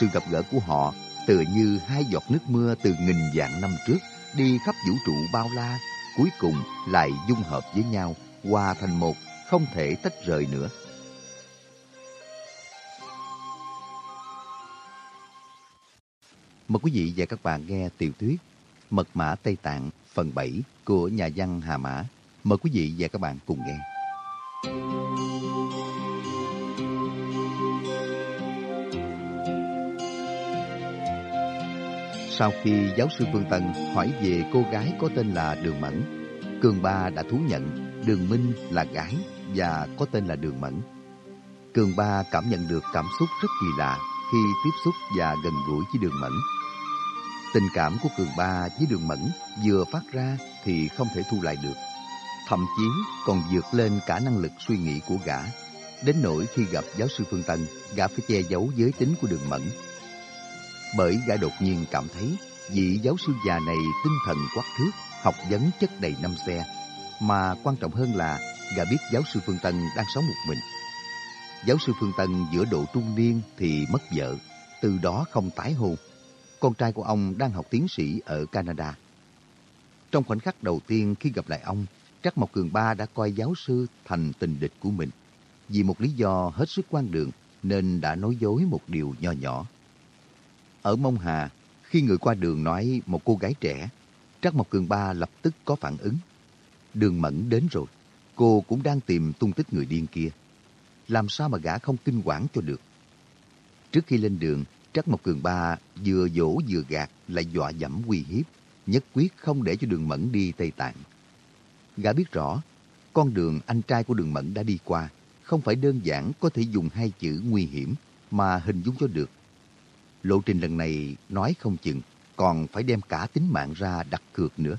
Sự gặp gỡ của họ tựa như hai giọt nước mưa từ nghìn vạn năm trước đi khắp vũ trụ bao la, cuối cùng lại dung hợp với nhau, hòa thành một, không thể tách rời nữa. Mời quý vị và các bạn nghe tiểu thuyết Mật mã Tây Tạng phần 7 của nhà văn Hà Mã. Mời quý vị và các bạn cùng nghe. Sau khi giáo sư Phương Tân hỏi về cô gái có tên là Đường Mẫn, Cường Ba đã thú nhận Đường Minh là gái và có tên là Đường Mẫn. Cường Ba cảm nhận được cảm xúc rất kỳ lạ khi tiếp xúc và gần gũi với Đường Mẫn. Tình cảm của Cường Ba với Đường Mẫn vừa phát ra thì không thể thu lại được. Thậm chí còn vượt lên cả năng lực suy nghĩ của gã. Đến nỗi khi gặp giáo sư Phương Tân, gã phải che giấu giới tính của Đường Mẫn bởi gã đột nhiên cảm thấy vị giáo sư già này tinh thần quắc thước, học vấn chất đầy năm xe. Mà quan trọng hơn là gã biết giáo sư Phương Tân đang sống một mình. Giáo sư Phương Tân giữa độ trung niên thì mất vợ, từ đó không tái hôn. Con trai của ông đang học tiến sĩ ở Canada. Trong khoảnh khắc đầu tiên khi gặp lại ông, Trắc Mộc Cường Ba đã coi giáo sư thành tình địch của mình. Vì một lý do hết sức quan đường nên đã nói dối một điều nho nhỏ. Ở Mông Hà, khi người qua đường nói một cô gái trẻ, Trắc Mộc Cường Ba lập tức có phản ứng. Đường Mẫn đến rồi, cô cũng đang tìm tung tích người điên kia. Làm sao mà gã không kinh quản cho được? Trước khi lên đường, Trắc Mộc Cường Ba vừa dỗ vừa gạt lại dọa dẫm uy hiếp, nhất quyết không để cho đường Mẫn đi Tây Tạng. Gã biết rõ, con đường anh trai của đường Mẫn đã đi qua, không phải đơn giản có thể dùng hai chữ nguy hiểm mà hình dung cho được. Lộ trình lần này nói không chừng, còn phải đem cả tính mạng ra đặt cược nữa.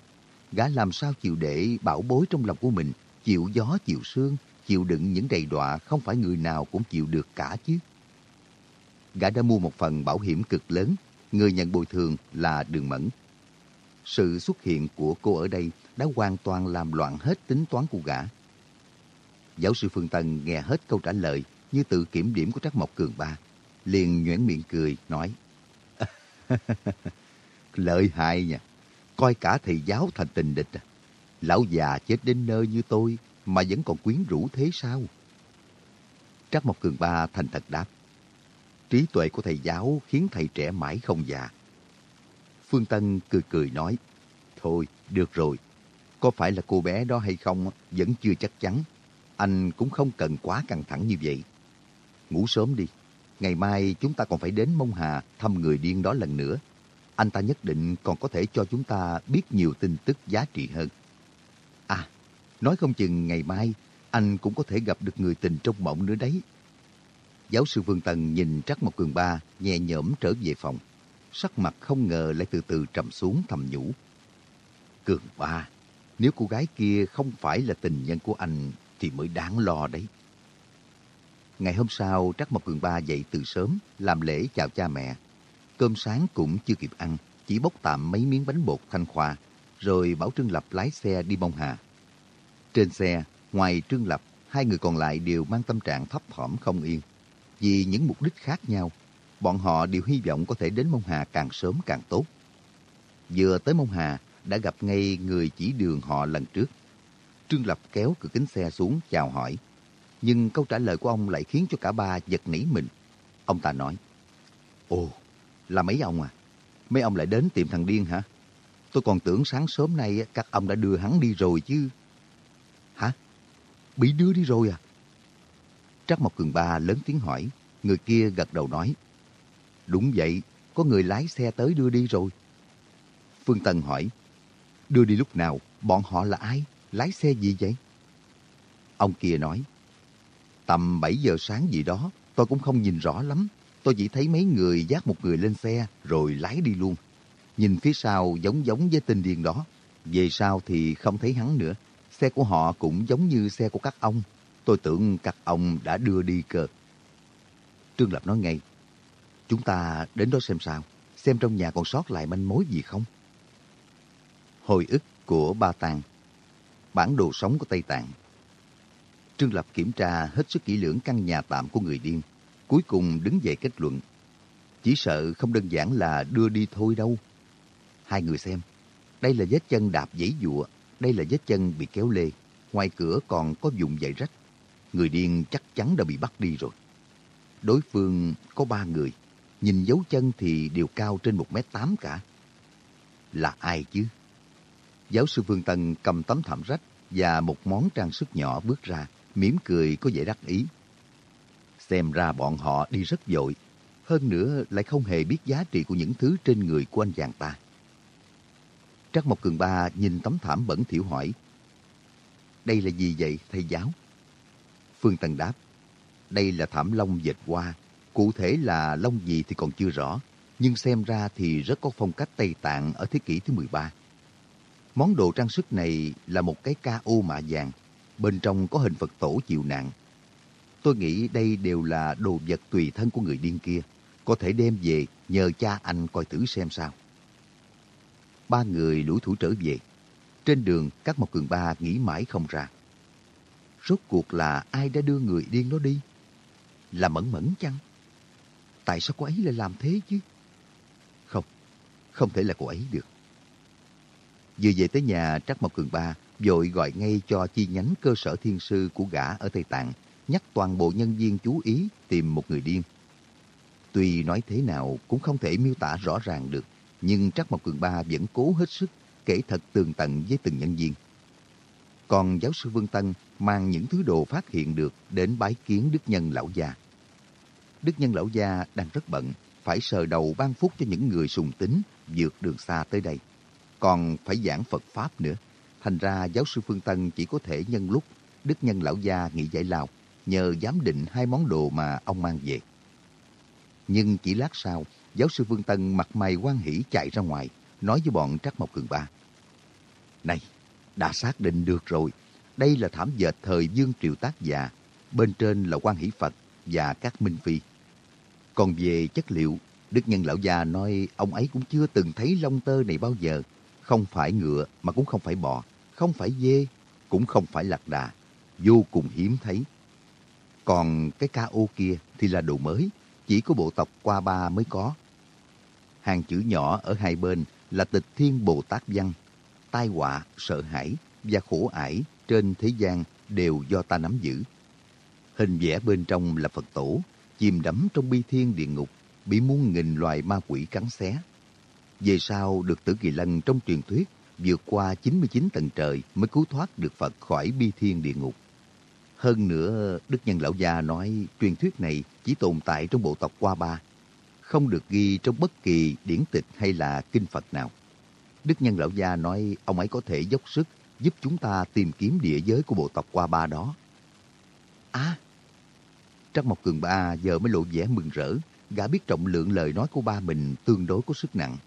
Gã làm sao chịu để bảo bối trong lòng của mình, chịu gió chịu sương, chịu đựng những đầy đọa không phải người nào cũng chịu được cả chứ. Gã đã mua một phần bảo hiểm cực lớn, người nhận bồi thường là Đường Mẫn. Sự xuất hiện của cô ở đây đã hoàn toàn làm loạn hết tính toán của gã. Giáo sư Phương Tân nghe hết câu trả lời như tự kiểm điểm của Trác Mộc Cường Ba liền nhoẻn miệng cười, nói Lợi hại nha, coi cả thầy giáo thành tình địch à. Lão già chết đến nơi như tôi mà vẫn còn quyến rũ thế sao? Trắc Mộc Cường Ba thành thật đáp. Trí tuệ của thầy giáo khiến thầy trẻ mãi không già. Phương Tân cười cười nói, Thôi, được rồi. Có phải là cô bé đó hay không vẫn chưa chắc chắn. Anh cũng không cần quá căng thẳng như vậy. Ngủ sớm đi, Ngày mai chúng ta còn phải đến Mông Hà thăm người điên đó lần nữa. anh ta nhất định còn có thể cho chúng ta biết nhiều tin tức giá trị hơn. À, nói không chừng ngày mai anh cũng có thể gặp được người tình trong mộng nữa đấy. Giáo sư Vương Tần nhìn Trắc Mộc Cường Ba nhẹ nhõm trở về phòng. Sắc mặt không ngờ lại từ từ trầm xuống thầm nhủ. Cường Ba, nếu cô gái kia không phải là tình nhân của anh thì mới đáng lo đấy. Ngày hôm sau, Trắc Mộc Cường Ba dậy từ sớm, làm lễ chào cha mẹ. Cơm sáng cũng chưa kịp ăn, chỉ bốc tạm mấy miếng bánh bột thanh khoa, rồi bảo Trương Lập lái xe đi bông hà. Trên xe, ngoài Trương Lập, hai người còn lại đều mang tâm trạng thấp thỏm không yên. Vì những mục đích khác nhau, bọn họ đều hy vọng có thể đến Mông Hà càng sớm càng tốt. Vừa tới Mông Hà, đã gặp ngay người chỉ đường họ lần trước. Trương Lập kéo cửa kính xe xuống chào hỏi. Nhưng câu trả lời của ông lại khiến cho cả ba giật nảy mình. Ông ta nói, Ồ, là mấy ông à? Mấy ông lại đến tìm thằng điên hả? Tôi còn tưởng sáng sớm nay các ông đã đưa hắn đi rồi chứ. Hả? Bị đưa đi rồi à? Trắc Mộc Cường Ba lớn tiếng hỏi. Người kia gật đầu nói. Đúng vậy, có người lái xe tới đưa đi rồi. Phương Tân hỏi. Đưa đi lúc nào? Bọn họ là ai? Lái xe gì vậy? Ông kia nói. Tầm 7 giờ sáng gì đó, tôi cũng không nhìn rõ lắm. Tôi chỉ thấy mấy người dắt một người lên xe rồi lái đi luôn. Nhìn phía sau giống giống với tên điên đó. Về sau thì không thấy hắn nữa. Xe của họ cũng giống như xe của các ông. Tôi tưởng các ông đã đưa đi cơ. Trương Lập nói ngay. Chúng ta đến đó xem sao. Xem trong nhà còn sót lại manh mối gì không. Hồi ức của Ba Tàng Bản đồ sống của Tây Tạng Trương Lập kiểm tra hết sức kỹ lưỡng căn nhà tạm của người điên. Cuối cùng đứng về kết luận. Chỉ sợ không đơn giản là đưa đi thôi đâu. Hai người xem. Đây là vết chân đạp giấy dụa. Đây là vết chân bị kéo lê. Ngoài cửa còn có dụng dày rách. Người điên chắc chắn đã bị bắt đi rồi. Đối phương có ba người. Nhìn dấu chân thì đều cao trên một mét tám cả. Là ai chứ? Giáo sư Phương Tân cầm tấm thảm rách và một món trang sức nhỏ bước ra, mỉm cười có vẻ đắc ý. Xem ra bọn họ đi rất dội, hơn nữa lại không hề biết giá trị của những thứ trên người của anh chàng ta. Trắc Mộc Cường Ba nhìn tấm thảm bẩn thỉu hỏi, Đây là gì vậy thầy giáo? Phương Tân đáp, đây là thảm lông dệt hoa, cụ thể là lông gì thì còn chưa rõ, nhưng xem ra thì rất có phong cách Tây Tạng ở thế kỷ thứ 13. Món đồ trang sức này là một cái ca ô mạ vàng, bên trong có hình Phật tổ chịu nạn. Tôi nghĩ đây đều là đồ vật tùy thân của người điên kia, có thể đem về nhờ cha anh coi thử xem sao. Ba người lủi thủ trở về. Trên đường, các Mộc cường ba nghĩ mãi không ra. Rốt cuộc là ai đã đưa người điên đó đi? Là mẫn mẫn chăng? Tại sao cô ấy lại làm thế chứ? Không, không thể là cô ấy được. Vừa về tới nhà, Trắc Mộc Cường Ba vội gọi ngay cho chi nhánh cơ sở thiên sư của gã ở Tây Tạng, nhắc toàn bộ nhân viên chú ý tìm một người điên. Tuy nói thế nào cũng không thể miêu tả rõ ràng được, nhưng Trắc Mộc Cường Ba vẫn cố hết sức kể thật tường tận với từng nhân viên. Còn giáo sư Vương Tân mang những thứ đồ phát hiện được đến bái kiến Đức Nhân Lão Gia. Đức Nhân Lão Gia đang rất bận, phải sờ đầu ban phúc cho những người sùng tính vượt đường xa tới đây còn phải giảng Phật Pháp nữa. Thành ra giáo sư Phương Tân chỉ có thể nhân lúc Đức Nhân Lão Gia nghỉ giải lao, nhờ giám định hai món đồ mà ông mang về. Nhưng chỉ lát sau, giáo sư Phương Tân mặt mày quan hỷ chạy ra ngoài, nói với bọn Trắc Mộc Cường Ba. Này, đã xác định được rồi, đây là thảm dệt thời Dương Triều Tác Già, bên trên là quan hỷ Phật và các minh phi. Còn về chất liệu, Đức Nhân Lão Gia nói ông ấy cũng chưa từng thấy lông tơ này bao giờ, không phải ngựa mà cũng không phải bò, không phải dê, cũng không phải lạc đà, vô cùng hiếm thấy. Còn cái ca ô kia thì là đồ mới, chỉ có bộ tộc qua ba mới có. Hàng chữ nhỏ ở hai bên là tịch thiên Bồ Tát văn, tai họa, sợ hãi và khổ ải trên thế gian đều do ta nắm giữ. Hình vẽ bên trong là Phật tổ, chìm đắm trong bi thiên địa ngục, bị muôn nghìn loài ma quỷ cắn xé, về sau được Tử Kỳ Lân trong truyền thuyết vượt qua 99 tầng trời mới cứu thoát được Phật khỏi bi thiên địa ngục. Hơn nữa, Đức Nhân Lão Gia nói truyền thuyết này chỉ tồn tại trong bộ tộc Qua Ba. không được ghi trong bất kỳ điển tịch hay là kinh Phật nào. Đức Nhân Lão Gia nói ông ấy có thể dốc sức giúp chúng ta tìm kiếm địa giới của bộ tộc qua ba đó. À, Trắc Mộc Cường Ba giờ mới lộ vẻ mừng rỡ, gã biết trọng lượng lời nói của ba mình tương đối có sức nặng.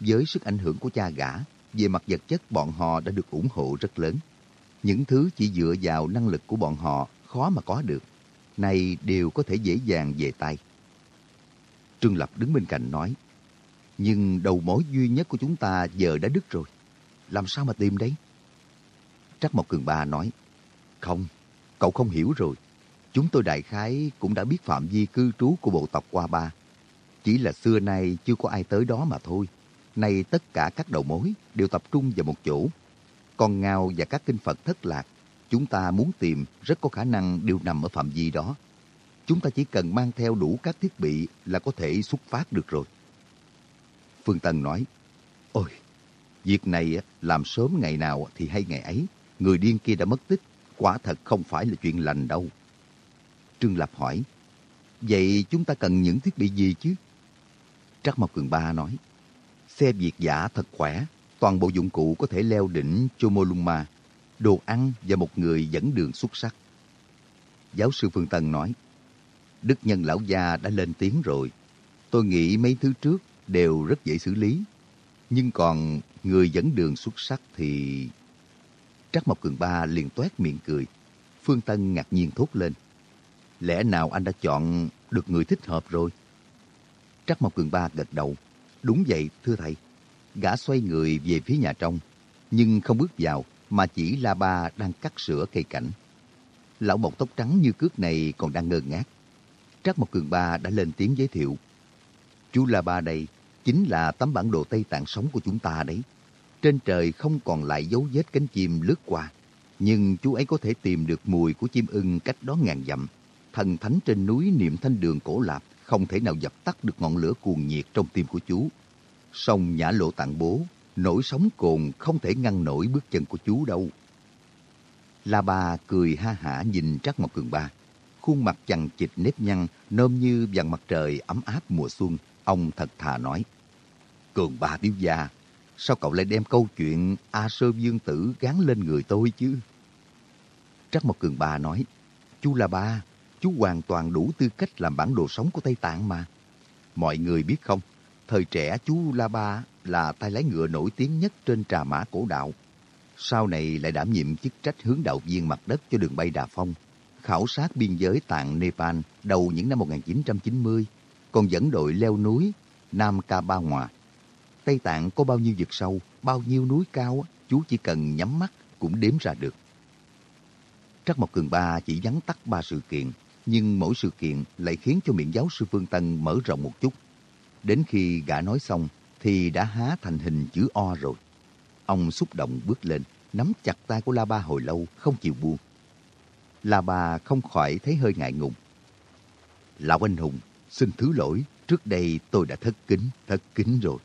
Với sức ảnh hưởng của cha gã, về mặt vật chất bọn họ đã được ủng hộ rất lớn. Những thứ chỉ dựa vào năng lực của bọn họ khó mà có được, này đều có thể dễ dàng về tay. Trương Lập đứng bên cạnh nói, nhưng đầu mối duy nhất của chúng ta giờ đã đứt rồi. Làm sao mà tìm đấy? Trắc Mộc Cường Ba nói, không, cậu không hiểu rồi. Chúng tôi đại khái cũng đã biết phạm vi cư trú của bộ tộc qua ba. Chỉ là xưa nay chưa có ai tới đó mà thôi. Nay tất cả các đầu mối đều tập trung vào một chỗ. Con ngao và các kinh Phật thất lạc, chúng ta muốn tìm rất có khả năng đều nằm ở phạm vi đó. Chúng ta chỉ cần mang theo đủ các thiết bị là có thể xuất phát được rồi. Phương Tân nói, Ôi, việc này làm sớm ngày nào thì hay ngày ấy. Người điên kia đã mất tích, quả thật không phải là chuyện lành đâu. Trương Lập hỏi, Vậy chúng ta cần những thiết bị gì chứ? Trắc Mộc Cường Ba nói, Xe việt giả thật khỏe, toàn bộ dụng cụ có thể leo đỉnh Chomolungma, đồ ăn và một người dẫn đường xuất sắc. Giáo sư Phương Tân nói, Đức Nhân Lão Gia đã lên tiếng rồi. Tôi nghĩ mấy thứ trước đều rất dễ xử lý. Nhưng còn người dẫn đường xuất sắc thì... Trắc Mộc Cường Ba liền toét miệng cười. Phương Tân ngạc nhiên thốt lên. Lẽ nào anh đã chọn được người thích hợp rồi? Trắc Mộc Cường Ba gật đầu. Đúng vậy, thưa thầy. Gã xoay người về phía nhà trong, nhưng không bước vào mà chỉ La Ba đang cắt sữa cây cảnh. Lão mộc tóc trắng như cước này còn đang ngơ ngác. Trắc Mộc Cường Ba đã lên tiếng giới thiệu. Chú La Ba đây chính là tấm bản đồ Tây Tạng sống của chúng ta đấy. Trên trời không còn lại dấu vết cánh chim lướt qua. Nhưng chú ấy có thể tìm được mùi của chim ưng cách đó ngàn dặm. Thần thánh trên núi niệm thanh đường cổ lạp không thể nào dập tắt được ngọn lửa cuồng nhiệt trong tim của chú. Sông Nhã Lộ Tạng Bố, nổi sóng cồn không thể ngăn nổi bước chân của chú đâu. La Ba cười ha hả nhìn Trắc Mộc Cường Ba. Khuôn mặt chằng chịt nếp nhăn, nôm như vàng mặt trời ấm áp mùa xuân. Ông thật thà nói. Cường Ba thiếu gia, sao cậu lại đem câu chuyện A Sơ Dương Tử gán lên người tôi chứ? Trắc Mộc Cường Ba nói. Chú La Ba, chú hoàn toàn đủ tư cách làm bản đồ sống của Tây Tạng mà. Mọi người biết không, thời trẻ chú La Ba là tay lái ngựa nổi tiếng nhất trên trà mã cổ đạo. Sau này lại đảm nhiệm chức trách hướng đạo viên mặt đất cho đường bay Đà Phong, khảo sát biên giới Tạng Nepal đầu những năm 1990, còn dẫn đội leo núi Nam Ca Ba Hòa. Tây Tạng có bao nhiêu vực sâu, bao nhiêu núi cao, chú chỉ cần nhắm mắt cũng đếm ra được. Trắc Mộc Cường Ba chỉ vắn tắt ba sự kiện, nhưng mỗi sự kiện lại khiến cho miệng giáo sư Phương Tân mở rộng một chút. Đến khi gã nói xong thì đã há thành hình chữ O rồi. Ông xúc động bước lên, nắm chặt tay của La Ba hồi lâu, không chịu buông. La Ba không khỏi thấy hơi ngại ngùng. Lão anh hùng, xin thứ lỗi, trước đây tôi đã thất kính, thất kính rồi.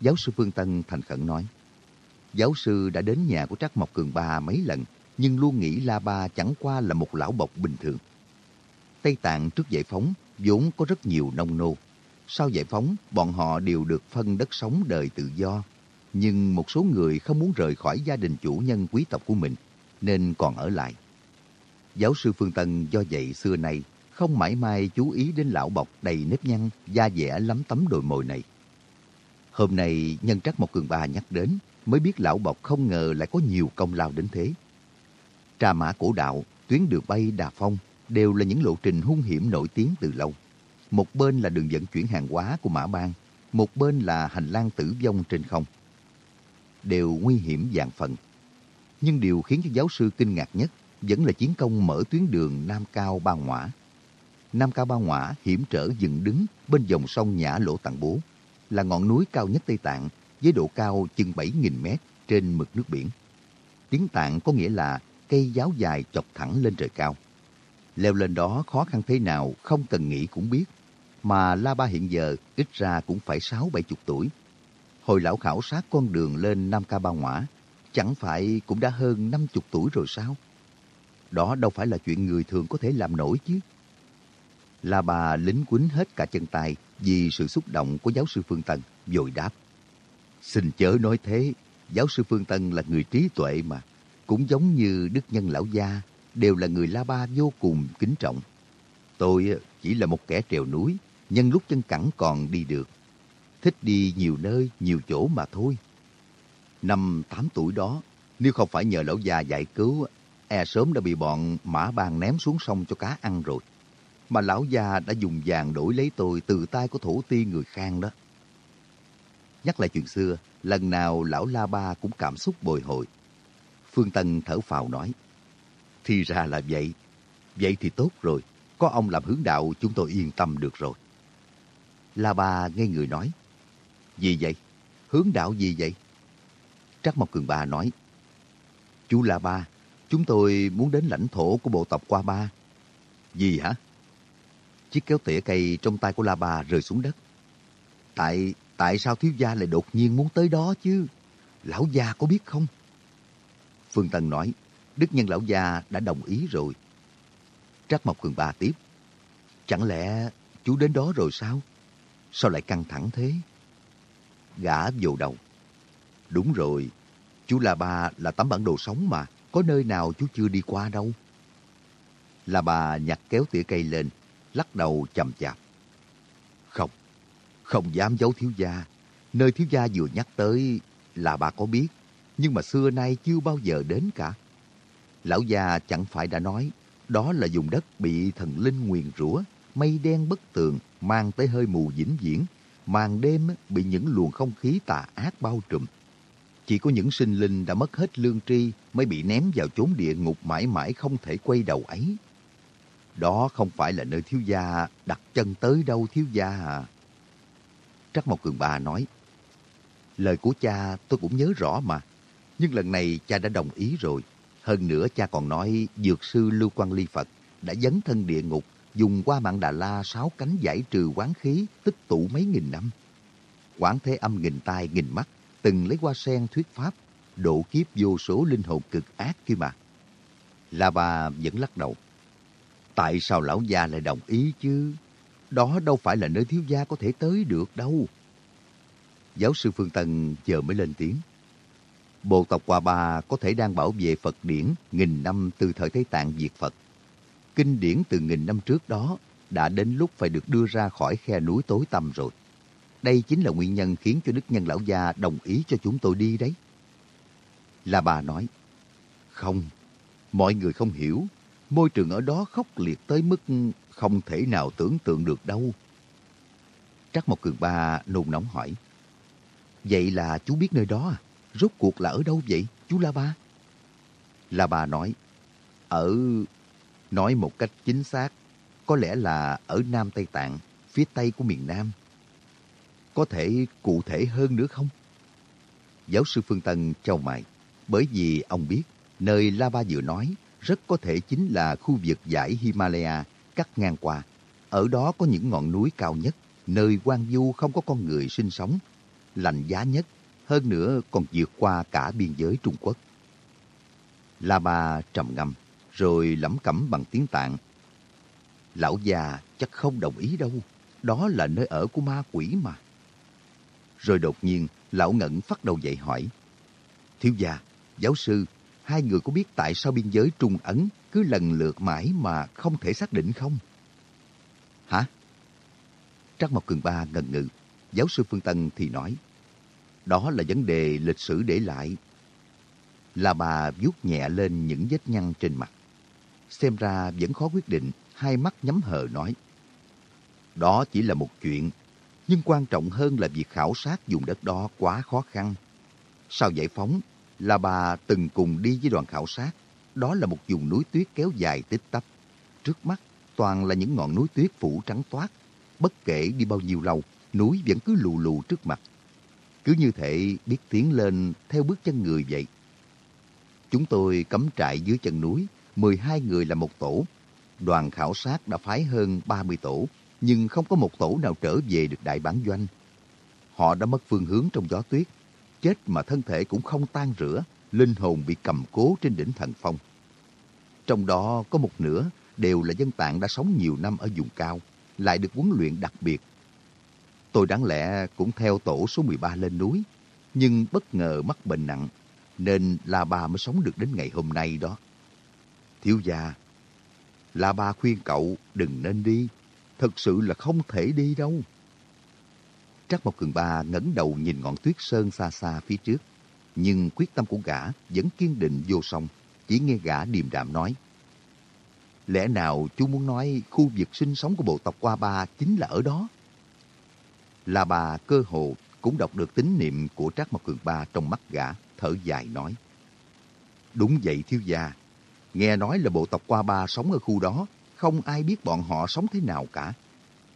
Giáo sư Phương Tân thành khẩn nói. Giáo sư đã đến nhà của Trác Mộc Cường Ba mấy lần, nhưng luôn nghĩ La Ba chẳng qua là một lão bộc bình thường. Tây Tạng trước giải phóng vốn có rất nhiều nông nô. Sau giải phóng, bọn họ đều được phân đất sống đời tự do. Nhưng một số người không muốn rời khỏi gia đình chủ nhân quý tộc của mình, nên còn ở lại. Giáo sư Phương Tân do vậy xưa nay không mãi mai chú ý đến lão bọc đầy nếp nhăn, da dẻ lắm tấm đồi mồi này. Hôm nay nhân trắc một cường ba nhắc đến, mới biết lão bọc không ngờ lại có nhiều công lao đến thế. Trà mã cổ đạo, tuyến đường bay đà phong đều là những lộ trình hung hiểm nổi tiếng từ lâu. Một bên là đường vận chuyển hàng hóa của Mã Bang, một bên là hành lang tử vong trên không. Đều nguy hiểm dạng phần. Nhưng điều khiến cho giáo sư kinh ngạc nhất vẫn là chiến công mở tuyến đường Nam Cao Ba ngoã. Nam Cao Ba ngoã hiểm trở dựng đứng bên dòng sông Nhã Lỗ Tạng Bố, là ngọn núi cao nhất Tây Tạng với độ cao chừng 7.000 mét trên mực nước biển. Tiếng Tạng có nghĩa là cây giáo dài chọc thẳng lên trời cao. Leo lên đó khó khăn thế nào không cần nghĩ cũng biết. Mà La Ba hiện giờ ít ra cũng phải sáu bảy chục tuổi. Hồi lão khảo sát con đường lên Nam Ca Ba Ngoã, chẳng phải cũng đã hơn năm chục tuổi rồi sao? Đó đâu phải là chuyện người thường có thể làm nổi chứ. La Ba lính quýnh hết cả chân tay, Vì sự xúc động của giáo sư Phương Tân, vội đáp. Xin chớ nói thế, giáo sư Phương Tân là người trí tuệ mà. Cũng giống như Đức Nhân Lão Gia, đều là người La Ba vô cùng kính trọng. Tôi ờ, chỉ là một kẻ trèo núi, nhân lúc chân cẳng còn đi được. Thích đi nhiều nơi, nhiều chỗ mà thôi. Năm 8 tuổi đó, nếu không phải nhờ lão già giải cứu, e sớm đã bị bọn mã bàn ném xuống sông cho cá ăn rồi. Mà lão già đã dùng vàng đổi lấy tôi từ tay của thổ ti người Khang đó. Nhắc lại chuyện xưa, lần nào lão La Ba cũng cảm xúc bồi hồi. Phương Tân thở phào nói, thì ra là vậy, vậy thì tốt rồi, có ông làm hướng đạo chúng tôi yên tâm được rồi. La Ba nghe người nói, Gì vậy? Hướng đạo gì vậy? Trắc Mộc Cường Ba nói, Chú La Ba, chúng tôi muốn đến lãnh thổ của bộ tộc Qua Ba. Gì hả? Chiếc kéo tỉa cây trong tay của La Ba rơi xuống đất. Tại tại sao thiếu gia lại đột nhiên muốn tới đó chứ? Lão gia có biết không? Phương Tân nói, Đức Nhân Lão Gia đã đồng ý rồi. Trắc Mộc Cường Ba tiếp, chẳng lẽ chú đến đó rồi sao? Sao lại căng thẳng thế? Gã vồ đầu. Đúng rồi, chú La Ba là tấm bản đồ sống mà, có nơi nào chú chưa đi qua đâu. La Ba nhặt kéo tỉa cây lên, lắc đầu chầm chạp. Không, không dám giấu thiếu gia. Nơi thiếu gia vừa nhắc tới là bà có biết, nhưng mà xưa nay chưa bao giờ đến cả. Lão già chẳng phải đã nói, đó là vùng đất bị thần linh nguyền rủa, mây đen bất tường, mang tới hơi mù vĩnh viễn, màn đêm bị những luồng không khí tà ác bao trùm. Chỉ có những sinh linh đã mất hết lương tri mới bị ném vào chốn địa ngục mãi mãi không thể quay đầu ấy. Đó không phải là nơi thiếu gia đặt chân tới đâu thiếu gia à. Trắc Mộc Cường bà nói, lời của cha tôi cũng nhớ rõ mà, nhưng lần này cha đã đồng ý rồi. Hơn nữa cha còn nói, dược sư Lưu Quang Ly Phật đã dấn thân địa ngục, dùng qua mạng Đà La sáu cánh giải trừ quán khí, tích tụ mấy nghìn năm. Quán thế âm nghìn tai, nghìn mắt, từng lấy qua sen thuyết pháp, độ kiếp vô số linh hồn cực ác kia mà. La bà vẫn lắc đầu. Tại sao lão gia lại đồng ý chứ? Đó đâu phải là nơi thiếu gia có thể tới được đâu. Giáo sư Phương Tân giờ mới lên tiếng. Bộ tộc Hòa Ba có thể đang bảo vệ Phật điển nghìn năm từ thời Thế Tạng diệt Phật. Kinh điển từ nghìn năm trước đó đã đến lúc phải được đưa ra khỏi khe núi tối tăm rồi. Đây chính là nguyên nhân khiến cho Đức Nhân Lão Gia đồng ý cho chúng tôi đi đấy. là bà nói, không, mọi người không hiểu, môi trường ở đó khốc liệt tới mức không thể nào tưởng tượng được đâu. Trắc một Cường Ba nôn nóng hỏi, vậy là chú biết nơi đó à? Rốt cuộc là ở đâu vậy, chú La Ba? La Ba nói, ở... Nói một cách chính xác, có lẽ là ở Nam Tây Tạng, phía Tây của miền Nam. Có thể cụ thể hơn nữa không? Giáo sư Phương Tân trao mày, bởi vì ông biết nơi La Ba vừa nói rất có thể chính là khu vực dãy Himalaya cắt ngang qua. Ở đó có những ngọn núi cao nhất, nơi quan du không có con người sinh sống, lạnh giá nhất, hơn nữa còn vượt qua cả biên giới Trung Quốc. La Ba trầm ngâm, rồi lẩm cẩm bằng tiếng Tạng. Lão già chắc không đồng ý đâu, đó là nơi ở của ma quỷ mà. Rồi đột nhiên, lão ngẩn phát đầu dậy hỏi. Thiếu gia, giáo sư, hai người có biết tại sao biên giới Trung Ấn cứ lần lượt mãi mà không thể xác định không? Hả? Trắc Mộc Cường Ba ngần ngừ, giáo sư Phương Tân thì nói. Đó là vấn đề lịch sử để lại. Là bà vuốt nhẹ lên những vết nhăn trên mặt. Xem ra vẫn khó quyết định, hai mắt nhắm hờ nói. Đó chỉ là một chuyện nhưng quan trọng hơn là việc khảo sát vùng đất đó quá khó khăn. Sau giải phóng, là bà từng cùng đi với đoàn khảo sát. Đó là một vùng núi tuyết kéo dài tích tắp. Trước mắt toàn là những ngọn núi tuyết phủ trắng toát. Bất kể đi bao nhiêu lâu, núi vẫn cứ lù lù trước mặt. Cứ như thể biết tiến lên theo bước chân người vậy. Chúng tôi cắm trại dưới chân núi, 12 người là một tổ. Đoàn khảo sát đã phái hơn 30 tổ nhưng không có một tổ nào trở về được đại bản doanh. Họ đã mất phương hướng trong gió tuyết, chết mà thân thể cũng không tan rửa, linh hồn bị cầm cố trên đỉnh thần phong. Trong đó có một nửa đều là dân tạng đã sống nhiều năm ở vùng cao, lại được huấn luyện đặc biệt. Tôi đáng lẽ cũng theo tổ số 13 lên núi, nhưng bất ngờ mắc bệnh nặng, nên La Ba mới sống được đến ngày hôm nay đó. Thiếu gia, La Ba khuyên cậu đừng nên đi, thật sự là không thể đi đâu. Trắc Mộc Cường Ba ngẩng đầu nhìn ngọn tuyết sơn xa xa phía trước, nhưng quyết tâm của gã vẫn kiên định vô song, chỉ nghe gã điềm đạm nói. Lẽ nào chú muốn nói khu vực sinh sống của bộ tộc Qua Ba chính là ở đó? Là bà cơ hồ cũng đọc được tín niệm của Trác Mộc Cường Ba trong mắt gã, thở dài nói. Đúng vậy thiếu gia, nghe nói là bộ tộc Qua Ba sống ở khu đó, không ai biết bọn họ sống thế nào cả.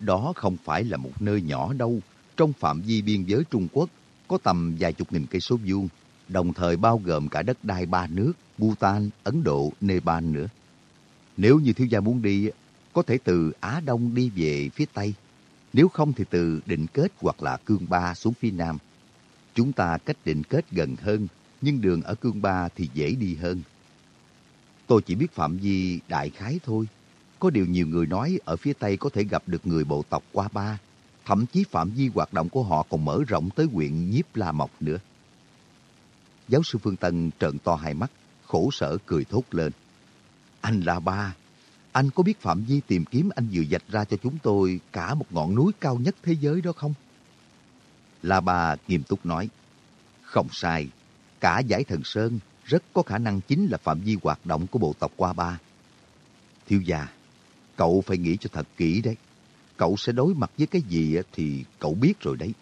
Đó không phải là một nơi nhỏ đâu, trong phạm vi biên giới Trung Quốc, có tầm vài chục nghìn cây số vuông, đồng thời bao gồm cả đất đai ba nước, Bhutan, Ấn Độ, Nepal nữa. Nếu như thiếu gia muốn đi, có thể từ Á Đông đi về phía Tây. Nếu không thì từ định kết hoặc là cương ba xuống phía Nam. Chúng ta cách định kết gần hơn, nhưng đường ở cương ba thì dễ đi hơn. Tôi chỉ biết phạm vi đại khái thôi. Có điều nhiều người nói ở phía Tây có thể gặp được người bộ tộc qua ba. Thậm chí phạm vi hoạt động của họ còn mở rộng tới huyện Nhiếp La Mộc nữa. Giáo sư Phương Tân trợn to hai mắt, khổ sở cười thốt lên. Anh là ba, anh có biết phạm vi tìm kiếm anh vừa dạch ra cho chúng tôi cả một ngọn núi cao nhất thế giới đó không? La Ba nghiêm túc nói, không sai, cả giải thần Sơn rất có khả năng chính là phạm vi hoạt động của bộ tộc Qua Ba. Thiếu gia, cậu phải nghĩ cho thật kỹ đấy. Cậu sẽ đối mặt với cái gì thì cậu biết rồi đấy.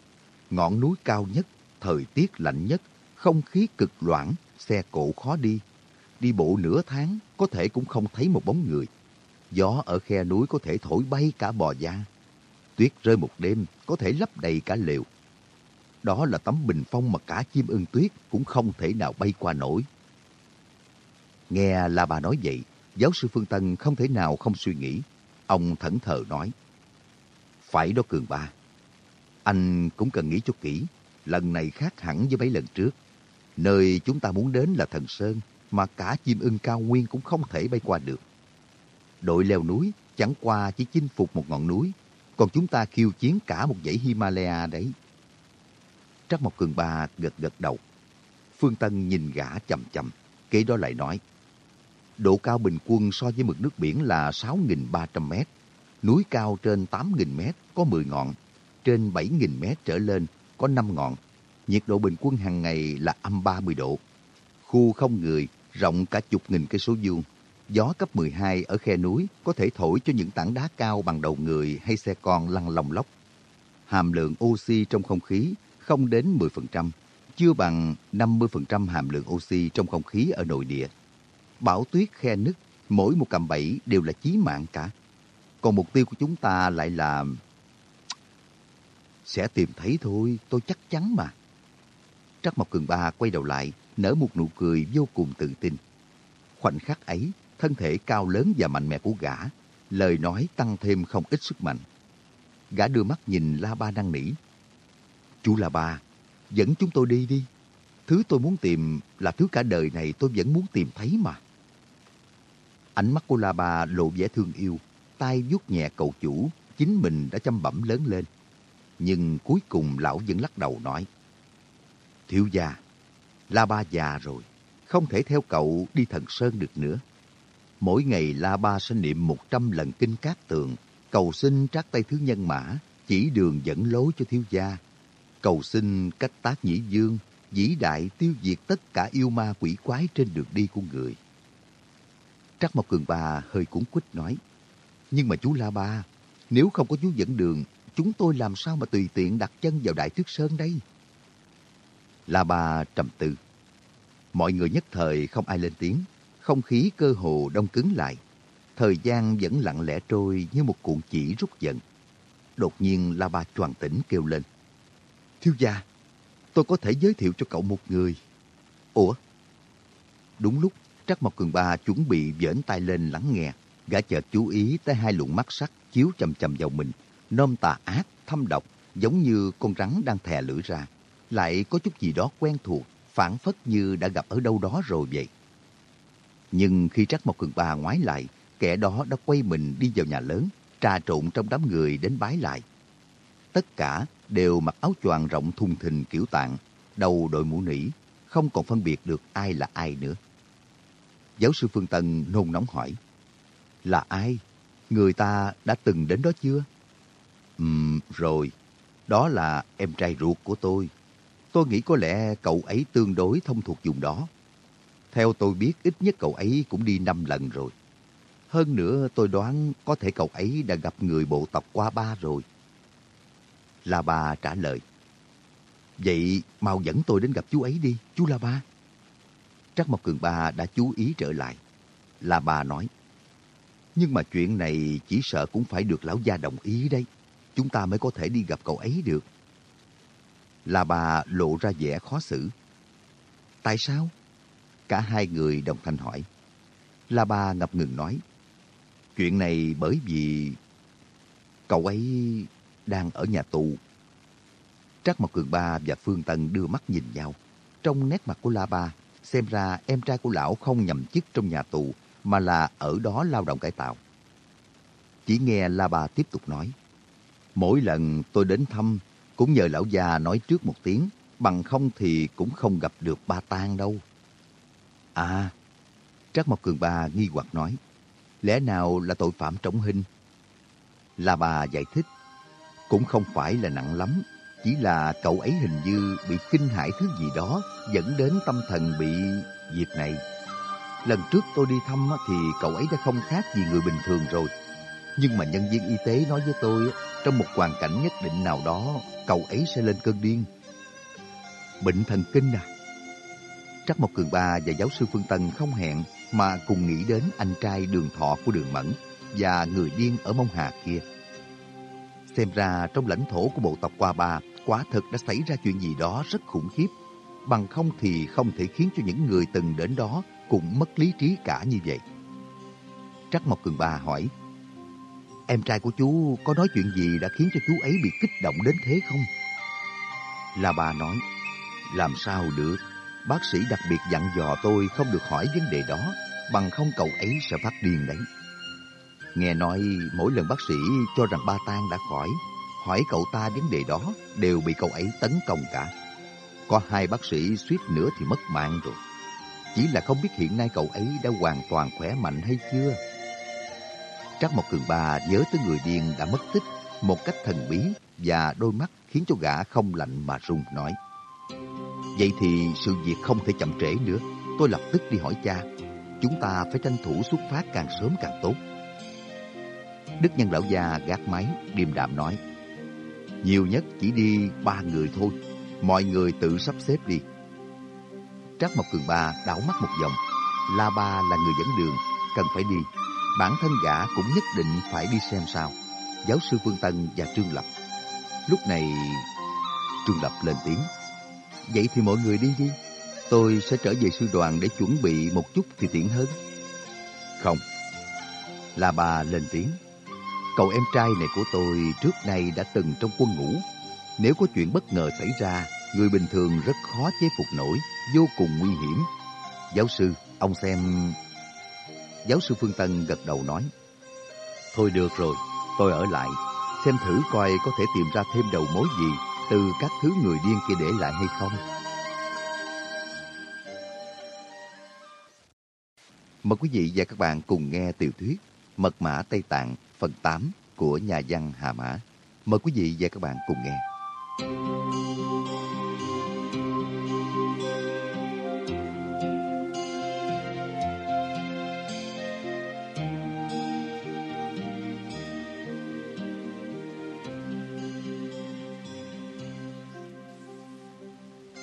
Ngọn núi cao nhất, thời tiết lạnh nhất, không khí cực loãng, xe cộ khó đi. Đi bộ nửa tháng, có thể cũng không thấy một bóng người. Gió ở khe núi có thể thổi bay cả bò da. Tuyết rơi một đêm có thể lấp đầy cả lều. Đó là tấm bình phong mà cả chim ưng tuyết cũng không thể nào bay qua nổi. Nghe là bà nói vậy, giáo sư Phương Tân không thể nào không suy nghĩ. Ông thẫn thờ nói. Phải đó Cường Ba. Anh cũng cần nghĩ cho kỹ. Lần này khác hẳn với mấy lần trước. Nơi chúng ta muốn đến là Thần Sơn, mà cả chim ưng cao nguyên cũng không thể bay qua được. Đội leo núi chẳng qua chỉ chinh phục một ngọn núi, còn chúng ta khiêu chiến cả một dãy Himalaya đấy. Trắc Mộc Cường Ba gật gật đầu. Phương Tân nhìn gã chầm chầm, kế đó lại nói. Độ cao bình quân so với mực nước biển là 6.300 mét. Núi cao trên 8.000 mét có 10 ngọn, trên 7.000 mét trở lên có 5 ngọn. Nhiệt độ bình quân hàng ngày là âm 30 độ. Khu không người, rộng cả chục nghìn cây số vuông Gió cấp 12 ở khe núi có thể thổi cho những tảng đá cao bằng đầu người hay xe con lăn lòng lóc. Hàm lượng oxy trong không khí không đến 10%, chưa bằng 50% hàm lượng oxy trong không khí ở nội địa. Bão tuyết khe nứt, mỗi một cầm bẫy đều là chí mạng cả. Còn mục tiêu của chúng ta lại là... Sẽ tìm thấy thôi, tôi chắc chắn mà. Trắc Mộc Cường Ba quay đầu lại, nở một nụ cười vô cùng tự tin. Khoảnh khắc ấy, thân thể cao lớn và mạnh mẽ của gã, lời nói tăng thêm không ít sức mạnh. Gã đưa mắt nhìn La Ba năng nỉ. Chú La Ba, dẫn chúng tôi đi đi. Thứ tôi muốn tìm là thứ cả đời này tôi vẫn muốn tìm thấy mà. Ánh mắt của La Ba lộ vẻ thương yêu, tay vuốt nhẹ cậu chủ, chính mình đã chăm bẩm lớn lên. Nhưng cuối cùng lão vẫn lắc đầu nói. Thiếu gia, La Ba già rồi, không thể theo cậu đi thần sơn được nữa. Mỗi ngày La Ba sẽ niệm một trăm lần kinh cát tường, cầu xin trác tay thứ nhân mã, chỉ đường dẫn lối cho thiếu gia. Cầu xin cách tác nhĩ dương, vĩ đại tiêu diệt tất cả yêu ma quỷ quái trên đường đi của người. Trắc Mộc Cường Ba hơi cuốn quýt nói, nhưng mà chú La Ba, nếu không có chú dẫn đường, chúng tôi làm sao mà tùy tiện đặt chân vào Đại Tuyết Sơn đây? La Ba trầm tư. Mọi người nhất thời không ai lên tiếng, không khí cơ hồ đông cứng lại. Thời gian vẫn lặng lẽ trôi như một cuộn chỉ rút giận. Đột nhiên La Ba choàng tỉnh kêu lên. Thiếu gia, tôi có thể giới thiệu cho cậu một người. Ủa? Đúng lúc, Trắc Mộc Cường Ba chuẩn bị vỡn tay lên lắng nghe. Gã chợt chú ý tới hai luồng mắt sắc chiếu chầm chầm vào mình, nôm tà ác, thâm độc, giống như con rắn đang thè lưỡi ra. Lại có chút gì đó quen thuộc, phản phất như đã gặp ở đâu đó rồi vậy. Nhưng khi Trắc Mộc Cường Ba ngoái lại, kẻ đó đã quay mình đi vào nhà lớn, trà trộn trong đám người đến bái lại. Tất cả đều mặc áo choàng rộng thùng thình kiểu tạng, đầu đội mũ nỉ, không còn phân biệt được ai là ai nữa. Giáo sư Phương Tân nôn nóng hỏi, là ai? Người ta đã từng đến đó chưa? Ừm, rồi, đó là em trai ruột của tôi. Tôi nghĩ có lẽ cậu ấy tương đối thông thuộc vùng đó. Theo tôi biết, ít nhất cậu ấy cũng đi năm lần rồi. Hơn nữa, tôi đoán có thể cậu ấy đã gặp người bộ tộc qua ba rồi. La Ba trả lời. Vậy mau dẫn tôi đến gặp chú ấy đi, chú La Ba. Trắc Mộc Cường Ba đã chú ý trở lại. La Ba nói. Nhưng mà chuyện này chỉ sợ cũng phải được lão gia đồng ý đấy. Chúng ta mới có thể đi gặp cậu ấy được. La Ba lộ ra vẻ khó xử. Tại sao? Cả hai người đồng thanh hỏi. La Ba ngập ngừng nói. Chuyện này bởi vì cậu ấy đang ở nhà tù. Trắc Mộc Cường Ba và Phương Tân đưa mắt nhìn nhau. Trong nét mặt của La Ba, xem ra em trai của lão không nhầm chức trong nhà tù, mà là ở đó lao động cải tạo. Chỉ nghe La Ba tiếp tục nói. Mỗi lần tôi đến thăm, cũng nhờ lão già nói trước một tiếng, bằng không thì cũng không gặp được ba tang đâu. À, Trác Mộc Cường Ba nghi hoặc nói, lẽ nào là tội phạm trọng hình? La Ba giải thích, cũng không phải là nặng lắm, chỉ là cậu ấy hình như bị kinh hãi thứ gì đó dẫn đến tâm thần bị việc này. Lần trước tôi đi thăm thì cậu ấy đã không khác gì người bình thường rồi. Nhưng mà nhân viên y tế nói với tôi, trong một hoàn cảnh nhất định nào đó, cậu ấy sẽ lên cơn điên. Bệnh thần kinh à? Trắc Mộc Cường Ba và giáo sư Phương Tân không hẹn mà cùng nghĩ đến anh trai đường thọ của đường Mẫn và người điên ở Mông Hà kia. Xem ra trong lãnh thổ của bộ tộc Qua Ba quả thực đã xảy ra chuyện gì đó rất khủng khiếp. Bằng không thì không thể khiến cho những người từng đến đó cũng mất lý trí cả như vậy. Trắc Mộc Cường Ba hỏi, Em trai của chú có nói chuyện gì đã khiến cho chú ấy bị kích động đến thế không? La bà nói, làm sao được, bác sĩ đặc biệt dặn dò tôi không được hỏi vấn đề đó, bằng không cậu ấy sẽ phát điên đấy. Nghe nói mỗi lần bác sĩ cho rằng ba tang đã khỏi, hỏi cậu ta vấn đề đó đều bị cậu ấy tấn công cả. Có hai bác sĩ suýt nữa thì mất mạng rồi. Chỉ là không biết hiện nay cậu ấy đã hoàn toàn khỏe mạnh hay chưa. Trắc Mộc Cường Ba nhớ tới người điên đã mất tích một cách thần bí và đôi mắt khiến cho gã không lạnh mà run nói. Vậy thì sự việc không thể chậm trễ nữa. Tôi lập tức đi hỏi cha. Chúng ta phải tranh thủ xuất phát càng sớm càng tốt. Đức Nhân Lão Già gác máy, điềm đạm nói. Nhiều nhất chỉ đi ba người thôi. Mọi người tự sắp xếp đi. Trác Mộc Cường Ba đảo mắt một vòng. La Ba là người dẫn đường, cần phải đi. Bản thân gã cũng nhất định phải đi xem sao. Giáo sư Phương Tân và Trương Lập. Lúc này, Trương Lập lên tiếng. Vậy thì mọi người đi đi. Tôi sẽ trở về sư đoàn để chuẩn bị một chút thì tiện hơn. Không. là bà lên tiếng. Cậu em trai này của tôi trước nay đã từng trong quân ngũ. Nếu có chuyện bất ngờ xảy ra, người bình thường rất khó chế phục nổi, vô cùng nguy hiểm. Giáo sư, ông xem... Giáo sư Phương Tân gật đầu nói. Thôi được rồi, tôi ở lại, xem thử coi có thể tìm ra thêm đầu mối gì từ các thứ người điên kia để lại hay không. Mời quý vị và các bạn cùng nghe tiểu thuyết Mật mã Tây Tạng, phần 8 của nhà văn Hà Mã. Mời quý vị và các bạn cùng nghe.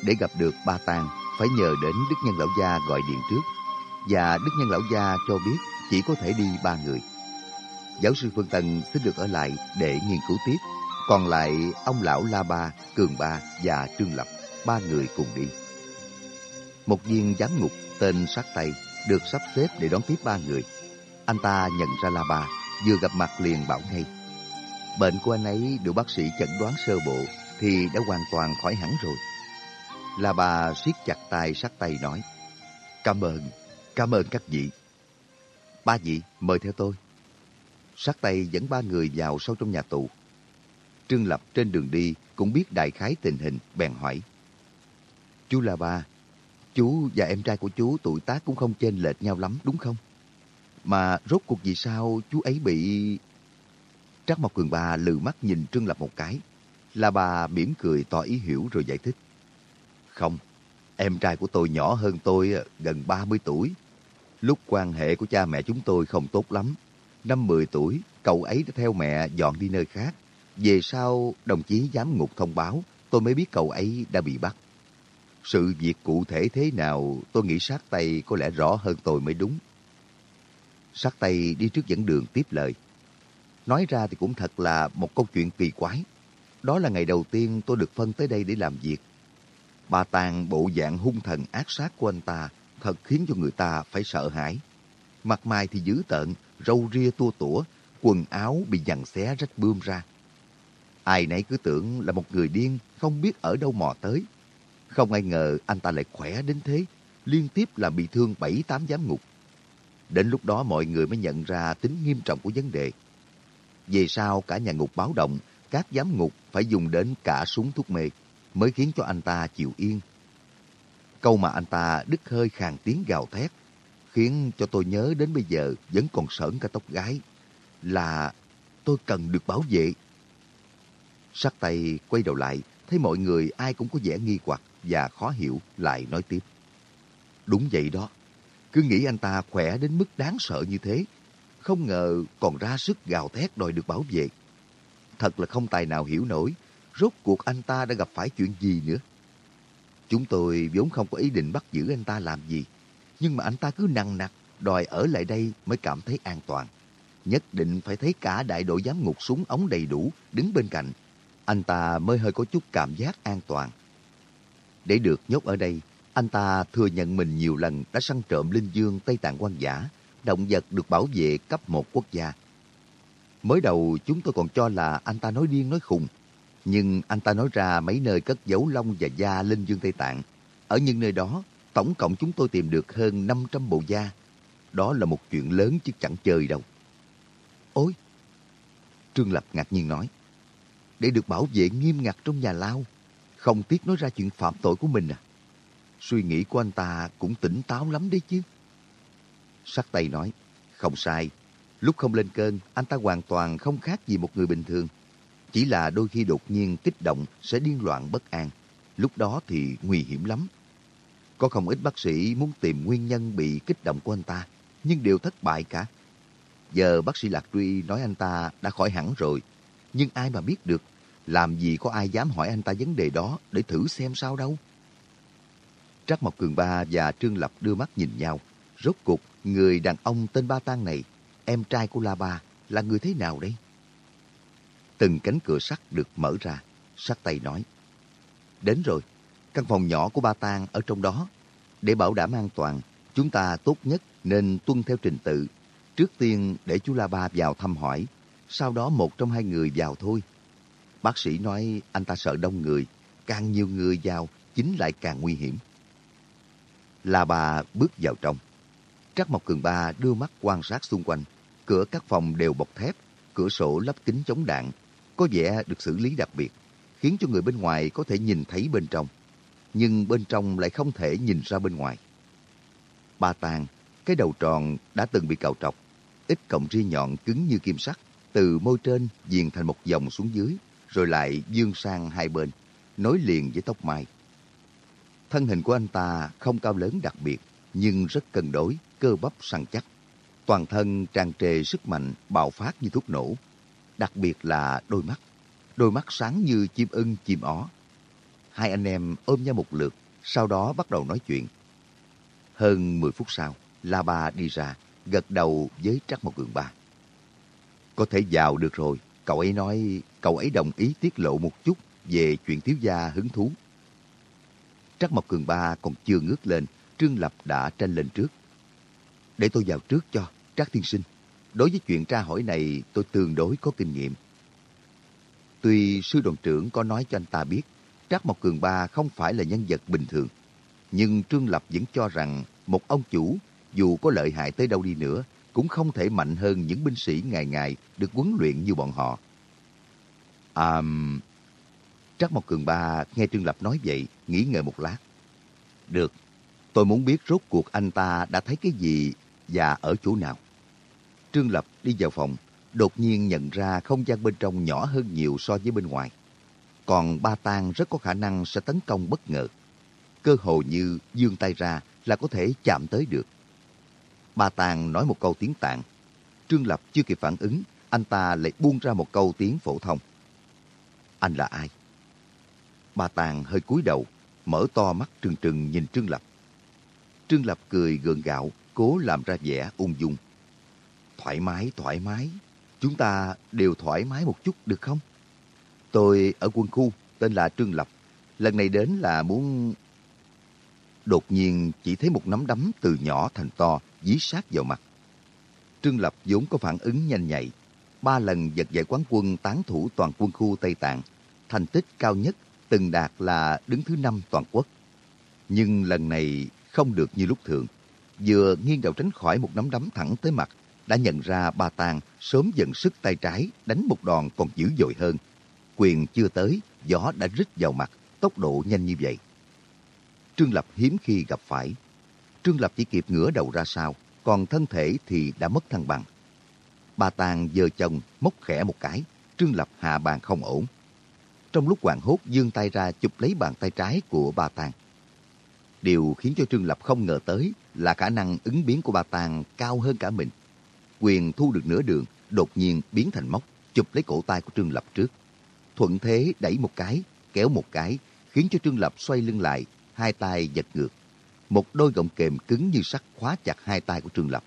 Để gặp được Ba Tàng, phải nhờ đến Đức Nhân Lão Gia gọi điện trước. Và Đức Nhân Lão Gia cho biết chỉ có thể đi ba người. Giáo sư Phương Tân xin được ở lại để nghiên cứu tiếp. Còn lại ông lão La Ba, Cường Ba và Trương Lập, ba người cùng đi. Một viên giám ngục tên Sát Tay được sắp xếp để đón tiếp ba người. Anh ta nhận ra La Ba, vừa gặp mặt liền bảo ngay. Bệnh của anh ấy được bác sĩ chẩn đoán sơ bộ thì đã hoàn toàn khỏi hẳn rồi là bà siết chặt tay Sát Tay nói. Cảm ơn, cảm ơn các vị. Ba vị, mời theo tôi. Sát tay dẫn ba người vào sâu trong nhà tù. Trương Lập trên đường đi cũng biết đại khái tình hình, bèn hỏi. Chú là ba, chú và em trai của chú tuổi tác cũng không chênh lệch nhau lắm đúng không? Mà rốt cuộc vì sao chú ấy bị... Trác Mộc Cường Ba lừ mắt nhìn Trương Lập một cái. Là bà mỉm cười tỏ ý hiểu rồi giải thích. Không, em trai của tôi nhỏ hơn tôi ờ, gần 30 tuổi. Lúc quan hệ của cha mẹ chúng tôi không tốt lắm. Năm 10 tuổi, cậu ấy đã theo mẹ dọn đi nơi khác. Về sau, đồng chí giám ngục thông báo, tôi mới biết cậu ấy đã bị bắt. Sự việc cụ thể thế nào, tôi nghĩ sát tay có lẽ rõ hơn tôi mới đúng. Sát tay đi trước dẫn đường tiếp lời. Nói ra thì cũng thật là một câu chuyện kỳ quái. Đó là ngày đầu tiên tôi được phân tới đây để làm việc. Bà Tàng bộ dạng hung thần ác sát của anh ta thật khiến cho người ta phải sợ hãi. Mặt mày thì dữ tợn, râu ria tua tủa, quần áo bị dằn xé rách bươm ra. Ai nấy cứ tưởng là một người điên, không biết ở đâu mò tới. Không ai ngờ anh ta lại khỏe đến thế, liên tiếp làm bị thương bảy tám giám ngục. Đến lúc đó mọi người mới nhận ra tính nghiêm trọng của vấn đề. Về sau cả nhà ngục báo động, các giám ngục phải dùng đến cả súng thuốc mê mới khiến cho anh ta chịu yên. Câu mà anh ta đứt hơi khàn tiếng gào thét khiến cho tôi nhớ đến bây giờ vẫn còn sởn cả tóc gái là tôi cần được bảo vệ. Sắc tay quay đầu lại thấy mọi người ai cũng có vẻ nghi hoặc và khó hiểu lại nói tiếp. Đúng vậy đó, cứ nghĩ anh ta khỏe đến mức đáng sợ như thế, không ngờ còn ra sức gào thét đòi được bảo vệ. Thật là không tài nào hiểu nổi, rốt cuộc anh ta đã gặp phải chuyện gì nữa. Chúng tôi vốn không có ý định bắt giữ anh ta làm gì, nhưng mà anh ta cứ nằng nặc đòi ở lại đây mới cảm thấy an toàn. Nhất định phải thấy cả đại đội giám ngục súng ống đầy đủ đứng bên cạnh. Anh ta mới hơi có chút cảm giác an toàn. Để được nhốt ở đây, anh ta thừa nhận mình nhiều lần đã săn trộm linh dương Tây Tạng quan giả, động vật được bảo vệ cấp một quốc gia. Mới đầu chúng tôi còn cho là anh ta nói điên nói khùng, nhưng anh ta nói ra mấy nơi cất giấu lông và da linh dương Tây Tạng. Ở những nơi đó, tổng cộng chúng tôi tìm được hơn 500 bộ da. Đó là một chuyện lớn chứ chẳng chơi đâu. Ôi! Trương Lập ngạc nhiên nói. Để được bảo vệ nghiêm ngặt trong nhà lao, không tiếc nói ra chuyện phạm tội của mình à? Suy nghĩ của anh ta cũng tỉnh táo lắm đấy chứ. Sắc tay nói, không sai. Lúc không lên cơn, anh ta hoàn toàn không khác gì một người bình thường. Chỉ là đôi khi đột nhiên kích động sẽ điên loạn bất an. Lúc đó thì nguy hiểm lắm. Có không ít bác sĩ muốn tìm nguyên nhân bị kích động của anh ta, nhưng đều thất bại cả. Giờ bác sĩ Lạc Truy nói anh ta đã khỏi hẳn rồi, nhưng ai mà biết được, làm gì có ai dám hỏi anh ta vấn đề đó để thử xem sao đâu. Trắc Mộc Cường Ba và Trương Lập đưa mắt nhìn nhau. Rốt cuộc, người đàn ông tên Ba Tang này, em trai của La Ba, là người thế nào đây? Từng cánh cửa sắt được mở ra, sắt tay nói. Đến rồi, căn phòng nhỏ của Ba Tang ở trong đó. Để bảo đảm an toàn, chúng ta tốt nhất nên tuân theo trình tự. Trước tiên để chú La Ba vào thăm hỏi, sau đó một trong hai người vào thôi. Bác sĩ nói anh ta sợ đông người, càng nhiều người vào chính lại càng nguy hiểm. La Ba bước vào trong. Trắc Mộc Cường Ba đưa mắt quan sát xung quanh. Cửa các phòng đều bọc thép, cửa sổ lắp kính chống đạn, có vẻ được xử lý đặc biệt, khiến cho người bên ngoài có thể nhìn thấy bên trong. Nhưng bên trong lại không thể nhìn ra bên ngoài. Ba tàng, cái đầu tròn đã từng bị cào trọc, ít cọng ri nhọn cứng như kim sắt, từ môi trên diền thành một dòng xuống dưới, rồi lại dương sang hai bên, nối liền với tóc mai. Thân hình của anh ta không cao lớn đặc biệt, nhưng rất cân đối, cơ bắp săn chắc. Toàn thân tràn trề sức mạnh bạo phát như thuốc nổ. Đặc biệt là đôi mắt. Đôi mắt sáng như chim ưng, chim ó. Hai anh em ôm nhau một lượt, sau đó bắt đầu nói chuyện. Hơn 10 phút sau, La Ba đi ra, gật đầu với Trắc một Cường Ba. Có thể vào được rồi. Cậu ấy nói cậu ấy đồng ý tiết lộ một chút về chuyện thiếu gia hứng thú. Trắc Mộc Cường Ba còn chưa ngước lên, Trương Lập đã tranh lên trước. Để tôi vào trước cho, Trác Thiên Sinh. Đối với chuyện tra hỏi này, tôi tương đối có kinh nghiệm. Tuy sư đoàn trưởng có nói cho anh ta biết, Trác Mộc Cường Ba không phải là nhân vật bình thường. Nhưng Trương Lập vẫn cho rằng một ông chủ, dù có lợi hại tới đâu đi nữa, cũng không thể mạnh hơn những binh sĩ ngày ngày được huấn luyện như bọn họ. À... Trác Mộc Cường Ba nghe Trương Lập nói vậy, nghĩ ngợi một lát. Được, tôi muốn biết rốt cuộc anh ta đã thấy cái gì và ở chỗ nào. Trương Lập đi vào phòng, đột nhiên nhận ra không gian bên trong nhỏ hơn nhiều so với bên ngoài. Còn ba tang rất có khả năng sẽ tấn công bất ngờ. Cơ hồ như dương tay ra là có thể chạm tới được. Ba tang nói một câu tiếng tạng. Trương Lập chưa kịp phản ứng, anh ta lại buông ra một câu tiếng phổ thông. Anh là ai? Ba tang hơi cúi đầu, mở to mắt trừng trừng nhìn Trương Lập. Trương Lập cười gượng gạo, cố làm ra vẻ ung dung. Thoải mái, thoải mái. Chúng ta đều thoải mái một chút được không? Tôi ở quân khu, tên là Trương Lập. Lần này đến là muốn... Đột nhiên chỉ thấy một nắm đấm từ nhỏ thành to, dí sát vào mặt. Trương Lập vốn có phản ứng nhanh nhạy. Ba lần giật giải quán quân tán thủ toàn quân khu Tây Tạng. Thành tích cao nhất từng đạt là đứng thứ năm toàn quốc. Nhưng lần này không được như lúc thường. Vừa nghiêng đầu tránh khỏi một nắm đấm thẳng tới mặt, đã nhận ra bà tàng sớm dần sức tay trái đánh một đòn còn dữ dội hơn. Quyền chưa tới, gió đã rít vào mặt, tốc độ nhanh như vậy. Trương Lập hiếm khi gặp phải. Trương Lập chỉ kịp ngửa đầu ra sau, còn thân thể thì đã mất thăng bằng. Bà tàng giơ chồng, móc khẽ một cái, Trương Lập hạ bàn không ổn. Trong lúc hoàng hốt dương tay ra chụp lấy bàn tay trái của bà tàng. Điều khiến cho Trương Lập không ngờ tới là khả năng ứng biến của bà tàng cao hơn cả mình. Quyền thu được nửa đường, đột nhiên biến thành móc, chụp lấy cổ tay của Trương Lập trước. Thuận thế đẩy một cái, kéo một cái, khiến cho Trương Lập xoay lưng lại, hai tay giật ngược. Một đôi gọng kềm cứng như sắt khóa chặt hai tay của Trương Lập.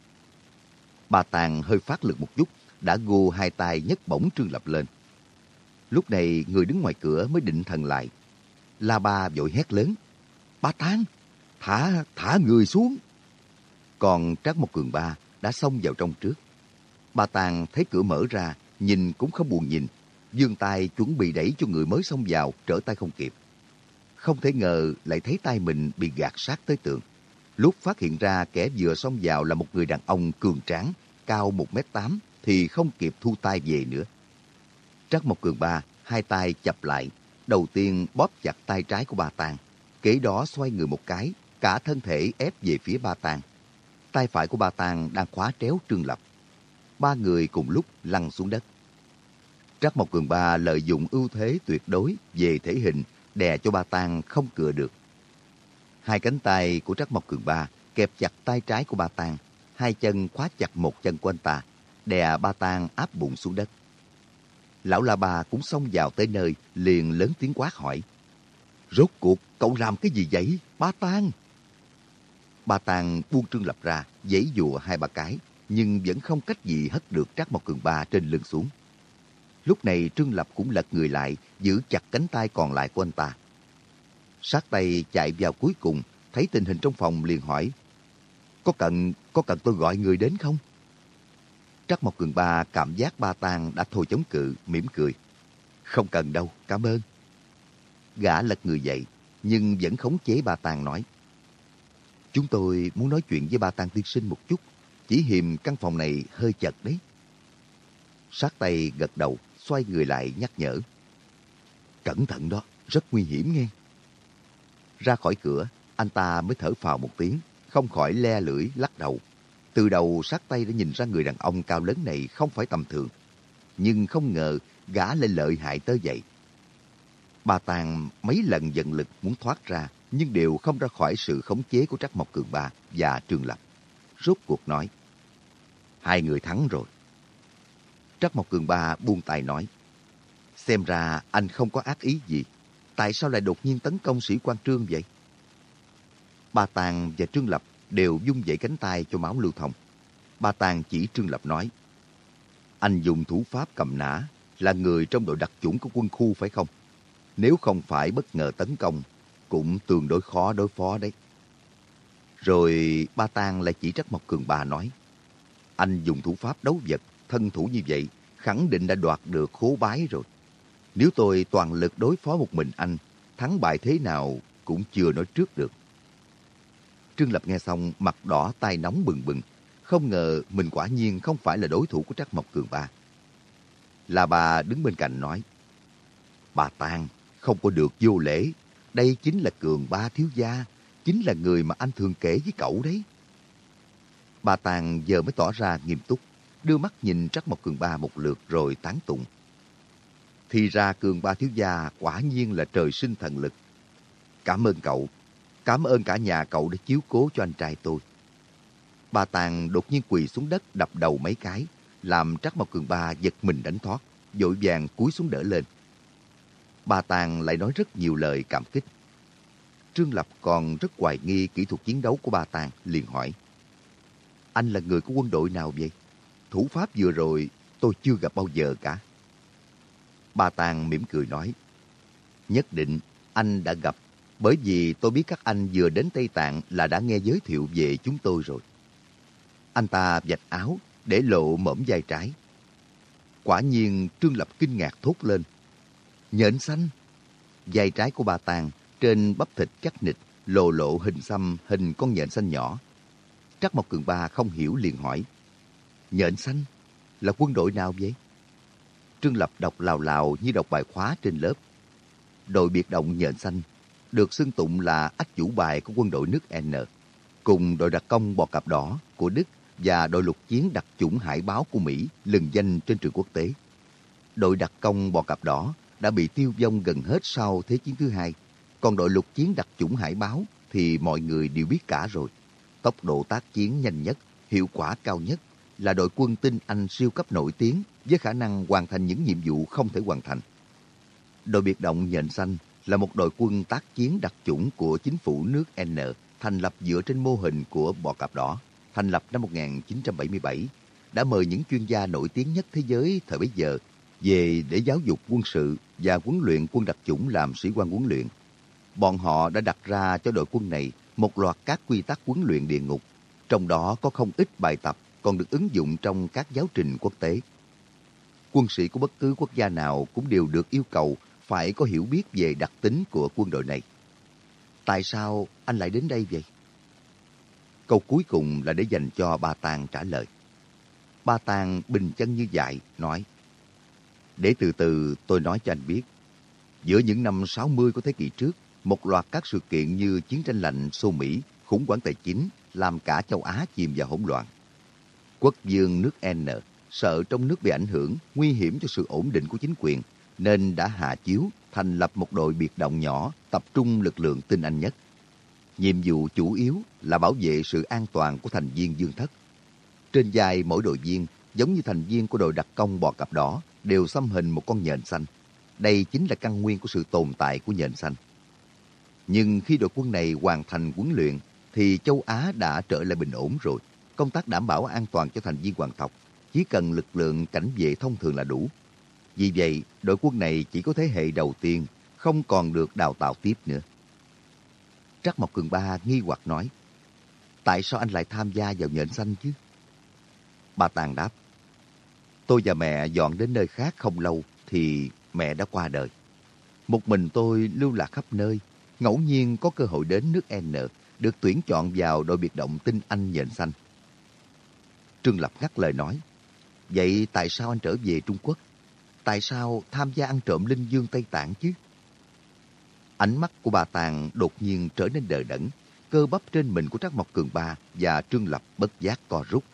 Bà Tàng hơi phát lực một chút, đã gù hai tay nhấc bổng Trương Lập lên. Lúc này người đứng ngoài cửa mới định thần lại. La Ba vội hét lớn. Ba Tàng, thả, thả người xuống. Còn Trác Mộc Cường Ba đã xông vào trong trước bà Tàng thấy cửa mở ra, nhìn cũng không buồn nhìn. Dương tay chuẩn bị đẩy cho người mới xông vào, trở tay không kịp. Không thể ngờ lại thấy tay mình bị gạt sát tới tường. Lúc phát hiện ra kẻ vừa xông vào là một người đàn ông cường tráng, cao 1m8 thì không kịp thu tay về nữa. Trắc Mộc Cường Ba hai tay chập lại, đầu tiên bóp chặt tay trái của bà Tàng. Kế đó xoay người một cái, cả thân thể ép về phía ba Tàng. Tay phải của bà Tàng đang khóa tréo Trương Lập. Ba người cùng lúc lăn xuống đất. Trắc Mộc Cường Ba lợi dụng ưu thế tuyệt đối về thể hình đè cho ba tang không cựa được. Hai cánh tay của Trắc Mộc Cường Ba kẹp chặt tay trái của ba tang, hai chân khóa chặt một chân của anh ta, đè ba tang áp bụng xuống đất. Lão La Ba cũng xông vào tới nơi, liền lớn tiếng quát hỏi. Rốt cuộc, cậu làm cái gì vậy, ba tang? Ba tang buông Trương Lập ra, giấy dùa hai ba cái, nhưng vẫn không cách gì hất được Trác Mộc Cường Ba trên lưng xuống. Lúc này Trương Lập cũng lật người lại, giữ chặt cánh tay còn lại của anh ta. Sát tay chạy vào cuối cùng, thấy tình hình trong phòng liền hỏi. Có cần, có cần tôi gọi người đến không? Trắc Mộc Cường Ba cảm giác ba tang đã thôi chống cự, mỉm cười. Không cần đâu, cảm ơn. Gã lật người dậy, nhưng vẫn khống chế ba tang nói. Chúng tôi muốn nói chuyện với ba tang tiên sinh một chút, chỉ hiềm căn phòng này hơi chật đấy. Sát tay gật đầu, xoay người lại nhắc nhở. Cẩn thận đó, rất nguy hiểm nghe. Ra khỏi cửa, anh ta mới thở phào một tiếng, không khỏi le lưỡi lắc đầu. Từ đầu sát tay đã nhìn ra người đàn ông cao lớn này không phải tầm thường. Nhưng không ngờ gã lên lợi hại tới vậy. Bà Tàng mấy lần dần lực muốn thoát ra, nhưng đều không ra khỏi sự khống chế của Trắc Mộc Cường Ba và trường Lập. Rốt cuộc nói, hai người thắng rồi. Trắc Mộc Cường Ba buông tay nói, xem ra anh không có ác ý gì. Tại sao lại đột nhiên tấn công sĩ quan Trương vậy? Ba Tàng và Trương Lập đều dung dậy cánh tay cho máu lưu thông. Ba Tàng chỉ Trương Lập nói, anh dùng thủ pháp cầm nã, là người trong đội đặc chủng của quân khu phải không? Nếu không phải bất ngờ tấn công, cũng tương đối khó đối phó đấy. Rồi Ba Tàng lại chỉ trách Mộc Cường Ba nói, anh dùng thủ pháp đấu vật, thân thủ như vậy, khẳng định đã đoạt được khố bái rồi. Nếu tôi toàn lực đối phó một mình anh, thắng bại thế nào cũng chưa nói trước được. Trương Lập nghe xong mặt đỏ tay nóng bừng bừng. Không ngờ mình quả nhiên không phải là đối thủ của Trắc Mộc Cường Ba. Là bà đứng bên cạnh nói. Bà Tàng, không có được vô lễ. Đây chính là cường ba thiếu gia, chính là người mà anh thường kể với cậu đấy. Bà Tàng giờ mới tỏ ra nghiêm túc, đưa mắt nhìn Trắc Mộc Cường Ba một lượt rồi tán tụng. Thì ra Cường Ba thiếu gia quả nhiên là trời sinh thần lực. Cảm ơn cậu, cảm ơn cả nhà cậu đã chiếu cố cho anh trai tôi. Bà Tàng đột nhiên quỳ xuống đất đập đầu mấy cái, làm Trắc Mộc Cường Ba giật mình đánh thoát, vội vàng cúi xuống đỡ lên. Bà Tàng lại nói rất nhiều lời cảm kích. Trương Lập còn rất hoài nghi kỹ thuật chiến đấu của bà Tàng, liền hỏi. Anh là người của quân đội nào vậy? Thủ pháp vừa rồi tôi chưa gặp bao giờ cả. Bà Tàng mỉm cười nói. Nhất định anh đã gặp, bởi vì tôi biết các anh vừa đến Tây Tạng là đã nghe giới thiệu về chúng tôi rồi. Anh ta vạch áo để lộ mõm vai trái. Quả nhiên Trương Lập kinh ngạc thốt lên. Nhện xanh. Vai trái của bà Tàng trên bắp thịt chắc nịch, lộ lộ hình xăm hình con nhện xanh nhỏ. Trắc Mộc Cường Ba không hiểu liền hỏi. Nhện xanh? Là quân đội nào vậy? Trương Lập đọc lào lào như đọc bài khóa trên lớp. Đội biệt động nhện xanh được xưng tụng là ách chủ bài của quân đội nước N, cùng đội đặc công bò cạp đỏ của Đức và đội lục chiến đặc chủng hải báo của Mỹ lừng danh trên trường quốc tế. Đội đặc công bò cạp đỏ đã bị tiêu vong gần hết sau Thế chiến thứ hai, còn đội lục chiến đặc chủng hải báo thì mọi người đều biết cả rồi. Tốc độ tác chiến nhanh nhất, hiệu quả cao nhất là đội quân tinh Anh siêu cấp nổi tiếng với khả năng hoàn thành những nhiệm vụ không thể hoàn thành. Đội biệt động nhện xanh là một đội quân tác chiến đặc chủng của chính phủ nước N thành lập dựa trên mô hình của bò cạp đỏ, thành lập năm 1977, đã mời những chuyên gia nổi tiếng nhất thế giới thời bấy giờ về để giáo dục quân sự và huấn luyện quân đặc chủng làm sĩ quan huấn luyện. Bọn họ đã đặt ra cho đội quân này một loạt các quy tắc huấn luyện địa ngục, trong đó có không ít bài tập còn được ứng dụng trong các giáo trình quốc tế. Quân sĩ của bất cứ quốc gia nào cũng đều được yêu cầu phải có hiểu biết về đặc tính của quân đội này. Tại sao anh lại đến đây vậy? Câu cuối cùng là để dành cho Ba Tàng trả lời. Ba Tàng bình chân như dại, nói Để từ từ tôi nói cho anh biết. Giữa những năm 60 của thế kỷ trước, một loạt các sự kiện như chiến tranh lạnh xô Mỹ, khủng hoảng tài chính làm cả châu Á chìm vào hỗn loạn. Quốc dương nước N sợ trong nước bị ảnh hưởng, nguy hiểm cho sự ổn định của chính quyền, nên đã hạ chiếu thành lập một đội biệt động nhỏ tập trung lực lượng tinh anh nhất. Nhiệm vụ chủ yếu là bảo vệ sự an toàn của thành viên dương thất. Trên vai mỗi đội viên, giống như thành viên của đội đặc công bò cặp đỏ, đều xăm hình một con nhện xanh. Đây chính là căn nguyên của sự tồn tại của nhện xanh. Nhưng khi đội quân này hoàn thành huấn luyện, thì châu Á đã trở lại bình ổn rồi. Công tác đảm bảo an toàn cho thành viên hoàng tộc, chỉ cần lực lượng cảnh vệ thông thường là đủ. Vì vậy, đội quân này chỉ có thế hệ đầu tiên, không còn được đào tạo tiếp nữa. Trắc Mộc Cường Ba nghi hoặc nói, tại sao anh lại tham gia vào nhện xanh chứ? Bà Tàng đáp, tôi và mẹ dọn đến nơi khác không lâu thì mẹ đã qua đời. Một mình tôi lưu lạc khắp nơi, ngẫu nhiên có cơ hội đến nước N, được tuyển chọn vào đội biệt động tinh Anh nhện xanh. Trương Lập ngắt lời nói, vậy tại sao anh trở về Trung Quốc? Tại sao tham gia ăn trộm linh dương Tây Tạng chứ? Ánh mắt của bà Tàng đột nhiên trở nên đờ đẫn, cơ bắp trên mình của Trác Mộc Cường Ba và Trương Lập bất giác co rút.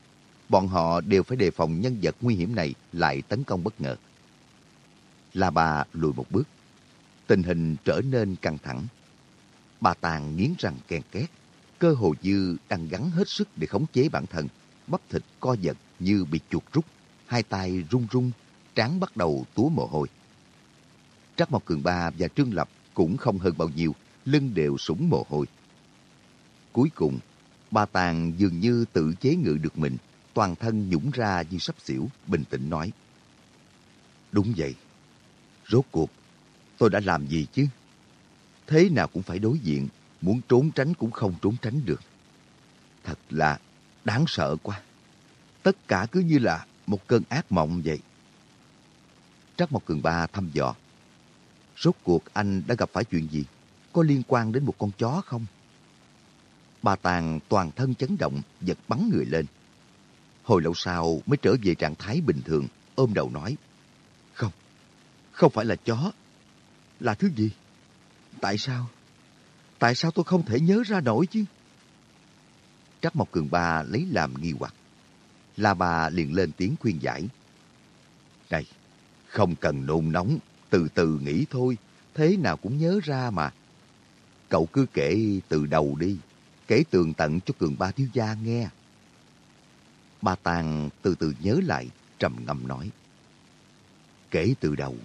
Bọn họ đều phải đề phòng nhân vật nguy hiểm này lại tấn công bất ngờ. Là bà lùi một bước. Tình hình trở nên căng thẳng. Bà Tàng nghiến răng ken két, cơ hồ như đang gắn hết sức để khống chế bản thân. Bắp thịt co giật như bị chuột rút, hai tay run run, trán bắt đầu túa mồ hôi. Trắc Mộc Cường Ba và Trương Lập cũng không hơn bao nhiêu, lưng đều sũng mồ hôi. Cuối cùng, bà Tàng dường như tự chế ngự được mình, toàn thân nhũng ra như sắp xỉu, bình tĩnh nói. Đúng vậy. Rốt cuộc, tôi đã làm gì chứ? Thế nào cũng phải đối diện, muốn trốn tránh cũng không trốn tránh được. Thật là đáng sợ quá. Tất cả cứ như là một cơn ác mộng vậy. Trắc Mộc Cường Ba thăm dò. Rốt cuộc anh đã gặp phải chuyện gì? Có liên quan đến một con chó không? Bà Tàng toàn thân chấn động, giật bắn người lên. Hồi lâu sau mới trở về trạng thái bình thường, ôm đầu nói. Không, không phải là chó. Là thứ gì? Tại sao? Tại sao tôi không thể nhớ ra nổi chứ? Trắc Mộc Cường Ba lấy làm nghi hoặc. La Ba liền lên tiếng khuyên giải. Này, không cần nôn nóng, từ từ nghĩ thôi, thế nào cũng nhớ ra mà. Cậu cứ kể từ đầu đi, kể tường tận cho Cường Ba thiếu gia nghe. Ba Tàng từ từ nhớ lại, trầm ngâm nói. Kể từ đầu,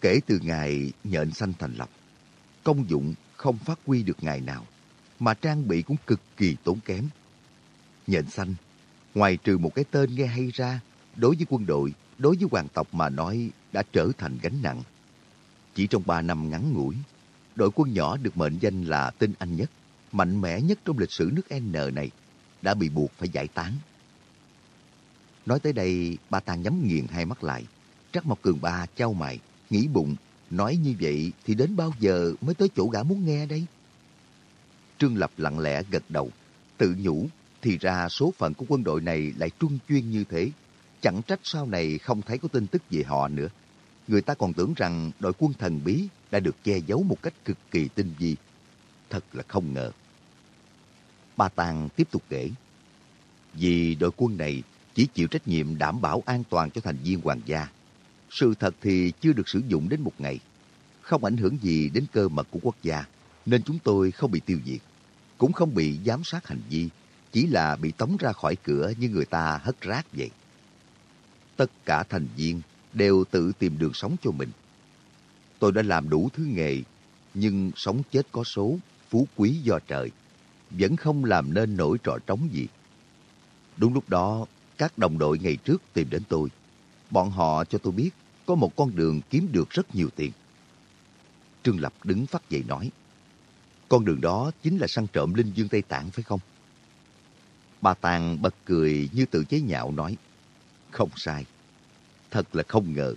kể từ ngày nhện xanh thành lập, công dụng không phát huy được ngày nào, mà trang bị cũng cực kỳ tốn kém. Nhện xanh, ngoài trừ một cái tên nghe hay ra, đối với quân đội, đối với hoàng tộc mà nói đã trở thành gánh nặng. Chỉ trong ba năm ngắn ngủi, đội quân nhỏ được mệnh danh là tinh anh nhất, mạnh mẽ nhất trong lịch sử nước N này, đã bị buộc phải giải tán. Nói tới đây, ba ta nhắm nghiền hai mắt lại. Trắc Mộc Cường Ba trao mày, nghĩ bụng, nói như vậy thì đến bao giờ mới tới chỗ gã muốn nghe đây? Trương Lập lặng lẽ gật đầu, tự nhủ, thì ra số phận của quân đội này lại trung chuyên như thế. Chẳng trách sau này không thấy có tin tức về họ nữa. Người ta còn tưởng rằng đội quân thần bí đã được che giấu một cách cực kỳ tinh vi. Thật là không ngờ. Ba Tàng tiếp tục kể. Vì đội quân này chỉ chịu trách nhiệm đảm bảo an toàn cho thành viên hoàng gia. Sự thật thì chưa được sử dụng đến một ngày. Không ảnh hưởng gì đến cơ mật của quốc gia, nên chúng tôi không bị tiêu diệt. Cũng không bị giám sát hành vi, chỉ là bị tống ra khỏi cửa như người ta hất rác vậy. Tất cả thành viên đều tự tìm đường sống cho mình. Tôi đã làm đủ thứ nghề, nhưng sống chết có số, phú quý do trời. Vẫn không làm nên nổi trò trống gì. Đúng lúc đó, các đồng đội ngày trước tìm đến tôi. Bọn họ cho tôi biết có một con đường kiếm được rất nhiều tiền. Trương Lập đứng phát dậy nói, con đường đó chính là săn trộm Linh Dương Tây Tạng phải không? Bà Tàng bật cười như tự chế nhạo nói, không sai. Thật là không ngờ,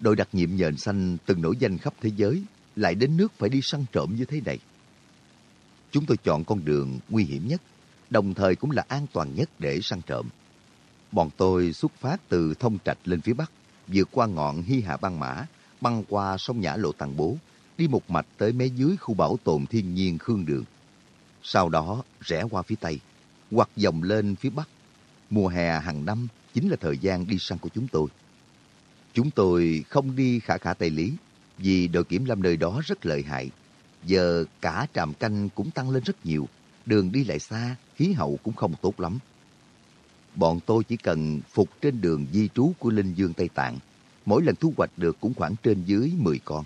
đội đặc nhiệm nhện xanh từng nổi danh khắp thế giới lại đến nước phải đi săn trộm như thế này. Chúng tôi chọn con đường nguy hiểm nhất, đồng thời cũng là an toàn nhất để săn trộm. Bọn tôi xuất phát từ Thông Trạch lên phía Bắc, vượt qua ngọn Hy Hạ Băng Mã, băng qua sông Nhã Lộ Tàng Bố, đi một mạch tới mé dưới khu bảo tồn thiên nhiên Khương Đường. Sau đó rẽ qua phía Tây, hoặc dòng lên phía Bắc. Mùa hè hàng năm chính là thời gian đi săn của chúng tôi. Chúng tôi không đi khả khả Tây Lý, vì đội kiểm lâm nơi đó rất lợi hại. Giờ cả trạm canh cũng tăng lên rất nhiều, đường đi lại xa, khí hậu cũng không tốt lắm bọn tôi chỉ cần phục trên đường di trú của Linh Dương Tây Tạng. Mỗi lần thu hoạch được cũng khoảng trên dưới 10 con.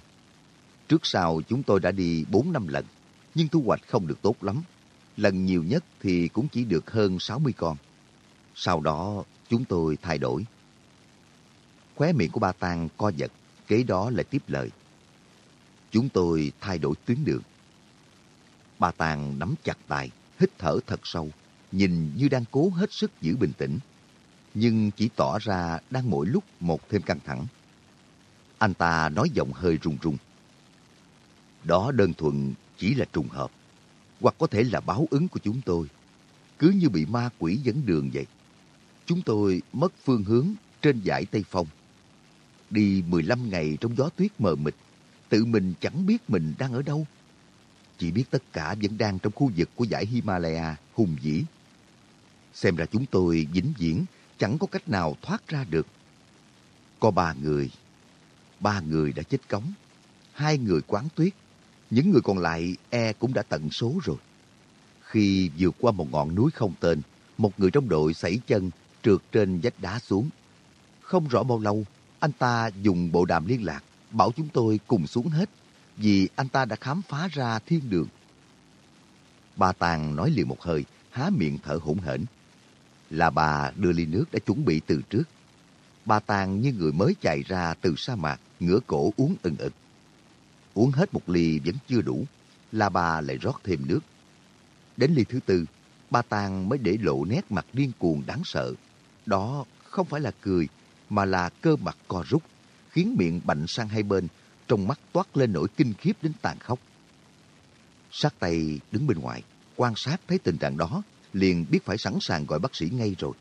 Trước sau chúng tôi đã đi 4 năm lần, nhưng thu hoạch không được tốt lắm. Lần nhiều nhất thì cũng chỉ được hơn 60 con. Sau đó chúng tôi thay đổi. Khóe miệng của ba tang co giật, kế đó lại tiếp lời. Chúng tôi thay đổi tuyến đường. Ba Tàng nắm chặt tay, hít thở thật sâu nhìn như đang cố hết sức giữ bình tĩnh, nhưng chỉ tỏ ra đang mỗi lúc một thêm căng thẳng. Anh ta nói giọng hơi run run. Đó đơn thuần chỉ là trùng hợp, hoặc có thể là báo ứng của chúng tôi. Cứ như bị ma quỷ dẫn đường vậy. Chúng tôi mất phương hướng trên dải Tây Phong. Đi 15 ngày trong gió tuyết mờ mịt, tự mình chẳng biết mình đang ở đâu. Chỉ biết tất cả vẫn đang trong khu vực của dải Himalaya hùng vĩ Xem ra chúng tôi vĩnh viễn chẳng có cách nào thoát ra được. Có ba người. Ba người đã chết cống. Hai người quán tuyết. Những người còn lại e cũng đã tận số rồi. Khi vượt qua một ngọn núi không tên, một người trong đội sẩy chân trượt trên vách đá xuống. Không rõ bao lâu, anh ta dùng bộ đàm liên lạc, bảo chúng tôi cùng xuống hết, vì anh ta đã khám phá ra thiên đường. bà Tàng nói liền một hơi, há miệng thở hổn hển là bà đưa ly nước đã chuẩn bị từ trước. Bà tàn như người mới chạy ra từ sa mạc, ngửa cổ uống ừng ực. Uống hết một ly vẫn chưa đủ, là bà lại rót thêm nước. Đến ly thứ tư, bà tàn mới để lộ nét mặt điên cuồng đáng sợ. Đó không phải là cười, mà là cơ mặt co rút, khiến miệng bạnh sang hai bên, trong mắt toát lên nỗi kinh khiếp đến tàn khốc. Sát tay đứng bên ngoài, quan sát thấy tình trạng đó, liền biết phải sẵn sàng gọi bác sĩ ngay rồi.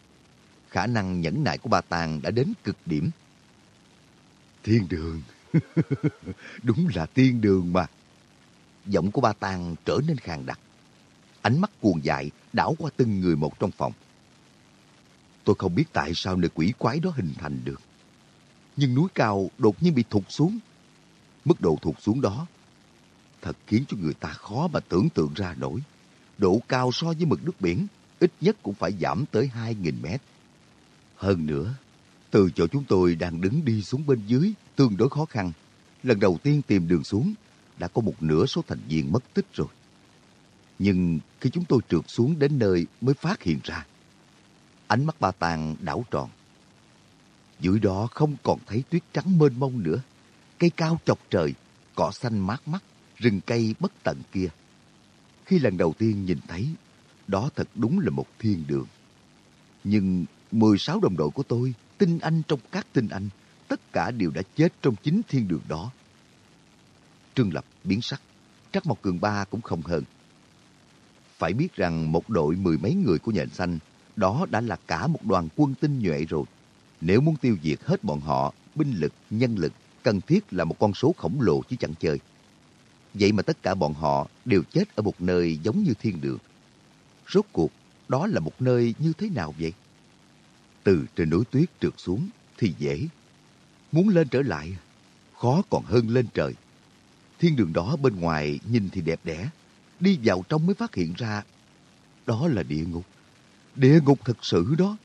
Khả năng nhẫn nại của bà Tàng đã đến cực điểm. Thiên đường, Đúng là tiên đường mà. Giọng của ba Tàng trở nên khàn đặc. Ánh mắt cuồng dại đảo qua từng người một trong phòng. Tôi không biết tại sao nơi quỷ quái đó hình thành được. Nhưng núi cao đột nhiên bị thụt xuống. Mức độ thụt xuống đó thật khiến cho người ta khó mà tưởng tượng ra nổi. Độ cao so với mực nước biển ít nhất cũng phải giảm tới 2.000 mét. Hơn nữa, từ chỗ chúng tôi đang đứng đi xuống bên dưới tương đối khó khăn. Lần đầu tiên tìm đường xuống, đã có một nửa số thành viên mất tích rồi. Nhưng khi chúng tôi trượt xuống đến nơi mới phát hiện ra. Ánh mắt ba tàng đảo tròn. Dưới đó không còn thấy tuyết trắng mênh mông nữa. Cây cao chọc trời, cỏ xanh mát mắt, rừng cây bất tận kia. Khi lần đầu tiên nhìn thấy, đó thật đúng là một thiên đường. Nhưng 16 đồng đội của tôi, tinh anh trong các tinh anh, tất cả đều đã chết trong chính thiên đường đó. Trương Lập biến sắc, Trắc Mộc Cường Ba cũng không hơn. Phải biết rằng một đội mười mấy người của nhện xanh, đó đã là cả một đoàn quân tinh nhuệ rồi. Nếu muốn tiêu diệt hết bọn họ, binh lực, nhân lực, cần thiết là một con số khổng lồ chứ chẳng chơi. Vậy mà tất cả bọn họ đều chết ở một nơi giống như thiên đường. Rốt cuộc, đó là một nơi như thế nào vậy? Từ trên núi tuyết trượt xuống thì dễ. Muốn lên trở lại, khó còn hơn lên trời. Thiên đường đó bên ngoài nhìn thì đẹp đẽ, đi vào trong mới phát hiện ra đó là địa ngục. Địa ngục thật sự đó.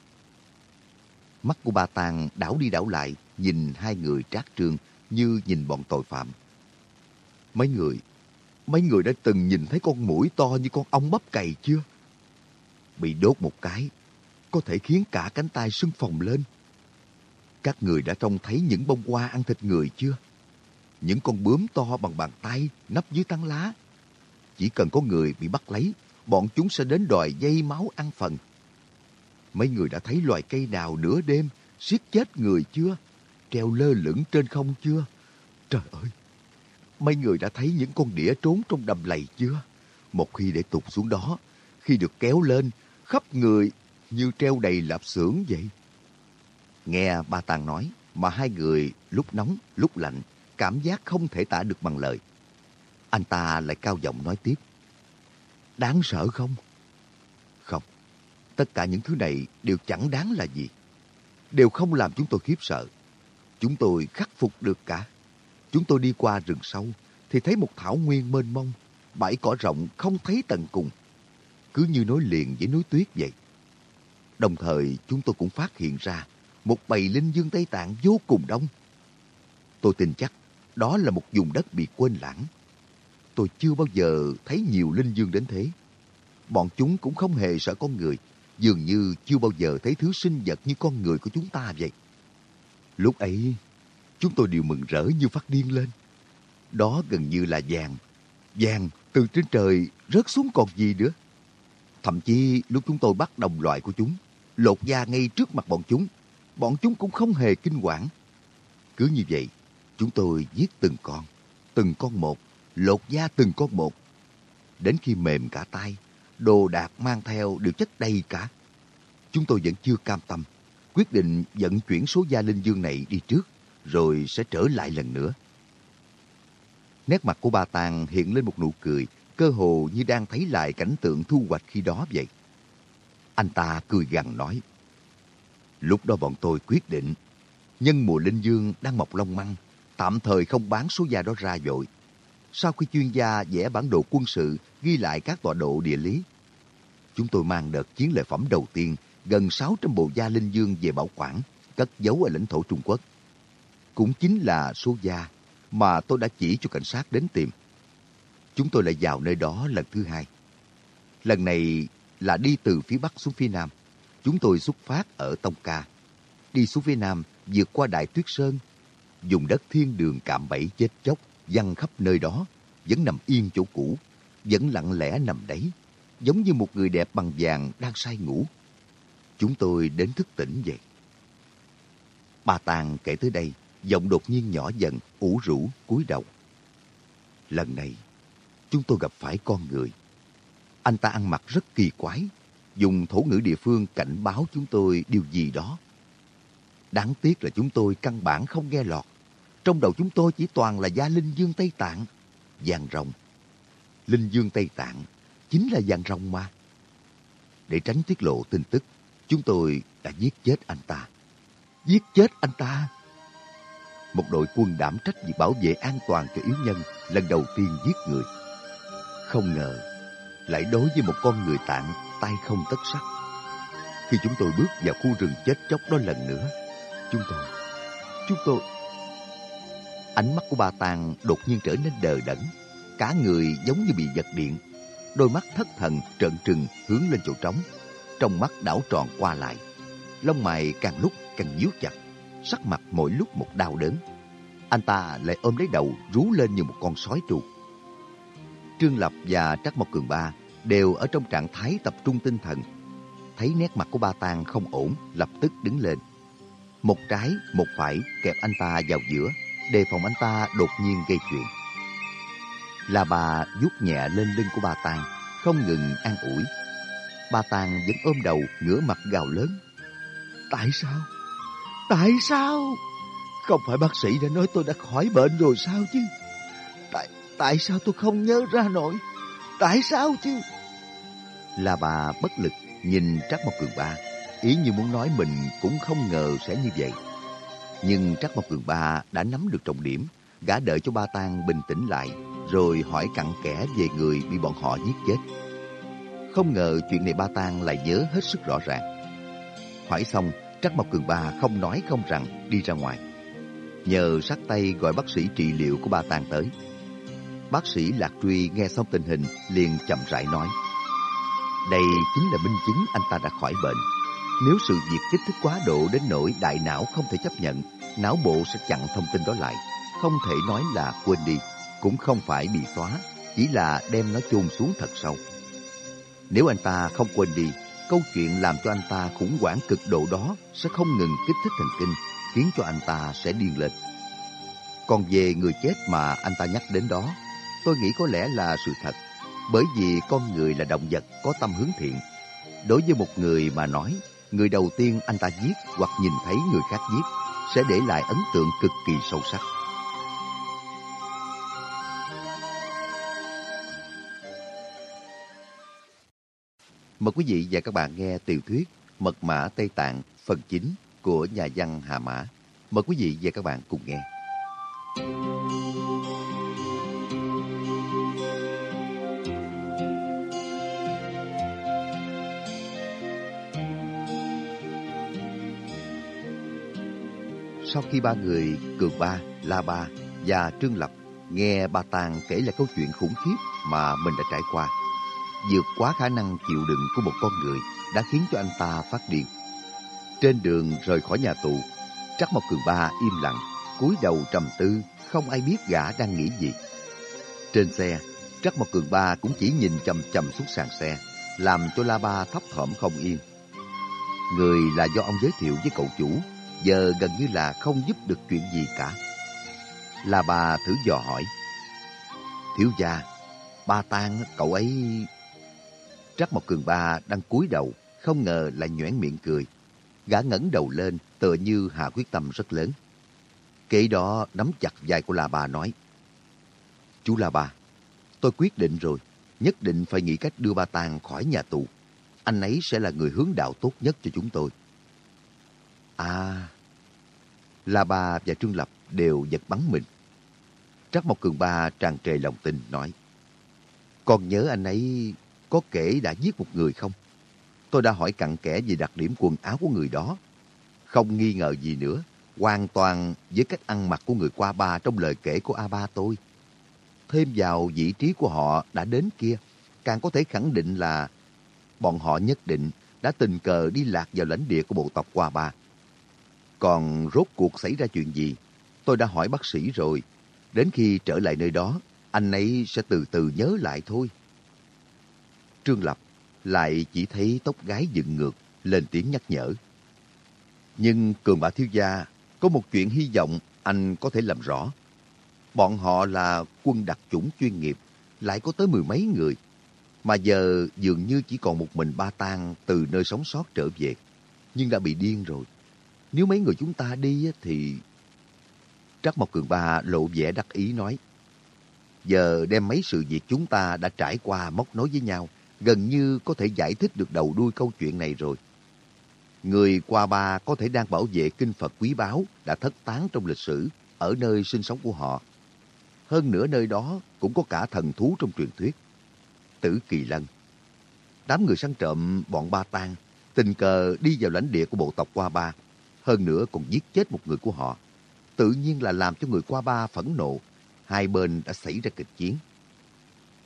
Mắt của bà Tàng đảo đi đảo lại, nhìn hai người trác trương như nhìn bọn tội phạm. Mấy người, mấy người đã từng nhìn thấy con mũi to như con ong bắp cày chưa? Bị đốt một cái, có thể khiến cả cánh tay sưng phồng lên. Các người đã trông thấy những bông hoa ăn thịt người chưa? Những con bướm to bằng bàn tay nấp dưới tán lá. Chỉ cần có người bị bắt lấy, bọn chúng sẽ đến đòi dây máu ăn phần. Mấy người đã thấy loài cây nào nửa đêm siết chết người chưa? Treo lơ lửng trên không chưa? Trời ơi! Mấy người đã thấy những con đĩa trốn trong đầm lầy chưa? Một khi để tụt xuống đó, khi được kéo lên, khắp người như treo đầy lạp xưởng vậy. Nghe ba Tàng nói, mà hai người lúc nóng, lúc lạnh, cảm giác không thể tả được bằng lời. Anh ta lại cao giọng nói tiếp. Đáng sợ không? Không. Tất cả những thứ này đều chẳng đáng là gì. Đều không làm chúng tôi khiếp sợ. Chúng tôi khắc phục được cả. Chúng tôi đi qua rừng sâu thì thấy một thảo nguyên mênh mông, bãi cỏ rộng không thấy tận cùng. Cứ như nối liền với núi tuyết vậy. Đồng thời chúng tôi cũng phát hiện ra một bầy linh dương Tây Tạng vô cùng đông. Tôi tin chắc đó là một vùng đất bị quên lãng. Tôi chưa bao giờ thấy nhiều linh dương đến thế. Bọn chúng cũng không hề sợ con người, dường như chưa bao giờ thấy thứ sinh vật như con người của chúng ta vậy. Lúc ấy, chúng tôi đều mừng rỡ như phát điên lên. Đó gần như là vàng. Vàng từ trên trời rớt xuống còn gì nữa. Thậm chí lúc chúng tôi bắt đồng loại của chúng, lột da ngay trước mặt bọn chúng, bọn chúng cũng không hề kinh quản. Cứ như vậy, chúng tôi giết từng con, từng con một, lột da từng con một. Đến khi mềm cả tay, đồ đạc mang theo đều chất đầy cả. Chúng tôi vẫn chưa cam tâm, quyết định vận chuyển số da linh dương này đi trước, rồi sẽ trở lại lần nữa. Nét mặt của bà Tàng hiện lên một nụ cười, cơ hồ như đang thấy lại cảnh tượng thu hoạch khi đó vậy. Anh ta cười gằn nói. Lúc đó bọn tôi quyết định, nhân mùa linh dương đang mọc long măng, tạm thời không bán số da đó ra dội. Sau khi chuyên gia vẽ bản đồ quân sự ghi lại các tọa độ địa lý, chúng tôi mang đợt chiến lợi phẩm đầu tiên gần 600 bộ da linh dương về bảo quản, cất giấu ở lãnh thổ Trung Quốc. Cũng chính là số da mà tôi đã chỉ cho cảnh sát đến tìm. Chúng tôi lại vào nơi đó lần thứ hai. Lần này là đi từ phía Bắc xuống phía Nam. Chúng tôi xuất phát ở Tông Ca. Đi xuống phía Nam, vượt qua Đại Tuyết Sơn. Dùng đất thiên đường cạm bẫy chết chóc, văng khắp nơi đó, vẫn nằm yên chỗ cũ, vẫn lặng lẽ nằm đấy, giống như một người đẹp bằng vàng đang say ngủ. Chúng tôi đến thức tỉnh vậy. Bà Tàng kể tới đây, giọng đột nhiên nhỏ dần, ủ rũ, cúi đầu. Lần này, chúng tôi gặp phải con người. Anh ta ăn mặc rất kỳ quái, dùng thổ ngữ địa phương cảnh báo chúng tôi điều gì đó. Đáng tiếc là chúng tôi căn bản không nghe lọt. Trong đầu chúng tôi chỉ toàn là gia linh dương Tây Tạng. Giang rồng. Linh dương Tây Tạng chính là giang rồng mà. Để tránh tiết lộ tin tức, chúng tôi đã giết chết anh ta. Giết chết anh ta? Một đội quân đảm trách việc bảo vệ an toàn cho yếu nhân lần đầu tiên giết người. Không ngờ, lại đối với một con người tạng tay không tất sắc. Khi chúng tôi bước vào khu rừng chết chóc đó lần nữa, chúng tôi, chúng tôi... Ánh mắt của ba Tàng đột nhiên trở nên đờ đẫn, cả người giống như bị giật điện. Đôi mắt thất thần trợn trừng hướng lên chỗ trống, trong mắt đảo tròn qua lại. Lông mày càng lúc càng nhíu chặt, sắc mặt mỗi lúc một đau đớn. Anh ta lại ôm lấy đầu rú lên như một con sói tru. Trương Lập và Trắc Mộc Cường Ba đều ở trong trạng thái tập trung tinh thần. Thấy nét mặt của ba Tàng không ổn, lập tức đứng lên. Một trái, một phải kẹp anh ta vào giữa, đề phòng anh ta đột nhiên gây chuyện. Là bà vuốt nhẹ lên lưng của ba Tàng, không ngừng an ủi. Ba Tàng vẫn ôm đầu, ngửa mặt gào lớn. Tại sao? Tại sao? Không phải bác sĩ đã nói tôi đã khỏi bệnh rồi sao chứ? Tại, tại sao tôi không nhớ ra nổi? Tại sao chứ? Là bà bất lực nhìn Trắc Mộc Cường Ba, ý như muốn nói mình cũng không ngờ sẽ như vậy. Nhưng Trắc Mộc Cường Ba đã nắm được trọng điểm, gã đợi cho ba tang bình tĩnh lại, rồi hỏi cặn kẽ về người bị bọn họ giết chết. Không ngờ chuyện này ba tang lại nhớ hết sức rõ ràng. Hỏi xong, Trắc Mộc Cường Ba không nói không rằng đi ra ngoài. Nhờ sát tay gọi bác sĩ trị liệu của ba Tàng tới. Bác sĩ Lạc Truy nghe xong tình hình liền chậm rãi nói. Đây chính là minh chứng anh ta đã khỏi bệnh. Nếu sự việc kích thích quá độ đến nỗi đại não không thể chấp nhận, não bộ sẽ chặn thông tin đó lại. Không thể nói là quên đi, cũng không phải bị xóa, chỉ là đem nó chôn xuống thật sâu. Nếu anh ta không quên đi, câu chuyện làm cho anh ta khủng hoảng cực độ đó sẽ không ngừng kích thích thần kinh, khiến cho anh ta sẽ điên lên. Còn về người chết mà anh ta nhắc đến đó, tôi nghĩ có lẽ là sự thật. Bởi vì con người là động vật có tâm hướng thiện. Đối với một người mà nói, người đầu tiên anh ta giết hoặc nhìn thấy người khác giết sẽ để lại ấn tượng cực kỳ sâu sắc. Mời quý vị và các bạn nghe tiểu thuyết Mật mã Tây Tạng phần 9 của nhà văn Hà Mã. Mời quý vị và các bạn cùng nghe. Sau khi ba người, Cường Ba, La Ba và Trương Lập nghe bà Tàng kể lại câu chuyện khủng khiếp mà mình đã trải qua, vượt quá khả năng chịu đựng của một con người đã khiến cho anh ta phát điên. Trên đường rời khỏi nhà tù, Trắc Mộc Cường Ba im lặng, cúi đầu trầm tư, không ai biết gã đang nghĩ gì. Trên xe, Trắc Mộc Cường Ba cũng chỉ nhìn chầm chầm xuống sàn xe, làm cho La Ba thấp thỏm không yên. Người là do ông giới thiệu với cậu chủ giờ gần như là không giúp được chuyện gì cả. Là bà thử dò hỏi. Thiếu gia, ba tang cậu ấy... Trắc một cường ba đang cúi đầu, không ngờ lại nhoẻn miệng cười. Gã ngẩng đầu lên, tựa như hạ quyết tâm rất lớn. Kế đó nắm chặt vai của La Bà nói. Chú La Bà, tôi quyết định rồi, nhất định phải nghĩ cách đưa ba tang khỏi nhà tù. Anh ấy sẽ là người hướng đạo tốt nhất cho chúng tôi. À, La Ba và Trương Lập đều giật bắn mình. Trắc Mộc Cường Ba tràn trề lòng tin nói. Con nhớ anh ấy có kể đã giết một người không? Tôi đã hỏi cặn kẽ về đặc điểm quần áo của người đó. Không nghi ngờ gì nữa, hoàn toàn với cách ăn mặc của người qua ba trong lời kể của A Ba tôi. Thêm vào vị trí của họ đã đến kia, càng có thể khẳng định là bọn họ nhất định đã tình cờ đi lạc vào lãnh địa của bộ tộc qua ba còn rốt cuộc xảy ra chuyện gì? Tôi đã hỏi bác sĩ rồi. Đến khi trở lại nơi đó, anh ấy sẽ từ từ nhớ lại thôi. Trương Lập lại chỉ thấy tóc gái dựng ngược, lên tiếng nhắc nhở. Nhưng Cường Bà Thiếu Gia có một chuyện hy vọng anh có thể làm rõ. Bọn họ là quân đặc chủng chuyên nghiệp, lại có tới mười mấy người. Mà giờ dường như chỉ còn một mình ba tang từ nơi sống sót trở về. Nhưng đã bị điên rồi. Nếu mấy người chúng ta đi thì... Trắc Mộc Cường Ba lộ vẻ đắc ý nói. Giờ đem mấy sự việc chúng ta đã trải qua móc nối với nhau, gần như có thể giải thích được đầu đuôi câu chuyện này rồi. Người qua ba có thể đang bảo vệ kinh Phật quý báu đã thất tán trong lịch sử, ở nơi sinh sống của họ. Hơn nữa nơi đó cũng có cả thần thú trong truyền thuyết. Tử Kỳ Lân. Đám người săn trộm bọn Ba Tang tình cờ đi vào lãnh địa của bộ tộc Qua Ba. Hơn nữa còn giết chết một người của họ. Tự nhiên là làm cho người Qua Ba phẫn nộ. Hai bên đã xảy ra kịch chiến.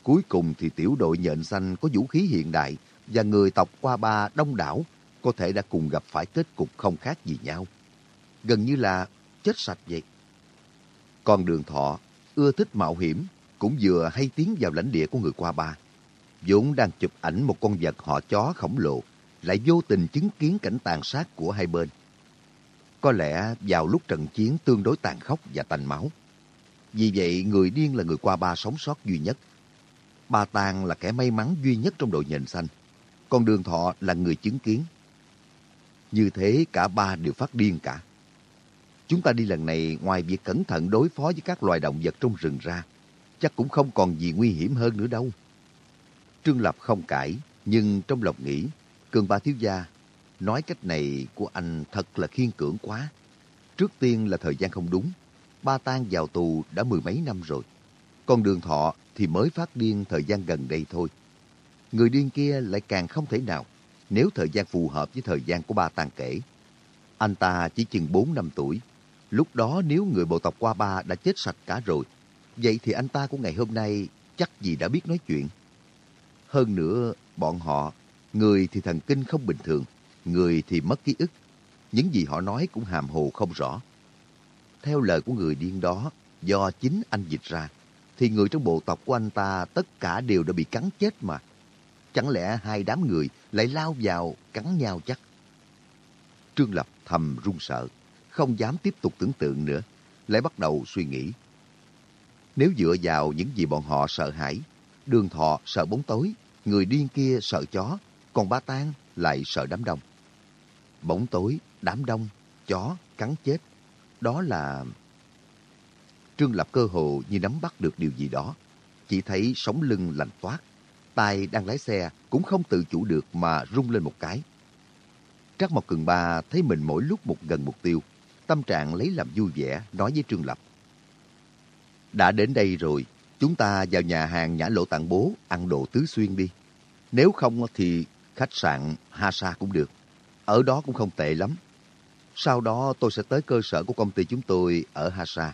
Cuối cùng thì tiểu đội nhện xanh có vũ khí hiện đại và người tộc Qua Ba đông đảo có thể đã cùng gặp phải kết cục không khác gì nhau. Gần như là chết sạch vậy. Còn đường thọ, ưa thích mạo hiểm, cũng vừa hay tiến vào lãnh địa của người qua ba. vốn đang chụp ảnh một con vật họ chó khổng lồ, lại vô tình chứng kiến cảnh tàn sát của hai bên. Có lẽ vào lúc trận chiến tương đối tàn khốc và tành máu. Vì vậy, người điên là người qua ba sống sót duy nhất. Ba Tàng là kẻ may mắn duy nhất trong đội nhện xanh. Còn đường thọ là người chứng kiến. Như thế cả ba đều phát điên cả. Chúng ta đi lần này ngoài việc cẩn thận đối phó với các loài động vật trong rừng ra, chắc cũng không còn gì nguy hiểm hơn nữa đâu. Trương Lập không cãi, nhưng trong lòng nghĩ, Cường Ba Thiếu Gia, nói cách này của anh thật là khiên cưỡng quá. Trước tiên là thời gian không đúng, ba tan vào tù đã mười mấy năm rồi. Còn đường thọ thì mới phát điên thời gian gần đây thôi. Người điên kia lại càng không thể nào nếu thời gian phù hợp với thời gian của ba tàn kể. Anh ta chỉ chừng 4 năm tuổi. Lúc đó nếu người bộ tộc qua ba đã chết sạch cả rồi, vậy thì anh ta của ngày hôm nay chắc gì đã biết nói chuyện. Hơn nữa, bọn họ, người thì thần kinh không bình thường, người thì mất ký ức. Những gì họ nói cũng hàm hồ không rõ. Theo lời của người điên đó, do chính anh dịch ra, thì người trong bộ tộc của anh ta tất cả đều đã bị cắn chết mà. Chẳng lẽ hai đám người lại lao vào cắn nhau chắc? Trương Lập thầm run sợ, không dám tiếp tục tưởng tượng nữa, lại bắt đầu suy nghĩ. Nếu dựa vào những gì bọn họ sợ hãi, đường thọ sợ bóng tối, người điên kia sợ chó, còn ba tang lại sợ đám đông. Bóng tối, đám đông, chó, cắn chết, đó là... Trương Lập cơ hồ như nắm bắt được điều gì đó, chỉ thấy sống lưng lạnh toát, tay đang lái xe cũng không tự chủ được mà rung lên một cái. Trác Mộc Cường Ba thấy mình mỗi lúc một gần mục tiêu, tâm trạng lấy làm vui vẻ, nói với Trương Lập. Đã đến đây rồi, chúng ta vào nhà hàng Nhã Lộ Tạng Bố ăn đồ tứ xuyên đi. Nếu không thì khách sạn Hasa cũng được. Ở đó cũng không tệ lắm. Sau đó tôi sẽ tới cơ sở của công ty chúng tôi ở Hasa.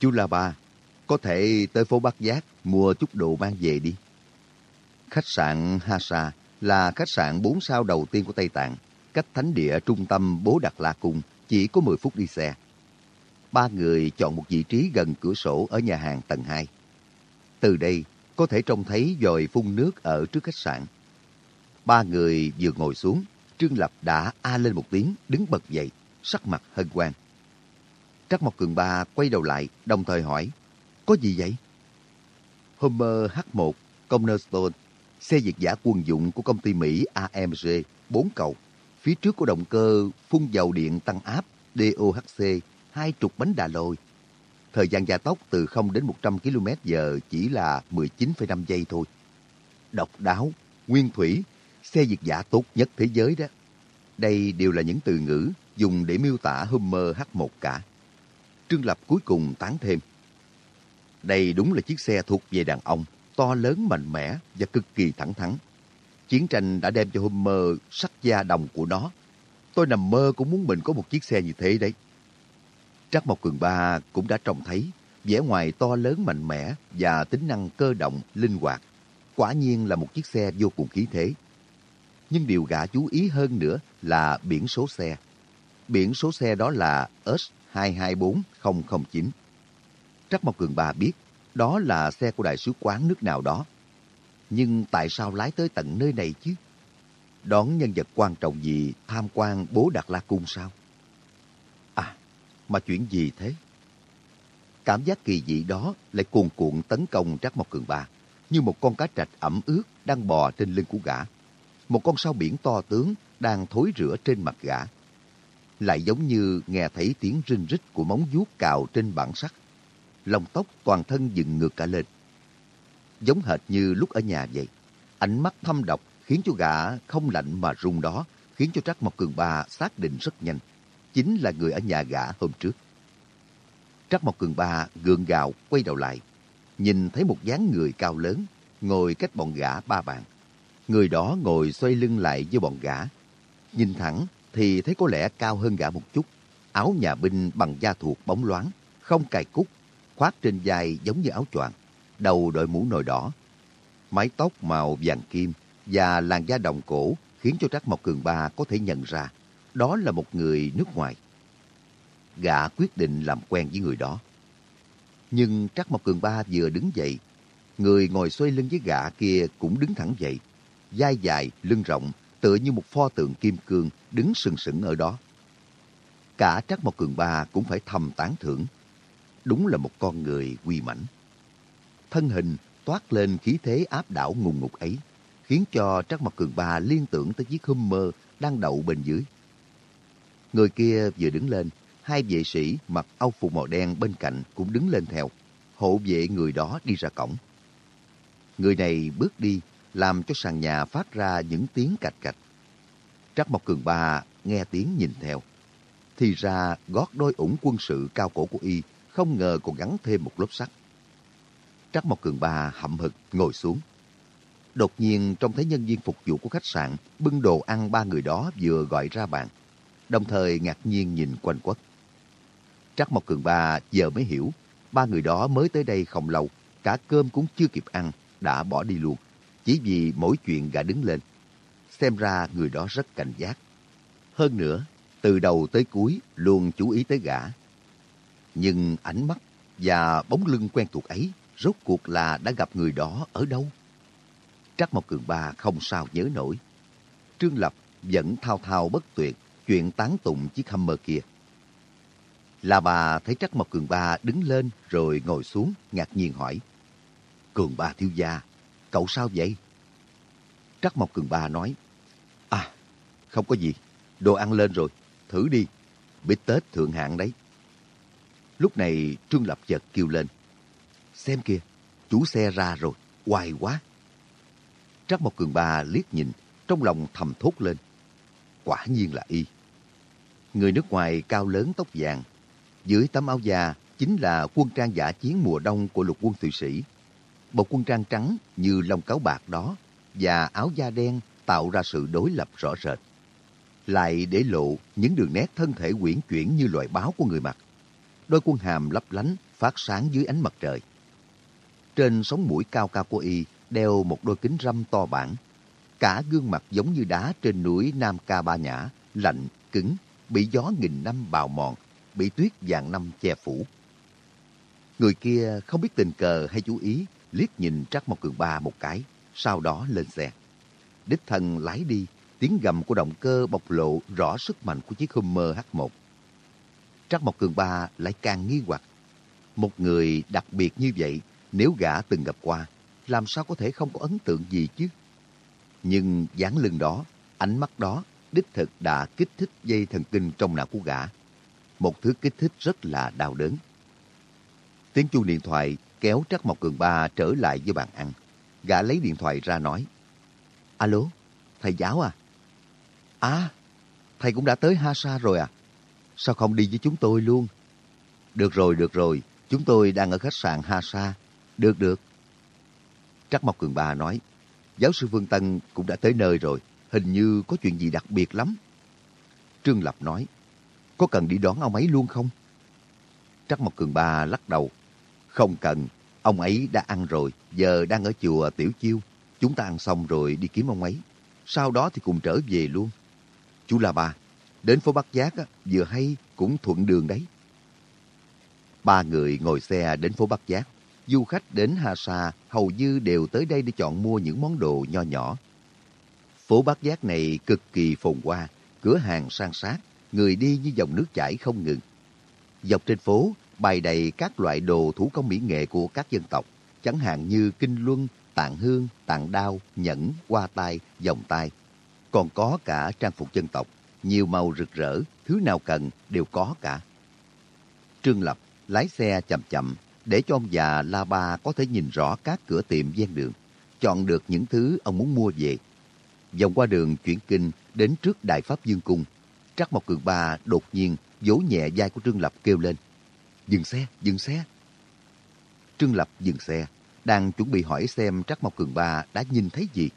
Chú La Ba, có thể tới phố Bắc Giác mua chút đồ mang về đi. Khách sạn Hasa là khách sạn 4 sao đầu tiên của Tây Tạng, cách thánh địa trung tâm Bố Đạt La Cung chỉ có 10 phút đi xe. Ba người chọn một vị trí gần cửa sổ ở nhà hàng tầng 2. Từ đây, có thể trông thấy dòi phun nước ở trước khách sạn. Ba người vừa ngồi xuống, Trương Lập đã a lên một tiếng, đứng bật dậy, sắc mặt hân hoan. Trắc Mộc Cường Ba quay đầu lại, đồng thời hỏi, có gì vậy? Homer H1, Cornerstone, xe việt giả quân dụng của công ty Mỹ AMG, 4 cầu. Phía trước của động cơ phun dầu điện tăng áp DOHC, hai trục bánh đà lôi. Thời gian gia tốc từ 0 đến 100 km giờ chỉ là 19,5 giây thôi. Độc đáo, nguyên thủy, xe việt giả tốt nhất thế giới đó. Đây đều là những từ ngữ dùng để miêu tả Hummer H1 cả. Trương Lập cuối cùng tán thêm. Đây đúng là chiếc xe thuộc về đàn ông, to lớn mạnh mẽ và cực kỳ thẳng thắn. Chiến tranh đã đem cho Hummer sắc da đồng của nó. Tôi nằm mơ cũng muốn mình có một chiếc xe như thế đấy. Trắc Mộc Cường Ba cũng đã trông thấy vẻ ngoài to lớn mạnh mẽ và tính năng cơ động, linh hoạt. Quả nhiên là một chiếc xe vô cùng khí thế. Nhưng điều gã chú ý hơn nữa là biển số xe. Biển số xe đó là 224009. Trắc Mộc Cường Ba biết đó là xe của đại sứ quán nước nào đó. Nhưng tại sao lái tới tận nơi này chứ? Đón nhân vật quan trọng gì tham quan bố Đạt La Cung sao? À, mà chuyện gì thế? Cảm giác kỳ dị đó lại cuồn cuộn tấn công Trắc Mộc Cường Ba, như một con cá trạch ẩm ướt đang bò trên lưng của gã. Một con sao biển to tướng đang thối rửa trên mặt gã lại giống như nghe thấy tiếng rinh rít của móng vuốt cào trên bản sắt. Lông tóc toàn thân dựng ngược cả lên. Giống hệt như lúc ở nhà vậy. Ánh mắt thâm độc khiến cho gã không lạnh mà run đó, khiến cho Trác Mộc Cường Ba xác định rất nhanh. Chính là người ở nhà gã hôm trước. Trác Mộc Cường Ba gượng gạo quay đầu lại, nhìn thấy một dáng người cao lớn, ngồi cách bọn gã ba bàn. Người đó ngồi xoay lưng lại với bọn gã. Nhìn thẳng thì thấy có lẽ cao hơn gã một chút. Áo nhà binh bằng da thuộc bóng loáng, không cài cúc, khoác trên vai giống như áo choàng, đầu đội mũ nồi đỏ. Mái tóc màu vàng kim và làn da đồng cổ khiến cho Trác Mộc Cường Ba có thể nhận ra đó là một người nước ngoài. Gã quyết định làm quen với người đó. Nhưng Trác Mộc Cường Ba vừa đứng dậy, người ngồi xoay lưng với gã kia cũng đứng thẳng dậy, vai dài, lưng rộng, tựa như một pho tượng kim cương đứng sừng sững ở đó. Cả Trác Mộc Cường Ba cũng phải thầm tán thưởng. Đúng là một con người quy mãnh. Thân hình toát lên khí thế áp đảo ngùng ngục ấy, khiến cho Trác Mộc Cường Ba liên tưởng tới chiếc Hummer đang đậu bên dưới. Người kia vừa đứng lên, hai vệ sĩ mặc âu phục màu đen bên cạnh cũng đứng lên theo, hộ vệ người đó đi ra cổng. Người này bước đi, làm cho sàn nhà phát ra những tiếng cạch cạch. Trắc Mộc Cường Ba nghe tiếng nhìn theo. Thì ra gót đôi ủng quân sự cao cổ của y không ngờ còn gắn thêm một lớp sắt. Trắc Mộc Cường Ba hậm hực ngồi xuống. Đột nhiên trông thấy nhân viên phục vụ của khách sạn bưng đồ ăn ba người đó vừa gọi ra bàn. Đồng thời ngạc nhiên nhìn quanh quất. Trắc Mộc Cường Ba giờ mới hiểu, ba người đó mới tới đây không lâu, cả cơm cũng chưa kịp ăn, đã bỏ đi luôn. Chỉ vì mỗi chuyện gã đứng lên. Xem ra người đó rất cảnh giác. Hơn nữa, từ đầu tới cuối luôn chú ý tới gã. Nhưng ánh mắt và bóng lưng quen thuộc ấy rốt cuộc là đã gặp người đó ở đâu? Trắc Mộc Cường Ba không sao nhớ nổi. Trương Lập vẫn thao thao bất tuyệt chuyện tán tụng chiếc Hummer kia. Là bà thấy Trắc Mộc Cường Ba đứng lên rồi ngồi xuống, ngạc nhiên hỏi. Cường Ba thiếu gia, cậu sao vậy? Trắc Mộc Cường Ba nói. À, không có gì, đồ ăn lên rồi, thử đi, bít tết thượng hạng đấy. Lúc này Trương Lập chợt kêu lên. Xem kìa, chủ xe ra rồi, hoài quá. Trắc Mộc Cường Ba liếc nhìn, trong lòng thầm thốt lên. Quả nhiên là y. Người nước ngoài cao lớn tóc vàng, dưới tấm áo da chính là quân trang giả chiến mùa đông của lục quân Thụy Sĩ. Bộ quân trang trắng như lông cáo bạc đó và áo da đen tạo ra sự đối lập rõ rệt. Lại để lộ những đường nét thân thể quyển chuyển như loại báo của người mặc. Đôi quân hàm lấp lánh phát sáng dưới ánh mặt trời. Trên sống mũi cao cao của y đeo một đôi kính râm to bản. Cả gương mặt giống như đá trên núi Nam Ca Ba Nhã, lạnh, cứng, bị gió nghìn năm bào mòn, bị tuyết vàng năm che phủ. Người kia không biết tình cờ hay chú ý, liếc nhìn Trắc Mộc Cường Ba một cái, sau đó lên xe. Đích thân lái đi, tiếng gầm của động cơ bộc lộ rõ sức mạnh của chiếc Hummer H1. Trắc Mộc Cường Ba lại càng nghi hoặc. Một người đặc biệt như vậy, nếu gã từng gặp qua, làm sao có thể không có ấn tượng gì chứ? Nhưng dáng lưng đó, ánh mắt đó, đích thực đã kích thích dây thần kinh trong não của gã. Một thứ kích thích rất là đau đớn. Tiếng chuông điện thoại kéo Trắc Mộc Cường Ba trở lại với bàn ăn. Gã lấy điện thoại ra nói. Alo, thầy giáo à? À, thầy cũng đã tới Ha Sa rồi à? Sao không đi với chúng tôi luôn? Được rồi, được rồi. Chúng tôi đang ở khách sạn Ha Sa. Được, được. Trắc Mộc Cường Ba nói. Giáo sư Vương Tân cũng đã tới nơi rồi. Hình như có chuyện gì đặc biệt lắm. Trương Lập nói. Có cần đi đón ông ấy luôn không? Trắc Mộc Cường Ba lắc đầu. Không cần, ông ấy đã ăn rồi, giờ đang ở chùa Tiểu Chiêu. Chúng ta ăn xong rồi đi kiếm ông ấy. Sau đó thì cùng trở về luôn. Chú là bà, đến phố Bắc Giác á, vừa hay cũng thuận đường đấy. Ba người ngồi xe đến phố Bắc Giác. Du khách đến Hà Sa hầu như đều tới đây để chọn mua những món đồ nho nhỏ. Phố Bắc Giác này cực kỳ phồn hoa, cửa hàng sang sát, người đi như dòng nước chảy không ngừng. Dọc trên phố bày đầy các loại đồ thủ công mỹ nghệ của các dân tộc, chẳng hạn như kinh luân, tạng hương, tạng đao, nhẫn, hoa tai, vòng tai. Còn có cả trang phục dân tộc, nhiều màu rực rỡ, thứ nào cần đều có cả. Trương Lập lái xe chậm chậm để cho ông già La Ba có thể nhìn rõ các cửa tiệm ven đường, chọn được những thứ ông muốn mua về. Dòng qua đường chuyển kinh đến trước Đại Pháp Dương Cung, Trắc Mộc Cường Ba đột nhiên vỗ nhẹ vai của Trương Lập kêu lên. Dừng xe, dừng xe. Trương Lập dừng xe, đang chuẩn bị hỏi xem trác Mộc Cường Ba đã nhìn thấy gì.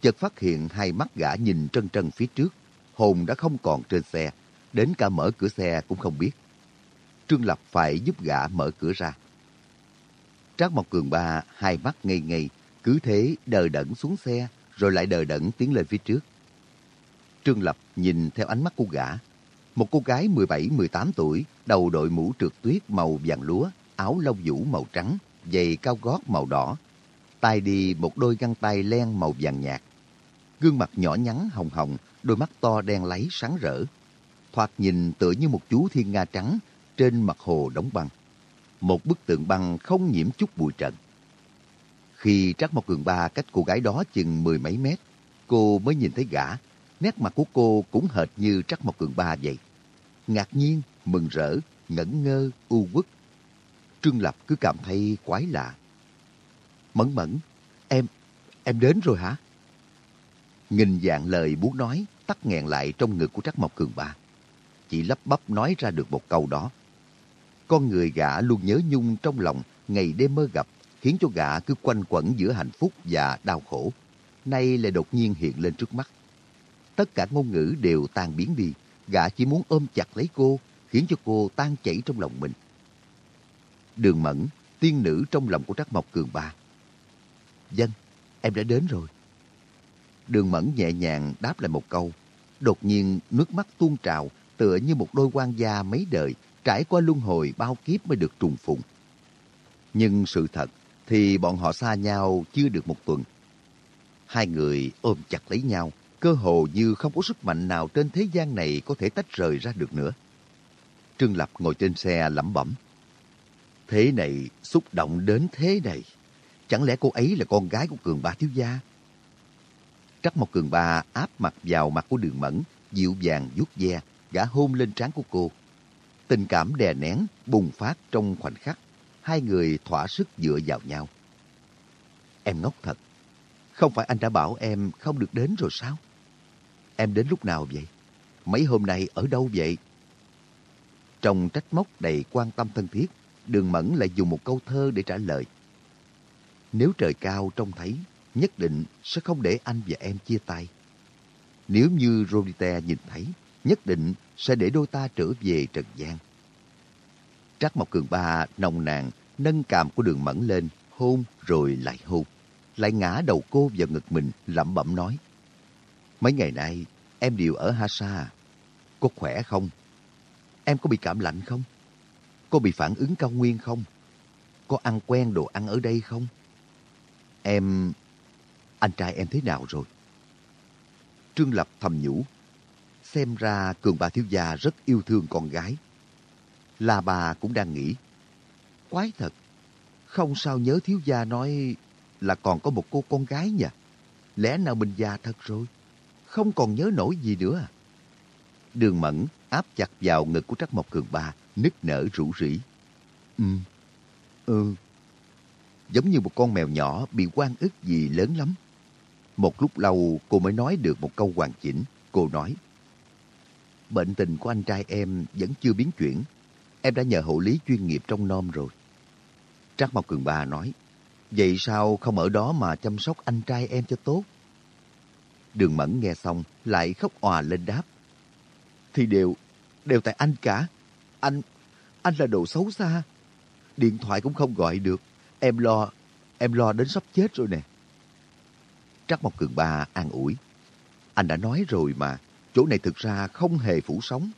Chợt phát hiện hai mắt gã nhìn trân trân phía trước, hồn đã không còn trên xe, đến cả mở cửa xe cũng không biết. Trương Lập phải giúp gã mở cửa ra. Trác Mộc Cường Ba hai mắt ngây ngây, cứ thế đờ đẫn xuống xe, rồi lại đờ đẫn tiến lên phía trước. Trương Lập nhìn theo ánh mắt của gã. Một cô gái 17-18 tuổi, đầu đội mũ trượt tuyết màu vàng lúa, áo lông vũ màu trắng, giày cao gót màu đỏ. tay đi một đôi găng tay len màu vàng nhạt. Gương mặt nhỏ nhắn hồng hồng, đôi mắt to đen láy sáng rỡ. Thoạt nhìn tựa như một chú thiên nga trắng trên mặt hồ đóng băng. Một bức tượng băng không nhiễm chút bụi trần. Khi Trác Mộc Cường Ba cách cô gái đó chừng mười mấy mét, cô mới nhìn thấy gã. Nét mặt của cô cũng hệt như trắc Mộc Cường Ba vậy. Ngạc nhiên, mừng rỡ, ngẩn ngơ, u uất. Trương Lập cứ cảm thấy quái lạ. Mẫn mẫn, em, em đến rồi hả? Nghìn dạng lời muốn nói, tắt nghẹn lại trong ngực của Trắc Mộc Cường Ba. Chỉ lắp bắp nói ra được một câu đó. Con người gã luôn nhớ nhung trong lòng, ngày đêm mơ gặp, khiến cho gã cứ quanh quẩn giữa hạnh phúc và đau khổ. Nay lại đột nhiên hiện lên trước mắt. Tất cả ngôn ngữ đều tan biến đi, gã chỉ muốn ôm chặt lấy cô, khiến cho cô tan chảy trong lòng mình. Đường Mẫn, tiên nữ trong lòng của Trác Mộc Cường Ba. Dân, em đã đến rồi. Đường Mẫn nhẹ nhàng đáp lại một câu. Đột nhiên nước mắt tuôn trào tựa như một đôi quan gia mấy đời trải qua luân hồi bao kiếp mới được trùng phùng. Nhưng sự thật thì bọn họ xa nhau chưa được một tuần. Hai người ôm chặt lấy nhau, cơ hồ như không có sức mạnh nào trên thế gian này có thể tách rời ra được nữa. Trương Lập ngồi trên xe lẩm bẩm. Thế này, xúc động đến thế này. Chẳng lẽ cô ấy là con gái của Cường Ba Thiếu Gia? Trắc Mộc Cường Ba áp mặt vào mặt của Đường Mẫn, dịu dàng vuốt ve, gã hôn lên trán của cô. Tình cảm đè nén, bùng phát trong khoảnh khắc. Hai người thỏa sức dựa vào nhau. Em ngốc thật. Không phải anh đã bảo em không được đến rồi sao? Em đến lúc nào vậy? Mấy hôm nay ở đâu vậy? Trong trách móc đầy quan tâm thân thiết, Đường Mẫn lại dùng một câu thơ để trả lời. Nếu trời cao trông thấy, nhất định sẽ không để anh và em chia tay. Nếu như Rodite nhìn thấy, nhất định sẽ để đôi ta trở về trần gian. Trác Mộc Cường Ba nồng nàn nâng càm của đường mẫn lên, hôn rồi lại hôn. Lại ngã đầu cô vào ngực mình, lẩm bẩm nói. Mấy ngày nay, em đều ở Hasa. Có khỏe không? Em có bị cảm lạnh không? Có bị phản ứng cao nguyên không? Có ăn quen đồ ăn ở đây không? Em anh trai em thế nào rồi? Trương Lập thầm nhủ. Xem ra Cường bà thiếu gia rất yêu thương con gái. là bà cũng đang nghĩ. Quái thật, không sao nhớ thiếu gia nói là còn có một cô con gái nhỉ? Lẽ nào mình già thật rồi? Không còn nhớ nổi gì nữa à? Đường Mẫn áp chặt vào ngực của Trắc Mộc Cường Ba, nức nở rủ rỉ. Ừ, ừ. Giống như một con mèo nhỏ bị quan ức gì lớn lắm. Một lúc lâu cô mới nói được một câu hoàn chỉnh. Cô nói, Bệnh tình của anh trai em vẫn chưa biến chuyển. Em đã nhờ hộ lý chuyên nghiệp trong nom rồi. Trác Mộc Cường Ba nói, Vậy sao không ở đó mà chăm sóc anh trai em cho tốt? Đường Mẫn nghe xong lại khóc òa lên đáp. Thì đều, đều tại anh cả. Anh, anh là đồ xấu xa. Điện thoại cũng không gọi được. Em lo, em lo đến sắp chết rồi nè. Trắc Mộc Cường Ba an ủi. Anh đã nói rồi mà, chỗ này thực ra không hề phủ sóng.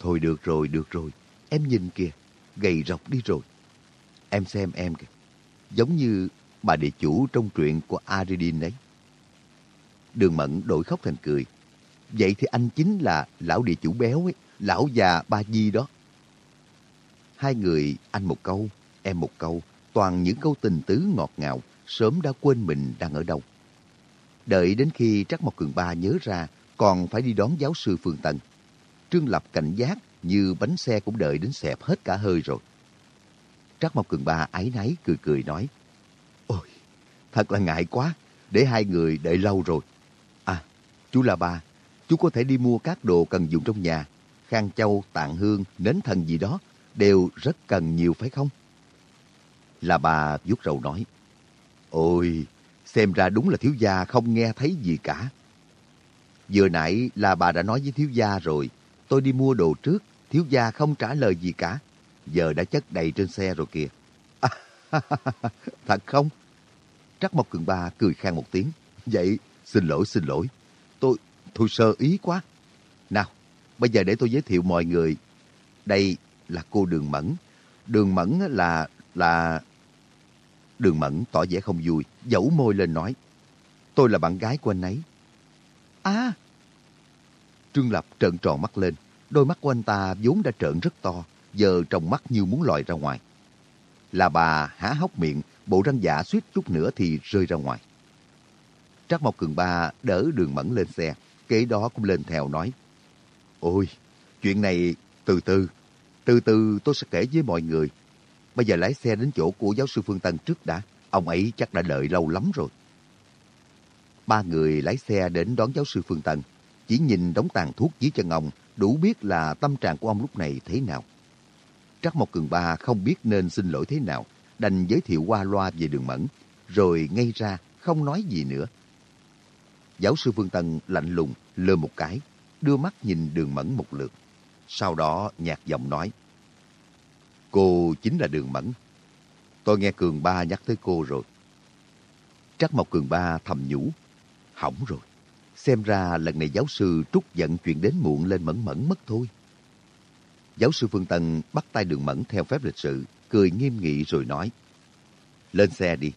Thôi được rồi, được rồi, em nhìn kìa, gầy rộc đi rồi. Em xem em kìa, giống như bà địa chủ trong truyện của Aridin đấy. Đường Mẫn đổi khóc thành cười. Vậy thì anh chính là lão địa chủ béo ấy, lão già ba di đó. Hai người, anh một câu, em một câu, toàn những câu tình tứ ngọt ngào, sớm đã quên mình đang ở đâu. Đợi đến khi Trắc Mộc Cường Ba nhớ ra còn phải đi đón giáo sư Phương Tân. Trương Lập cảnh giác như bánh xe cũng đợi đến xẹp hết cả hơi rồi. trắc Mộc Cường Ba ái náy cười cười nói, Ôi, thật là ngại quá, để hai người đợi lâu rồi. Chú là ba, chú có thể đi mua các đồ cần dùng trong nhà, khang châu, tạng hương, nến thần gì đó, đều rất cần nhiều phải không? Là bà vuốt râu nói, Ôi, xem ra đúng là thiếu gia không nghe thấy gì cả. Vừa nãy là bà đã nói với thiếu gia rồi, tôi đi mua đồ trước, thiếu gia không trả lời gì cả. Giờ đã chất đầy trên xe rồi kìa. À, thật không? Trắc Mộc Cường Ba cười khang một tiếng. Vậy, xin lỗi, xin lỗi. Tôi, tôi sơ ý quá. Nào, bây giờ để tôi giới thiệu mọi người. Đây là cô Đường Mẫn. Đường Mẫn là, là... Đường Mẫn tỏ vẻ không vui, dẫu môi lên nói. Tôi là bạn gái của anh ấy. À! Trương Lập trợn tròn mắt lên. Đôi mắt của anh ta vốn đã trợn rất to, giờ trong mắt như muốn lòi ra ngoài. Là bà há hốc miệng, bộ răng giả suýt chút nữa thì rơi ra ngoài. Trác Mộc Cường Ba đỡ đường mẫn lên xe, kế đó cũng lên theo nói. Ôi, chuyện này từ từ, từ từ tôi sẽ kể với mọi người. Bây giờ lái xe đến chỗ của giáo sư Phương Tân trước đã. Ông ấy chắc đã đợi lâu lắm rồi. Ba người lái xe đến đón giáo sư Phương Tân. Chỉ nhìn đống tàn thuốc dưới chân ông, đủ biết là tâm trạng của ông lúc này thế nào. Trắc Mộc Cường Ba không biết nên xin lỗi thế nào, đành giới thiệu qua loa về đường mẫn, rồi ngay ra không nói gì nữa. Giáo sư vương Tân lạnh lùng, lơ một cái, đưa mắt nhìn đường mẫn một lượt. Sau đó nhạt giọng nói, Cô chính là đường mẫn. Tôi nghe Cường Ba nhắc tới cô rồi. Trắc Mộc Cường Ba thầm nhủ, hỏng rồi. Xem ra lần này giáo sư trút giận chuyện đến muộn lên mẫn mẫn mất thôi. Giáo sư Phương Tân bắt tay đường mẫn theo phép lịch sự, cười nghiêm nghị rồi nói. Lên xe đi,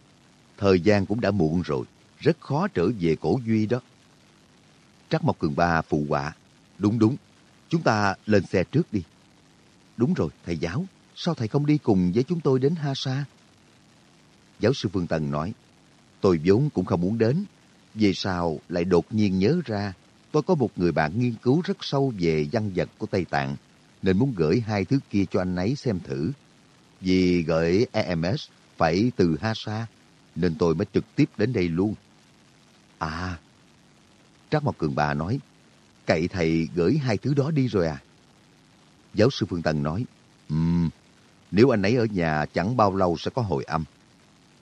thời gian cũng đã muộn rồi, rất khó trở về cổ duy đó. Trắc Mộc Cường Ba phụ họa. Đúng đúng, chúng ta lên xe trước đi. Đúng rồi, thầy giáo, sao thầy không đi cùng với chúng tôi đến Ha Sa? Giáo sư Phương Tần nói, tôi vốn cũng không muốn đến. Vì sao lại đột nhiên nhớ ra tôi có một người bạn nghiên cứu rất sâu về văn vật của Tây Tạng nên muốn gửi hai thứ kia cho anh ấy xem thử. Vì gửi EMS phải từ Ha Sa, nên tôi mới trực tiếp đến đây luôn. À, Trác Mộc Cường Bà nói, cậy thầy gửi hai thứ đó đi rồi à? Giáo sư Phương Tân nói, um, nếu anh ấy ở nhà chẳng bao lâu sẽ có hồi âm.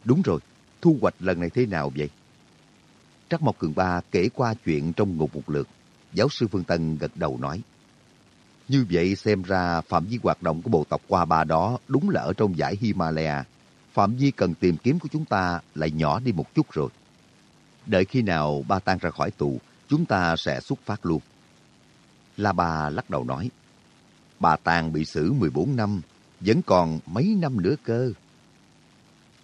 Đúng rồi, thu hoạch lần này thế nào vậy? Trác Mộc Cường Ba kể qua chuyện trong ngục một lượt. Giáo sư Phương Tân gật đầu nói, như vậy xem ra phạm vi hoạt động của bộ tộc qua ba đó đúng là ở trong giải Himalaya. Phạm vi cần tìm kiếm của chúng ta lại nhỏ đi một chút rồi. Đợi khi nào ba tan ra khỏi tù, chúng ta sẽ xuất phát luôn. La Ba lắc đầu nói, bà Tàng bị xử 14 năm, vẫn còn mấy năm nữa cơ.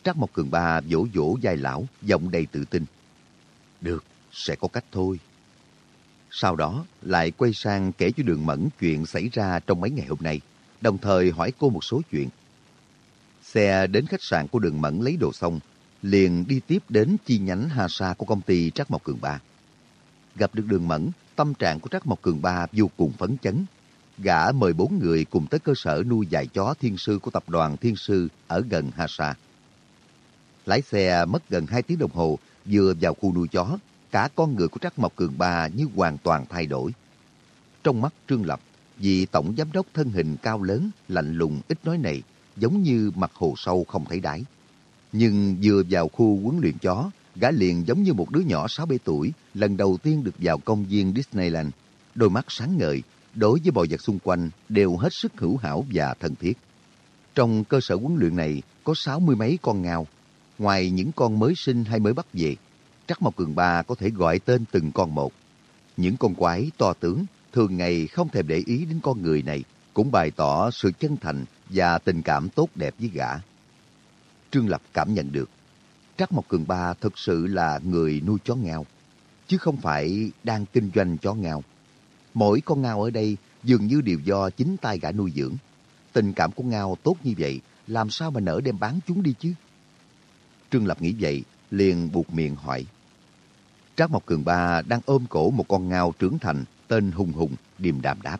Trắc Mộc Cường Ba vỗ vỗ vai lão, giọng đầy tự tin. Được, sẽ có cách thôi. Sau đó lại quay sang kể cho Đường Mẫn chuyện xảy ra trong mấy ngày hôm nay, đồng thời hỏi cô một số chuyện. Xe đến khách sạn của Đường Mẫn lấy đồ xong, liền đi tiếp đến chi nhánh Hà Sa của công ty Trắc Mộc Cường Ba. Gặp được Đường Mẫn, tâm trạng của Trắc Mộc Cường Ba vô cùng phấn chấn. Gã mời bốn người cùng tới cơ sở nuôi dạy chó thiên sư của tập đoàn thiên sư ở gần Hà Sa. Lái xe mất gần 2 tiếng đồng hồ, vừa vào khu nuôi chó, cả con người của Trắc Mộc Cường Ba như hoàn toàn thay đổi. Trong mắt Trương Lập, vị tổng giám đốc thân hình cao lớn, lạnh lùng, ít nói này, giống như mặt hồ sâu không thấy đáy. Nhưng vừa vào khu huấn luyện chó, gã liền giống như một đứa nhỏ 6-7 tuổi, lần đầu tiên được vào công viên Disneyland. Đôi mắt sáng ngời, đối với bò vật xung quanh đều hết sức hữu hảo và thân thiết. Trong cơ sở huấn luyện này có sáu mươi mấy con ngao. Ngoài những con mới sinh hay mới bắt về, Trắc Mộc Cường Ba có thể gọi tên từng con một. Những con quái to tướng thường ngày không thèm để ý đến con người này, cũng bày tỏ sự chân thành và tình cảm tốt đẹp với gã. Trương Lập cảm nhận được, Trác Mộc Cường Ba thực sự là người nuôi chó ngao, chứ không phải đang kinh doanh chó ngao. Mỗi con ngao ở đây dường như đều do chính tay gã nuôi dưỡng. Tình cảm của ngao tốt như vậy, làm sao mà nỡ đem bán chúng đi chứ? Trương Lập nghĩ vậy, liền buộc miệng hỏi. Trác Mộc Cường Ba đang ôm cổ một con ngao trưởng thành tên Hùng Hùng, điềm đạm đáp.